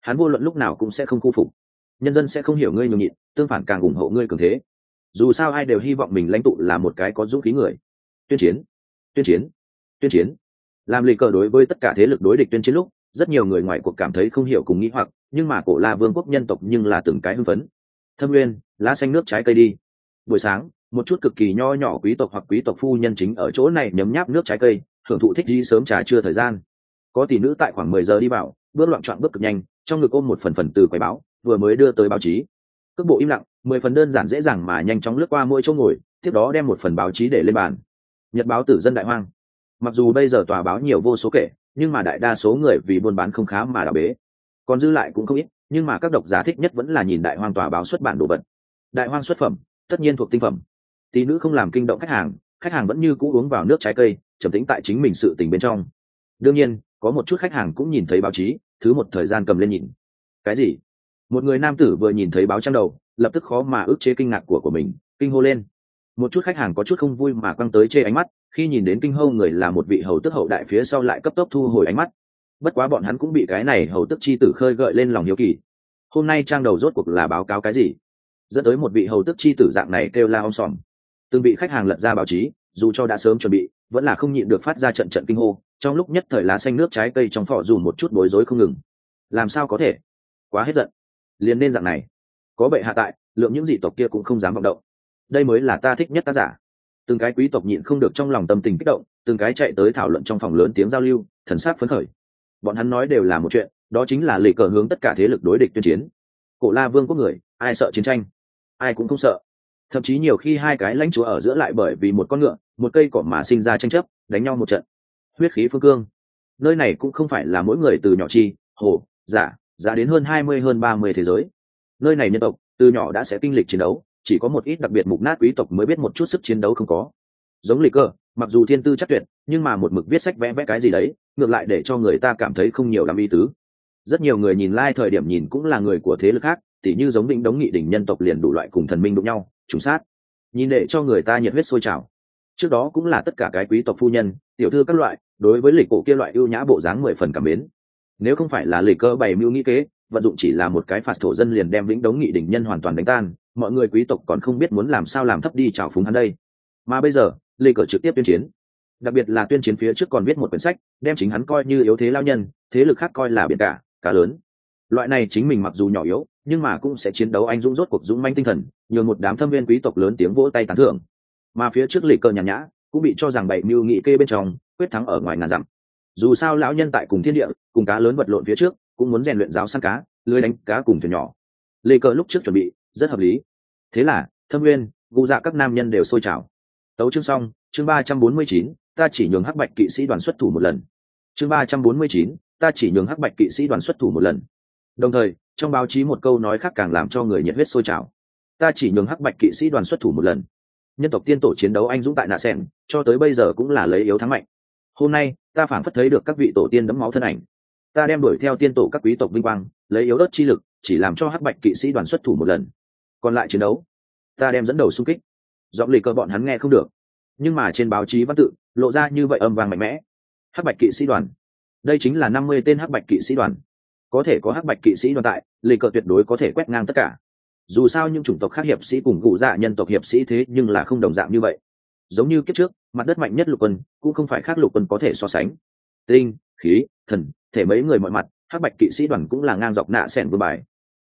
Hắn vô luận lúc nào cũng sẽ không khu phục. Nhân dân sẽ không hiểu ngươi nhường nhịn, tương phản càng ủng hộ ngươi cường thế. Dù sao ai đều hy vọng mình lãnh tụ là một cái có dũng khí người. Tuyên chiến tuyên chiến tuyên chiến. Làm lì cờ đối với tất cả thế lực đối địch tuyên chiến lúc, rất nhiều người ngoài cuộc cảm thấy không hiểu cùng nghĩ hoặc, nhưng mà cổ la vương quốc nhân tộc nhưng là từng cái hưng phấn thâm nguyên, lá xanh nước trái cây đi. Buổi sáng, một chút cực kỳ nho nhỏ quý tộc hoặc quý tộc phu nhân chính ở chỗ này nhấm nháp nước trái cây hưởng thụ thích đi sớm trà trưa thời gian. Có tỷ nữ tại khoảng mười giờ đi vào, bước loạn trọn bước cực nhanh, trong ngực ôm một phần phần từ quầy báo, vừa mới đưa tới báo chí. Cước bộ im lặng, mười phần đơn giản dễ dàng mà nhanh chóng lướt qua mỗi chỗ ngồi, tiếp đó đem một phần báo chí để lên bàn. Nhật báo tử dân đại hoang. Mặc dù bây giờ tòa báo nhiều vô số kể, nhưng mà đại đa số người vì buôn bán không khá mà đào bế. Còn dư lại cũng không ít nhưng mà các độc giả thích nhất vẫn là nhìn đại hoang tòa báo xuất bản đồ vật. Đại hoang xuất phẩm, tất nhiên thuộc tinh phẩm. Tí nữ không làm kinh động khách hàng khách hàng vẫn như cũ uống vào nước trái cây, trầm tính tại chính mình sự tình bên trong. Đương nhiên, có một chút khách hàng cũng nhìn thấy báo chí, thứ một thời gian cầm lên nhìn. Cái gì? Một người nam tử vừa nhìn thấy báo trang đầu, lập tức khó mà ước chế kinh ngạc của của mình, kinh hô lên. Một chút khách hàng có chút không vui mà quăng tới chê ánh mắt, khi nhìn đến kinh hâu người là một vị hầu tức hậu đại phía sau lại cấp tốc thu hồi ánh mắt bất quá bọn hắn cũng bị cái này hầu tức chi tử khơi gợi lên lòng hiếu kỳ. Hôm nay trang đầu rốt cuộc là báo cáo cái gì? Dẫn tới một vị hầu tức chi tử dạng này kêu la om sòm. Từng bị khách hàng lật ra báo chí, dù cho đã sớm chuẩn bị, vẫn là không nhịn được phát ra trận trận kinh hô, trong lúc nhất thời lá xanh nước trái cây trong phỏ dù một chút bối rối không ngừng. Làm sao có thể? Quá hết giận. Liền nên dạng này. Có bệ hạ tại, lượng những dị tộc kia cũng không dám vọng động. Đây mới là ta thích nhất tác giả. Từng cái quý tộc nhịn không được trong lòng tâm tình kích động, từng cái chạy tới thảo luận trong phòng lớn tiếng giao lưu, thần sát phấn khởi bọn hắn nói đều là một chuyện, đó chính là lì cờ hướng tất cả thế lực đối địch tuyên chiến. Cổ la vương có người, ai sợ chiến tranh? Ai cũng không sợ. Thậm chí nhiều khi hai cái lãnh chúa ở giữa lại bởi vì một con ngựa, một cây cỏ mà sinh ra tranh chấp, đánh nhau một trận. Huyết khí phương cương. Nơi này cũng không phải là mỗi người từ nhỏ chi, hồ, giả giả đến hơn hai mươi, hơn ba mươi thế giới. Nơi này nhân tộc, từ nhỏ đã sẽ kinh lịch chiến đấu, chỉ có một ít đặc biệt mục nát quý tộc mới biết một chút sức chiến đấu không có. Giống lịch cơ mặc dù thiên tư chắc tuyệt, nhưng mà một mực viết sách vẽ vẽ cái gì đấy ngược lại để cho người ta cảm thấy không nhiều lắm ý tứ. Rất nhiều người nhìn lai、like、thời điểm nhìn cũng là người của thế lực khác, tỉ như giống định đống nghị đỉnh nhân tộc liền đủ loại cùng thần minh đụng nhau, trùng sát. Nhìn để cho người ta nhiệt huyết sôi trào. Trước đó cũng là tất cả cái quý tộc phu nhân, tiểu thư các loại, đối với lịch cổ kia loại ưu nhã bộ dáng mười phần cảm mến. Nếu không phải là lịch cơ bày mưu nghĩ kế, vận dụng chỉ là một cái phạt thổ dân liền đem vĩnh đống nghị đỉnh nhân hoàn toàn đánh tan, mọi người quý tộc còn không biết muốn làm sao làm thấp đi trào phúng hắn đây. Mà bây giờ lê cờ trực tiếp tuyên chiến đặc biệt là tuyên chiến phía trước còn viết một quyển sách, đem chính hắn coi như yếu thế lao nhân, thế lực khác coi là biển cả, cá lớn. Loại này chính mình mặc dù nhỏ yếu, nhưng mà cũng sẽ chiến đấu anh dũng rốt cuộc dũng manh tinh thần, nhường một đám thâm viên quý tộc lớn tiếng vỗ tay tán thưởng. Mà phía trước lì cờ nhàn nhã cũng bị cho rằng bảy mưu nghị kê bên trong, quyết thắng ở ngoài ngàn dặm. Dù sao lão nhân tại cùng thiên địa, cùng cá lớn vật lộn phía trước, cũng muốn rèn luyện giáo săn cá, lưới đánh cá cùng thuyền nhỏ. Lê cờ lúc trước chuẩn bị, rất hợp lý. Thế là, thâm nguyên gù dạ các nam nhân đều sôi trào. Tấu chương xong, chương ba trăm bốn mươi chín ta chỉ nhường hắc bạch kỵ sĩ đoàn xuất thủ một lần. Chương ba trăm bốn mươi chín, ta chỉ nhường hắc bạch kỵ sĩ đoàn xuất thủ một lần. Đồng thời, trong báo chí một câu nói khác càng làm cho người nhiệt huyết sôi trào. Ta chỉ nhường hắc bạch kỵ sĩ đoàn xuất thủ một lần. Nhân tộc tiên tổ chiến đấu anh dũng tại nạ sen cho tới bây giờ cũng là lấy yếu thắng mạnh. Hôm nay, ta phản phất thấy được các vị tổ tiên đấm máu thân ảnh. Ta đem đuổi theo tiên tổ các quý tộc vinh quang, lấy yếu đất chi lực, chỉ làm cho hắc bạch kỵ sĩ đoàn xuất thủ một lần. Còn lại chiến đấu, ta đem dẫn đầu xung kích. Giọng lì cơ bọn hắn nghe không được. Nhưng mà trên báo chí văn tự lộ ra như vậy âm vang mạnh mẽ. Hắc bạch kỵ sĩ đoàn. Đây chính là năm mươi tên hắc bạch kỵ sĩ đoàn. Có thể có hắc bạch kỵ sĩ đoàn tại lì cờ tuyệt đối có thể quét ngang tất cả. Dù sao những chủng tộc khác hiệp sĩ cùng cụ dạ nhân tộc hiệp sĩ thế nhưng là không đồng dạng như vậy. Giống như kiếp trước, mặt đất mạnh nhất lục quân, cũng không phải khác lục quân có thể so sánh. Tinh, khí, thần, thể mấy người mọi mặt, hắc bạch kỵ sĩ đoàn cũng là ngang dọc nạ sẻn vừa bài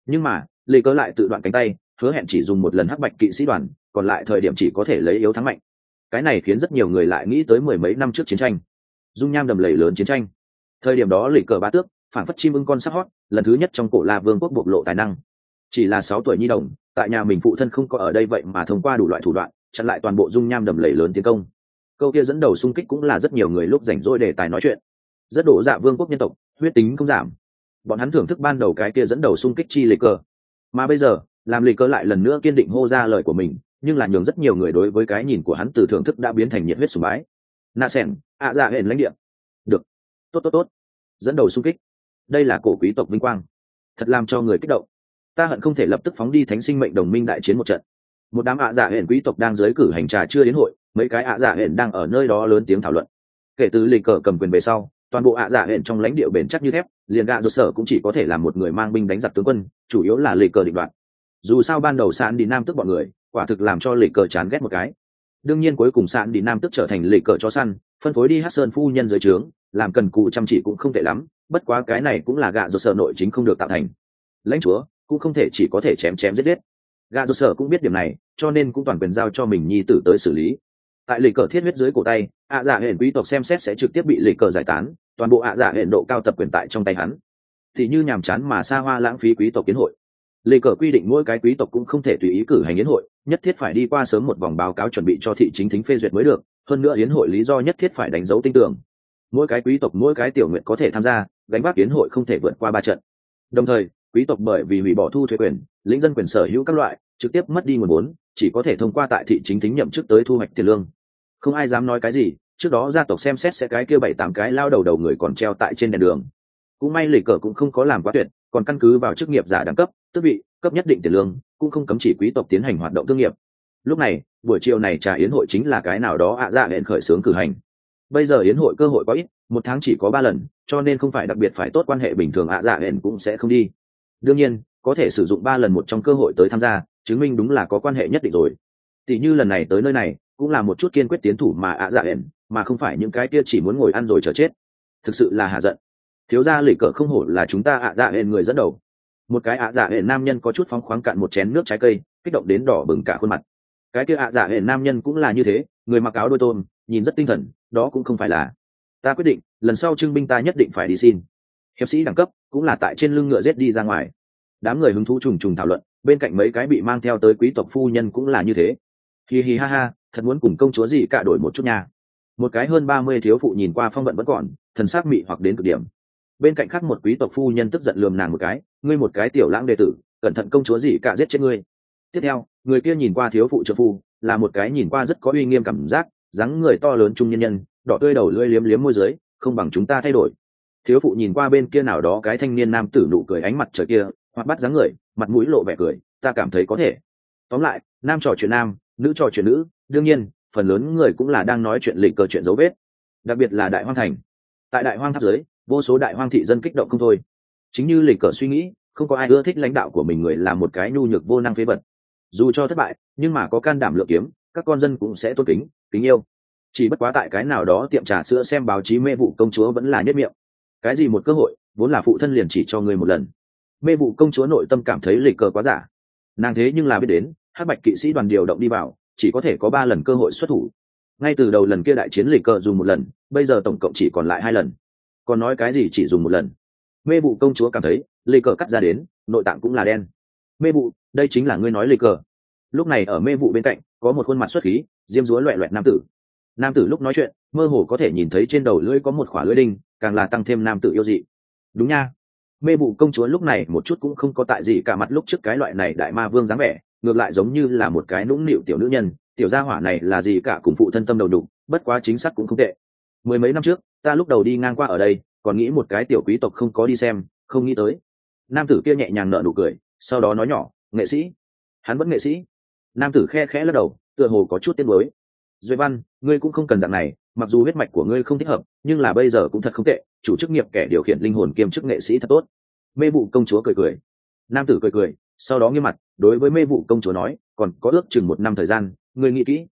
nhưng mà lì cờ lại tự đoạn cánh tay, hứa hẹn chỉ dùng một lần hắc bạch kỵ sĩ đoàn, còn lại thời điểm chỉ có thể lấy yếu thắng mạnh cái này khiến rất nhiều người lại nghĩ tới mười mấy năm trước chiến tranh. Dung nham đầm lầy lớn chiến tranh. Thời điểm đó lì cờ ba tước phản phất chim ưng con sắc hót lần thứ nhất trong cổ la vương quốc bộc lộ tài năng. Chỉ là sáu tuổi nhi đồng tại nhà mình phụ thân không có ở đây vậy mà thông qua đủ loại thủ đoạn chặn lại toàn bộ dung nham đầm lầy lớn tiến công. Câu kia dẫn đầu xung kích cũng là rất nhiều người lúc rảnh rỗi để tài nói chuyện. Rất đổ dạ vương quốc nhân tộc huyết tính không giảm. Bọn hắn thưởng thức ban đầu cái kia dẫn đầu xung kích chi lì cờ, mà bây giờ làm lì cờ lại lần nữa kiên định hô ra lời của mình nhưng là nhường rất nhiều người đối với cái nhìn của hắn từ thưởng thức đã biến thành nhiệt huyết sùng bái. Nạ sẻng, ạ dạ hển lãnh địa. Được. Tốt tốt tốt. Dẫn đầu xung kích. Đây là cổ quý tộc vinh quang. Thật làm cho người kích động. Ta hận không thể lập tức phóng đi thánh sinh mệnh đồng minh đại chiến một trận. Một đám ạ dạ hển quý tộc đang giới cử hành trà chưa đến hội, mấy cái ạ dạ hển đang ở nơi đó lớn tiếng thảo luận. Kể từ lịch cờ cầm quyền về sau, toàn bộ ạ dạ hển trong lãnh địa bền chắc như thép, liền gạ ruột sở cũng chỉ có thể là một người mang binh đánh giặc tướng quân, chủ yếu là lịch cờ định đoạt. dù sao ban đầu sạn đi nam tức bọn người quả thực làm cho lịch cờ chán ghét một cái. Đương nhiên cuối cùng sạn đi nam tức trở thành lịch cờ cho săn, phân phối đi hát sơn phu nhân dưới trướng, làm cần cụ chăm chỉ cũng không tệ lắm, bất quá cái này cũng là gạ do sở nội chính không được tạo thành. Lãnh chúa, cũng không thể chỉ có thể chém chém giết giết. Gạ do sở cũng biết điểm này, cho nên cũng toàn quyền giao cho mình nhi tử tới xử lý. Tại lịch cờ thiết huyết dưới cổ tay, ạ dạ hệ quý tộc xem xét sẽ trực tiếp bị lịch cờ giải tán, toàn bộ ạ dạ hệ độ cao tập quyền tại trong tay hắn. Thì như nhàm chán mà xa hoa lãng phí quý tộc kiến hội. Lê cờ quy định mỗi cái quý tộc cũng không thể tùy ý cử hành yến hội, nhất thiết phải đi qua sớm một vòng báo cáo chuẩn bị cho thị chính thính phê duyệt mới được, hơn nữa yến hội lý do nhất thiết phải đánh dấu tinh tưởng mỗi cái quý tộc, mỗi cái tiểu nguyện có thể tham gia, gánh vác yến hội không thể vượt qua ba trận. Đồng thời, quý tộc bởi vì hủy bỏ thu thuế quyền, lĩnh dân quyền sở hữu các loại, trực tiếp mất đi nguồn vốn, chỉ có thể thông qua tại thị chính thính nhậm chức tới thu hoạch tiền lương. Không ai dám nói cái gì, trước đó gia tộc xem xét sẽ cái kia bảy tám cái lao đầu đầu người còn treo tại trên đèn đường. Cũng may lì cờ cũng không có làm quá tuyệt, còn căn cứ vào chức nghiệp giả đẳng cấp tước vị, cấp nhất định tiền lương, cũng không cấm chỉ quý tộc tiến hành hoạt động thương nghiệp. Lúc này, buổi chiều này trà yến hội chính là cái nào đó ạ dạ hẹn khởi xướng cử hành. Bây giờ yến hội cơ hội có ít, một tháng chỉ có ba lần, cho nên không phải đặc biệt phải tốt quan hệ bình thường ạ dạ hẹn cũng sẽ không đi. Đương nhiên, có thể sử dụng ba lần một trong cơ hội tới tham gia, chứng minh đúng là có quan hệ nhất định rồi. Tỷ như lần này tới nơi này, cũng là một chút kiên quyết tiến thủ mà ạ dạ hẹn mà không phải những cái kia chỉ muốn ngồi ăn rồi chờ chết. Thực sự là hạ giận. Thiếu gia lỉ cờ không hổ là chúng ta ạ dạ hẹn người dẫn đầu một cái ạ dạ hệ nam nhân có chút phóng khoáng cạn một chén nước trái cây, kích động đến đỏ bừng cả khuôn mặt. Cái kia ạ dạ hệ nam nhân cũng là như thế, người mặc áo đôi tôm, nhìn rất tinh thần, đó cũng không phải là. Ta quyết định, lần sau trưng binh ta nhất định phải đi xin. Hiệp sĩ đẳng cấp cũng là tại trên lưng ngựa rết đi ra ngoài. Đám người hứng thú trùng trùng thảo luận, bên cạnh mấy cái bị mang theo tới quý tộc phu nhân cũng là như thế. Hì hì ha ha, thật muốn cùng công chúa gì cả đổi một chút nha. Một cái hơn ba mươi thiếu phụ nhìn qua phong vận vẫn còn, thần sắc mị hoặc đến cực điểm bên cạnh khác một quý tộc phu nhân tức giận lườm nàng một cái, ngươi một cái tiểu lãng đệ tử, cẩn thận công chúa gì cả giết chết ngươi. Tiếp theo, người kia nhìn qua thiếu phụ trợ phu, là một cái nhìn qua rất có uy nghiêm cảm giác, dáng người to lớn trung nhân nhân, đỏ tươi đầu lưỡi liếm liếm môi dưới, không bằng chúng ta thay đổi. Thiếu phụ nhìn qua bên kia nào đó cái thanh niên nam tử nụ cười ánh mặt trời kia, hoặc bắt dáng người, mặt mũi lộ vẻ cười, ta cảm thấy có thể. Tóm lại, nam trò chuyện nam, nữ trò chuyện nữ, đương nhiên, phần lớn người cũng là đang nói chuyện lịch cờ chuyện dấu vết, đặc biệt là đại hoang thành. Tại đại hoang tháp giới vô số đại hoang thị dân kích động không thôi. Chính như lịch cờ suy nghĩ, không có ai ưa thích lãnh đạo của mình người là một cái nhu nhược vô năng phế vật. Dù cho thất bại, nhưng mà có can đảm lựa kiếm, các con dân cũng sẽ tôn kính kính yêu. Chỉ bất quá tại cái nào đó tiệm trà sữa xem báo chí mê vụ công chúa vẫn là nhất miệng. Cái gì một cơ hội, vốn là phụ thân liền chỉ cho người một lần. Mê vụ công chúa nội tâm cảm thấy lịch cờ quá giả. Nàng thế nhưng là biết đến hát bạch kỵ sĩ đoàn điều động đi vào, chỉ có thể có ba lần cơ hội xuất thủ. Ngay từ đầu lần kia đại chiến lịch cờ dùng một lần, bây giờ tổng cộng chỉ còn lại hai lần còn nói cái gì chỉ dùng một lần. Mê vụ công chúa cảm thấy, lê cờ cắt ra đến, nội tạng cũng là đen. Mê vụ, đây chính là ngươi nói lê cờ. Lúc này ở mê vụ bên cạnh, có một khuôn mặt xuất khí, diêm dúa loẹ loẹt nam tử. Nam tử lúc nói chuyện, mơ hồ có thể nhìn thấy trên đầu lưỡi có một khỏa lưỡi đinh, càng là tăng thêm nam tử yêu dị. Đúng nha. Mê vụ công chúa lúc này một chút cũng không có tại gì cả mặt lúc trước cái loại này đại ma vương dáng vẻ, ngược lại giống như là một cái nũng nịu tiểu nữ nhân, tiểu gia hỏa này là gì cả cùng phụ thân tâm đầu đục, bất quá chính xác cũng không tệ mười mấy năm trước, ta lúc đầu đi ngang qua ở đây, còn nghĩ một cái tiểu quý tộc không có đi xem, không nghĩ tới. Nam tử kia nhẹ nhàng nở nụ cười, sau đó nói nhỏ, nghệ sĩ. Hắn vẫn nghệ sĩ. Nam tử khe khẽ lắc đầu, tựa hồ có chút tiếc mới duy văn, ngươi cũng không cần dạng này, mặc dù huyết mạch của ngươi không thích hợp, nhưng là bây giờ cũng thật không tệ, chủ chức nghiệp kẻ điều khiển linh hồn kiêm chức nghệ sĩ thật tốt. Mê vụ công chúa cười cười. Nam tử cười cười, sau đó nghiêm mặt, đối với mê vụ công chúa nói, còn có ước chừng một năm thời gian, ngươi nghĩ kỹ.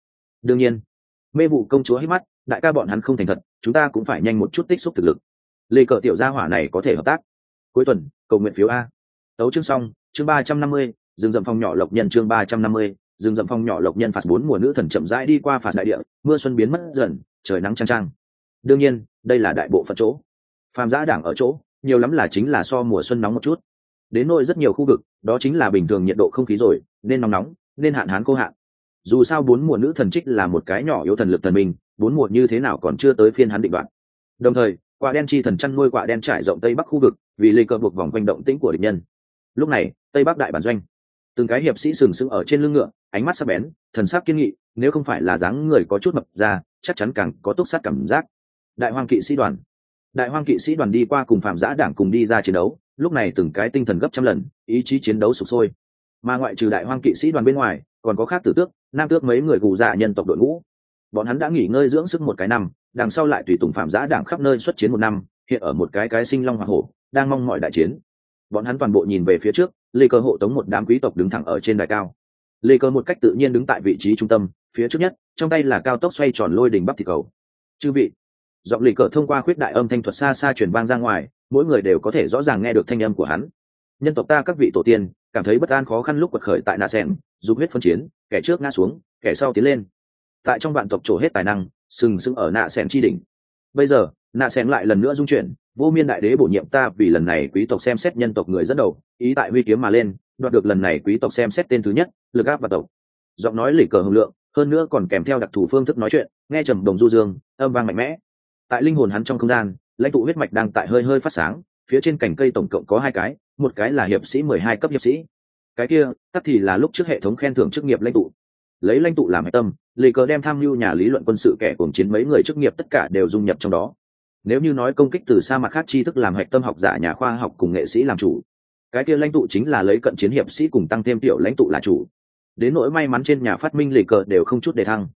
Đương nhiên. Mê vụ công chúa hít mắt đại ca bọn hắn không thành thật, chúng ta cũng phải nhanh một chút tích xúc thực lực. Lê cờ tiểu gia hỏa này có thể hợp tác. Cuối tuần, cầu nguyện phiếu a. Tấu chương xong, chương ba trăm năm mươi, rừng rậm phòng nhỏ lộc nhân chương ba trăm năm mươi, rừng rậm phong nhỏ lộc nhân phạt bốn mùa nữ thần chậm rãi đi qua phạt đại địa, mưa xuân biến mất dần, trời nắng trang trang đương nhiên, đây là đại bộ phận chỗ. Phàm giã đảng ở chỗ, nhiều lắm là chính là so mùa xuân nóng một chút. Đến nỗi rất nhiều khu vực, đó chính là bình thường nhiệt độ không khí rồi, nên nóng nóng, nên hạn hán khô hạn dù sao bốn mùa nữ thần trích là một cái nhỏ yếu thần lực thần mình bốn mùa như thế nào còn chưa tới phiên hắn định đoạn đồng thời, quả đen chi thần chăn nuôi quả đen trải rộng tây bắc khu vực, vì lê cơ buộc vòng quanh động tĩnh của địch nhân. Lúc này, tây bắc đại bản doanh. Từng cái hiệp sĩ sừng sững ở trên lưng ngựa, ánh mắt sắc bén, thần sắc kiên nghị, nếu không phải là dáng người có chút mập ra, chắc chắn càng có túc sát cảm giác. Đại hoang kỵ sĩ đoàn. Đại hoang kỵ sĩ đoàn đi qua cùng phạm giã đảng cùng đi ra chiến đấu, lúc này từng cái tinh thần gấp trăm lần, ý chí chiến đấu sụp sôi mà ngoại trừ đại hoang kỵ sĩ đoàn bên ngoài, còn có khác tử tước, nam tước mấy người gù dạ nhân tộc đội ngũ. Bọn hắn đã nghỉ ngơi dưỡng sức một cái năm, đằng sau lại tùy tùng phạm giã đảng khắp nơi xuất chiến một năm, hiện ở một cái cái sinh long hoa hổ, đang mong mọi đại chiến. Bọn hắn toàn bộ nhìn về phía trước, lê cơ hộ tống một đám quý tộc đứng thẳng ở trên đài cao. Lê cơ một cách tự nhiên đứng tại vị trí trung tâm, phía trước nhất, trong tay là cao tốc xoay tròn lôi đình bắp thịt cầu. Chư vị, giọng lê cờ thông qua khuyết đại âm thanh thuật xa xa truyền vang ra ngoài, mỗi người đều có thể rõ ràng nghe được thanh âm của hắn. Nhân tộc ta các vị tổ tiên cảm thấy bất an khó khăn lúc quật khởi tại nạ sen giúp huyết phân chiến, kẻ trước ngã xuống, kẻ sau tiến lên. Tại trong vạn tộc trổ hết tài năng, sừng sững ở nạ sen chi đỉnh. Bây giờ, nạ sen lại lần nữa dung chuyển, vô miên đại đế bổ nhiệm ta vì lần này quý tộc xem xét nhân tộc người dẫn đầu, ý tại huy kiếm mà lên, đoạt được lần này quý tộc xem xét tên thứ nhất, lực áp và tộc. Giọng nói lỉ cờ hồng lượng, hơn nữa còn kèm theo đặc thù phương thức nói chuyện, nghe trầm đồng du dương, âm vang mạnh mẽ. Tại linh hồn hắn trong không gian, lãnh tụ huyết mạch đang tại hơi hơi phát sáng phía trên cành cây tổng cộng có hai cái, một cái là hiệp sĩ mười hai cấp hiệp sĩ. Cái kia tắt thì là lúc trước hệ thống khen thưởng chức nghiệp lãnh tụ. Lấy lãnh tụ làm hạch tâm, lì cờ đem tham mưu nhà lý luận quân sự kẻ cùng chiến mấy người chức nghiệp tất cả đều dung nhập trong đó. Nếu như nói công kích từ xa mạc khác tri thức làm hạch tâm học giả nhà khoa học cùng nghệ sĩ làm chủ, cái kia lãnh tụ chính là lấy cận chiến hiệp sĩ cùng tăng thêm tiểu lãnh tụ là chủ. Đến nỗi may mắn trên nhà phát minh lì cờ đều không chút đề thăng.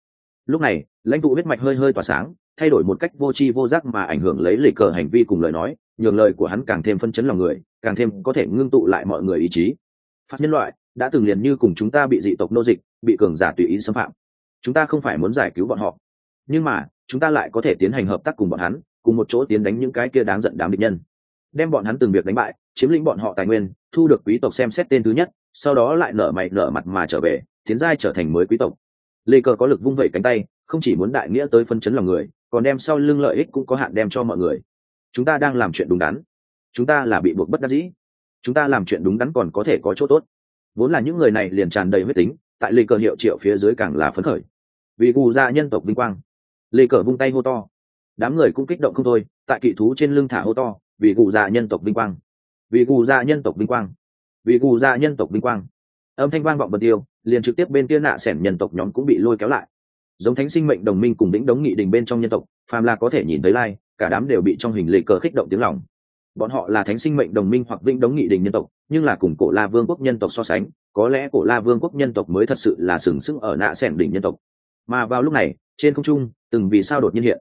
Lúc này, lãnh tụ huyết mạch hơi hơi tỏa sáng, thay đổi một cách vô tri vô giác mà ảnh hưởng lấy lì cờ hành vi cùng lời nói nhường lời của hắn càng thêm phân chấn lòng người, càng thêm có thể ngưng tụ lại mọi người ý chí. Phát nhân loại, đã từng liền như cùng chúng ta bị dị tộc nô dịch, bị cường giả tùy ý xâm phạm. Chúng ta không phải muốn giải cứu bọn họ. Nhưng mà, chúng ta lại có thể tiến hành hợp tác cùng bọn hắn, cùng một chỗ tiến đánh những cái kia đáng giận đám địch nhân. Đem bọn hắn từng việc đánh bại, chiếm lĩnh bọn họ tài nguyên, thu được quý tộc xem xét tên thứ nhất, sau đó lại nở mày nở mặt mà trở về, tiến giai trở thành mới quý tộc. Lê cờ có lực vung vẩy cánh tay, không chỉ muốn đại nghĩa tới phân chấn lòng người, còn đem sau lưng lợi ích cũng có hạn đem cho mọi người chúng ta đang làm chuyện đúng đắn. Chúng ta là bị buộc bất đắc dĩ. Chúng ta làm chuyện đúng đắn còn có thể có chỗ tốt. Vốn là những người này liền tràn đầy huyết tính, tại lê cờ hiệu triệu phía dưới càng là phấn khởi. Vì gù ra nhân tộc vinh quang, lê cờ vung tay hô to. Đám người cũng kích động không thôi, tại kỵ thú trên lưng thả hô to, vì gù ra nhân tộc vinh quang, vì gù ra nhân tộc vinh quang, vì gù ra nhân tộc vinh quang. Âm thanh vang vọng bật tiêu, liền trực tiếp bên kia nạ xẻm nhân tộc nhóm cũng bị lôi kéo lại. Giống thánh sinh mệnh đồng minh cùng đỉnh đống nghị đình bên trong nhân tộc, phàm là có thể nhìn thấy lai cả đám đều bị trong hình lệ cờ kích động tiếng lòng. Bọn họ là thánh sinh mệnh đồng minh hoặc vĩnh đống nghị đình nhân tộc, nhưng là cùng cổ la vương quốc nhân tộc so sánh, có lẽ cổ la vương quốc nhân tộc mới thật sự là sừng sững ở nạ sẻn đỉnh nhân tộc. Mà vào lúc này, trên không trung, từng vì sao đột nhiên hiện.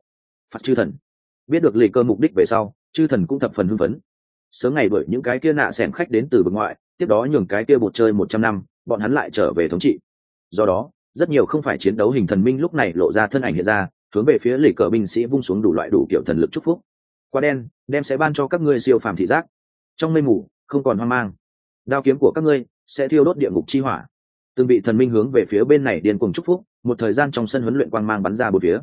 Phạt chư thần. Biết được lệ cơ mục đích về sau, chư thần cũng thập phần hưng phấn. Sớm ngày bởi những cái kia nạ xẻn khách đến từ vực ngoại, tiếp đó nhường cái kia bột chơi một trăm năm, bọn hắn lại trở về thống trị. Do đó, rất nhiều không phải chiến đấu hình thần minh lúc này lộ ra thân ảnh hiện ra hướng về phía lì cờ binh sĩ vung xuống đủ loại đủ kiểu thần lực chúc phúc. Qua đen, đem sẽ ban cho các ngươi siêu phàm thị giác. Trong mây mù, không còn hoang mang. Đao kiếm của các ngươi sẽ thiêu đốt địa ngục chi hỏa. Từng vị thần minh hướng về phía bên này điên cùng chúc phúc, một thời gian trong sân huấn luyện quang mang bắn ra bốn phía.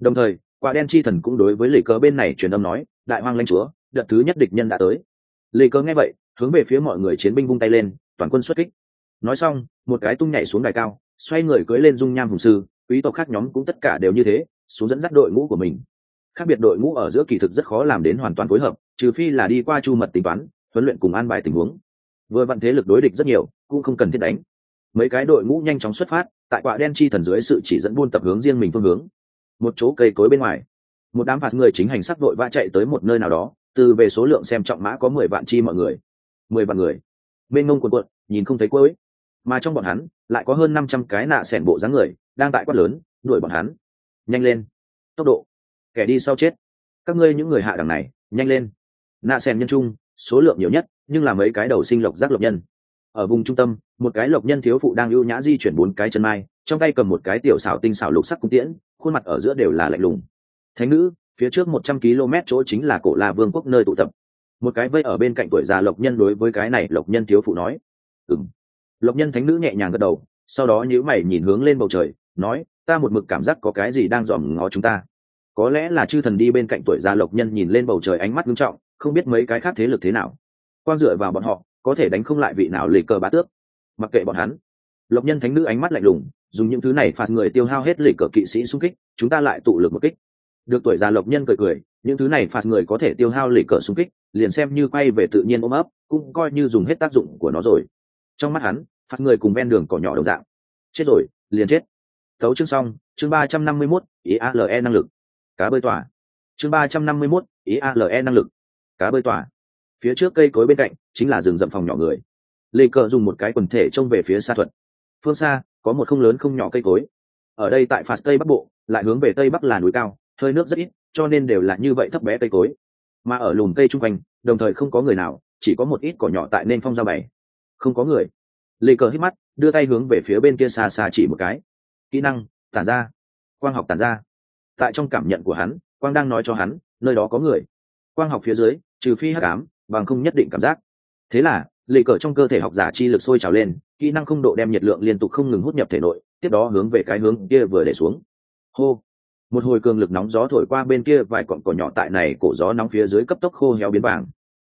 Đồng thời quả đen chi thần cũng đối với lì cờ bên này truyền âm nói, đại hoang lãnh chúa, đợt thứ nhất địch nhân đã tới. Lì cờ nghe vậy, hướng về phía mọi người chiến binh vung tay lên, toàn quân xuất kích. Nói xong, một cái tung nhảy xuống đài cao, xoay người cưới lên dung nham hùng sư, quý tộc khác nhóm cũng tất cả đều như thế xuống dẫn dắt đội ngũ của mình. Khác biệt đội ngũ ở giữa kỳ thực rất khó làm đến hoàn toàn phối hợp, trừ phi là đi qua chu mật tính toán, huấn luyện cùng an bài tình huống. Vừa vặn thế lực đối địch rất nhiều, cũng không cần thiết đánh. Mấy cái đội ngũ nhanh chóng xuất phát, tại quả đen chi thần dưới sự chỉ dẫn buôn tập hướng riêng mình phương hướng. Một chỗ cây cối bên ngoài, một đám phạt người chính hành sắc đội vã chạy tới một nơi nào đó, từ về số lượng xem trọng mã có mười vạn chi mọi người. Mười vạn người. Bên ngông quần quận nhìn không thấy cuối. Mà trong bọn hắn, lại có hơn năm trăm cái nạ sẻn bộ dáng người, đang tại quát lớn, đuổi bọn hắn nhanh lên. Tốc độ. Kẻ đi sau chết. Các ngươi những người hạ đẳng này, nhanh lên. Nạ xem nhân trung, số lượng nhiều nhất, nhưng là mấy cái đầu sinh lộc giác lộc nhân. Ở vùng trung tâm, một cái lộc nhân thiếu phụ đang ưu nhã di chuyển bốn cái chân mai, trong tay cầm một cái tiểu xảo tinh xảo lục sắc cung tiễn, khuôn mặt ở giữa đều là lạnh lùng. Thánh nữ, phía trước một trăm km chỗ chính là cổ la vương quốc nơi tụ tập. Một cái vây ở bên cạnh tuổi già lộc nhân đối với cái này lộc nhân thiếu phụ nói. Ừng lộc nhân thánh nữ nhẹ nhàng gật đầu, sau đó nhíu mày nhìn hướng lên bầu trời, nói ta một mực cảm giác có cái gì đang dòm ngó chúng ta. Có lẽ là chư thần đi bên cạnh tuổi gia lộc nhân nhìn lên bầu trời ánh mắt nghiêm trọng, không biết mấy cái khác thế lực thế nào. Quan dựa vào bọn họ, có thể đánh không lại vị nào lì cờ bá tước. Mặc kệ bọn hắn. Lộc nhân thánh nữ ánh mắt lạnh lùng, dùng những thứ này phạt người tiêu hao hết lì cờ kỵ sĩ xung kích, chúng ta lại tụ lực một kích. Được tuổi già lộc nhân cười cười, những thứ này phạt người có thể tiêu hao lì cờ xung kích, liền xem như quay về tự nhiên ôm ấp, cũng coi như dùng hết tác dụng của nó rồi. Trong mắt hắn, phạt người cùng ven đường cỏ nhỏ đồng dạng. Chết rồi, liền chết. Tấu chương xong, chương ba trăm năm mươi mốt ý ale năng lực. Cá bơi tỏa. Chương ba trăm năm mươi mốt ý ale năng lực. Cá bơi tỏa. Phía trước cây cối bên cạnh chính là rừng rậm phòng nhỏ người. Lê cờ dùng một cái quần thể trông về phía xa thuận phương xa, có một không lớn không nhỏ cây cối. Ở đây tại phạt tây bắc bộ, lại hướng về tây bắc là núi cao, hơi nước rất ít, cho nên đều là như vậy thấp bé cây cối. Mà ở lùm cây chung quanh, đồng thời không có người nào, chỉ có một ít cỏ nhỏ tại nên phong giao bày. Không có người. Lê cờ hít mắt, đưa tay hướng về phía bên kia xa xa chỉ một cái kỹ năng, tản ra. Quang học tản ra. Tại trong cảm nhận của hắn, quang đang nói cho hắn, nơi đó có người. Quang học phía dưới, trừ phi hắc ám, bằng không nhất định cảm giác. Thế là, lệ cờ trong cơ thể học giả chi lực sôi trào lên, kỹ năng không độ đem nhiệt lượng liên tục không ngừng hút nhập thể nội, tiếp đó hướng về cái hướng kia vừa để xuống. Hô. Một hồi cường lực nóng gió thổi qua bên kia, vài cọn cỏ nhỏ tại này cổ gió nóng phía dưới cấp tốc khô héo biến vàng.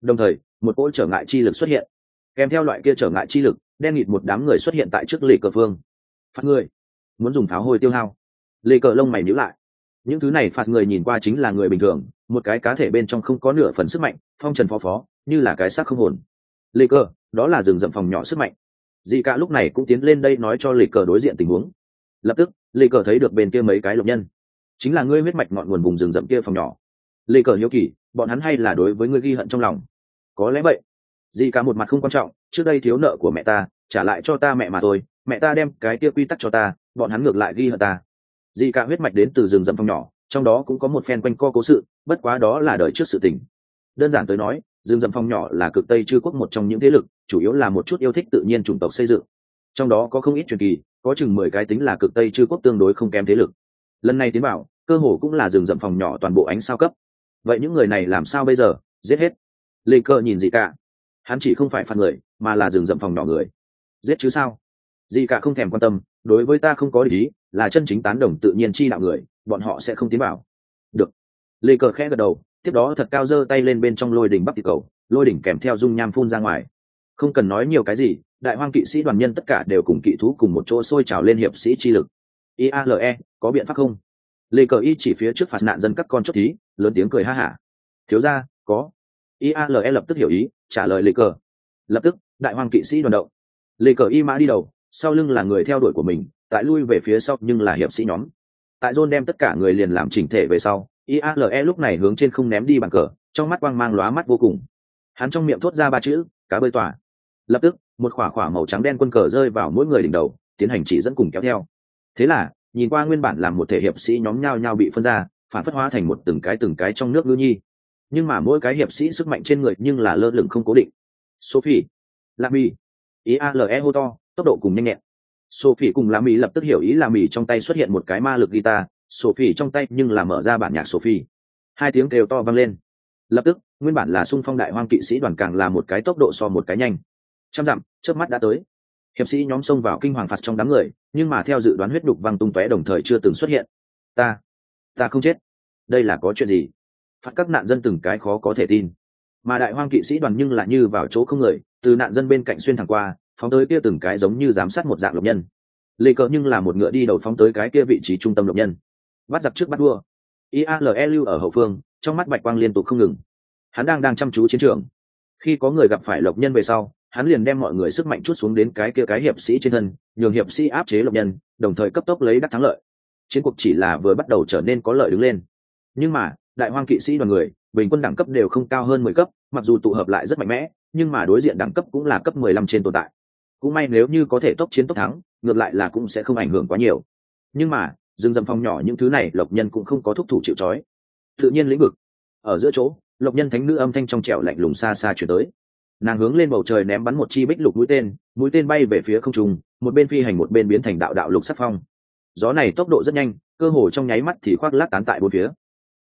Đồng thời, một cỗ trở ngại chi lực xuất hiện. Kèm theo loại kia trở ngại chi lực, đen nghịt một đám người xuất hiện tại trước lì cờ phương. Phạt người muốn dùng pháo hôi tiêu hao. Lê cờ lông mày nhíu lại. Những thứ này phạt người nhìn qua chính là người bình thường, một cái cá thể bên trong không có nửa phần sức mạnh, phong trần phó phó, như là cái xác không hồn. Lê cờ, đó là rừng rậm phòng nhỏ sức mạnh. Dị cả lúc này cũng tiến lên đây nói cho lê cờ đối diện tình huống. Lập tức, lê cờ thấy được bên kia mấy cái lộc nhân. Chính là ngươi huyết mạch ngọn nguồn vùng rừng rậm kia phòng nhỏ. Lê cờ hiếu kỳ, bọn hắn hay là đối với ngươi ghi hận trong lòng? Có lẽ vậy. Dị cả một mặt không quan trọng, trước đây thiếu nợ của mẹ ta, trả lại cho ta mẹ mà thôi, mẹ ta đem cái kia quy tắc cho ta bọn hắn ngược lại ghi hận ta. Dị cả huyết mạch đến từ rừng rậm Phong nhỏ, trong đó cũng có một phen quanh co cố sự, bất quá đó là đời trước sự tình. Đơn giản tới nói, rừng rậm phong nhỏ là cực tây chư quốc một trong những thế lực, chủ yếu là một chút yêu thích tự nhiên chủng tộc xây dựng. Trong đó có không ít truyền kỳ, có chừng mười cái tính là cực tây chư quốc tương đối không kém thế lực. Lần này tiến bảo cơ hồ cũng là rừng rậm phòng nhỏ toàn bộ ánh sao cấp. Vậy những người này làm sao bây giờ? Giết hết. Lê cơ nhìn dị cả hắn chỉ không phải phạt người, mà là rừng rậm phòng nhỏ người. Giết chứ sao? Dị cả không thèm quan tâm đối với ta không có lý là chân chính tán đồng tự nhiên chi đạo người, bọn họ sẽ không tiến bảo được. Lê cờ khẽ gật đầu, tiếp đó thật cao giơ tay lên bên trong lôi đỉnh bắc thị cầu, lôi đỉnh kèm theo dung nham phun ra ngoài. Không cần nói nhiều cái gì, đại hoang kỵ sĩ đoàn nhân tất cả đều cùng kỵ thú cùng một chỗ sôi trào lên hiệp sĩ chi lực. Iale có biện pháp không? Lê cờ y chỉ phía trước phạt nạn dân các con chốt thí, lớn tiếng cười ha hả. Thiếu ra có. Iale lập tức hiểu ý, trả lời lê cờ. Lập tức, đại hoang kỵ sĩ đoàn động. Lê cờ y mã đi đầu sau lưng là người theo đuổi của mình, tại lui về phía sau nhưng là hiệp sĩ nhóm. Tại john đem tất cả người liền làm chỉnh thể về sau iale lúc này hướng trên không ném đi bàn cờ, trong mắt quang mang lóa mắt vô cùng. Hắn trong miệng thốt ra ba chữ, cá bơi tỏa. Lập tức, một khỏa khỏa màu trắng đen quân cờ rơi vào mỗi người đỉnh đầu, tiến hành chỉ dẫn cùng kéo theo. Thế là, nhìn qua nguyên bản làm một thể hiệp sĩ nhóm nhau nhau bị phân ra, phản phất hóa thành một từng cái từng cái trong nước ngư nhi. Nhưng mà mỗi cái hiệp sĩ sức mạnh trên người nhưng là lơ lửng không cố định. Sophie lami iale hô to tốc độ cùng nhanh nhẹn. Sophie cùng lami lập tức hiểu ý là mì trong tay xuất hiện một cái ma lực guitar, sophie trong tay nhưng là mở ra bản nhạc sophie. Hai tiếng kêu to vang lên. Lập tức, nguyên bản là sung phong đại hoang kỵ sĩ đoàn càng là một cái tốc độ so một cái nhanh. Trăm dặm trước mắt đã tới. Hiệp sĩ nhóm xông vào kinh hoàng phạt trong đám người, nhưng mà theo dự đoán huyết đục văng tung tóe đồng thời chưa từng xuất hiện. Ta ta không chết. Đây là có chuyện gì? Phạt các nạn dân từng cái khó có thể tin. Mà đại hoang kỵ sĩ đoàn nhưng là như vào chỗ không người, từ nạn dân bên cạnh xuyên thẳng qua phóng tới kia từng cái giống như giám sát một dạng lộc nhân. Lê cờ nhưng là một ngựa đi đầu phóng tới cái kia vị trí trung tâm lộc nhân. Bắt giặc trước bắt đua iale lưu ở hậu phương, trong mắt bạch quang liên tục không ngừng. Hắn đang đang chăm chú chiến trường. Khi có người gặp phải lộc nhân về sau, hắn liền đem mọi người sức mạnh chút xuống đến cái kia cái hiệp sĩ trên thân, nhường hiệp sĩ áp chế lộc nhân, đồng thời cấp tốc lấy đắc thắng lợi. Chiến cuộc chỉ là vừa bắt đầu trở nên có lợi đứng lên. Nhưng mà, đại hoang kỵ sĩ đoàn người, bình quân đẳng cấp đều không cao hơn mười cấp, mặc dù tụ hợp lại rất mạnh mẽ, nhưng mà đối diện đẳng cấp cũng là cấp mười lăm trên tồn tại cũng may nếu như có thể tốc chiến tốc thắng, ngược lại là cũng sẽ không ảnh hưởng quá nhiều. Nhưng mà, rừng rậm phong nhỏ những thứ này, lộc nhân cũng không có thúc thủ chịu trói. Tự nhiên lĩnh vực. Ở giữa chỗ, lộc nhân thánh nữ âm thanh trong trẻo lạnh lùng xa xa chuyển tới. Nàng hướng lên bầu trời ném bắn một chi bích lục mũi tên mũi tên bay về phía không trung, một bên phi hành một bên biến thành đạo đạo lục sắc phong. Gió này tốc độ rất nhanh, cơ hồ trong nháy mắt thì khoác lác tán tại bốn phía.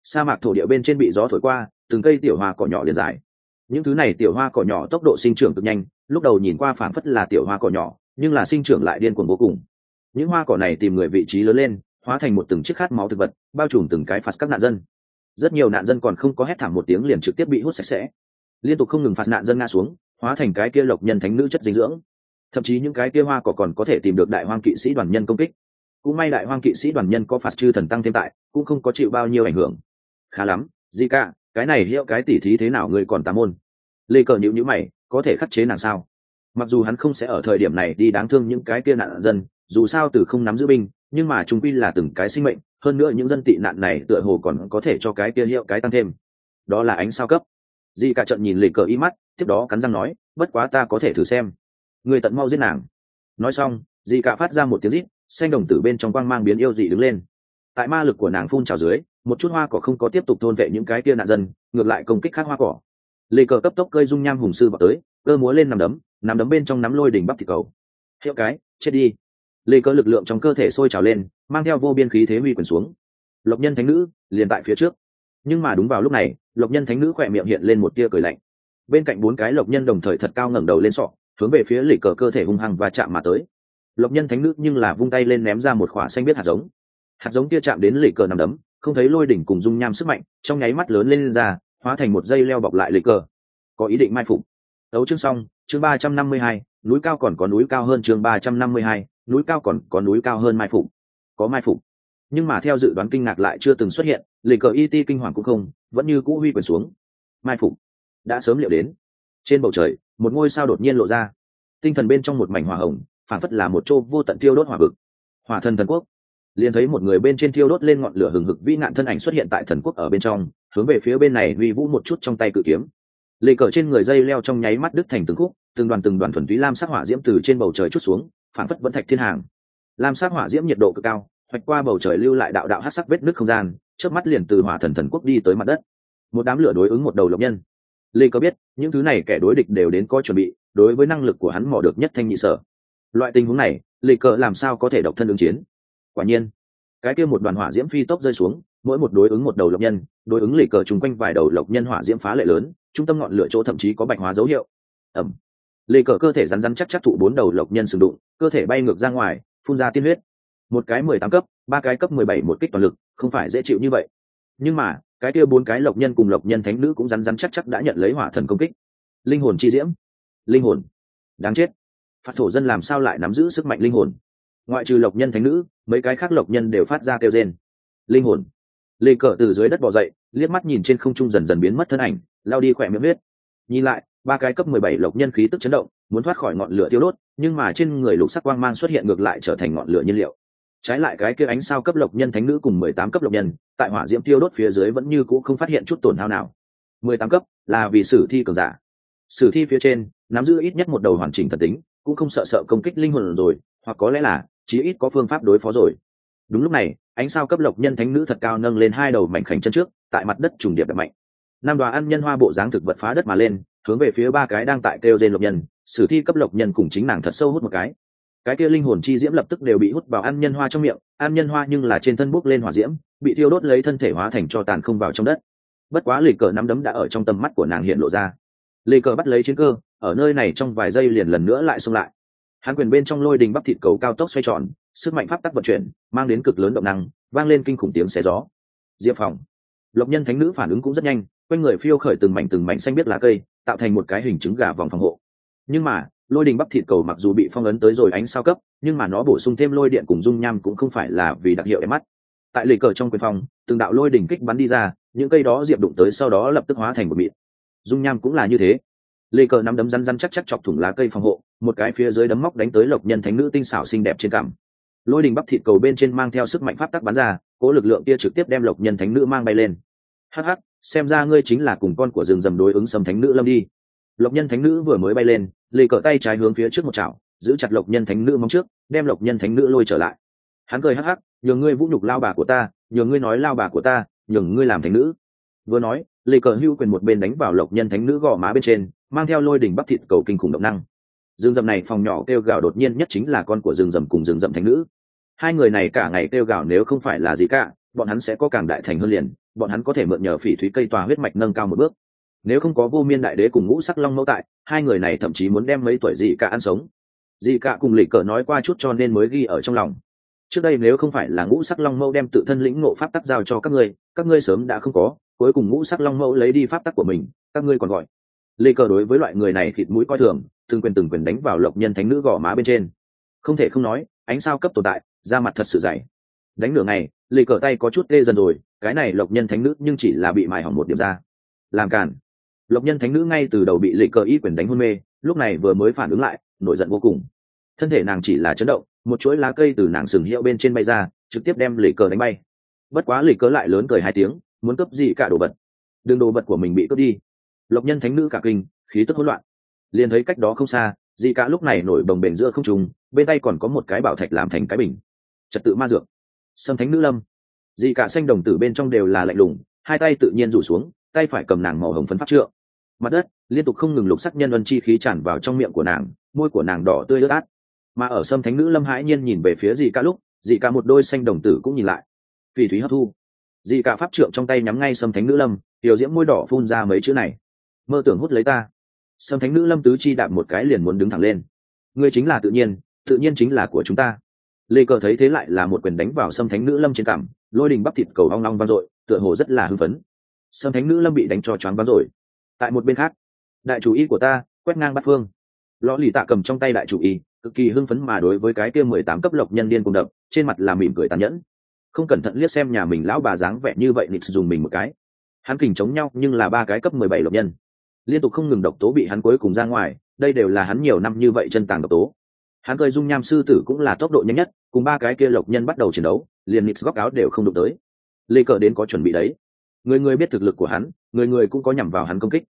Sa mạc thổ địa bên trên bị gió thổi qua, từng cây tiểu hoa cỏ nhỏ liền dài những thứ này tiểu hoa cỏ nhỏ tốc độ sinh trưởng cực nhanh, lúc đầu nhìn qua phảng phất là tiểu hoa cỏ nhỏ, nhưng là sinh trưởng lại điên cuồng vô cùng. Những hoa cỏ này tìm người vị trí lớn lên, hóa thành một từng chiếc khát máu thực vật, bao trùm từng cái phạt các nạn dân. Rất nhiều nạn dân còn không có hét thảm một tiếng liền trực tiếp bị hút sạch sẽ. Liên tục không ngừng phạt nạn dân ngã xuống, hóa thành cái kia lộc nhân thánh nữ chất dinh dưỡng. Thậm chí những cái kia hoa cỏ còn có thể tìm được đại hoang kỵ sĩ đoàn nhân công kích. Cũng may đại hoang kỵ sĩ đoàn nhân có phạt chư thần tăng thêm tại, cũng không có chịu bao nhiêu ảnh hưởng. Khá lắm di ca cái này hiệu cái tỉ thí thế nào người còn tà môn? Lê cờ nhữ nhữ mày, có thể khắc chế nàng sao? Mặc dù hắn không sẽ ở thời điểm này đi đáng thương những cái kia nạn dân, dù sao từ không nắm giữ binh, nhưng mà chúng quy là từng cái sinh mệnh, hơn nữa những dân tị nạn này tựa hồ còn có thể cho cái kia hiệu cái tăng thêm. Đó là ánh sao cấp. Dị cả trận nhìn lê cờ y mắt, tiếp đó cắn răng nói, bất quá ta có thể thử xem. Người tận mau giết nàng. Nói xong dị cả phát ra một tiếng rít, xanh đồng tử bên trong quang mang biến yêu dị đứng lên. Tại ma lực của nàng phun trào dưới một chút hoa cỏ không có tiếp tục thôn vệ những cái kia nạn dân, ngược lại công kích khác hoa cỏ. Lê cờ cấp tốc cơi dung nham hùng sư vào tới, cơ múa lên nằm đấm nằm đấm bên trong nắm lôi đỉnh bắp thịt cầu. Hiệu cái, chết đi. Lê cờ lực lượng trong cơ thể sôi trào lên, mang theo vô biên khí thế huy quyền xuống. Lộc nhân thánh nữ, liền tại phía trước. Nhưng mà đúng vào lúc này, lộc nhân thánh nữ khỏe miệng hiện lên một tia cười lạnh. Bên cạnh bốn cái lộc nhân đồng thời thật cao ngẩng đầu lên sọ, hướng về phía lì cờ cơ thể hung hăng và chạm mà tới. Lộc nhân thánh nữ nhưng là vung tay lên ném ra một khỏa xanh biết hạt giống. Hạt giống kia chạm đến lì cờ nằm đấm không thấy lôi đỉnh cùng dung nham sức mạnh trong nháy mắt lớn lên, lên ra hóa thành một dây leo bọc lại lịch cờ. Có ý định mai phục. Đấu chương xong chương ba trăm năm mươi hai núi cao còn có núi cao hơn chương ba trăm năm mươi hai núi cao còn có núi cao hơn mai phục. Có mai phục. Nhưng mà theo dự đoán kinh ngạc lại chưa từng xuất hiện lịch cờ it kinh hoàng cũng không vẫn như cũ huy quyền xuống. Mai phục. Đã sớm liệu đến. Trên bầu trời một ngôi sao đột nhiên lộ ra. Tinh thần bên trong một mảnh hỏa hồng phản phất là một chỗ vô tận tiêu đốt hỏa vực. Hỏa thần thần quốc liền thấy một người bên trên thiêu đốt lên ngọn lửa hừng hực vĩ nạn thân ảnh xuất hiện tại thần quốc ở bên trong, hướng về phía bên này uy vũ một chút trong tay cự kiếm. Lê cờ trên người dây leo trong nháy mắt đứt thành từng khúc, từng đoàn từng đoàn thuần túy lam sắc hỏa diễm từ trên bầu trời chút xuống, phản phất vẫn thạch thiên hàng. Lam sắc hỏa diễm nhiệt độ cực cao, hoạch qua bầu trời lưu lại đạo đạo hát sắc vết nước không gian trước mắt liền từ hỏa thần thần quốc đi tới mặt đất. Một đám lửa đối ứng một đầu lộc nhân. Lê có biết, những thứ này kẻ đối địch đều đến có chuẩn bị, đối với năng lực của hắn mò được nhất thanh nhị sở. Loại tình huống này, lê cờ làm sao có thể độc thân ứng chiến? Quả nhiên. Cái kia một đoàn hỏa diễm phi tốc rơi xuống, mỗi một đối ứng một đầu lộc nhân, đối ứng lì cờ chung quanh vài đầu lộc nhân hỏa diễm phá lệ lớn, trung tâm ngọn lửa chỗ thậm chí có bạch hóa dấu hiệu. Ẩm lì cờ cơ thể rắn rắn chắc chắc thụ bốn đầu lộc nhân sử dụng, cơ thể bay ngược ra ngoài, phun ra tiên huyết. Một cái mười tám cấp, ba cái cấp mười bảy một kích toàn lực, không phải dễ chịu như vậy. Nhưng mà, cái kia bốn cái lộc nhân cùng lộc nhân thánh nữ cũng rắn rắn chắc chắc đã nhận lấy hỏa thần công kích. Linh hồn chi diễm. Linh hồn. Đáng chết. Phạt thổ dân làm sao lại nắm giữ sức mạnh linh hồn? Ngoại trừ lộc nhân thánh nữ, mấy cái khác lộc nhân đều phát ra kêu rên. Linh hồn. Lê cờ từ dưới đất bỏ dậy, liếc mắt nhìn trên không trung dần dần biến mất thân ảnh, lao đi khỏe miệng huyết. Nhìn lại, ba cái cấp mười bảy lộc nhân khí tức chấn động, muốn thoát khỏi ngọn lửa tiêu đốt, nhưng mà trên người lục sắc quang mang xuất hiện ngược lại trở thành ngọn lửa nhiên liệu. Trái lại cái kia ánh sao cấp lộc nhân thánh nữ cùng mười tám cấp lộc nhân, tại hỏa diễm tiêu đốt phía dưới vẫn như cũ không phát hiện chút tổn hao nào. Mười tám cấp là vì sử thi cường giả. Sử thi phía trên, nắm giữ ít nhất một đầu hoàn chỉnh thần tính, cũng không sợ sợ công kích linh hồn rồi, hoặc có lẽ là chí ít có phương pháp đối phó rồi. Đúng lúc này, ánh sao cấp lộc nhân thánh nữ thật cao nâng lên hai đầu mảnh khảnh chân trước, tại mặt đất trùng điệp đập mạnh. Nam đoá ăn nhân hoa bộ dáng thực vật phá đất mà lên, hướng về phía ba cái đang tại kêu rên lộc nhân, sử thi cấp lộc nhân cùng chính nàng thật sâu hút một cái. Cái kia linh hồn chi diễm lập tức đều bị hút vào ăn nhân hoa trong miệng, ăn nhân hoa nhưng là trên thân bốc lên hỏa diễm, bị thiêu đốt lấy thân thể hóa thành cho tàn không vào trong đất. Bất quá lì cờ nắm đấm đã ở trong tầm mắt của nàng hiện lộ ra. Lì cờ bắt lấy chiến cơ, ở nơi này trong vài giây liền lần nữa lại xông lại hắn quyền bên trong lôi đình bắp thịt cầu cao tốc xoay tròn, sức mạnh pháp tắc vận chuyển, mang đến cực lớn động năng, vang lên kinh khủng tiếng xé gió. Diệp phòng lộc nhân thánh nữ phản ứng cũng rất nhanh, quanh người phiêu khởi từng mảnh từng mảnh xanh biết lá cây, tạo thành một cái hình trứng gà vòng phòng hộ. Nhưng mà, lôi đình bắp thịt cầu mặc dù bị phong ấn tới rồi ánh sao cấp, nhưng mà nó bổ sung thêm lôi điện cùng dung nham cũng không phải là vì đặc hiệu đẹp mắt. Tại lề cờ trong quyền phòng, từng đạo lôi đình kích bắn đi ra, những cây đó diệp đụng tới sau đó lập tức hóa thành một mịn. Dung nham cũng là như thế. Lề cờ nắm đấm răn răn chắc chắc chọc thủng lá cây phòng hộ một cái phía dưới đấm móc đánh tới lộc nhân thánh nữ tinh xảo xinh đẹp trên cằm. Lôi đình bắp thịt cầu bên trên mang theo sức mạnh pháp tắc bắn ra, cố lực lượng kia trực tiếp đem lộc nhân thánh nữ mang bay lên. Hắc hắc, xem ra ngươi chính là cùng con của rừng rầm đối ứng sầm thánh nữ lâm đi. Lộc nhân thánh nữ vừa mới bay lên lì cờ tay trái hướng phía trước một chảo, giữ chặt lộc nhân thánh nữ móng trước, đem lộc nhân thánh nữ lôi trở lại. Hắn cười hắc hắc, nhường ngươi vũ nhục lao bà của ta, nhường ngươi nói lao bà của ta, nhường ngươi làm thánh nữ. Vừa nói lì cờ hưu quyền một bên đánh vào lộc nhân thánh nữ gò má bên trên, mang theo lôi đỉnh bắp thịt cầu kinh khủng động năng rừng rậm này phòng nhỏ kêu gào đột nhiên nhất chính là con của rừng rậm cùng rừng rậm thánh nữ. Hai người này cả ngày kêu gào nếu không phải là gì cả, bọn hắn sẽ có càng đại thành hơn liền, bọn hắn có thể mượn nhờ phỉ thúy cây tòa huyết mạch nâng cao một bước. Nếu không có vô miên đại đế cùng ngũ sắc long mẫu tại, hai người này thậm chí muốn đem mấy tuổi dị cả ăn sống. Dị cả cùng lì cờ nói qua chút cho nên mới ghi ở trong lòng. Trước đây nếu không phải là ngũ sắc long mẫu đem tự thân lĩnh ngộ pháp tắc giao cho các ngươi các ngươi sớm đã không có, cuối cùng ngũ sắc long mẫu lấy đi pháp tắc của mình, các ngươi còn gọi. Lì cờ đối với loại người này thịt mũi coi thường từng quyền từng quyền đánh vào lộc nhân thánh nữ gò má bên trên. Không thể không nói, ánh sao cấp tồn tại, da mặt thật sự dày. Đánh nửa ngày, lì cờ tay có chút tê dần rồi, cái này lộc nhân thánh nữ nhưng chỉ là bị mài hỏng một điểm ra. làm cản lộc nhân thánh nữ ngay từ đầu bị lì cờ y quyền đánh hôn mê, lúc này vừa mới phản ứng lại, nổi giận vô cùng. Thân thể nàng chỉ là chấn động, một chuỗi lá cây từ nàng sừng hiệu bên trên bay ra, trực tiếp đem lì cờ đánh bay. Bất quá lì cờ lại lớn cười hai tiếng, muốn cướp gì cả đồ vật. Đường đồ vật của mình bị cướp đi. Lộc nhân thánh nữ cả kinh, khí tức hỗn loạn liền thấy cách đó không xa dị cả lúc này nổi bồng bềnh giữa không trùng bên tay còn có một cái bảo thạch làm thành cái bình. Trật tự ma dược. Sâm thánh nữ lâm. Dị cả xanh đồng tử bên trong đều là lạnh lùng, hai tay tự nhiên rủ xuống, tay phải cầm nàng màu hồng phấn phát trượng. Mặt đất liên tục không ngừng lục sắc nhân ân chi khí tràn vào trong miệng của nàng, môi của nàng đỏ tươi ướt át. Mà ở sâm thánh nữ lâm hãi nhiên nhìn về phía dị cả lúc dị cả một đôi xanh đồng tử cũng nhìn lại. Phỉ thúy hấp thu. Dị cả pháp trượng trong tay nhắm ngay sâm thánh nữ lâm, tiểu diễm môi đỏ phun ra mấy chữ này. Mơ tưởng hút lấy ta sâm thánh nữ lâm tứ chi đạp một cái liền muốn đứng thẳng lên. Ngươi chính là tự nhiên tự nhiên chính là của chúng ta. Lê cờ thấy thế lại là một quyền đánh vào sâm thánh nữ lâm trên cằm, lôi đình bắp thịt cầu hoang long vang dội, tựa hồ rất là hưng phấn. Sâm thánh nữ lâm bị đánh cho choáng váng rồi. Tại một bên khác, đại chủ y của ta, quét ngang bát phương. Lõ lì tạ cầm trong tay đại chủ y, cực kỳ hưng phấn mà đối với cái kia mười tám cấp lộc nhân điên cùng đập, trên mặt là mỉm cười tàn nhẫn. Không cẩn thận liếc xem nhà mình lão bà dáng vẻ như vậy, nịt dùng mình một cái. Hắn kình chống nhau nhưng là ba cái cấp mười bảy lộc nhân liên tục không ngừng độc tố bị hắn cuối cùng ra ngoài, đây đều là hắn nhiều năm như vậy chân tàng độc tố. Hắn cười dung nham sư tử cũng là tốc độ nhanh nhất, cùng ba cái kia lộc nhân bắt đầu chiến đấu, liền nịt góc áo đều không đụng tới. Lê cờ đến có chuẩn bị đấy. Người người biết thực lực của hắn, người người cũng có nhằm vào hắn công kích.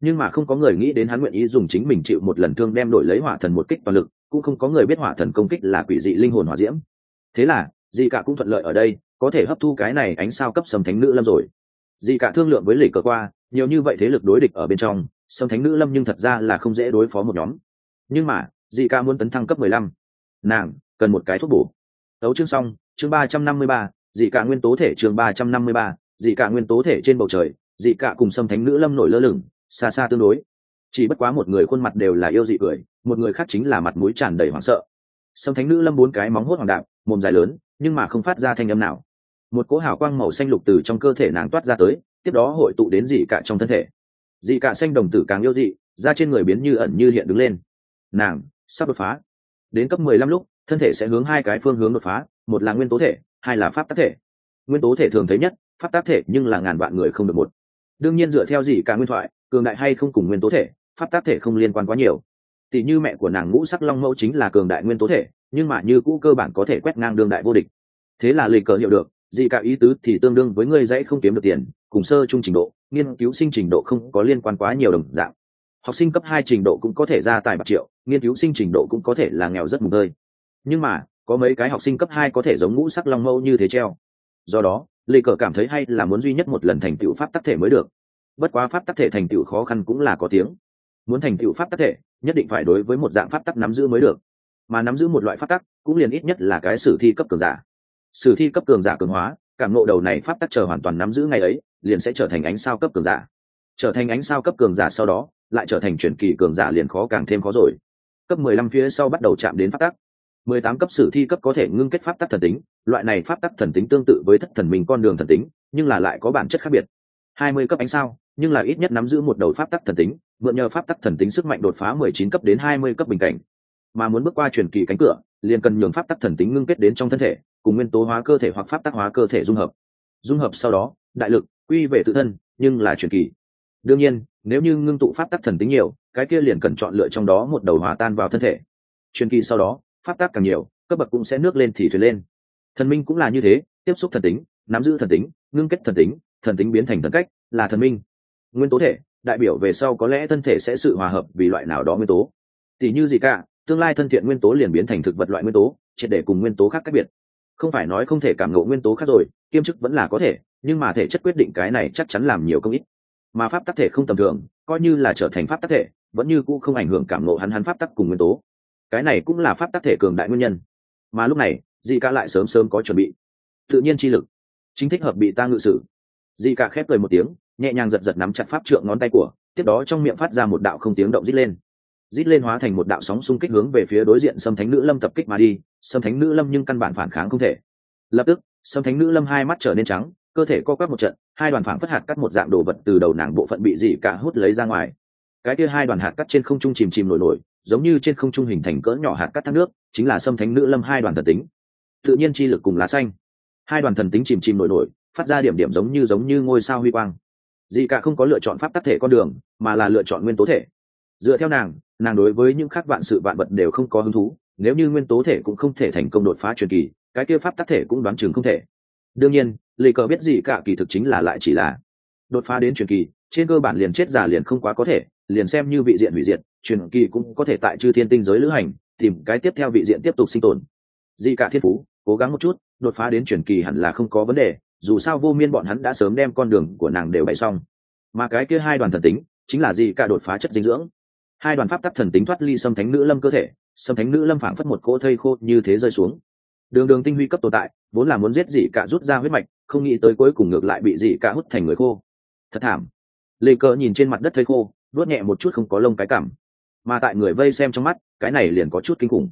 Nhưng mà không có người nghĩ đến hắn nguyện ý dùng chính mình chịu một lần thương đem đổi lấy hỏa thần một kích toàn lực, cũng không có người biết hỏa thần công kích là quỷ dị linh hồn hỏa diễm. Thế là dị cả cũng thuận lợi ở đây, có thể hấp thu cái này ánh sao cấp sầm thánh nữ lâm rồi. Dị cả thương lượng với lì cờ qua nhiều như vậy thế lực đối địch ở bên trong sông thánh nữ lâm nhưng thật ra là không dễ đối phó một nhóm. Nhưng mà dị ca muốn tấn thăng cấp mười lăm, nàng cần một cái thuốc bổ. Đấu chương xong, chương ba trăm năm mươi ba dị cả nguyên tố thể chương ba trăm năm mươi ba dị cả nguyên tố thể trên bầu trời dị cả cùng sâm thánh nữ lâm nổi lơ lửng, xa xa tương đối. Chỉ bất quá một người khuôn mặt đều là yêu dị cười, một người khác chính là mặt mũi tràn đầy hoảng sợ. Sâm thánh nữ lâm bốn cái móng hốt hoàng đạp mồm dài lớn, nhưng mà không phát ra thanh âm nào. Một cỗ hào quang màu xanh lục từ trong cơ thể nàng toát ra tới tiếp đó hội tụ đến dị cả trong thân thể. Dị cả xanh đồng tử càng yêu dị, da trên người biến như ẩn như hiện đứng lên. Nàng sắp đột phá. Đến cấp mười lăm lúc, thân thể sẽ hướng hai cái phương hướng đột phá, một là nguyên tố thể, hai là pháp tác thể. Nguyên tố thể thường thấy nhất, pháp tác thể nhưng là ngàn vạn người không được một. Đương nhiên dựa theo dị cả nguyên thoại, cường đại hay không cùng nguyên tố thể, pháp tác thể không liên quan quá nhiều. Tỷ như mẹ của nàng ngũ sắc long mẫu chính là cường đại nguyên tố thể, nhưng mà như cũ cơ bản có thể quét ngang đương đại vô địch. Thế là lì cờ hiểu được dị cả ý tứ thì tương đương với ngươi dãy không kiếm được tiền cùng sơ trung trình độ, nghiên cứu sinh trình độ không có liên quan quá nhiều đồng dạng. Học sinh cấp hai trình độ cũng có thể ra tài bạc triệu, nghiên cứu sinh trình độ cũng có thể là nghèo rất mùng tơi. Nhưng mà, có mấy cái học sinh cấp hai có thể giống ngũ sắc long mâu như thế treo. Do đó, lê cờ cảm thấy hay là muốn duy nhất một lần thành tựu pháp tắc thể mới được. Bất quá pháp tắc thể thành tựu khó khăn cũng là có tiếng. Muốn thành tựu pháp tắc thể, nhất định phải đối với một dạng pháp tắc nắm giữ mới được. Mà nắm giữ một loại pháp tắc, cũng liền ít nhất là cái sử thi cấp cường giả. Sử thi cấp cường giả cường hóa cảm nộ đầu này pháp tắc chờ hoàn toàn nắm giữ ngày ấy, liền sẽ trở thành ánh sao cấp cường giả. Trở thành ánh sao cấp cường giả sau đó, lại trở thành chuyển kỳ cường giả liền khó càng thêm khó rồi. Cấp mười lăm phía sau bắt đầu chạm đến pháp tắc. mười tám cấp sử thi cấp có thể ngưng kết pháp tắc thần tính, loại này pháp tắc thần tính tương tự với thất thần mình con đường thần tính, nhưng là lại có bản chất khác biệt. hai mươi cấp ánh sao, nhưng là ít nhất nắm giữ một đầu pháp tắc thần tính, mượn nhờ pháp tắc thần tính sức mạnh đột phá mười chín cấp đến hai mươi cấp bình cảnh. Mà muốn bước qua truyền kỳ cánh cửa liền cần nhường pháp tắc thần tính ngưng kết đến trong thân thể, cùng nguyên tố hóa cơ thể hoặc pháp tắc hóa cơ thể dung hợp. Dung hợp sau đó, đại lực, quy về tự thân, nhưng là truyền kỳ. Đương nhiên, nếu như ngưng tụ pháp tắc thần tính nhiều, cái kia liền cần chọn lựa trong đó một đầu hòa tan vào thân thể. Truyền kỳ sau đó, pháp tắc càng nhiều, cấp bậc cũng sẽ nước lên thì thuyền lên. Thần minh cũng là như thế, tiếp xúc thần tính, nắm giữ thần tính, ngưng kết thần tính thần tính biến thành thần cách, là thần minh. Nguyên tố thể, đại biểu về sau có lẽ thân thể sẽ sự hòa hợp vì loại nào đó nguyên tố. Tỷ như gì cả tương lai thân thiện nguyên tố liền biến thành thực vật loại nguyên tố, triệt để cùng nguyên tố khác cách biệt. Không phải nói không thể cảm ngộ nguyên tố khác rồi, kiêm chức vẫn là có thể, nhưng mà thể chất quyết định cái này chắc chắn làm nhiều công ít. Mà pháp tắc thể không tầm thường, coi như là trở thành pháp tắc thể, vẫn như cũ không ảnh hưởng cảm ngộ hắn hắn pháp tắc cùng nguyên tố. Cái này cũng là pháp tắc thể cường đại nguyên nhân. Mà lúc này dị ca lại sớm sớm có chuẩn bị. Tự nhiên chi lực. Chính thích hợp bị ta ngự sử. Dị ca khép cười một tiếng, nhẹ nhàng giật giật nắm chặt pháp trượng ngón tay của, tiếp đó trong miệng phát ra một đạo không tiếng động rít lên rít lên hóa thành một đạo sóng xung kích hướng về phía đối diện sâm thánh nữ lâm tập kích mà đi. Sâm thánh nữ lâm nhưng căn bản phản kháng không thể. Lập tức, sâm thánh nữ lâm hai mắt trở nên trắng, cơ thể co quắp một trận, hai đoàn phản phất hạt cắt một dạng đồ vật từ đầu nàng bộ phận bị dị cả hút lấy ra ngoài. Cái kia hai đoàn hạt cắt trên không trung chìm chìm nổi nổi, giống như trên không trung hình thành cỡ nhỏ hạt cắt thác nước, chính là sâm thánh nữ lâm hai đoàn thần tính. Tự nhiên chi lực cùng lá xanh. Hai đoàn thần tính chìm chìm nổi nổi, phát ra điểm điểm giống như giống như ngôi sao huy quang. Dị cả không có lựa chọn pháp tắc thể con đường, mà là lựa chọn nguyên tố thể dựa theo nàng nàng đối với những khác vạn sự vạn vật đều không có hứng thú, nếu như nguyên tố thể cũng không thể thành công đột phá truyền kỳ, cái kia pháp tắc thể cũng đoán chừng không thể. Đương nhiên lì cờ biết gì cả kỳ thực chính là lại chỉ là đột phá đến truyền kỳ, trên cơ bản liền chết giả liền không quá có thể, liền xem như vị diện hủy diệt, truyền kỳ cũng có thể tại chư thiên tinh giới lữ hành, tìm cái tiếp theo vị diện tiếp tục sinh tồn. Dị cả thiên phú, cố gắng một chút, đột phá đến truyền kỳ hẳn là không có vấn đề, dù sao vô miên bọn hắn đã sớm đem con đường của nàng đều bày xong. Mà cái kia hai đoàn thần tính, chính là dị cả đột phá chất dinh dưỡng hai đoàn pháp tắc thần tính thoát ly xâm thánh nữ lâm cơ thể, xâm thánh nữ lâm phảng phất một cỗ thây khô như thế rơi xuống. Đường đường tinh huy cấp tồn tại, vốn là muốn giết dị cả rút ra huyết mạch, không nghĩ tới cuối cùng ngược lại bị dị cả hút thành người khô. Thật thảm. Lê cờ nhìn trên mặt đất thây khô đuốt nhẹ một chút không có lông cái cảm. Mà tại người vây xem trong mắt, cái này liền có chút kinh khủng.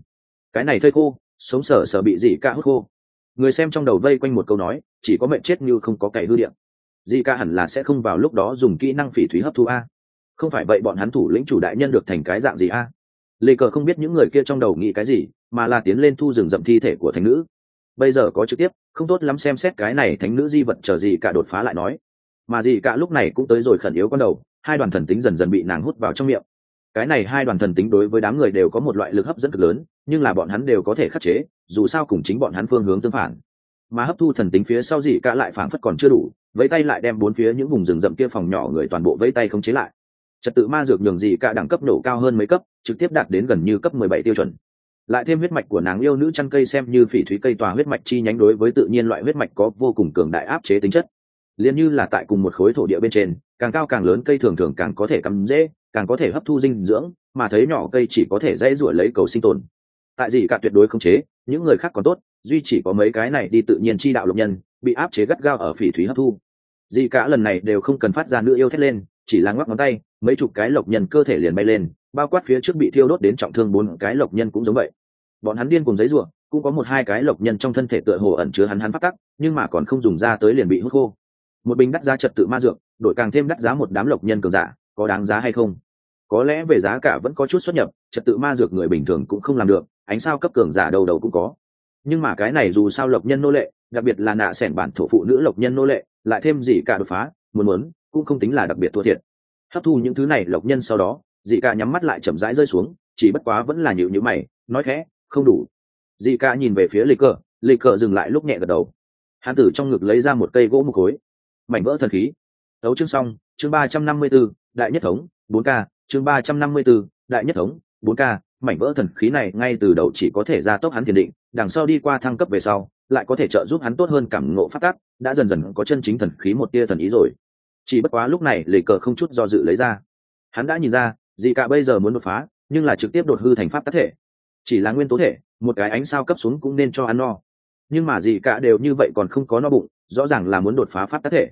Cái này thây khô, sống sờ sờ bị dị cả hút khô. Người xem trong đầu vây quanh một câu nói, chỉ có mệnh chết như không có cày hư điện dị cả hẳn là sẽ không vào lúc đó dùng kỹ năng phỉ thúy hấp thu a không phải vậy bọn hắn thủ lĩnh chủ đại nhân được thành cái dạng gì a? Lê cờ không biết những người kia trong đầu nghĩ cái gì, mà là tiến lên thu rừng rậm thi thể của thánh nữ. Bây giờ có trực tiếp, không tốt lắm xem xét cái này thánh nữ di vật chờ gì cả đột phá lại nói. Mà gì cả lúc này cũng tới rồi khẩn yếu con đầu, hai đoàn thần tính dần dần bị nàng hút vào trong miệng. Cái này hai đoàn thần tính đối với đám người đều có một loại lực hấp dẫn cực lớn, nhưng là bọn hắn đều có thể khắc chế, dù sao cùng chính bọn hắn phương hướng tương phản. Mà hấp thu thần tính phía sau gì cả lại phảng phất còn chưa đủ, vẫy tay lại đem bốn phía những vùng rừng rậm kia phòng nhỏ người toàn bộ vẫy tay không chế lại trật tự ma dược nhường gì cả đẳng cấp nổ cao hơn mấy cấp, trực tiếp đạt đến gần như cấp mười bảy tiêu chuẩn. Lại thêm huyết mạch của nàng yêu nữ chăn cây xem như phỉ thúy cây tòa huyết mạch chi nhánh đối với tự nhiên loại huyết mạch có vô cùng cường đại áp chế tính chất. Liền như là tại cùng một khối thổ địa bên trên, càng cao càng lớn cây thường thường càng có thể cắm dễ càng có thể hấp thu dinh dưỡng, mà thấy nhỏ cây chỉ có thể dãy ruổi lấy cầu sinh tồn. Tại gì cả tuyệt đối không chế, những người khác còn tốt, duy chỉ có mấy cái này đi tự nhiên chi đạo lục nhân, bị áp chế gắt gao ở phỉ thúy hấp thu. Gì cả lần này đều không cần phát ra nữ yêu thét lên chỉ là ngoắc ngón tay, mấy chục cái lộc nhân cơ thể liền bay lên, bao quát phía trước bị thiêu đốt đến trọng thương bốn cái lộc nhân cũng giống vậy. Bọn hắn điên cùng giấy ruộng cũng có một hai cái lộc nhân trong thân thể tựa hồ ẩn chứa hắn hắn phát tắc, nhưng mà còn không dùng ra tới liền bị hút khô. Một bình đắt giá trật tự ma dược, đổi càng thêm đắt giá một đám lộc nhân cường giả, có đáng giá hay không? Có lẽ về giá cả vẫn có chút xuất nhập, trật tự ma dược người bình thường cũng không làm được, ánh sao cấp cường giả đầu đầu cũng có. Nhưng mà cái này dù sao lộc nhân nô lệ, đặc biệt là nạ sẻn bản thổ phụ nữ lộc nhân nô lệ, lại thêm gì cả đột phá, muốn muốn cũng không tính là đặc biệt thua thiệt. Hấp thu những thứ này, lộc nhân sau đó, dị ca nhắm mắt lại chậm rãi rơi xuống, chỉ bất quá vẫn là nhịu nhữ mày, nói khẽ, không đủ. Dị ca nhìn về phía lê cờ lê cờ dừng lại lúc nhẹ gật đầu. Hán tử trong ngực lấy ra một cây gỗ một khối. Mảnh vỡ thần khí. Đấu chương xong, chương ba trăm năm mươi b ố đại nhất thống, bốn k, chương ba trăm năm mươi b ố đại nhất thống, bốn k. Mảnh vỡ thần khí này ngay từ đầu chỉ có thể ra tốc hắn thiền định, đằng sau đi qua thăng cấp về sau, lại có thể trợ giúp hắn tốt hơn cảm ngộ phát tác đã dần dần có chân chính thần khí một tia thần ý rồi chỉ bất quá lúc này lề cờ không chút do dự lấy ra. Hắn đã nhìn ra, dị cả bây giờ muốn đột phá, nhưng là trực tiếp đột hư thành pháp tác thể. Chỉ là nguyên tố thể, một cái ánh sao cấp xuống cũng nên cho ăn no. Nhưng mà dị cả đều như vậy còn không có no bụng, rõ ràng là muốn đột phá pháp tác thể.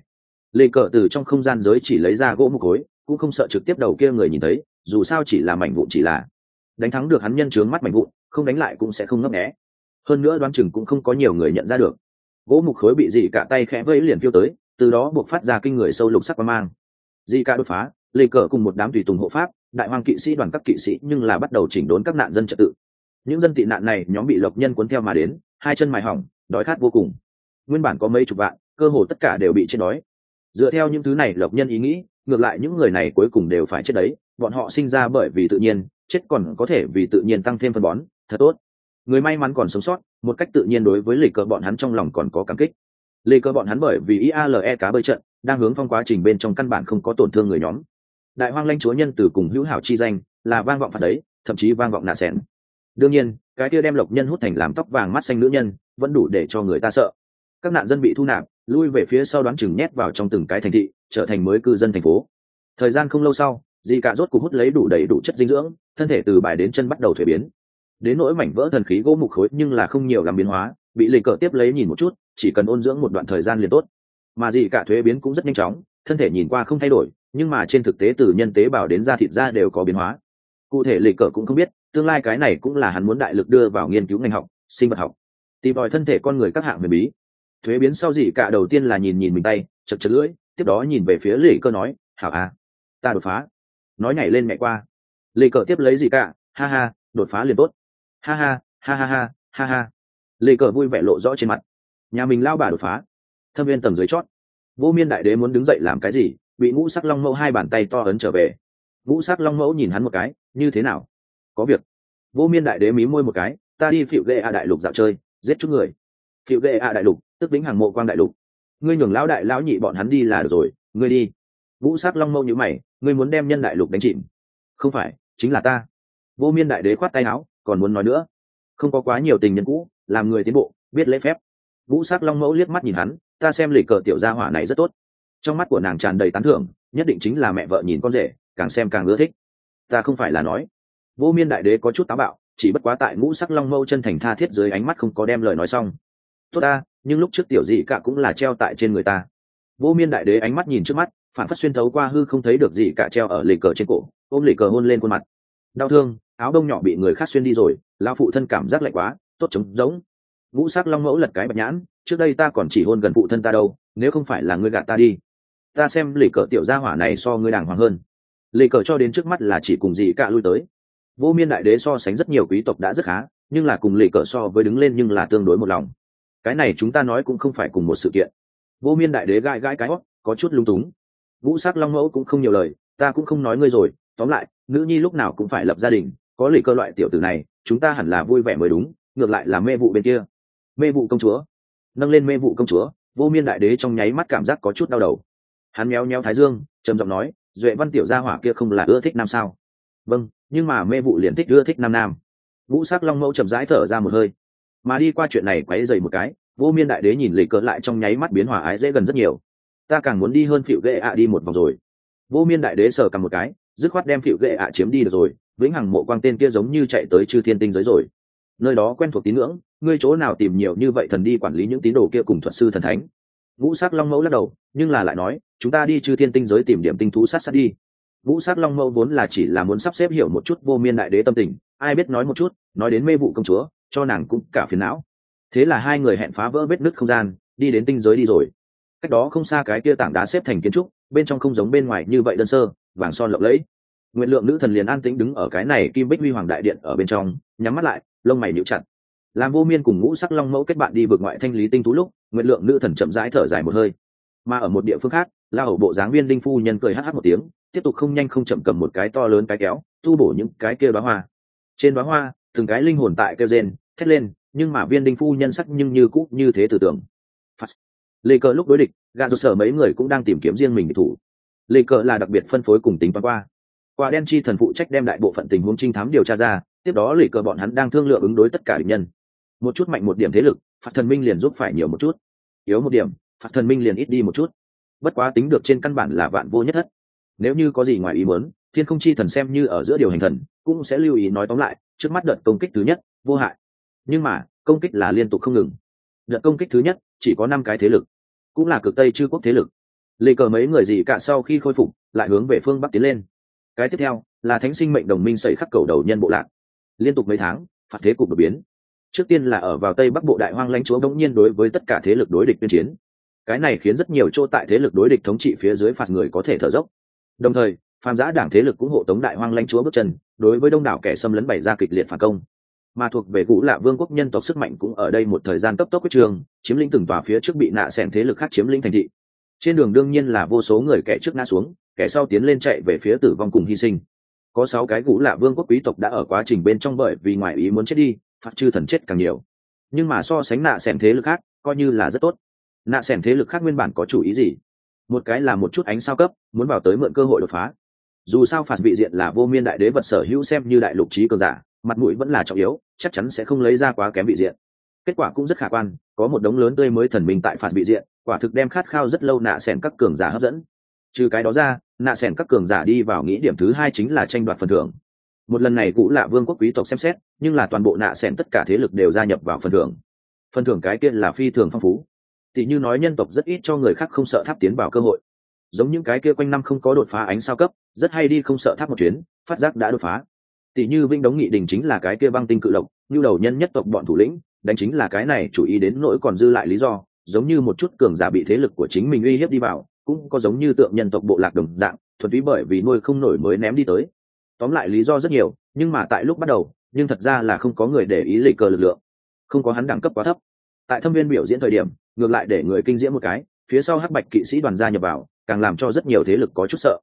Lề cờ từ trong không gian giới chỉ lấy ra gỗ một khối cũng không sợ trực tiếp đầu kia người nhìn thấy, dù sao chỉ là mảnh vụn chỉ là. Đánh thắng được hắn nhân trướng mắt mảnh vụn, không đánh lại cũng sẽ không ngấp nghé. Hơn nữa đoán chừng cũng không có nhiều người nhận ra được. Gỗ mục khối bị dị cả tay khẽ vẫy liền phiêu tới từ đó buộc phát ra kinh người sâu lục sắc quan mang. Di ca đột phá, lê cờ cùng một đám tùy tùng hộ pháp, đại hoàng kỵ sĩ đoàn các kỵ sĩ nhưng là bắt đầu chỉnh đốn các nạn dân trật tự. Những dân tị nạn này, nhóm bị lộc nhân cuốn theo mà đến, hai chân mài hỏng, đói khát vô cùng. Nguyên bản có mấy chục vạn, cơ hồ tất cả đều bị chết đói. Dựa theo những thứ này, lộc nhân ý nghĩ, ngược lại những người này cuối cùng đều phải chết đấy. Bọn họ sinh ra bởi vì tự nhiên, chết còn có thể vì tự nhiên tăng thêm phân bón. Thật tốt. Người may mắn còn sống sót, một cách tự nhiên đối với lịch cờ bọn hắn trong lòng còn có cảm kích lê cơ bọn hắn bởi vì iale cá bơi trận, đang hướng phong quá trình bên trong căn bản không có tổn thương người nhóm. Đại hoang lanh chúa nhân từ cùng hữu hảo chi danh là vang vọng phạt đấy, thậm chí vang vọng nạ xén đương nhiên, cái kia đem lộc nhân hút thành làm tóc vàng mắt xanh nữ nhân, vẫn đủ để cho người ta sợ. Các nạn dân bị thu nạp, lui về phía sau đoán chừng nhét vào trong từng cái thành thị, trở thành mới cư dân thành phố. Thời gian không lâu sau dì cả rốt cuộc hút lấy đủ đầy đủ chất dinh dưỡng, thân thể từ bài đến chân bắt đầu thuế biến. Đến nỗi mảnh vỡ thần khí gỗ mục khối nhưng là không nhiều làm biến hóa, bị lê cờ tiếp lấy nhìn một chút chỉ cần ôn dưỡng một đoạn thời gian liền tốt. Mà gì cả thuế biến cũng rất nhanh chóng, thân thể nhìn qua không thay đổi, nhưng mà trên thực tế từ nhân tế bào đến da thịt da đều có biến hóa. Cụ thể lịch cờ cũng không biết, tương lai cái này cũng là hắn muốn đại lực đưa vào nghiên cứu ngành học, sinh vật học. Tìm tòi thân thể con người các hạng huyền bí. Thuế biến sau gì cả đầu tiên là nhìn nhìn mình tay, chật chật lưỡi, tiếp đó nhìn về phía lì cơ nói, hảo à ta đột phá. Nói nhảy lên mẹ qua. Lì cờ tiếp lấy gì cả, ha ha, đột phá liền tốt. Ha ha ha ha ha ha ha. Lì cờ vui vẻ lộ rõ trên mặt nhà mình lao bà đột phá. Thâm viên tầng dưới chót. Vô miên đại đế muốn đứng dậy làm cái gì, bị ngũ sắc long mẫu hai bàn tay to ấn trở về. Ngũ sắc long mẫu nhìn hắn một cái, như thế nào? Có việc. Vô miên đại đế mí môi một cái, ta đi phịu ghệ a đại lục dạo chơi, giết chút người. Phịu ghệ a đại lục, tức vĩnh hàng mộ quang đại lục. Ngươi nhường lão đại lão nhị bọn hắn đi là được rồi, ngươi đi. Ngũ sắc long mẫu như mày, ngươi muốn đem nhân đại lục đánh chìm? Không phải, chính là ta. Vô miên đại đế khoát tay áo, còn muốn nói nữa. Không có quá nhiều tình nhân cũ, làm người tiến bộ, biết lễ phép vũ sắc long mẫu liếc mắt nhìn hắn, ta xem lịch cờ tiểu gia hỏa này rất tốt. Trong mắt của nàng tràn đầy tán thưởng, nhất định chính là mẹ vợ nhìn con rể, càng xem càng ưa thích. Ta không phải là nói. Vô miên đại đế có chút táo bạo, chỉ bất quá tại ngũ sắc long mẫu chân thành tha thiết dưới ánh mắt không có đem lời nói xong. Tốt ta, nhưng lúc trước tiểu dị cả cũng là treo tại trên người ta. Vô miên đại đế ánh mắt nhìn trước mắt, phản phát xuyên thấu qua hư không thấy được gì cả treo ở lì cờ trên cổ, ôm lì cờ hôn lên khuôn mặt. Đau thương, áo đông nhỏ bị người khác xuyên đi rồi lao phụ thân cảm giác lạnh quá, tốt trống giống ngũ sắc long mẫu lật cái bạch nhãn, trước đây ta còn chỉ hôn gần phụ thân ta đâu, nếu không phải là ngươi gạt ta đi. Ta xem lì cờ tiểu gia hỏa này so ngươi đàng hoàng hơn. Lì cờ cho đến trước mắt là chỉ cùng gì cả lui tới. Vô miên đại đế so sánh rất nhiều quý tộc đã rất khá, nhưng là cùng lì cờ so với đứng lên nhưng là tương đối một lòng. Cái này chúng ta nói cũng không phải cùng một sự kiện. Vô miên đại đế gãi gãi cái hót, có chút lung túng. Vũ sắc long mẫu cũng không nhiều lời, ta cũng không nói ngươi rồi, tóm lại, nữ nhi lúc nào cũng phải lập gia đình, có lì cơ loại tiểu tử này, chúng ta hẳn là vui vẻ mới đúng, ngược lại là mê vụ bên kia mê vụ công chúa. Nâng lên mê vụ công chúa, vô miên đại đế trong nháy mắt cảm giác có chút đau đầu. Hắn méo méo thái dương, trầm giọng nói, duệ văn tiểu gia hỏa kia không là ưa thích nam sao? Vâng nhưng mà mê vụ liền thích ưa thích nam nam. Vũ sắc long mẫu chậm rãi thở ra một hơi. Mà đi qua chuyện này quấy dày một cái, vô miên đại đế nhìn lì cỡ lại trong nháy mắt biến hòa ái dễ gần rất nhiều. Ta càng muốn đi hơn phịu ghệ ạ đi một vòng rồi. Vô miên đại đế sờ cầm một cái, dứt khoát đem phịu ghệ ạ chiếm đi được rồi, vĩnh hằng mộ quang tên kia giống như chạy tới chư thiên tinh giới rồi nơi đó quen thuộc tín ngưỡng, ngươi chỗ nào tìm nhiều như vậy thần đi quản lý những tín đồ kia cùng thuật sư thần thánh? Vũ sắc long mẫu lắc đầu, nhưng là lại nói, chúng ta đi chư thiên tinh giới tìm điểm tinh thú sát sát đi. Vũ sắc long mẫu vốn là chỉ là muốn sắp xếp hiểu một chút vô miên đại đế tâm tình, ai biết nói một chút, nói đến mê vụ công chúa, cho nàng cũng cả phiền não. Thế là hai người hẹn phá vỡ vết nứt không gian, đi đến tinh giới đi rồi. Cách đó không xa cái kia tảng đá xếp thành kiến trúc, bên trong không giống bên ngoài như vậy đơn sơ, vàng son lộng lẫy. Nguyện lượng nữ thần liền an tĩnh đứng ở cái này kim bích huy hoàng đại điện ở bên trong, nhắm mắt lại lông mày níu chặt. Làm vô miên cùng ngũ sắc long mẫu kết bạn đi vượt ngoại thanh lý tinh tú lúc nguyện lượng nữ thần chậm rãi thở dài một hơi. Mà ở một địa phương khác, la hầu bộ dáng viên đinh phu nhân cười hh một tiếng, tiếp tục không nhanh không chậm cầm một cái to lớn cái kéo, tu bổ những cái kia đoá hoa. Trên đoá hoa, từng cái linh hồn tại kêu rên, thét lên, nhưng mà viên đinh phu nhân sắc nhưng như cũ như thế từ tưởng. Lê cờ lúc đối địch gà rụt sở mấy người cũng đang tìm kiếm riêng mình địch thủ. Lê cờ là đặc biệt phân phối cùng tính toán qua. Qua đen chi thần phụ trách đem đại bộ phận tình huống trinh thám điều tra ra tiếp đó lì cờ bọn hắn đang thương lượng ứng đối tất cả địch nhân. Một chút mạnh một điểm thế lực, phạt thần minh liền giúp phải nhiều một chút. Yếu một điểm, phạt thần minh liền ít đi một chút. Bất quá tính được trên căn bản là vạn vô nhất thất. Nếu như có gì ngoài ý muốn, thiên không chi thần xem như ở giữa điều hành thần, cũng sẽ lưu ý nói tóm lại, trước mắt đợt công kích thứ nhất, vô hại. Nhưng mà, công kích là liên tục không ngừng. Đợt công kích thứ nhất, chỉ có năm cái thế lực, cũng là cực tây chư quốc thế lực. Lì cờ mấy người gì cả sau khi khôi phục, lại hướng về phương bắc tiến lên. Cái tiếp theo, là thánh sinh mệnh đồng minh xảy khắc cầu đầu nhân bộ lạc liên tục mấy tháng, phạt thế cục đột biến. Trước tiên là ở vào tây bắc bộ đại hoang lãnh chúa đống nhiên đối với tất cả thế lực đối địch tuyên chiến. Cái này khiến rất nhiều chỗ tại thế lực đối địch thống trị phía dưới phạt người có thể thở dốc. Đồng thời phàm giã đảng thế lực cũng hộ tống đại hoang lãnh chúa bước chân, đối với đông đảo kẻ xâm lấn bày ra kịch liệt phản công. Mà thuộc về cũ lạ vương quốc nhân tộc sức mạnh cũng ở đây một thời gian cấp tốc quyết trường, chiếm lĩnh từng tòa phía trước bị nạ xẻn thế lực khác chiếm lĩnh thành thị. Trên đường đương nhiên là vô số người kẻ trước ngã xuống, kẻ sau tiến lên chạy về phía tử vong cùng hy sinh có sáu cái cũ lạ vương quốc quý tộc đã ở quá trình bên trong bởi vì ngoại ý muốn chết đi phạt chư thần chết càng nhiều. Nhưng mà so sánh nạ xem thế lực khác, coi như là rất tốt. Nạ xem thế lực khác nguyên bản có chủ ý gì? Một cái là một chút ánh sao cấp, muốn vào tới mượn cơ hội đột phá. Dù sao phạt vị diện là vô miên đại đế vật sở hữu xem như đại lục trí cường giả, mặt mũi vẫn là trọng yếu, chắc chắn sẽ không lấy ra quá kém vị diện. Kết quả cũng rất khả quan, có một đống lớn tươi mới thần minh tại phạt vị diện, quả thực đem khát khao rất lâu nạ xem các cường giả hấp dẫn trừ cái đó ra, nạ sẻn các cường giả đi vào nghĩ điểm thứ hai chính là tranh đoạt phần thưởng. Một lần này cũng là vương quốc quý tộc xem xét, nhưng là toàn bộ nạ sẻn tất cả thế lực đều gia nhập vào phần thưởng. Phần thưởng cái kia là phi thường phong phú. Tỷ như nói nhân tộc rất ít cho người khác không sợ tháp tiến vào cơ hội. Giống những cái kia quanh năm không có đột phá ánh sao cấp, rất hay đi không sợ tháp một chuyến, phát giác đã đột phá. Tỷ như vinh đống nghị đình chính là cái kia băng tinh cự lộc như đầu nhân nhất tộc bọn thủ lĩnh, đánh chính là cái này chủ ý đến nỗi còn dư lại lý do, giống như một chút cường giả bị thế lực của chính mình uy hiếp đi vào cũng có giống như tượng nhân tộc bộ lạc đồng dạng, thuần túy bởi vì nuôi không nổi mới ném đi tới. Tóm lại lý do rất nhiều, nhưng mà tại lúc bắt đầu, nhưng thật ra là không có người để ý lịch cờ lực lượng. Không có hắn đẳng cấp quá thấp. Tại thâm viên biểu diễn thời điểm, ngược lại để người kinh diễn một cái, phía sau hắc bạch kỵ sĩ đoàn gia nhập vào, càng làm cho rất nhiều thế lực có chút sợ.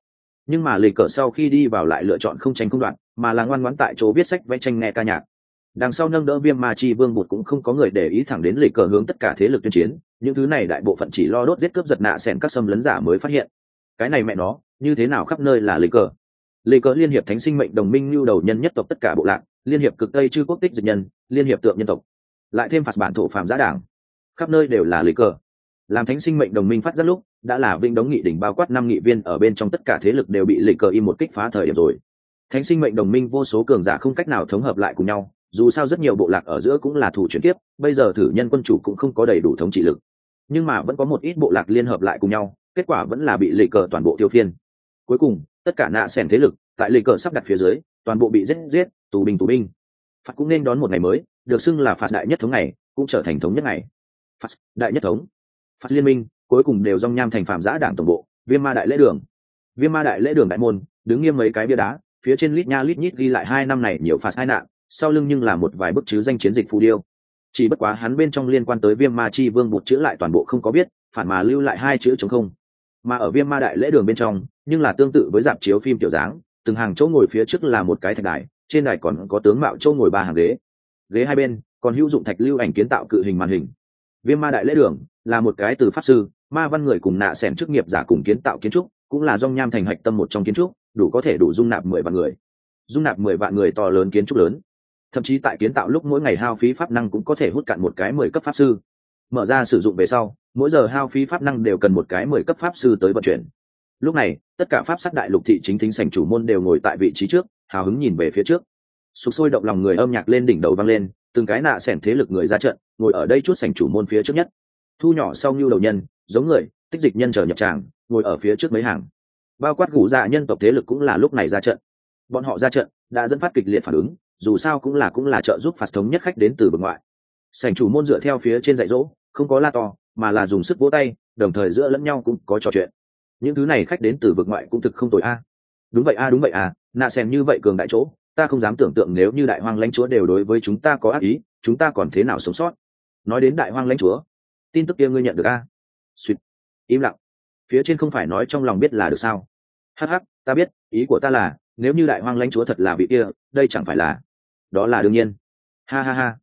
Nhưng mà lịch cờ sau khi đi vào lại lựa chọn không tranh công đoạn mà là ngoan ngoãn tại chỗ viết sách vẽ tranh nghe ca nhạc. Đằng sau nâng đỡ viêm ma chi vương bụt cũng không có người để ý thẳng đến lịch cờ hướng tất cả thế lực tuyên chiến những thứ này đại bộ phận chỉ lo đốt giết cướp giật nạ xẻn các xâm lấn giả mới phát hiện. Cái này mẹ nó, như thế nào khắp nơi là lấy cờ? Lấy cờ liên hiệp thánh sinh mệnh đồng minh lưu đầu nhân nhất tộc tất cả bộ lạc, liên hiệp cực tây chư quốc tích dịch nhân, liên hiệp tượng nhân tộc. Lại thêm phạt bản thổ phạm giã đảng. Khắp nơi đều là lấy cờ. Làm thánh sinh mệnh đồng minh phát rất lúc, đã là vinh đống nghị đỉnh bao quát năm nghị viên ở bên trong tất cả thế lực đều bị lấy cờ im một kích phá thời điểm rồi. Thánh sinh mệnh đồng minh vô số cường giả không cách nào thống hợp lại cùng nhau, dù sao rất nhiều bộ lạc ở giữa cũng là thủ chuyển tiếp bây giờ thử nhân quân chủ cũng không có đầy đủ thống trị lực nhưng mà vẫn có một ít bộ lạc liên hợp lại cùng nhau, kết quả vẫn là bị lệ cờ toàn bộ tiêu phiên. Cuối cùng, tất cả nạ xẻn thế lực tại lệ cờ sắp đặt phía dưới, toàn bộ bị giết giết, tù binh tù binh. Phạt cũng nên đón một ngày mới, được xưng là phạt đại nhất thống ngày cũng trở thành thống nhất ngày. Phạt đại nhất thống. Phạt liên minh, cuối cùng đều dong nham thành phạm giã đảng tổng bộ, viêm ma đại lễ đường. Viêm ma đại lễ đường đại môn, đứng nghiêm mấy cái bia đá, phía trên lít nha lít nhít ghi lại hai năm này nhiều phạt hai nạn, sau lưng nhưng là một vài bức chứ danh chiến dịch phù điêu chỉ bất quá hắn bên trong liên quan tới viêm ma chi vương bột chữ lại toàn bộ không có biết, phản mà lưu lại hai chữ chống không. Mà ở viêm ma đại lễ đường bên trong, nhưng là tương tự với dạp chiếu phim kiểu dáng, từng hàng chỗ ngồi phía trước là một cái thạch đài, trên đài còn có tướng mạo chỗ ngồi ba hàng ghế. Ghế hai bên, còn hữu dụng thạch lưu ảnh kiến tạo cự hình màn hình. Viêm ma đại lễ đường là một cái từ pháp sư, ma văn người cùng nạ xẻm chức nghiệp giả cùng kiến tạo kiến trúc, cũng là dong nham thành hạch tâm một trong kiến trúc, đủ có thể đủ dung nạp mười vạn người. Dung nạp mười vạn người to lớn kiến trúc lớn thậm chí tại kiến tạo lúc mỗi ngày hao phí pháp năng cũng có thể hút cạn một cái mười cấp pháp sư. Mở ra sử dụng về sau, mỗi giờ hao phí pháp năng đều cần một cái mười cấp pháp sư tới vận chuyển. Lúc này, tất cả pháp sắc đại lục thị chính thính sảnh chủ môn đều ngồi tại vị trí trước, hào hứng nhìn về phía trước. Sục sôi động lòng người âm nhạc lên đỉnh đầu vang lên, từng cái nạ xẻn thế lực người ra trận, ngồi ở đây chút sảnh chủ môn phía trước nhất. Thu nhỏ sau như đầu nhân, giống người, tích dịch nhân chờ nhập tràng, ngồi ở phía trước mấy hàng. Bao quát gủ dạ nhân tộc thế lực cũng là lúc này ra trận. Bọn họ ra trận, đã dẫn phát kịch liệt phản ứng dù sao cũng là cũng là trợ giúp phạt thống nhất khách đến từ vực ngoại. Sảnh chủ môn dựa theo phía trên dạy dỗ, không có la to, mà là dùng sức vỗ tay, đồng thời giữa lẫn nhau cũng có trò chuyện. Những thứ này khách đến từ vực ngoại cũng thực không tồi a. Đúng vậy a, đúng vậy à nạ xem như vậy cường đại chỗ, ta không dám tưởng tượng nếu như đại hoang lãnh chúa đều đối với chúng ta có ác ý, chúng ta còn thế nào sống sót? Nói đến đại hoang lãnh chúa, tin tức kia ngươi nhận được a? Suýt. Im lặng. Phía trên không phải nói trong lòng biết là được sao? Hh ta biết, ý của ta là, nếu như đại hoang lãnh chúa thật là vị kia, đây chẳng phải là đó là đương nhiên. Ha ha ha.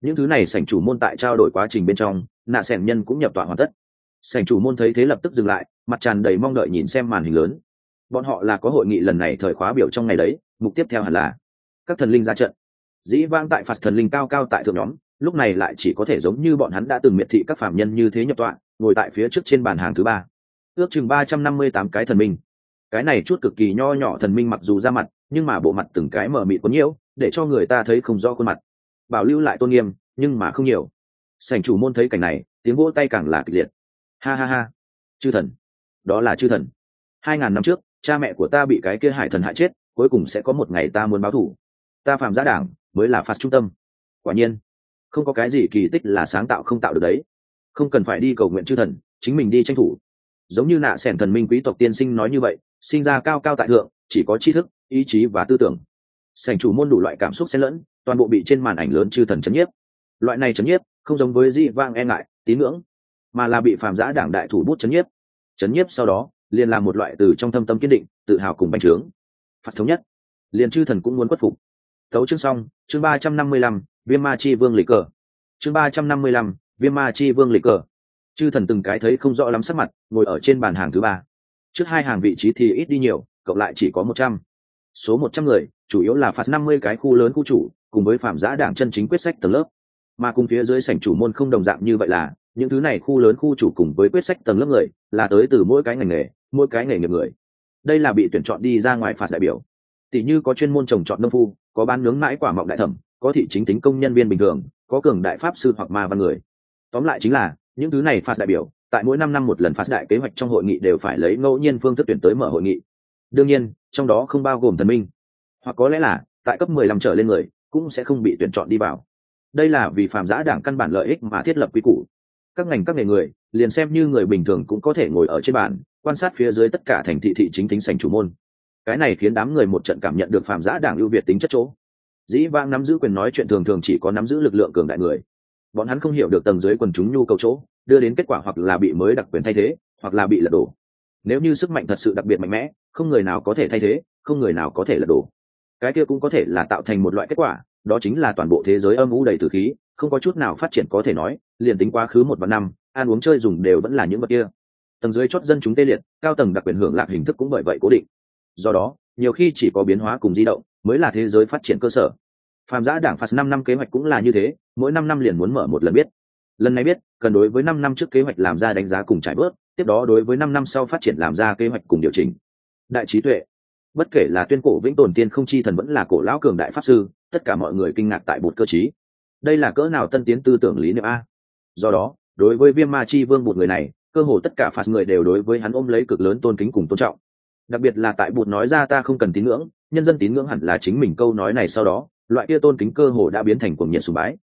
Những thứ này sảnh chủ môn tại trao đổi quá trình bên trong, nạ sẻn nhân cũng nhập tọa hoàn tất. Sảnh chủ môn thấy thế lập tức dừng lại, mặt tràn đầy mong đợi nhìn xem màn hình lớn. Bọn họ là có hội nghị lần này thời khóa biểu trong ngày đấy, mục tiếp theo hẳn là các thần linh ra trận. Dĩ vang tại phạt thần linh cao cao tại thượng nhóm, lúc này lại chỉ có thể giống như bọn hắn đã từng miệt thị các phạm nhân như thế nhập tọa, ngồi tại phía trước trên bàn hàng thứ ba. Ước chừng ba trăm năm mươi tám cái thần minh. Cái này chút cực kỳ nho nhỏ thần minh mặc dù ra mặt, nhưng mà bộ mặt từng cái mở mịt quấn nhiễu để cho người ta thấy không rõ khuôn mặt. Bảo lưu lại tôn nghiêm, nhưng mà không nhiều. Sảnh chủ môn thấy cảnh này, tiếng vỗ tay càng là kịch liệt. Ha ha ha. Chư thần. Đó là chư thần. Hai ngàn năm trước, cha mẹ của ta bị cái kia hải thần hại chết, cuối cùng sẽ có một ngày ta muốn báo thù ta phạm gia đảng, mới là phạt trung tâm. Quả nhiên, không có cái gì kỳ tích là sáng tạo không tạo được đấy. Không cần phải đi cầu nguyện chư thần, chính mình đi tranh thủ. Giống như nạ sẻn thần minh quý tộc tiên sinh nói như vậy, sinh ra cao cao tại thượng, chỉ có tri thức, ý chí và tư tưởng sảnh chủ môn đủ loại cảm xúc xen lẫn, toàn bộ bị trên màn ảnh lớn chư thần chấn nhiếp. Loại này chấn nhiếp không giống với di vang e ngại, tín ngưỡng, mà là bị phàm giã đảng đại thủ bút chấn nhiếp. Chấn nhiếp sau đó, liền là một loại từ trong thâm tâm kiên định, tự hào cùng bành trướng. Phạt thống nhất, liền chư thần cũng muốn khuất phục. Thấu chương xong, chương ba trăm năm mươi lăm, viêm ma chi vương lịch cờ. Chương ba trăm năm mươi lăm, viêm ma chi vương lịch cờ. Chư thần từng cái thấy không rõ lắm sắc mặt, ngồi ở trên bàn hàng thứ ba. Trước hai hàng vị trí thì ít đi nhiều, cộng lại chỉ có một trăm số một trăm người, chủ yếu là phạt năm mươi cái khu lớn khu chủ, cùng với phạm giã đảng chân chính quyết sách tầng lớp. Mà cùng phía dưới sảnh chủ môn không đồng dạng như vậy là, những thứ này khu lớn khu chủ cùng với quyết sách tầng lớp người, là tới từ mỗi cái ngành nghề, mỗi cái nghề nghiệp người. Đây là bị tuyển chọn đi ra ngoài phạt đại biểu. Tỷ như có chuyên môn trồng trọt nông phu, có bán nướng mãi quả mọng đại thẩm, có thị chính tính công nhân viên bình thường, có cường đại pháp sư hoặc ma văn người. Tóm lại chính là, những thứ này phạt đại biểu, tại mỗi năm năm một lần phạt đại kế hoạch trong hội nghị đều phải lấy ngẫu nhiên phương thức tuyển tới mở hội nghị đương nhiên, trong đó không bao gồm thần minh. Hoặc có lẽ là, tại cấp mười lăm trở lên người, cũng sẽ không bị tuyển chọn đi vào. Đây là vì phạm giã đảng căn bản lợi ích mà thiết lập quy củ. Các ngành các nghề người, liền xem như người bình thường cũng có thể ngồi ở trên bàn, quan sát phía dưới tất cả thành thị thị chính tính sành chủ môn. Cái này khiến đám người một trận cảm nhận được phạm giã đảng ưu việt tính chất chỗ. Dĩ vang nắm giữ quyền nói chuyện thường thường chỉ có nắm giữ lực lượng cường đại người. Bọn hắn không hiểu được tầng dưới quần chúng nhu cầu chỗ, đưa đến kết quả hoặc là bị mới đặc quyền thay thế, hoặc là bị lật đổ. Nếu như sức mạnh thật sự đặc biệt mạnh mẽ không người nào có thể thay thế, không người nào có thể lật đổ. Cái kia cũng có thể là tạo thành một loại kết quả, đó chính là toàn bộ thế giới âm u đầy tử khí, không có chút nào phát triển có thể nói, liền tính quá khứ một vạn năm, ăn uống chơi dùng đều vẫn là những vật kia. Tầng dưới chót dân chúng tê liệt, cao tầng đặc quyền hưởng lạc hình thức cũng bởi vậy cố định. Do đó, nhiều khi chỉ có biến hóa cùng di động mới là thế giới phát triển cơ sở. Phạm giã đảng phạt năm năm kế hoạch cũng là như thế, mỗi năm năm liền muốn mở một lần biết. Lần này biết, cần đối với năm năm trước kế hoạch làm ra đánh giá cùng trải bớt tiếp đó đối với năm năm sau phát triển làm ra kế hoạch cùng điều chỉnh đại trí tuệ. Bất kể là tuyên cổ vĩnh tồn tiên không chi thần vẫn là cổ lão cường đại pháp sư, tất cả mọi người kinh ngạc tại bột cơ chí đây là cỡ nào tân tiến tư tưởng lý niệm a? Do đó, đối với viêm ma chi vương một người này, cơ hồ tất cả phạt người đều đối với hắn ôm lấy cực lớn tôn kính cùng tôn trọng. Đặc biệt là tại bụt nói ra ta không cần tín ngưỡng, nhân dân tín ngưỡng hẳn là chính mình câu nói này sau đó, loại kia tôn kính cơ hồ đã biến thành cuồng nhiệt sùng bái.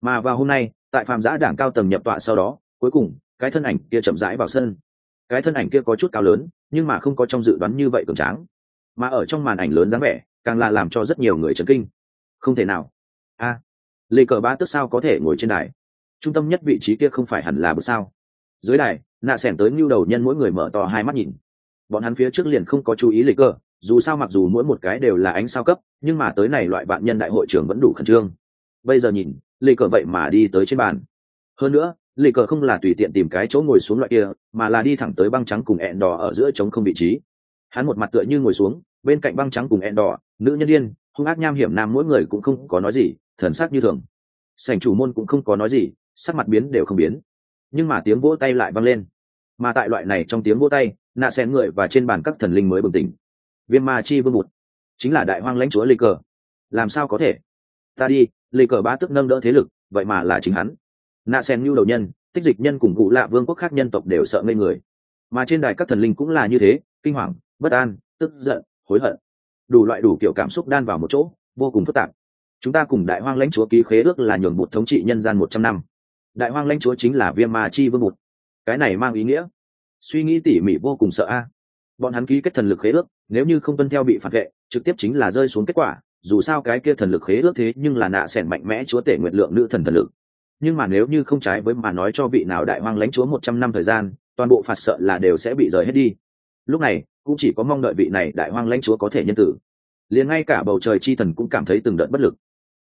Mà vào hôm nay, tại phạm giã đảng cao tầng nhập tọa sau đó, cuối cùng, cái thân ảnh kia chậm rãi vào sân. Cái thân ảnh kia có chút cao lớn nhưng mà không có trong dự đoán như vậy cường tráng. Mà ở trong màn ảnh lớn dáng vẻ càng là làm cho rất nhiều người chấn kinh. Không thể nào. A à, lê cờ ba tức sao có thể ngồi trên đài? Trung tâm nhất vị trí kia không phải hẳn là bực sao? Dưới đài nạ s ẻ n tới nhu đầu nhân mỗi người mở to hai mắt nhìn. Bọn hắn phía trước liền không có chú ý lịch cơ dù sao mặc dù mỗi một cái đều là ánh sao cấp nhưng mà tới này loại bạn nhân đại hội trưởng vẫn đủ khẩn trương. Bây giờ nhìn lê cờ vậy mà đi tới trên bàn. Hơn nữa lì cờ không là tùy tiện tìm cái chỗ ngồi xuống loại kia, mà là đi thẳng tới băng trắng cùng ẹn đỏ ở giữa trống không vị trí. Hắn một mặt tựa như ngồi xuống, bên cạnh băng trắng cùng ẹn đỏ, nữ nhân đ i ê n hung ác nham hiểm nam mỗi người cũng không có nói gì, thần sắc như thường. Sảnh chủ môn cũng không có nói gì, sắc mặt biến đều không biến. Nhưng mà tiếng vỗ tay lại vang lên. Mà tại loại này trong tiếng vỗ tay, nạ xen người và trên bàn các thần linh mới bừng tỉnh. Viêm ma chi vương một chính là đại hoang lãnh chúa lê cờ. Làm sao có thể? Ta đi lê cờ ba tức nâng đỡ thế lực, vậy mà là chính hắn nạ sen nhu đầu nhân, tích dịch nhân cùng cụ lạ vương quốc khác nhân tộc đều sợ ngây người. Mà trên đài các thần linh cũng là như thế, kinh hoàng, bất an, tức giận, hối hận. Đủ loại đủ kiểu cảm xúc đan vào một chỗ, vô cùng phức tạp. Chúng ta cùng đại hoang lãnh chúa ký khế ước là nhường bụt thống trị nhân gian một trăm năm. Đại hoang lãnh chúa chính là viêm ma chi vương bụt cái này mang ý nghĩa? Suy nghĩ tỉ mỉ vô cùng sợ a. Bọn hắn ký kết thần lực khế ước, nếu như không tuân theo bị phản vệ, trực tiếp chính là rơi xuống kết quả. Dù sao cái kia thần lực khế ước thế nhưng là nạ sẻn mạnh mẽ chúa tể nguyệt lượng nữ thần thần lực nhưng mà nếu như không trái với mà nói cho vị nào đại hoang lãnh chúa một trăm năm thời gian, toàn bộ phạt sợ là đều sẽ bị rời hết đi. Lúc này, cũng chỉ có mong đợi vị này đại hoang lãnh chúa có thể nhân tử. Liền ngay cả bầu trời chi thần cũng cảm thấy từng đợt bất lực.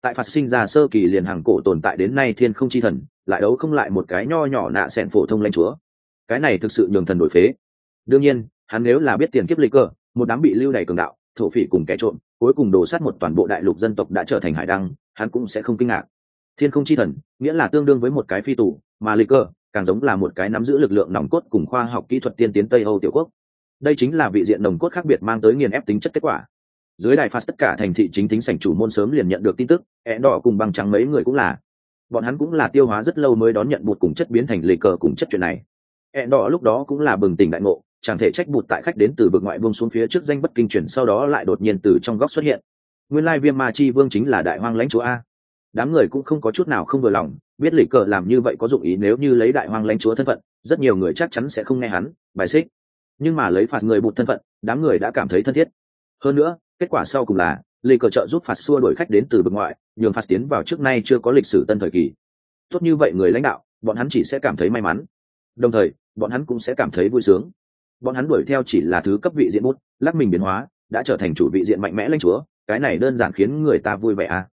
Tại phạt sinh ra sơ kỳ liền hàng cổ tồn tại đến nay thiên không chi thần, lại đấu không lại một cái nho nhỏ nạ sẻn phổ thông lãnh chúa. Cái này thực sự nhường thần đổi phế. Đương nhiên, hắn nếu là biết tiền kiếp lịch cơ, một đám bị lưu đày cường đạo, thổ phỉ cùng kẻ trộm, cuối cùng đổ sát một toàn bộ đại lục dân tộc đã trở thành hải đăng, hắn cũng sẽ không kinh ngạc thiên không chi thần, nghĩa là tương đương với một cái phi tù, mà lịch cơ, càng giống là một cái nắm giữ lực lượng nòng cốt cùng khoa học kỹ thuật tiên tiến tây âu tiểu quốc. Đây chính là vị diện nồng cốt khác biệt mang tới nghiền ép tính chất kết quả. Dưới đài phạt tất cả thành thị chính tính sảnh chủ môn sớm liền nhận được tin tức ẹ đỏ cùng bằng trắng mấy người cũng là. Bọn hắn cũng là tiêu hóa rất lâu mới đón nhận bụt cùng chất biến thành lề cờ cùng chất chuyện này. Ẹ đỏ lúc đó cũng là bừng tỉnh đại ngộ, chẳng thể trách bụt tại khách đến từ bực ngoại vương xuống phía trước danh bất kinh chuyển sau đó lại đột nhiên từ trong góc xuất hiện. Nguyên lai viêm ma chi vương chính là đại hoang lãnh chúa a đám người cũng không có chút nào không vừa lòng, biết lịch cờ làm như vậy có dụng ý nếu như lấy đại hoàng lãnh chúa thân phận, rất nhiều người chắc chắn sẽ không nghe hắn, bài xích. Nhưng mà lấy phạt người bụt thân phận, đám người đã cảm thấy thân thiết. Hơn nữa, kết quả sau cùng là lịch cờ trợ giúp phạt xua đuổi khách đến từ bực ngoại, nhường phạt tiến vào trước nay chưa có lịch sử tân thời kỳ. Tốt như vậy người lãnh đạo, bọn hắn chỉ sẽ cảm thấy may mắn. Đồng thời, bọn hắn cũng sẽ cảm thấy vui sướng. Bọn hắn đuổi theo chỉ là thứ cấp vị diện bút, lắc mình biến hóa, đã trở thành chủ vị diện mạnh mẽ lãnh chúa, cái này đơn giản khiến người ta vui vẻ à.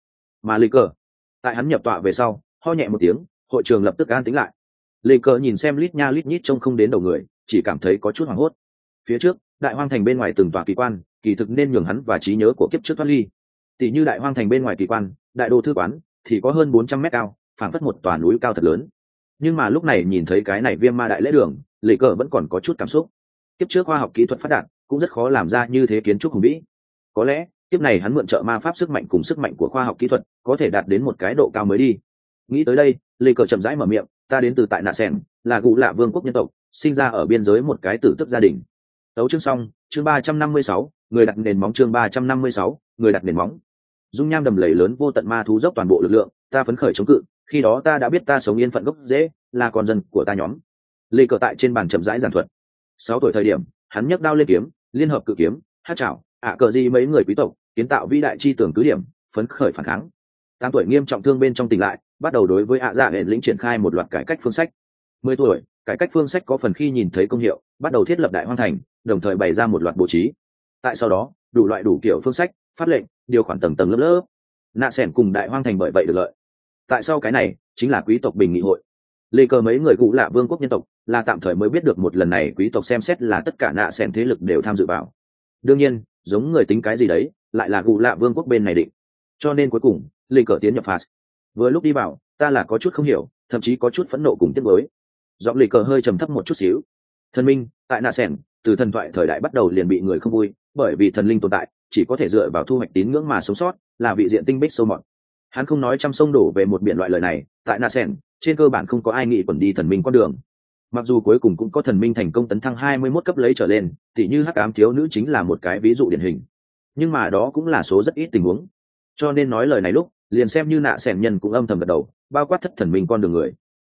Mà lì cờ tại hắn nhập tọa về sau, ho nhẹ một tiếng, hội trường lập tức an tính lại. Lê cờ nhìn xem lít nha lít nhít trông không đến đầu người, chỉ cảm thấy có chút hoảng hốt. Phía trước, đại hoang thành bên ngoài từng tòa kỳ quan, kỳ thực nên nhường hắn và trí nhớ của kiếp trước thoát ly. Tỷ như đại hoang thành bên ngoài kỳ quan, đại đô thư quán thì có hơn bốn trăm mét cao, phảng phất một tòa núi cao thật lớn. Nhưng mà lúc này nhìn thấy cái này viêm ma đại lễ đường, lê cờ vẫn còn có chút cảm xúc. Kiếp trước khoa học kỹ thuật phát đạt, cũng rất khó làm ra như thế kiến trúc hùng vĩ. Có lẽ kiếp này hắn mượn trợ ma pháp sức mạnh cùng sức mạnh của khoa học kỹ thuật, có thể đạt đến một cái độ cao mới đi. Nghĩ tới đây, lê cờ chậm rãi mở miệng, ta đến từ tại nạ sen là cụ lạ vương quốc nhân tộc, sinh ra ở biên giới một cái tử tức gia đình. Tấu chương xong, chương ba trăm năm mươi sáu, người đặt nền móng chương ba trăm năm mươi sáu, người đặt nền móng. Dung nham đầm lầy lớn vô tận ma thú dốc toàn bộ lực lượng, ta phấn khởi chống cự, khi đó ta đã biết ta sống yên phận gốc dễ là con dân của ta nhóm. Lê cờ tại trên bàn chậm rãi giản thuật. Sáu tuổi thời điểm, hắn nhấc đao lên kiếm, liên hợp cự kiếm, hát chảo ạ cờ gì mấy người quý tộc, kiến tạo vĩ đại chi tưởng cứ điểm, phấn khởi phản kháng. Tám tuổi nghiêm trọng thương bên trong tỉnh lại, bắt đầu đối với ạ dạ hệ lĩnh triển khai một loạt cải cách phương sách. Mười tuổi, cải cách phương sách có phần khi nhìn thấy công hiệu, bắt đầu thiết lập đại hoang thành, đồng thời bày ra một loạt bố trí. Tại sau đó, đủ loại đủ kiểu phương sách, pháp lệnh, điều khoản tầng tầng lớp lớp. Nạ s cùng đại hoang thành bởi vậy được lợi. Tại sau cái này, chính là quý tộc bình nghị hội. Lê cờ mấy người cũ là vương quốc nhân tộc, là tạm thời mới biết được một lần này quý tộc xem xét là tất cả nạ xẻn thế lực đều tham dự vào. Đương nhiên giống người tính cái gì đấy lại là gù lạ vương quốc bên này định. Cho nên cuối cùng lê cờ tiến nhập phạt vừa lúc đi vào ta là có chút không hiểu thậm chí có chút phẫn nộ cùng tiếc với giọng lê cờ hơi trầm thấp một chút xíu. Thần minh tại nạ sẻn, từ thần thoại thời đại bắt đầu liền bị người không vui bởi vì thần linh tồn tại chỉ có thể dựa vào thu hoạch tín ngưỡng mà sống sót là vị diện tinh bích sâu mọt. Hắn không nói trăm sông đổ về một biển loại lời này tại nạ sẻn trên cơ bản không có ai nghĩ quẩn đi thần minh con đường mặc dù cuối cùng cũng có thần minh thành công tấn thăng hai mươi 21 cấp lấy trở lên thì như hắc ám thiếu nữ chính là một cái ví dụ điển hình. Nhưng mà đó cũng là số rất ít tình huống. Cho nên nói lời này lúc, liền xem như nạ sẻn nhân cũng âm thầm gật đầu, bao quát thất thần minh con đường người.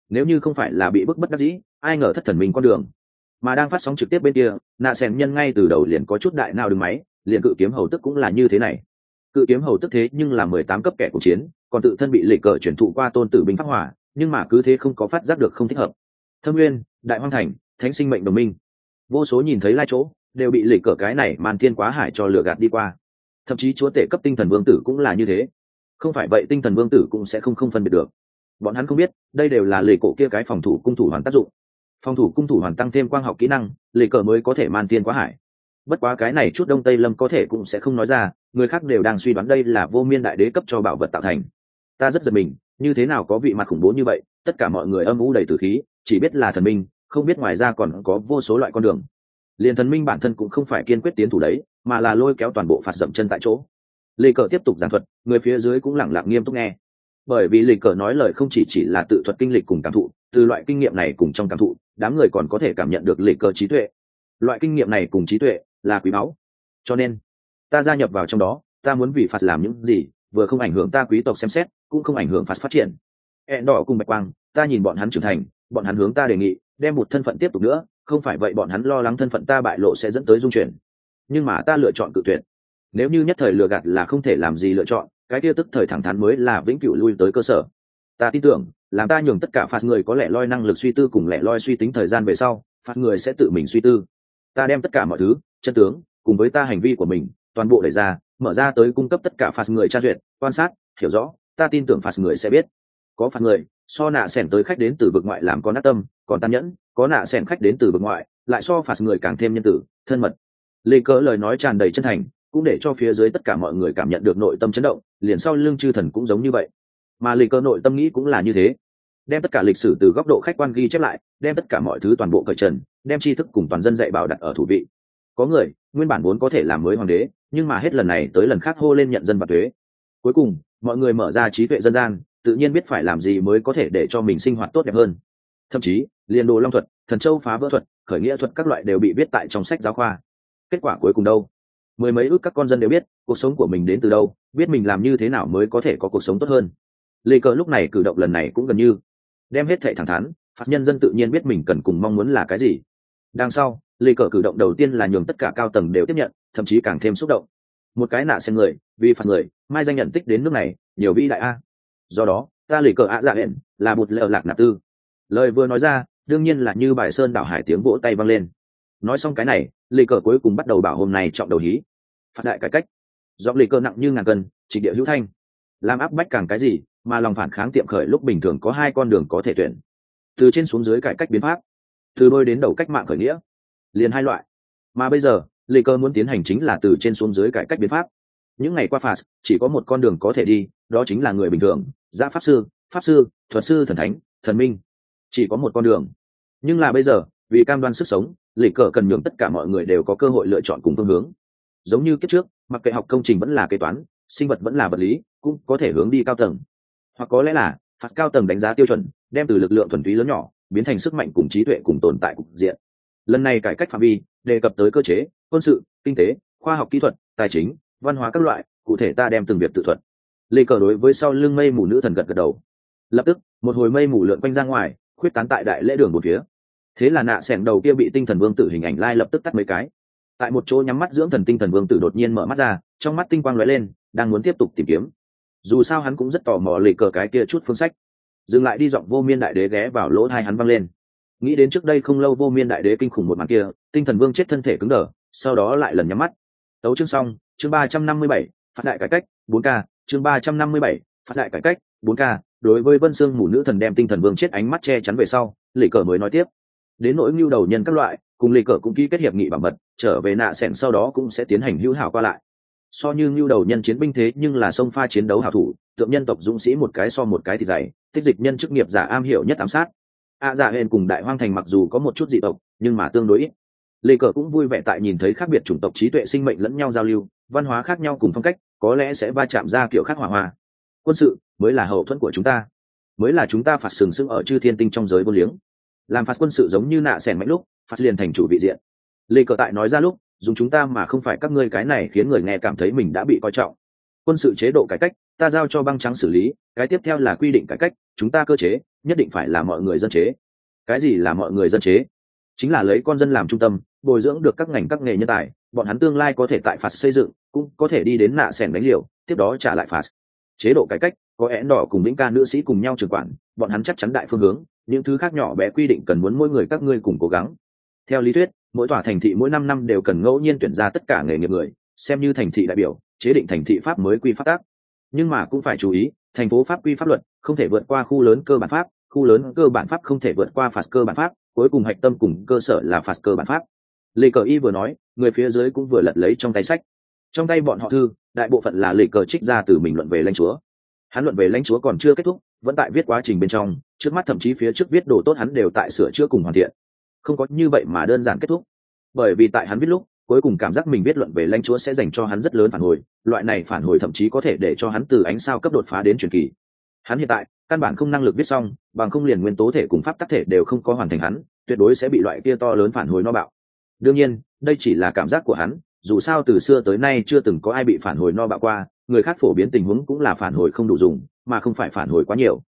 Nếu như không phải là bị bức bất đắc dĩ, ai ngờ thất thần minh con đường. Mà đang phát sóng trực tiếp bên kia, nạ sẻn nhân ngay từ đầu liền có chút đại nào đứng máy, liền cự kiếm hầu tức cũng là như thế này. Cự kiếm hầu tức thế nhưng là mười tám cấp kẻ cuộc chiến, còn tự thân bị lệ cờ chuyển thụ qua tôn tử binh pháp hỏa nhưng mà cứ thế không có phát giác được không thích hợp thâm nguyên đại hoang thành, thánh sinh mệnh đồng minh. Vô số nhìn thấy lai chỗ, đều bị lệ cờ cái này màn thiên quá hải cho lửa gạt đi qua. Thậm chí chúa tể cấp tinh thần vương tử cũng là như thế. Không phải vậy tinh thần vương tử cũng sẽ không không phân biệt được. Bọn hắn không biết, đây đều là lệ cổ kia cái phòng thủ cung thủ hoàn tác dụng. Phòng thủ cung thủ hoàn tăng thêm quang học kỹ năng lệ cờ mới có thể man tiên quá hải. Bất quá cái này chút đông tây lâm có thể cũng sẽ không nói ra, người khác đều đang suy đoán đây là vô miên đại đế cấp cho bảo vật tạo thành. Ta rất giật mình, như thế nào có vị mặt khủng bố như vậy? Tất cả mọi người âm u đầy tử khí, chỉ biết là thần minh, không biết ngoài ra còn có vô số loại con đường. Liền thần minh bản thân cũng không phải kiên quyết tiến thủ đấy, mà là lôi kéo toàn bộ phạt dậm chân tại chỗ. Lê cờ tiếp tục giảng thuật, người phía dưới cũng lẳng lặng nghiêm túc nghe. Bởi vì lê cờ nói lời không chỉ chỉ là tự thuật kinh lịch cùng cảm thụ, từ loại kinh nghiệm này cùng trong cảm thụ, đám người còn có thể cảm nhận được lê cờ trí tuệ. Loại kinh nghiệm này cùng trí tuệ là quý báu. Cho nên, ta gia nhập vào trong đó, ta muốn vì phạt làm những gì, vừa không ảnh hưởng ta quý tộc xem xét, cũng không ảnh hưởng phạt phát triển. E hẹn đỏ cùng bạch quang, ta nhìn bọn hắn trưởng thành, bọn hắn hướng ta đề nghị, đem một thân phận tiếp tục nữa, không phải vậy bọn hắn lo lắng thân phận ta bại lộ sẽ dẫn tới dung chuyển. Nhưng mà ta lựa chọn cự tuyệt. Nếu như nhất thời lừa gạt là không thể làm gì lựa chọn, cái kia tức thời thẳng thắn mới là vĩnh cửu lui tới cơ sở. Ta tin tưởng, làm ta nhường tất cả phạt người có lẽ loi năng lực suy tư cùng lẽ loi suy tính thời gian về sau, phạt người sẽ tự mình suy tư. Ta đem tất cả mọi thứ, chân tướng, cùng với ta hành vi của mình, toàn bộ đẩy ra, mở ra tới cung cấp tất cả phạt người tra duyệt, quan sát, hiểu rõ, ta tin tưởng phạt người sẽ biết có phạt người, so nạ sẻn tới khách đến từ vực ngoại làm có nát tâm, còn tàn nhẫn, có nạ sẻn khách đến từ vực ngoại, lại so phạt người càng thêm nhân tử, thân mật. Lê cỡ lời nói tràn đầy chân thành, cũng để cho phía dưới tất cả mọi người cảm nhận được nội tâm chấn động, liền sau lưng chư thần cũng giống như vậy. Mà lê cỡ nội tâm nghĩ cũng là như thế. Đem tất cả lịch sử từ góc độ khách quan ghi chép lại, đem tất cả mọi thứ toàn bộ cởi trần, đem tri thức cùng toàn dân dạy bảo đặt ở thủ vị. Có người, nguyên bản vốn có thể làm mới hoàng đế, nhưng mà hết lần này tới lần khác hô lên nhận dân và thuế. Cuối cùng, mọi người mở ra trí tuệ dân gian tự nhiên biết phải làm gì mới có thể để cho mình sinh hoạt tốt đẹp hơn. Thậm chí, liền đồ long thuật, thần châu phá vỡ thuật, khởi nghĩa thuật các loại đều bị viết tại trong sách giáo khoa. Kết quả cuối cùng đâu? Mười mấy ước các con dân đều biết, cuộc sống của mình đến từ đâu, biết mình làm như thế nào mới có thể có cuộc sống tốt hơn. Lê cờ lúc này cử động lần này cũng gần như đem hết thệ thẳng thắn, phạt nhân dân tự nhiên biết mình cần cùng mong muốn là cái gì. Đằng sau, lê cờ cử động đầu tiên là nhường tất cả cao tầng đều tiếp nhận, thậm chí càng thêm xúc động. Một cái nạ xem người, vì phạt người, mai danh nhận tích đến nước này, nhiều vĩ đại a do đó, ta lì cờ ạ dạ hẹn, là một lợ lạc nạp tư. Lời vừa nói ra, đương nhiên là như bài sơn đảo hải tiếng vỗ tay vang lên. Nói xong cái này, lì cờ cuối cùng bắt đầu bảo hôm nay trọng đầu hí. Phạt đại cải cách. Do lì cờ nặng như ngàn cân, chỉ địa hữu thanh. Làm áp bách càng cái gì, mà lòng phản kháng tiệm khởi lúc bình thường có hai con đường có thể tuyển. Từ trên xuống dưới cải cách biến pháp, từ đôi đến đầu cách mạng khởi nghĩa. Liền hai loại. Mà bây giờ, lì cờ muốn tiến hành chính là từ trên xuống dưới cải cách biến pháp những ngày qua phạt chỉ có một con đường có thể đi, đó chính là người bình thường gia pháp sư pháp sư, thuật sư thần thánh, thần minh. Chỉ có một con đường. Nhưng là bây giờ, vì cam đoan sức sống lì cờ cần nhường tất cả mọi người đều có cơ hội lựa chọn cùng phương hướng. Giống như kiếp trước, mặc kệ học công trình vẫn là kế toán, sinh vật vẫn là vật lý, cũng có thể hướng đi cao tầng. Hoặc có lẽ là, phạt cao tầng đánh giá tiêu chuẩn, đem từ lực lượng thuần túy lớn nhỏ, biến thành sức mạnh cùng trí tuệ cùng tồn tại cục diện. Lần này cải cách phạm vi, đề cập tới cơ chế, quân sự, kinh tế, khoa học kỹ thuật, tài chính văn hóa các loại, cụ thể ta đem từng việc tự thuật. Lê cờ đối với sau lưng mây mù nữ thần gật gật đầu. Lập tức, một hồi mây mù lượn quanh ra ngoài, khuyết tán tại đại lễ đường một phía. Thế là nạ sẻn đầu kia bị tinh thần vương tử hình ảnh lai lập tức tắt mấy cái. Tại một chỗ nhắm mắt dưỡng thần tinh thần vương tử đột nhiên mở mắt ra, trong mắt tinh quang lóe lên, đang muốn tiếp tục tìm kiếm. Dù sao hắn cũng rất tò mò lì cờ cái kia chút phương sách. Dừng lại đi giọng vô miên đại đế ghé vào lỗ hai hắn văng lên. Nghĩ đến trước đây không lâu vô miên đại đế kinh khủng một màn kia, tinh thần vương chết thân thể cứng đờ, sau đó lại lần nhắm mắt. Tấu chương xong chương ba trăm năm mươi bảy phát đại cải cách bốn k. Chương ba trăm năm mươi bảy phát đại cải cách bốn k. Đối với vân sương mù nữ thần đem tinh thần vương chết ánh mắt che chắn về sau lì cờ mới nói tiếp. Đến nỗi mưu đầu nhân các loại cùng lì cờ cũng ký kết hiệp nghị bảo mật trở về nạ sẻn sau đó cũng sẽ tiến hành hữu hảo qua lại. So như mưu đầu nhân chiến binh thế nhưng là sông pha chiến đấu hảo thủ tượng nhân tộc dũng sĩ một cái so một cái thì dày tích dịch nhân chức nghiệp giả am hiểu nhất ám sát. A à, dạ hên cùng đại hoang thành mặc dù có một chút dị tộc nhưng mà tương đối ít. Lê cờ cũng vui vẻ tại nhìn thấy khác biệt chủng tộc trí tuệ sinh mệnh lẫn nhau giao lưu văn hóa khác nhau cùng phong cách, có lẽ sẽ va chạm ra kiểu khác hỏa hoa. Quân sự mới là hậu thuẫn của chúng ta, mới là chúng ta phạt sừng sững ở chư thiên tinh trong giới vô liếng. Làm phạt quân sự giống như nạ sẻn mạnh lúc, phạt liền thành chủ vị diện. Lê cờ tại nói ra lúc, dùng chúng ta mà không phải các ngươi cái này khiến người nghe cảm thấy mình đã bị coi trọng. Quân sự chế độ cải cách, ta giao cho băng trắng xử lý, cái tiếp theo là quy định cải cách, chúng ta cơ chế, nhất định phải là mọi người dân chế. Cái gì là mọi người dân chế? Chính là lấy con dân làm trung tâm, bồi dưỡng được các ngành các nghề nhân tài bọn hắn tương lai có thể tại phạt xây dựng, cũng có thể đi đến nạ sẻn đánh liều, tiếp đó trả lại phạt chế độ cải cách, có én đỏ cùng lĩnh ca nữ sĩ cùng nhau trưởng quản, bọn hắn chắc chắn đại phương hướng, những thứ khác nhỏ bé quy định cần muốn mỗi người các ngươi cùng cố gắng. Theo lý thuyết, mỗi tòa thành thị mỗi năm năm đều cần ngẫu nhiên tuyển ra tất cả nghề nghiệp người, xem như thành thị đại biểu, chế định thành thị pháp mới quy pháp tác. Nhưng mà cũng phải chú ý, thành phố pháp quy pháp luật không thể vượt qua khu lớn cơ bản pháp, khu lớn cơ bản pháp không thể vượt qua phạt cơ bản pháp, cuối cùng hạch tâm cùng cơ sở là phạt cơ bản pháp. Lê cờ y vừa nói, người phía dưới cũng vừa lật lấy trong tay sách. Trong tay bọn họ thư, đại bộ phận là Lê cờ trích ra từ mình luận về lãnh chúa. Hắn luận về lãnh chúa còn chưa kết thúc, vẫn tại viết quá trình bên trong, trước mắt thậm chí phía trước viết đồ tốt hắn đều tại sửa chữa cùng hoàn thiện. Không có như vậy mà đơn giản kết thúc. Bởi vì tại hắn viết lúc, cuối cùng cảm giác mình viết luận về lãnh chúa sẽ dành cho hắn rất lớn phản hồi, loại này phản hồi thậm chí có thể để cho hắn từ ánh sao cấp đột phá đến truyền kỳ. Hắn hiện tại, căn bản không năng lực viết xong, bằng không liền nguyên tố thể cùng pháp tác thể đều không có hoàn thành hắn, tuyệt đối sẽ bị loại kia to lớn phản hồi no bạo đương nhiên, đây chỉ là cảm giác của hắn, dù sao từ xưa tới nay chưa từng có ai bị phản hồi no bạo qua, người khác phổ biến tình huống cũng là phản hồi không đủ dùng, mà không phải phản hồi quá nhiều.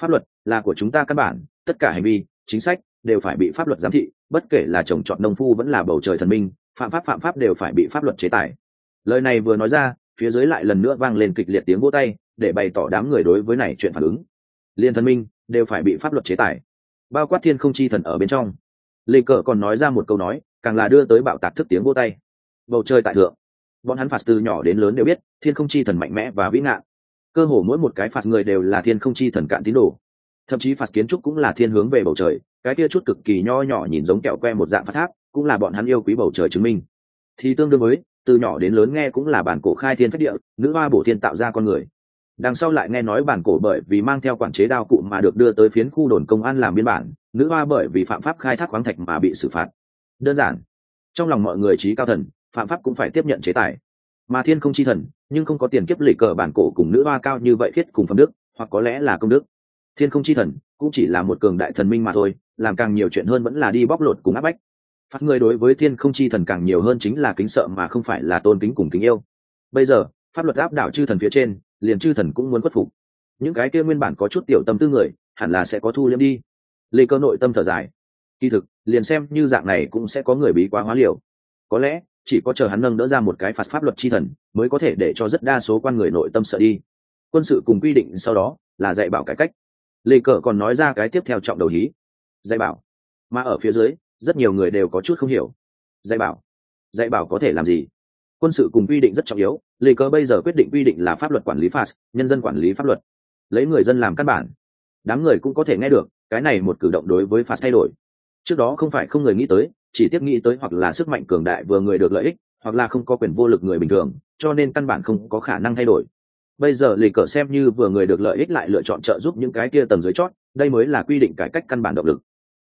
Pháp luật là của chúng ta căn bản, tất cả hành vi, chính sách đều phải bị pháp luật giám thị, bất kể là trồng trọt nông phu vẫn là bầu trời thần minh, phạm pháp phạm pháp đều phải bị pháp luật chế tài. Lời này vừa nói ra, phía dưới lại lần nữa vang lên kịch liệt tiếng vỗ tay, để bày tỏ đám người đối với này chuyện phản ứng. Liên thần minh đều phải bị pháp luật chế tài. Bao quát thiên không chi thần ở bên trong. Lê cờ còn nói ra một câu nói càng là đưa tới bạo tạc thức tiếng vô tay. Bầu trời tại thượng, bọn hắn phạt từ nhỏ đến lớn đều biết, thiên không chi thần mạnh mẽ và vĩ ngạn. Cơ hồ mỗi một cái phạt người đều là thiên không chi thần cạn tín đồ. Thậm chí phạt kiến trúc cũng là thiên hướng về bầu trời, cái kia chút cực kỳ nho nhỏ nhìn giống kẹo que một dạng phát tháp, cũng là bọn hắn yêu quý bầu trời chứng minh. Thì tương đương với, từ nhỏ đến lớn nghe cũng là bản cổ khai thiên phách địa, nữ hoa bổ thiên tạo ra con người. Đằng sau lại nghe nói bản cổ bởi vì mang theo quản chế đao cụ mà được đưa tới phiến khu đồn công an làm biên bản, nữ hoa bởi vì phạm pháp khai thác khoáng thạch mà bị xử phạt đơn giản. Trong lòng mọi người trí cao thần, phạm pháp cũng phải tiếp nhận chế tài. Mà thiên không chi thần, nhưng không có tiền kiếp lì cờ bản cổ cùng nữ hoa cao như vậy khiết cùng phẩm đức, hoặc có lẽ là công đức. Thiên không chi thần, cũng chỉ là một cường đại thần minh mà thôi, làm càng nhiều chuyện hơn vẫn là đi bóc lột cùng áp bách. Phát người đối với thiên không chi thần càng nhiều hơn chính là kính sợ mà không phải là tôn kính cùng kính yêu. Bây giờ, pháp luật áp đảo chư thần phía trên, liền chư thần cũng muốn khuất phục. Những cái kia nguyên bản có chút tiểu tâm tư người, hẳn là sẽ có thu liếm đi. Lê cơ nội tâm thở dài. Kỳ thực liền xem như dạng này cũng sẽ có người bí quá hóa liều. Có lẽ, chỉ có chờ hắn nâng đỡ ra một cái phạt pháp luật chi thần, mới có thể để cho rất đa số quan người nội tâm sợ đi. Quân sự cùng quy định sau đó, là dạy bảo cải cách. Lê cờ còn nói ra cái tiếp theo trọng đầu hí. Dạy bảo. Mà ở phía dưới, rất nhiều người đều có chút không hiểu. Dạy bảo. Dạy bảo có thể làm gì? Quân sự cùng quy định rất trọng yếu. Lê cờ bây giờ quyết định quy định là pháp luật quản lý phạt, nhân dân quản lý pháp luật. Lấy người dân làm căn bản. Đám người cũng có thể nghe được, cái này một cử động đối với phạt thay đổi trước đó không phải không người nghĩ tới, chỉ tiếp nghĩ tới hoặc là sức mạnh cường đại vừa người được lợi ích, hoặc là không có quyền vô lực người bình thường, cho nên căn bản không có khả năng thay đổi. Bây giờ lì cờ xem như vừa người được lợi ích lại lựa chọn trợ giúp những cái kia tầng dưới chót, đây mới là quy định cải cách căn bản động lực.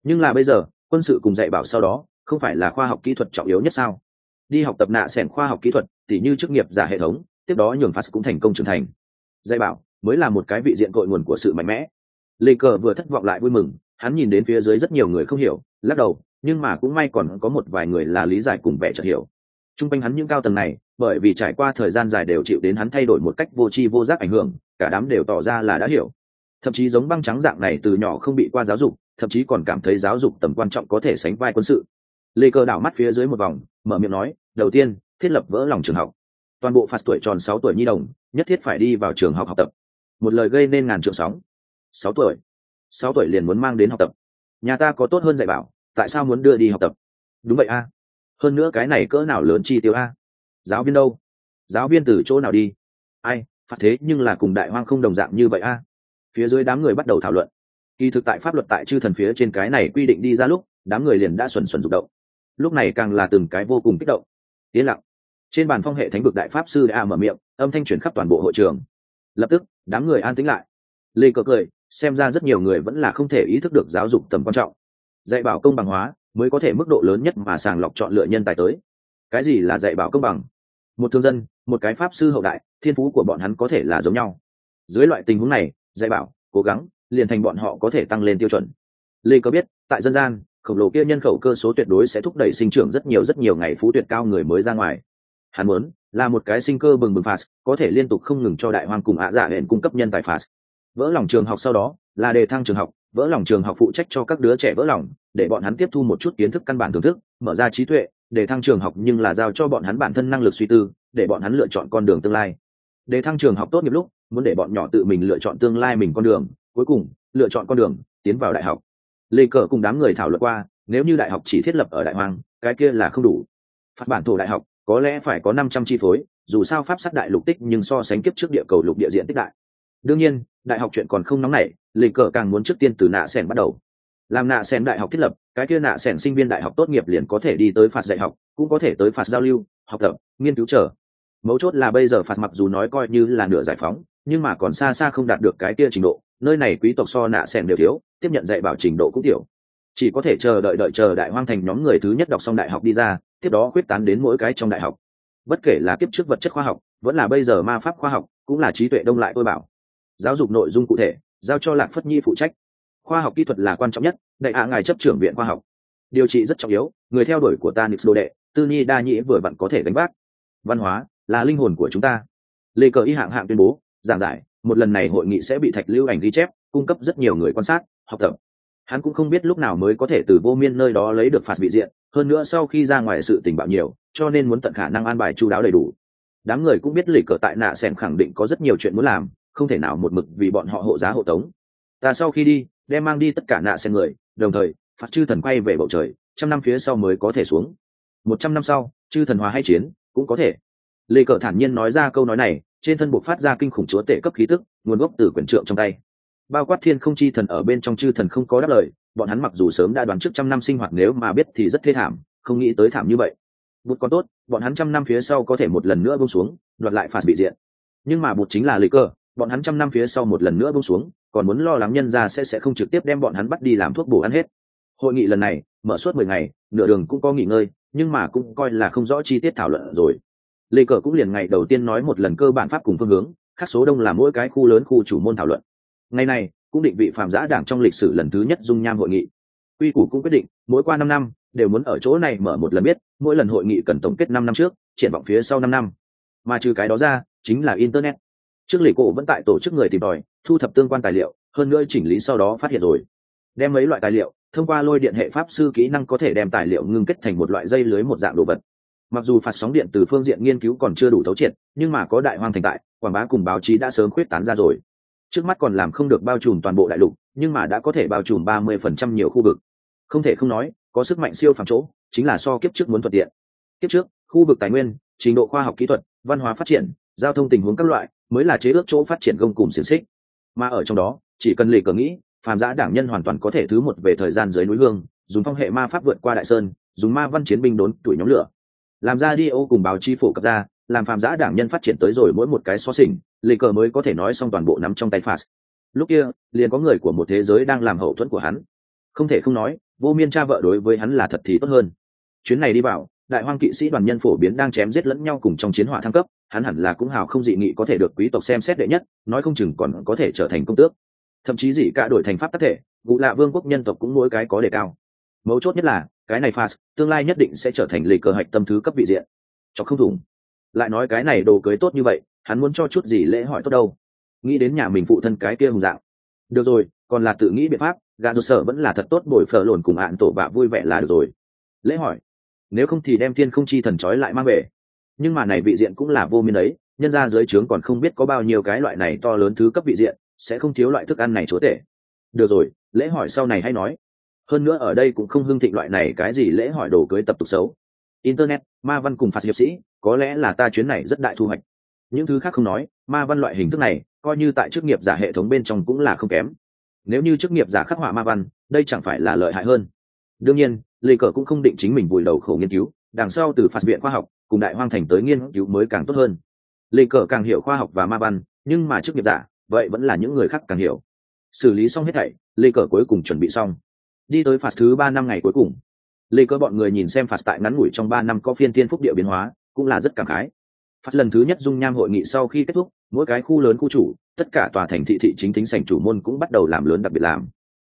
Nhưng là bây giờ, quân sự cùng dạy bảo sau đó, không phải là khoa học kỹ thuật trọng yếu nhất sao? Đi học tập nạ sẻn khoa học kỹ thuật, tỉ như chức nghiệp giả hệ thống, tiếp đó nhường phát cũng thành công trưởng thành. Dạy bảo mới là một cái vị diện cội nguồn của sự mạnh mẽ. Lê cờ vừa thất vọng lại vui mừng hắn nhìn đến phía dưới rất nhiều người không hiểu, lắc đầu, nhưng mà cũng may còn có một vài người là lý giải cùng vẻ chợt hiểu. T r u n g quanh hắn những cao tầng này, bởi vì trải qua thời gian dài đều chịu đến hắn thay đổi một cách vô tri vô giác ảnh hưởng, cả đám đều tỏ ra là đã hiểu. Thậm chí giống băng trắng dạng này từ nhỏ không bị qua giáo dục, thậm chí còn cảm thấy giáo dục tầm quan trọng có thể sánh vai quân sự. Lê cơ đảo mắt phía dưới một vòng, mở miệng nói, đầu tiên, thiết lập vỡ lòng trường học. Toàn bộ phạt tuổi tròn sáu tuổi nhi đồng, nhất thiết phải đi vào trường học học tập. Một lời gây nên ngàn trượng sóng. Sáu tuổi sáu tuổi liền muốn mang đến học tập. Nhà ta có tốt hơn dạy bảo, tại sao muốn đưa đi học tập? Đúng vậy a. Hơn nữa cái này cỡ nào lớn chi tiêu a? Giáo viên đâu? Giáo viên từ chỗ nào đi? Ai, phạt thế nhưng là cùng đại hoang không đồng dạng như vậy a. Phía dưới đám người bắt đầu thảo luận. Kỳ thực tại pháp luật tại chư thần phía trên cái này quy định đi ra lúc, đám người liền đã xuẩn xuẩn rụng động. Lúc này càng là từng cái vô cùng kích động. Yên lặng. Trên bàn phong hệ thánh vực đại pháp sư a mở miệng, âm thanh chuyển khắp toàn bộ hội trường. Lập tức, đám người an tĩnh lại. Lê cờ cười xem ra rất nhiều người vẫn là không thể ý thức được giáo dục tầm quan trọng. Dạy bảo công bằng hóa mới có thể mức độ lớn nhất mà sàng lọc chọn lựa nhân tài tới. Cái gì là dạy bảo công bằng? Một thương dân, một cái pháp sư hậu đại, thiên phú của bọn hắn có thể là giống nhau. Dưới loại tình huống này, dạy bảo, cố gắng, liền thành bọn họ có thể tăng lên tiêu chuẩn. Lê có biết, tại dân gian, khổng lồ kia nhân khẩu cơ số tuyệt đối sẽ thúc đẩy sinh trưởng rất nhiều rất nhiều ngày phú tuyệt cao người mới ra ngoài. Hắn muốn, là một cái sinh cơ bừng bừng phạt có thể liên tục không ngừng cho đại hoàng cùng ạ dạ hẹn cung cấp nhân tài phạt vỡ lòng trường học sau đó, là đề thăng trường học, vỡ lòng trường học phụ trách cho các đứa trẻ vỡ lòng, để bọn hắn tiếp thu một chút kiến thức căn bản thưởng thức, mở ra trí tuệ, để thăng trường học nhưng là giao cho bọn hắn bản thân năng lực suy tư, để bọn hắn lựa chọn con đường tương lai. Để thăng trường học tốt nghiệp lúc, muốn để bọn nhỏ tự mình lựa chọn tương lai mình con đường, cuối cùng, lựa chọn con đường, tiến vào đại học. Lê cờ cùng đám người thảo luận qua, nếu như đại học chỉ thiết lập ở đại hoàng, cái kia là không đủ. Phát bản thổ đại học, có lẽ phải có năm trăm chi phối, dù sao pháp sát đại lục tích nhưng so sánh kiếp trước địa cầu lục địa diện tích đại đương nhiên, đại học chuyện còn không nóng nảy lịch cờ càng muốn trước tiên từ nạ sẻn bắt đầu. Làm nạ sẻn đại học thiết lập, cái kia nạ sẻn sinh viên đại học tốt nghiệp liền có thể đi tới phạt dạy học, cũng có thể tới phạt giao lưu, học tập, nghiên cứu trở mấu chốt là bây giờ phạt mặc dù nói coi như là nửa giải phóng, nhưng mà còn xa xa không đạt được cái kia trình độ, nơi này quý tộc so nạ sẻn đều thiếu, tiếp nhận dạy bảo trình độ cũng tiểu. Chỉ có thể chờ đợi đợi chờ đại hoang thành nhóm người thứ nhất đọc xong đại học đi ra, tiếp đó quyết tán đến mỗi cái trong đại học. Bất kể là kiếp trước vật chất khoa học, vẫn là bây giờ ma pháp khoa học, cũng là trí tuệ đông lại tôi bảo giáo dục nội dung cụ thể, giao cho lạc phất nhi phụ trách. Khoa học kỹ thuật là quan trọng nhất, đại hạ ngài chấp trưởng viện khoa học. Điều trị rất trọng yếu, người theo đuổi của ta nix đồ đệ, tư nhi đa nhĩ vừa vặn có thể đánh vác. Văn hóa là linh hồn của chúng ta. Lê cờ y hạng hạng tuyên bố, giảng giải, một lần này hội nghị sẽ bị thạch lưu ảnh ghi chép, cung cấp rất nhiều người quan sát, học tập. Hắn cũng không biết lúc nào mới có thể từ vô miên nơi đó lấy được phạt bị diện, hơn nữa sau khi ra ngoài sự tình bạo nhiều, cho nên muốn tận khả năng an bài chú đáo đầy đủ. Đám người cũng biết lịch cờ tại nạ sẻn khẳng định có rất nhiều chuyện muốn làm không thể nào một mực vì bọn họ hộ giá hộ tống. Ta sau khi đi, đem mang đi tất cả nạ sen người, đồng thời, phạt chư thần quay về bầu trời, trăm năm phía sau mới có thể xuống. Một trăm năm sau, chư thần hòa hay chiến, cũng có thể. Lê cờ thản nhiên nói ra câu nói này, trên thân buộc phát ra kinh khủng chúa tể cấp khí tức, nguồn gốc từ quyển trượng trong tay. Bao quát thiên không chi thần ở bên trong chư thần không có đáp lời, bọn hắn mặc dù sớm đã đoán trước trăm năm sinh hoạt nếu mà biết thì rất thê thảm, không nghĩ tới thảm như vậy. Bụt còn tốt, bọn hắn trăm năm phía sau có thể một lần nữa bông xuống, đoạt lại phạt bị diện. Nhưng mà bụt chính là lý cơ bọn hắn trăm năm phía sau một lần nữa bông xuống, còn muốn lo lắng nhân ra sẽ sẽ không trực tiếp đem bọn hắn bắt đi làm thuốc bổ ăn hết. Hội nghị lần này, mở suốt mười ngày, nửa đường cũng có nghỉ ngơi, nhưng mà cũng coi là không rõ chi tiết thảo luận rồi. Lê cờ cũng liền ngày đầu tiên nói một lần cơ bản pháp cùng phương hướng, khác số đông là mỗi cái khu lớn khu chủ môn thảo luận. Ngày này, cũng định vị phạm giã đảng trong lịch sử lần thứ nhất dung nham hội nghị. Quy củ cũng quyết định, mỗi qua năm năm, đều muốn ở chỗ này mở một lần biết, mỗi lần hội nghị cần tổng kết năm năm trước, triển vọng phía sau năm năm. Mà trừ cái đó ra, chính là internet trước lì cổ vẫn tại tổ chức người tìm tòi, thu thập tương quan tài liệu, hơn nữa chỉnh lý sau đó phát hiện rồi. Đem mấy loại tài liệu, thông qua lôi điện hệ pháp sư kỹ năng có thể đem tài liệu ngưng kết thành một loại dây lưới một dạng đồ vật. Mặc dù phạt sóng điện từ phương diện nghiên cứu còn chưa đủ thấu triệt, nhưng mà có đại hoang thành tại, quảng bá cùng báo chí đã sớm khuyết tán ra rồi. Trước mắt còn làm không được bao trùm toàn bộ đại lục, nhưng mà đã có thể bao trùm ba mươi phần trăm nhiều khu vực. Không thể không nói, có sức mạnh siêu phàm chỗ, chính là so kiếp trước muốn thuận tiện. Kiếp trước, khu vực tài nguyên, trình độ khoa học kỹ thuật, văn hóa phát triển, giao thông tình huống các loại mới là chế ước chỗ phát triển công cùng xiềng xích. Mà ở trong đó, chỉ cần lì cờ nghĩ, phàm giã đảng nhân hoàn toàn có thể thứ một về thời gian dưới núi hương, dùng phong hệ ma pháp vượt qua đại sơn, dùng ma văn chiến binh đốn tuổi nhóm lửa. Làm ra đi ô cùng báo chi phổ cập ra, làm phàm giã đảng nhân phát triển tới rồi mỗi một cái xó xỉnh, lì cờ mới có thể nói xong toàn bộ nắm trong tay phạt. Lúc kia, liền có người của một thế giới đang làm hậu thuẫn của hắn. Không thể không nói, vô miên cha vợ đối với hắn là thật thì tốt hơn. Chuyến này đi vào, đại hoang kỵ sĩ đoàn nhân phổ biến đang chém giết lẫn nhau cùng trong chiến hỏa thăng cấp hắn hẳn là cũng hào không dị nghị có thể được quý tộc xem xét đệ nhất, nói không chừng còn có thể trở thành công tước. Thậm chí dị cả đổi thành pháp tác thể vụ lạ vương quốc nhân tộc cũng mỗi cái có đề cao. Mấu chốt nhất là, cái này fast, tương lai nhất định sẽ trở thành lì cờ hạch tâm thứ cấp vị diện. Cho không thủng. Lại nói cái này đồ cưới tốt như vậy, hắn muốn cho chút gì lễ hỏi tốt đâu? Nghĩ đến nhà mình phụ thân cái kia hùng dạng. Được rồi, còn là tự nghĩ biện pháp gà rột sở vẫn là thật tốt bồi phở lồn cùng ạn tổ bạ vui vẻ là được rồi. Lễ hỏi. Nếu không thì đem thiên không chi thần trói lại mang về nhưng mà này vị diện cũng là vô miên ấy nhân ra dưới trướng còn không biết có bao nhiêu cái loại này to lớn thứ cấp vị diện, sẽ không thiếu loại thức ăn này chúa tể. Được rồi, lễ hỏi sau này hay nói. Hơn nữa ở đây cũng không hưng thịnh loại này cái gì lễ hỏi đồ cưới tập tục xấu. Internet, ma văn cùng phạt hiệp sĩ, có lẽ là ta chuyến này rất đại thu hoạch. Những thứ khác không nói, ma văn loại hình thức này, coi như tại chức nghiệp giả hệ thống bên trong cũng là không kém. Nếu như chức nghiệp giả khắc họa ma văn, đây chẳng phải là lợi hại hơn. Đương nhiên, lê cờ cũng không định chính mình vùi đầu khổ nghiên cứu, đằng sau từ phạt viện khoa học cùng đại hoang thành tới nghiên cứu mới càng tốt hơn. Lê cờ càng hiểu khoa học và ma văn, nhưng mà chức nghiệp giả, vậy vẫn là những người khác càng hiểu. Xử lý xong hết thảy, lê cờ cuối cùng chuẩn bị xong. Đi tới phạt thứ ba năm ngày cuối cùng. Lê cờ bọn người nhìn xem phạt tại ngắn ngủi trong ba năm có phiên tiên phúc địa biến hóa, cũng là rất cảm khái. Phạt lần thứ nhất dung nham hội nghị sau khi kết thúc, mỗi cái khu lớn khu chủ, tất cả tòa thành thị thị chính thính sành chủ môn cũng bắt đầu làm lớn đặc biệt làm.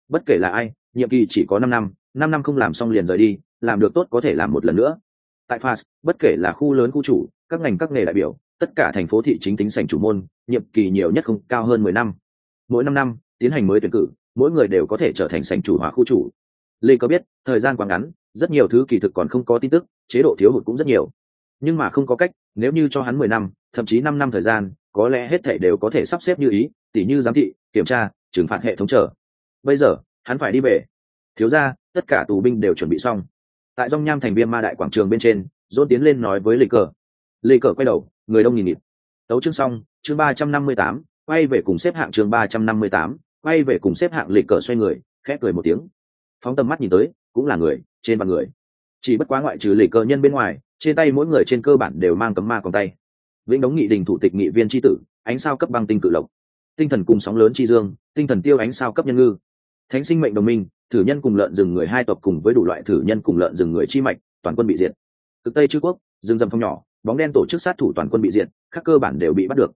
Bất kể là ai, nhiệm kỳ chỉ có năm năm năm năm không làm xong liền rời đi, làm được tốt có thể làm một lần nữa tại fas bất kể là khu lớn khu chủ, các ngành các nghề đại biểu, tất cả thành phố thị chính tính sảnh chủ môn, nhiệm kỳ nhiều nhất không cao hơn mười năm. Mỗi năm năm, tiến hành mới tuyển cử, mỗi người đều có thể trở thành sảnh chủ hóa khu chủ. Lê có biết, thời gian quá ngắn, rất nhiều thứ kỳ thực còn không có tin tức, chế độ thiếu hụt cũng rất nhiều. Nhưng mà không có cách, nếu như cho hắn mười năm, thậm chí năm năm thời gian, có lẽ hết thể đều có thể sắp xếp như ý, tỉ như giám thị, kiểm tra, trừng phạt hệ thống trở. Bây giờ, hắn phải đi về thiếu ra tất cả tù binh đều chuẩn bị xong tại dòng nham thành viên ma đại quảng trường bên trên dôn tiến lên nói với lê cờ. Lê cờ quay đầu, người đông nghìn nghịt tấu chương xong, chương ba trăm năm mươi tám, quay về cùng xếp hạng chương ba trăm năm mươi tám, quay về cùng xếp hạng lê cờ xoay người, khẽ cười một tiếng. Phóng tầm mắt nhìn tới, cũng là người, trên bàn người. Chỉ bất quá ngoại trừ lê cờ nhân bên ngoài, trên tay mỗi người trên cơ bản đều mang cấm ma còn tay. Vĩnh đống nghị đình thủ tịch nghị viên tri tử, ánh sao cấp băng tinh cự lộc. Tinh thần cùng sóng lớn chi dương, tinh thần tiêu ánh sao cấp nhân ngư thánh sinh mệnh đồng minh, thử nhân cùng lợn rừng người hai tộc cùng với đủ loại thử nhân cùng lợn rừng người chi mạch, toàn quân bị diệt. Cực tây chư quốc, rừng rầm phong nhỏ, bóng đen tổ chức sát thủ toàn quân bị diệt, các cơ bản đều bị bắt được.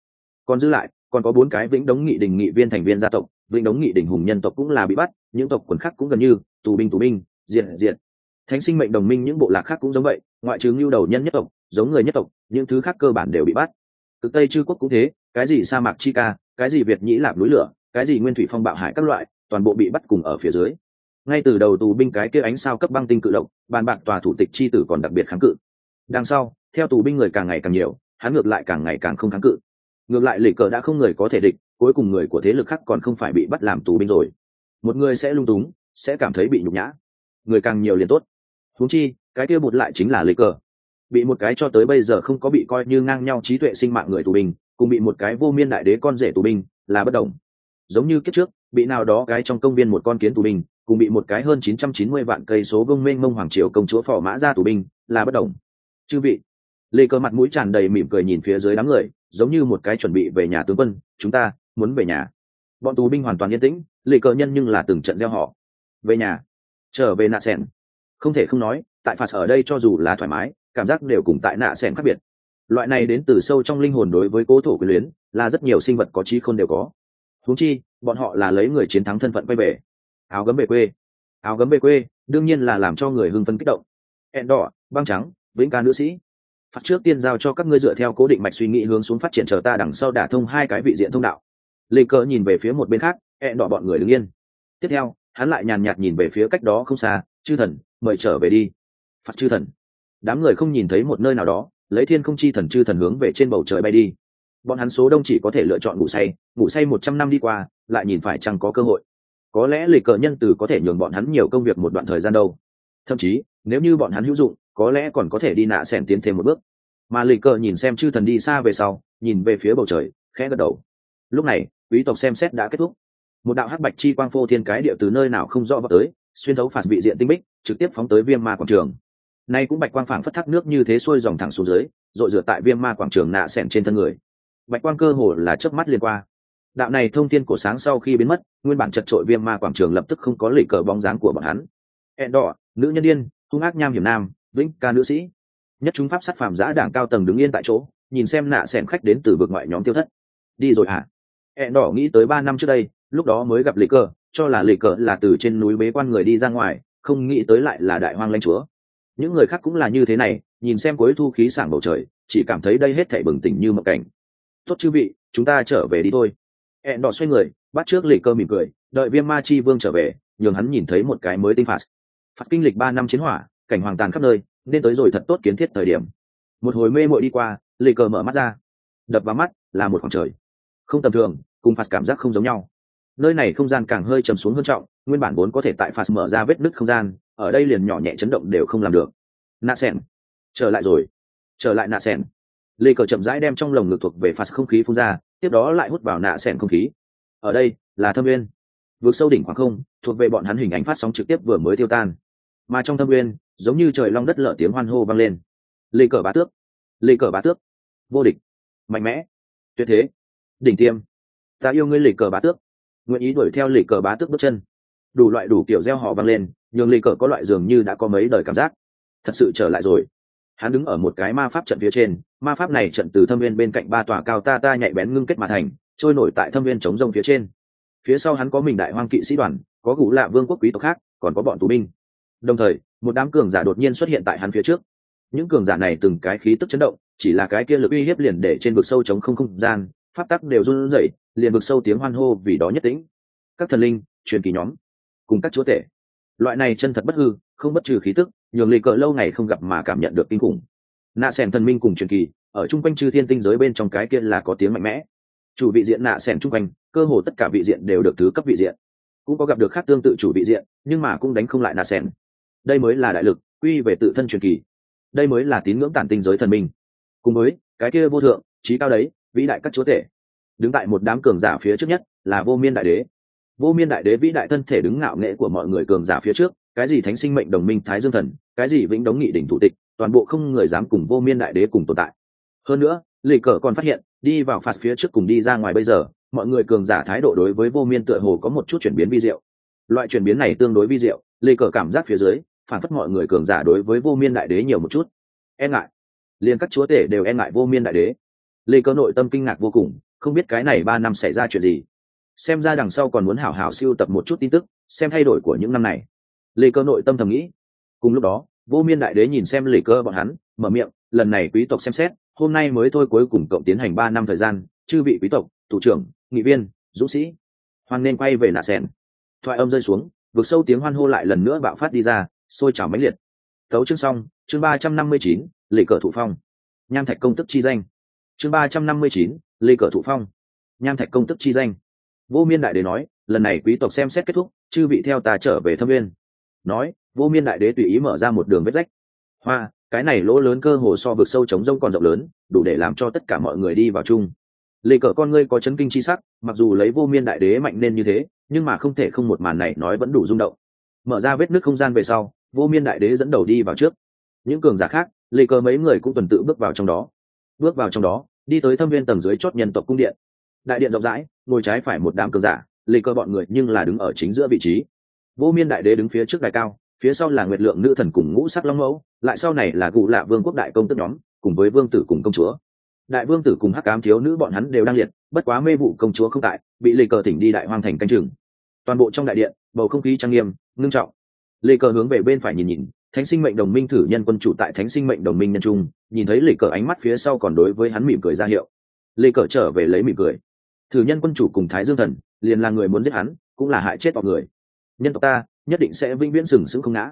Còn dư lại, còn có bốn cái vĩnh đống nghị đình nghị viên thành viên gia tộc, vĩnh đống nghị đình hùng nhân tộc cũng là bị bắt, những tộc quần khác cũng gần như, tù binh tù binh, diệt diệt. Thánh sinh mệnh đồng minh những bộ lạc khác cũng giống vậy, ngoại trừ lưu đầu nhân nhất tộc, giống người nhất tộc, những thứ khác cơ bản đều bị bắt. Cực tây chư quốc cũng thế, cái gì sa mạc chi ca, cái gì việt nhĩ lạp núi lửa, cái gì nguyên thủy phong bạo hải các loại toàn bộ bị bắt cùng ở phía dưới. Ngay từ đầu tù binh cái kia ánh sao cấp băng tinh cự động bàn bạc tòa thủ tịch chi tử còn đặc biệt kháng cự. Đằng sau, theo tù binh người càng ngày càng nhiều, hắn ngược lại càng ngày càng không kháng cự. Ngược lại lịch cờ đã không người có thể địch, cuối cùng người của thế lực khác còn không phải bị bắt làm tù binh rồi. Một người sẽ lung túng, sẽ cảm thấy bị nhục nhã. Người càng nhiều liền tốt. Huống chi, cái kia bụt lại chính là lịch cờ. Bị một cái cho tới bây giờ không có bị coi như ngang nhau trí tuệ sinh mạng người tù binh, cùng bị một cái vô miên đại đế con rể tù binh là bất đồng. Giống như kiếp trước bị nào đó cái trong công viên một con kiến tù binh, cùng bị một cái hơn 990 vạn cây số vương mênh mông hoàng triều công chúa phò mã ra tù binh, là bất đồng. Chư vị, lê cơ mặt mũi tràn đầy mỉm cười nhìn phía dưới đám người, giống như một cái chuẩn bị về nhà tướng quân, chúng ta muốn về nhà. Bọn tù binh hoàn toàn yên tĩnh, lê cơ nhân nhưng là từng trận gieo họ về nhà, trở về nạ sẻn. Không thể không nói, tại phạt ở đây cho dù là thoải mái, cảm giác đều cùng tại nạ sẻn khác biệt. Loại này đến từ sâu trong linh hồn đối với cố thổ quyền luyến, là rất nhiều sinh vật có trí khôn đều có huống chi, bọn họ là lấy người chiến thắng thân phận quay về. Áo gấm về quê. Áo gấm về quê, đương nhiên là làm cho người hưng phấn kích động. Hẹn đỏ, băng trắng, vĩnh ca nữ sĩ. Phát trước tiên giao cho các ngươi dựa theo cố định mạch suy nghĩ hướng xuống phát triển chờ ta đằng sau đả thông hai cái vị diện thông đạo. Lê cờ nhìn về phía một bên khác, hẹn đỏ bọn người đứng yên. Tiếp theo, hắn lại nhàn nhạt nhìn về phía cách đó không xa, chư thần, mời trở về đi. Phạt chư thần. Đám người không nhìn thấy một nơi nào đó, lấy thiên không chi thần chư thần hướng về trên bầu trời bay đi bọn hắn số đông chỉ có thể lựa chọn ngủ say ngủ say một trăm năm đi qua, lại nhìn phải chăng có cơ hội. Có lẽ lịch cờ nhân từ có thể nhường bọn hắn nhiều công việc một đoạn thời gian đâu. Thậm chí, nếu như bọn hắn hữu dụng, có lẽ còn có thể đi nạ xẻn tiến thêm một bước. Mà lịch cờ nhìn xem chư thần đi xa về sau, nhìn về phía bầu trời, khẽ gật đầu. Lúc này, quý tộc xem xét đã kết thúc. Một đạo hắc bạch chi quang phô thiên cái địa từ nơi nào không rõ vào tới, xuyên thấu phạt vị diện tinh bích, trực tiếp phóng tới viêm ma quảng trường. Nay cũng bạch quang phảng phất thác nước như thế xuôi dòng thẳng xuống dưới rồi rửa tại viêm ma quảng trường nạ xẻn trên thân người bạch quang cơ hồ là chớp mắt liên qua. Đạo này thông thiên cổ sáng sau khi biến mất, nguyên bản chật trội viêm ma quảng trường lập tức không có lì cờ bóng dáng của bọn hắn. Ẹn đỏ, nữ nhân điên, hung ác nham hiểm nam, vĩnh ca nữ sĩ. Nhất chúng pháp sát phàm giã đảng cao tầng đứng yên tại chỗ, nhìn xem nạ xẻn khách đến từ vực ngoại nhóm tiêu thất. Đi rồi hả? À? đỏ nghĩ tới ba năm trước đây, lúc đó mới gặp lì cờ, cho là lì cờ là từ trên núi bế quan người đi ra ngoài, không nghĩ tới lại là đại hoang lanh chúa. Những người khác cũng là như thế này, nhìn xem cuối thu khí sảng bầu trời, chỉ cảm thấy đây hết thảy bừng tỉnh như mộng cảnh tốt chư vị, chúng ta trở về đi thôi. Ẹn đỏ xoay người, bắt trước lì cơ mỉm cười, đợi viêm ma chi vương trở về, nhường hắn nhìn thấy một cái mới tinh phạt. Phạt kinh lịch ba năm chiến hỏa, cảnh hoàng tàn khắp nơi, nên tới rồi thật tốt kiến thiết thời điểm. Một hồi mê mội đi qua lì cờ mở mắt ra. Đập vào mắt là một khoảng trời. Không tầm thường, cùng phạt cảm giác không giống nhau. Nơi này không gian càng hơi trầm xuống hơn trọng, nguyên bản vốn có thể tại phạt mở ra vết nứt không gian, ở đây liền nhỏ nhẹ chấn động đều không làm được. Nạ sen trở lại rồi. Trở lại nạ sen lê cờ chậm rãi đem trong lồng ngực thuộc về phạt không khí phun ra, tiếp đó lại hút vào nạ sen không khí. Ở đây, là thâm nguyên. Vượt sâu đỉnh khoảng không, thuộc về bọn hắn hình ảnh phát sóng trực tiếp vừa mới tiêu tan. Mà trong thâm nguyên, giống như trời long đất lở tiếng hoan hô vang lên. Lê cờ bá tước. Lê cờ bá tước. Vô địch. Mạnh mẽ. Tuyệt thế. Đỉnh tiêm. Ta yêu ngươi lê cờ bá tước. Nguyện ý đuổi theo lê cờ bá tước bước chân. Đủ loại đủ kiểu gieo họ vang lên, nhường lê cờ có loại dường như đã có mấy đời cảm giác. Thật sự trở lại rồi. Hắn đứng ở một cái ma pháp trận phía trên ma pháp này trận từ thâm viên bên cạnh ba tòa cao ta ta nhạy bén ngưng kết mà thành, trôi nổi tại thâm viên chống rông phía trên. Phía sau hắn có mình đại hoang kỵ sĩ đoàn, có gũ lạ vương quốc quý tộc khác, còn có bọn tù binh. Đồng thời, một đám cường giả đột nhiên xuất hiện tại hắn phía trước. Những cường giả này từng cái khí tức chấn động, chỉ là cái kia lực uy hiếp liền để trên vực sâu chống không không gian, pháp tắc đều run rẩy, liền vực sâu tiếng hoan hô vì đó nhất tĩnh. Các thần linh, truyền kỳ nhóm, cùng các chúa tể. Loại này chân thật bất hư, không bất trừ khí tức, nhường lì cờ lâu ngày không gặp mà cảm nhận được kinh khủng nạ sẻn thần minh cùng truyền kỳ, ở chung quanh chư thiên tinh giới bên trong cái kia là có tiếng mạnh mẽ. Chủ vị diện nạ sẻn chung quanh, cơ hồ tất cả vị diện đều được thứ cấp vị diện. Cũng có gặp được khác tương tự chủ vị diện, nhưng mà cũng đánh không lại nạ sẻn. Đây mới là đại lực, quy về tự thân truyền kỳ. Đây mới là tín ngưỡng tản tinh giới thần minh. Cùng với, cái kia vô thượng, trí cao đấy, vĩ đại các chúa tể. Đứng tại một đám cường giả phía trước nhất, là vô miên đại đế. Vô miên đại đế vĩ đại thân thể đứng ngạo nghệ của mọi người cường giả phía trước, cái gì thánh sinh mệnh đồng minh thái dương thần, cái gì vĩnh đống nghị đỉnh thủ tịch toàn bộ không người dám cùng vô miên đại đế cùng tồn tại. Hơn nữa, lì cờ còn phát hiện, đi vào phạt phía trước cùng đi ra ngoài bây giờ, mọi người cường giả thái độ đối với vô miên tựa hồ có một chút chuyển biến vi diệu. Loại chuyển biến này tương đối vi diệu, lì cờ cảm giác phía dưới, phản phất mọi người cường giả đối với vô miên đại đế nhiều một chút. E ngại. Liền các chúa tể đều e ngại vô miên đại đế. Lì cờ nội tâm kinh ngạc vô cùng, không biết cái này ba năm xảy ra chuyện gì. Xem ra đằng sau còn muốn hảo hảo siêu tập một chút tin tức, xem thay đổi của những năm này. Lì cờ nội tâm thầm nghĩ. Cùng lúc đó vô miên đại đế nhìn xem lì cơ bọn hắn, mở miệng, lần này quý tộc xem xét, hôm nay mới thôi cuối cùng cộng tiến hành ba năm thời gian, chư vị quý tộc, thủ trưởng, nghị viên, dũng sĩ, hoan nên quay về nạ sen thoại âm rơi xuống, vực sâu tiếng hoan hô lại lần nữa bạo phát đi ra, sôi trào mãnh liệt. Tấu chương xong, chương ba trăm năm mươi chín lì cờ thụ phong. Nham thạch công tức chi danh. Chương ba trăm năm mươi chín lì cờ thụ phong. Nham thạch công tức chi danh. Vô miên đại đế nói, lần này quý tộc xem xét kết thúc, chư vị theo ta trở về thâm viên nói vô miên đại đế tùy ý mở ra một đường vết rách. Hoa, cái này lỗ lớn cơ hồ so vực sâu trống rông còn rộng lớn, đủ để làm cho tất cả mọi người đi vào chung. Lê cờ con ngươi có chấn kinh chi sắc, mặc dù lấy vô miên đại đế mạnh nên như thế, nhưng mà không thể không một màn này nói vẫn đủ rung động. Mở ra vết nước không gian về sau, vô miên đại đế dẫn đầu đi vào trước. Những cường giả khác, lê cờ mấy người cũng tuần tự bước vào trong đó. Bước vào trong đó, đi tới thâm viên tầng dưới chót nhân tộc cung điện. Đại điện rộng rãi, ngồi trái phải một đám cường giả, lê cờ bọn người nhưng là đứng ở chính giữa vị trí. Vô miên đại đế đứng phía trước đài cao phía sau là nguyệt lượng nữ thần cùng ngũ sắc long mẫu, lại sau này là cụ lạ vương quốc đại công tức nhóm, cùng với vương tử cùng công chúa. Đại vương tử cùng hắc cám thiếu nữ bọn hắn đều đang liệt, bất quá mê vụ công chúa không tại, bị lê cờ thỉnh đi đại hoang thành canh chừng. Toàn bộ trong đại điện, bầu không khí trang nghiêm, ngưng trọng. Lê cờ hướng về bên phải nhìn nhìn, thánh sinh mệnh đồng minh thử nhân quân chủ tại thánh sinh mệnh đồng minh nhân trung, nhìn thấy lê cờ ánh mắt phía sau còn đối với hắn mỉm cười ra hiệu. Lê cờ trở về lấy mỉm cười. Thử nhân quân chủ cùng thái dương thần, liền là người muốn giết hắn, cũng là hại chết mọi người. Nhân tộc ta nhất định sẽ vĩnh viễn sừng sững không ngã.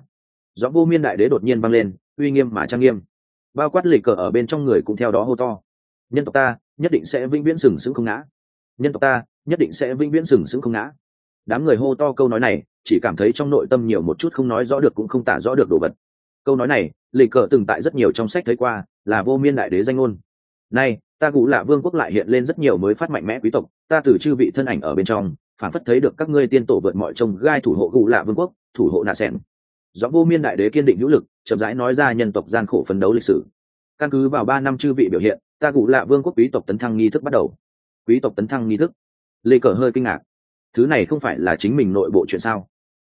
Gió vô miên đại đế đột nhiên vang lên, uy nghiêm mà trang nghiêm. Bao quát lịch cờ ở bên trong người cũng theo đó hô to. Nhân tộc ta, nhất định sẽ vĩnh viễn sừng sững không ngã. Nhân tộc ta, nhất định sẽ vĩnh viễn sừng sững không ngã. Đám người hô to câu nói này, chỉ cảm thấy trong nội tâm nhiều một chút không nói rõ được cũng không tả rõ được đồ vật. Câu nói này, lịch cờ từng tại rất nhiều trong sách thấy qua, là vô miên đại đế danh ngôn. Nay ta cụ lạ vương quốc lại hiện lên rất nhiều mới phát mạnh mẽ quý tộc, ta từ chư vị thân ảnh ở bên trong phản phất thấy được các ngươi tiên tổ vượt mọi trông gai thủ hộ gù lạ vương quốc, thủ hộ nạ sen do vô miên đại đế kiên định hữu lực, chậm rãi nói ra nhân tộc gian khổ phấn đấu lịch sử. Căn cứ vào ba năm chư vị biểu hiện, ta gù lạ vương quốc quý tộc tấn thăng nghi thức bắt đầu. Quý tộc tấn thăng nghi thức. Lê cờ hơi kinh ngạc. Thứ này không phải là chính mình nội bộ chuyện sao?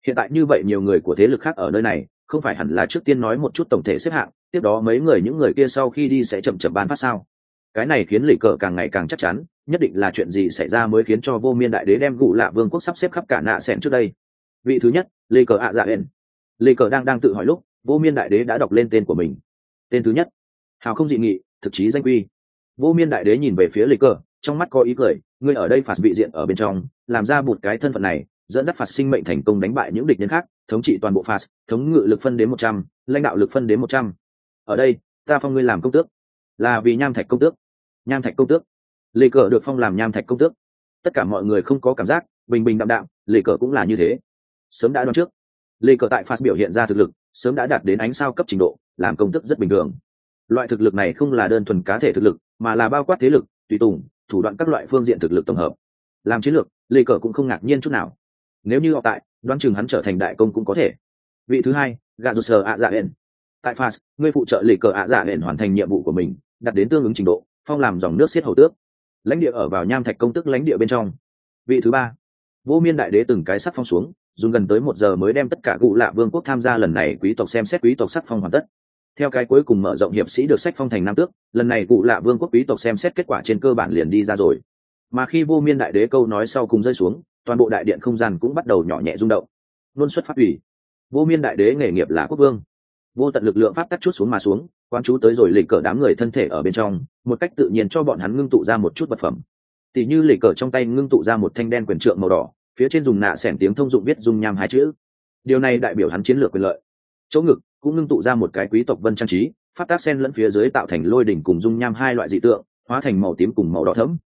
Hiện tại như vậy nhiều người của thế lực khác ở nơi này, không phải hẳn là trước tiên nói một chút tổng thể xếp hạng, tiếp đó mấy người những người kia sau khi đi sẽ chậm chậm ban phát sao? Cái này khiến lì cờ càng ngày càng chắc chắn nhất định là chuyện gì xảy ra mới khiến cho vô miên đại đế đem gụ lạ vương quốc sắp xếp khắp cả nạ sẻn trước đây? Vị thứ nhất, lê cờ ạ dạ hển lê cờ đang đang tự hỏi lúc, vô miên đại đế đã đọc lên tên của mình. Tên thứ nhất, hào không dị nghị, thực chí danh quy. Vô miên đại đế nhìn về phía lê cờ, trong mắt có ý cười, ngươi ở đây phạt vị diện ở bên trong, làm ra một cái thân phận này, dẫn dắt phạt sinh mệnh thành công đánh bại những địch nhân khác, thống trị toàn bộ phạt, thống ngự lực phân đến một trăm, lãnh đạo lực phân đến một trăm. Ở đây, ta phong ngươi làm công tước. Là vì nham thạch công tước. Nham thạch công tước lê cờ được phong làm nham thạch công tước. Tất cả mọi người không có cảm giác, bình bình đạm đạm, lê cờ cũng là như thế. Sớm đã đoán trước, lê cờ tại phạt biểu hiện ra thực lực, sớm đã đạt đến ánh sao cấp trình độ, làm công tức rất bình thường. Loại thực lực này không là đơn thuần cá thể thực lực, mà là bao quát thế lực, tùy tùng, thủ đoạn các loại phương diện thực lực tổng hợp. Làm chiến lược, lê cờ cũng không ngạc nhiên chút nào. Nếu như họ tại, đoán chừng hắn trở thành đại công cũng có thể. Vị thứ hai, gà rột sờ ạ dạ hển tại phas ngươi phụ trợ lê cờ ạ dạ hển hoàn thành nhiệm vụ của mình, đạt đến tương ứng trình độ, phong làm dòng nước xiết hầu tước lãnh địa ở vào nham thạch công tức lãnh địa bên trong. Vị thứ ba, vô miên đại đế từng cái sắc phong xuống, dùng gần tới một giờ mới đem tất cả cụ lạ vương quốc tham gia lần này quý tộc xem xét quý tộc sắc phong hoàn tất. Theo cái cuối cùng mở rộng hiệp sĩ được sách phong thành nam tước, lần này cụ lạ vương quốc quý tộc xem xét kết quả trên cơ bản liền đi ra rồi. Mà khi vô miên đại đế câu nói sau cùng rơi xuống, toàn bộ đại điện không gian cũng bắt đầu nhỏ nhẹ rung động. Luôn xuất phát ủy. Vô miên đại đế nghề nghiệp là quốc vương vô tận lực lượng pháp tắc chút xuống mà xuống quan chú tới rồi lịch cờ đám người thân thể ở bên trong, một cách tự nhiên cho bọn hắn ngưng tụ ra một chút vật phẩm. Tỉ như lịch cờ trong tay ngưng tụ ra một thanh đen quyền trượng màu đỏ, phía trên dùng nạ xẻm tiếng thông dụng viết dung nham hai chữ. Điều này đại biểu hắn chiến lược quyền lợi. Chỗ ngực cũng ngưng tụ ra một cái quý tộc vân trang trí phát tác sen lẫn phía dưới tạo thành lôi đỉnh cùng dung nham hai loại dị tượng, hóa thành màu tím cùng màu đỏ thẫm.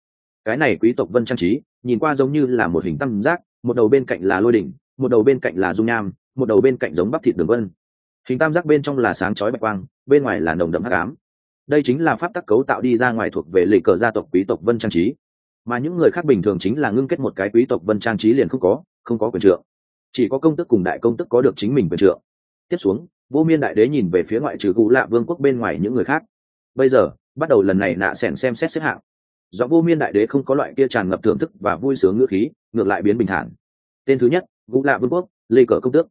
Cái này quý tộc vân trang trí, nhìn qua giống như là một hình tam giác, một đầu bên cạnh là lôi đỉnh, một đầu bên cạnh là dung nham, một đầu bên cạnh giống bắp thịt đường vân hình tam giác bên trong là sáng chói bạch quang, bên ngoài là nồng đậm hắc ám. Đây chính là pháp tắc cấu tạo đi ra ngoài thuộc về lịch cờ gia tộc quý tộc vân trang trí. Mà những người khác bình thường chính là ngưng kết một cái quý tộc vân trang trí liền không có không có quyền trượng. Chỉ có công tức cùng đại công tức có được chính mình quyền trượng. Tiếp xuống, vô miên đại đế nhìn về phía ngoại trừ cụ lạ vương quốc bên ngoài những người khác. Bây giờ, bắt đầu lần này nạ sẻn xem xét xếp hạng. Do vô miên đại đế không có loại kia tràn ngập thưởng thức và vui sướng ngữ khí, ngược lại biến bình thản. Tên thứ nhất cụ lạ vương quốc lê cờ công tước.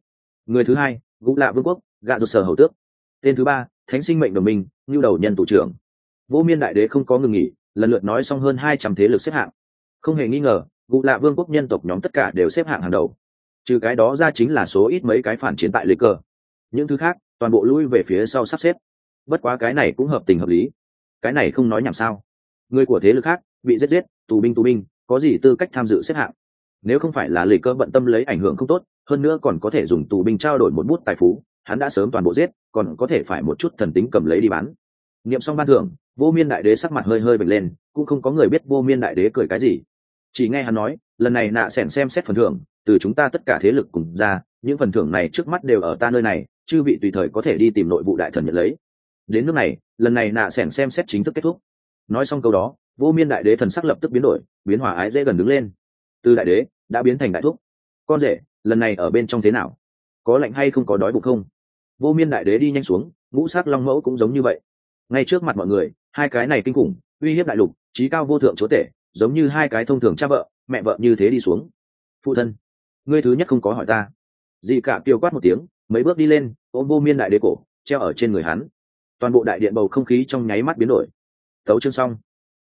Người thứ hai cụ lạ vương quốc gạ rụt sở hầu tước. Tên thứ ba, thánh sinh mệnh đồng minh, ngưu đầu nhân thủ trưởng. Vô miên đại đế không có ngừng nghỉ, lần lượt nói xong hơn hai trăm thế lực xếp hạng. Không hề nghi ngờ vụ lạ vương quốc nhân tộc nhóm tất cả đều xếp hạng hàng đầu. Trừ cái đó ra chính là số ít mấy cái phản chiến tại lê cờ những thứ khác, toàn bộ lui về phía sau sắp xếp. Bất quá cái này cũng hợp tình hợp lý. Cái này không nói nhảm sao. Người của thế lực khác, bị giết giết, tù binh tù binh, có gì tư cách tham dự xếp hạng? Nếu không phải là lê cơ bận tâm lấy ảnh hưởng không tốt, hơn nữa còn có thể dùng tù binh trao đổi một bút tài phú hắn đã sớm toàn bộ giết, còn có thể phải một chút thần tính cầm lấy đi bán. Niệm xong ban thưởng, vô miên đại đế sắc mặt hơi hơi bật lên, cũng không có người biết vô miên đại đế cười cái gì. Chỉ nghe hắn nói, lần này nạ sẻn xem xét phần thưởng, từ chúng ta tất cả thế lực cùng ra, những phần thưởng này trước mắt đều ở ta nơi này, chư vị tùy thời có thể đi tìm nội vụ đại thần nhận lấy. Đến nước này, lần này nạ sẻn xem xét chính thức kết thúc. Nói xong câu đó, vô miên đại đế thần sắc lập tức biến đổi, biến hỏa ái dễ gần đứng lên. Từ đại đế, đã biến thành đại thúc. Con rể, lần này ở bên trong thế nào? Có lạnh hay không có đói bụng không? Vô miên đại đế đi nhanh xuống, ngũ sát long mẫu cũng giống như vậy. Ngay trước mặt mọi người, hai cái này kinh khủng, uy hiếp đại lục, trí cao vô thượng chúa tể, giống như hai cái thông thường cha vợ, mẹ vợ như thế đi xuống. Phụ thân, ngươi thứ nhất không có hỏi ta. Dị cả tiêu quát một tiếng, mấy bước đi lên, ôm vô miên đại đế cổ, treo ở trên người hắn. Toàn bộ đại điện bầu không khí trong nháy mắt biến đổi. Tấu chương xong.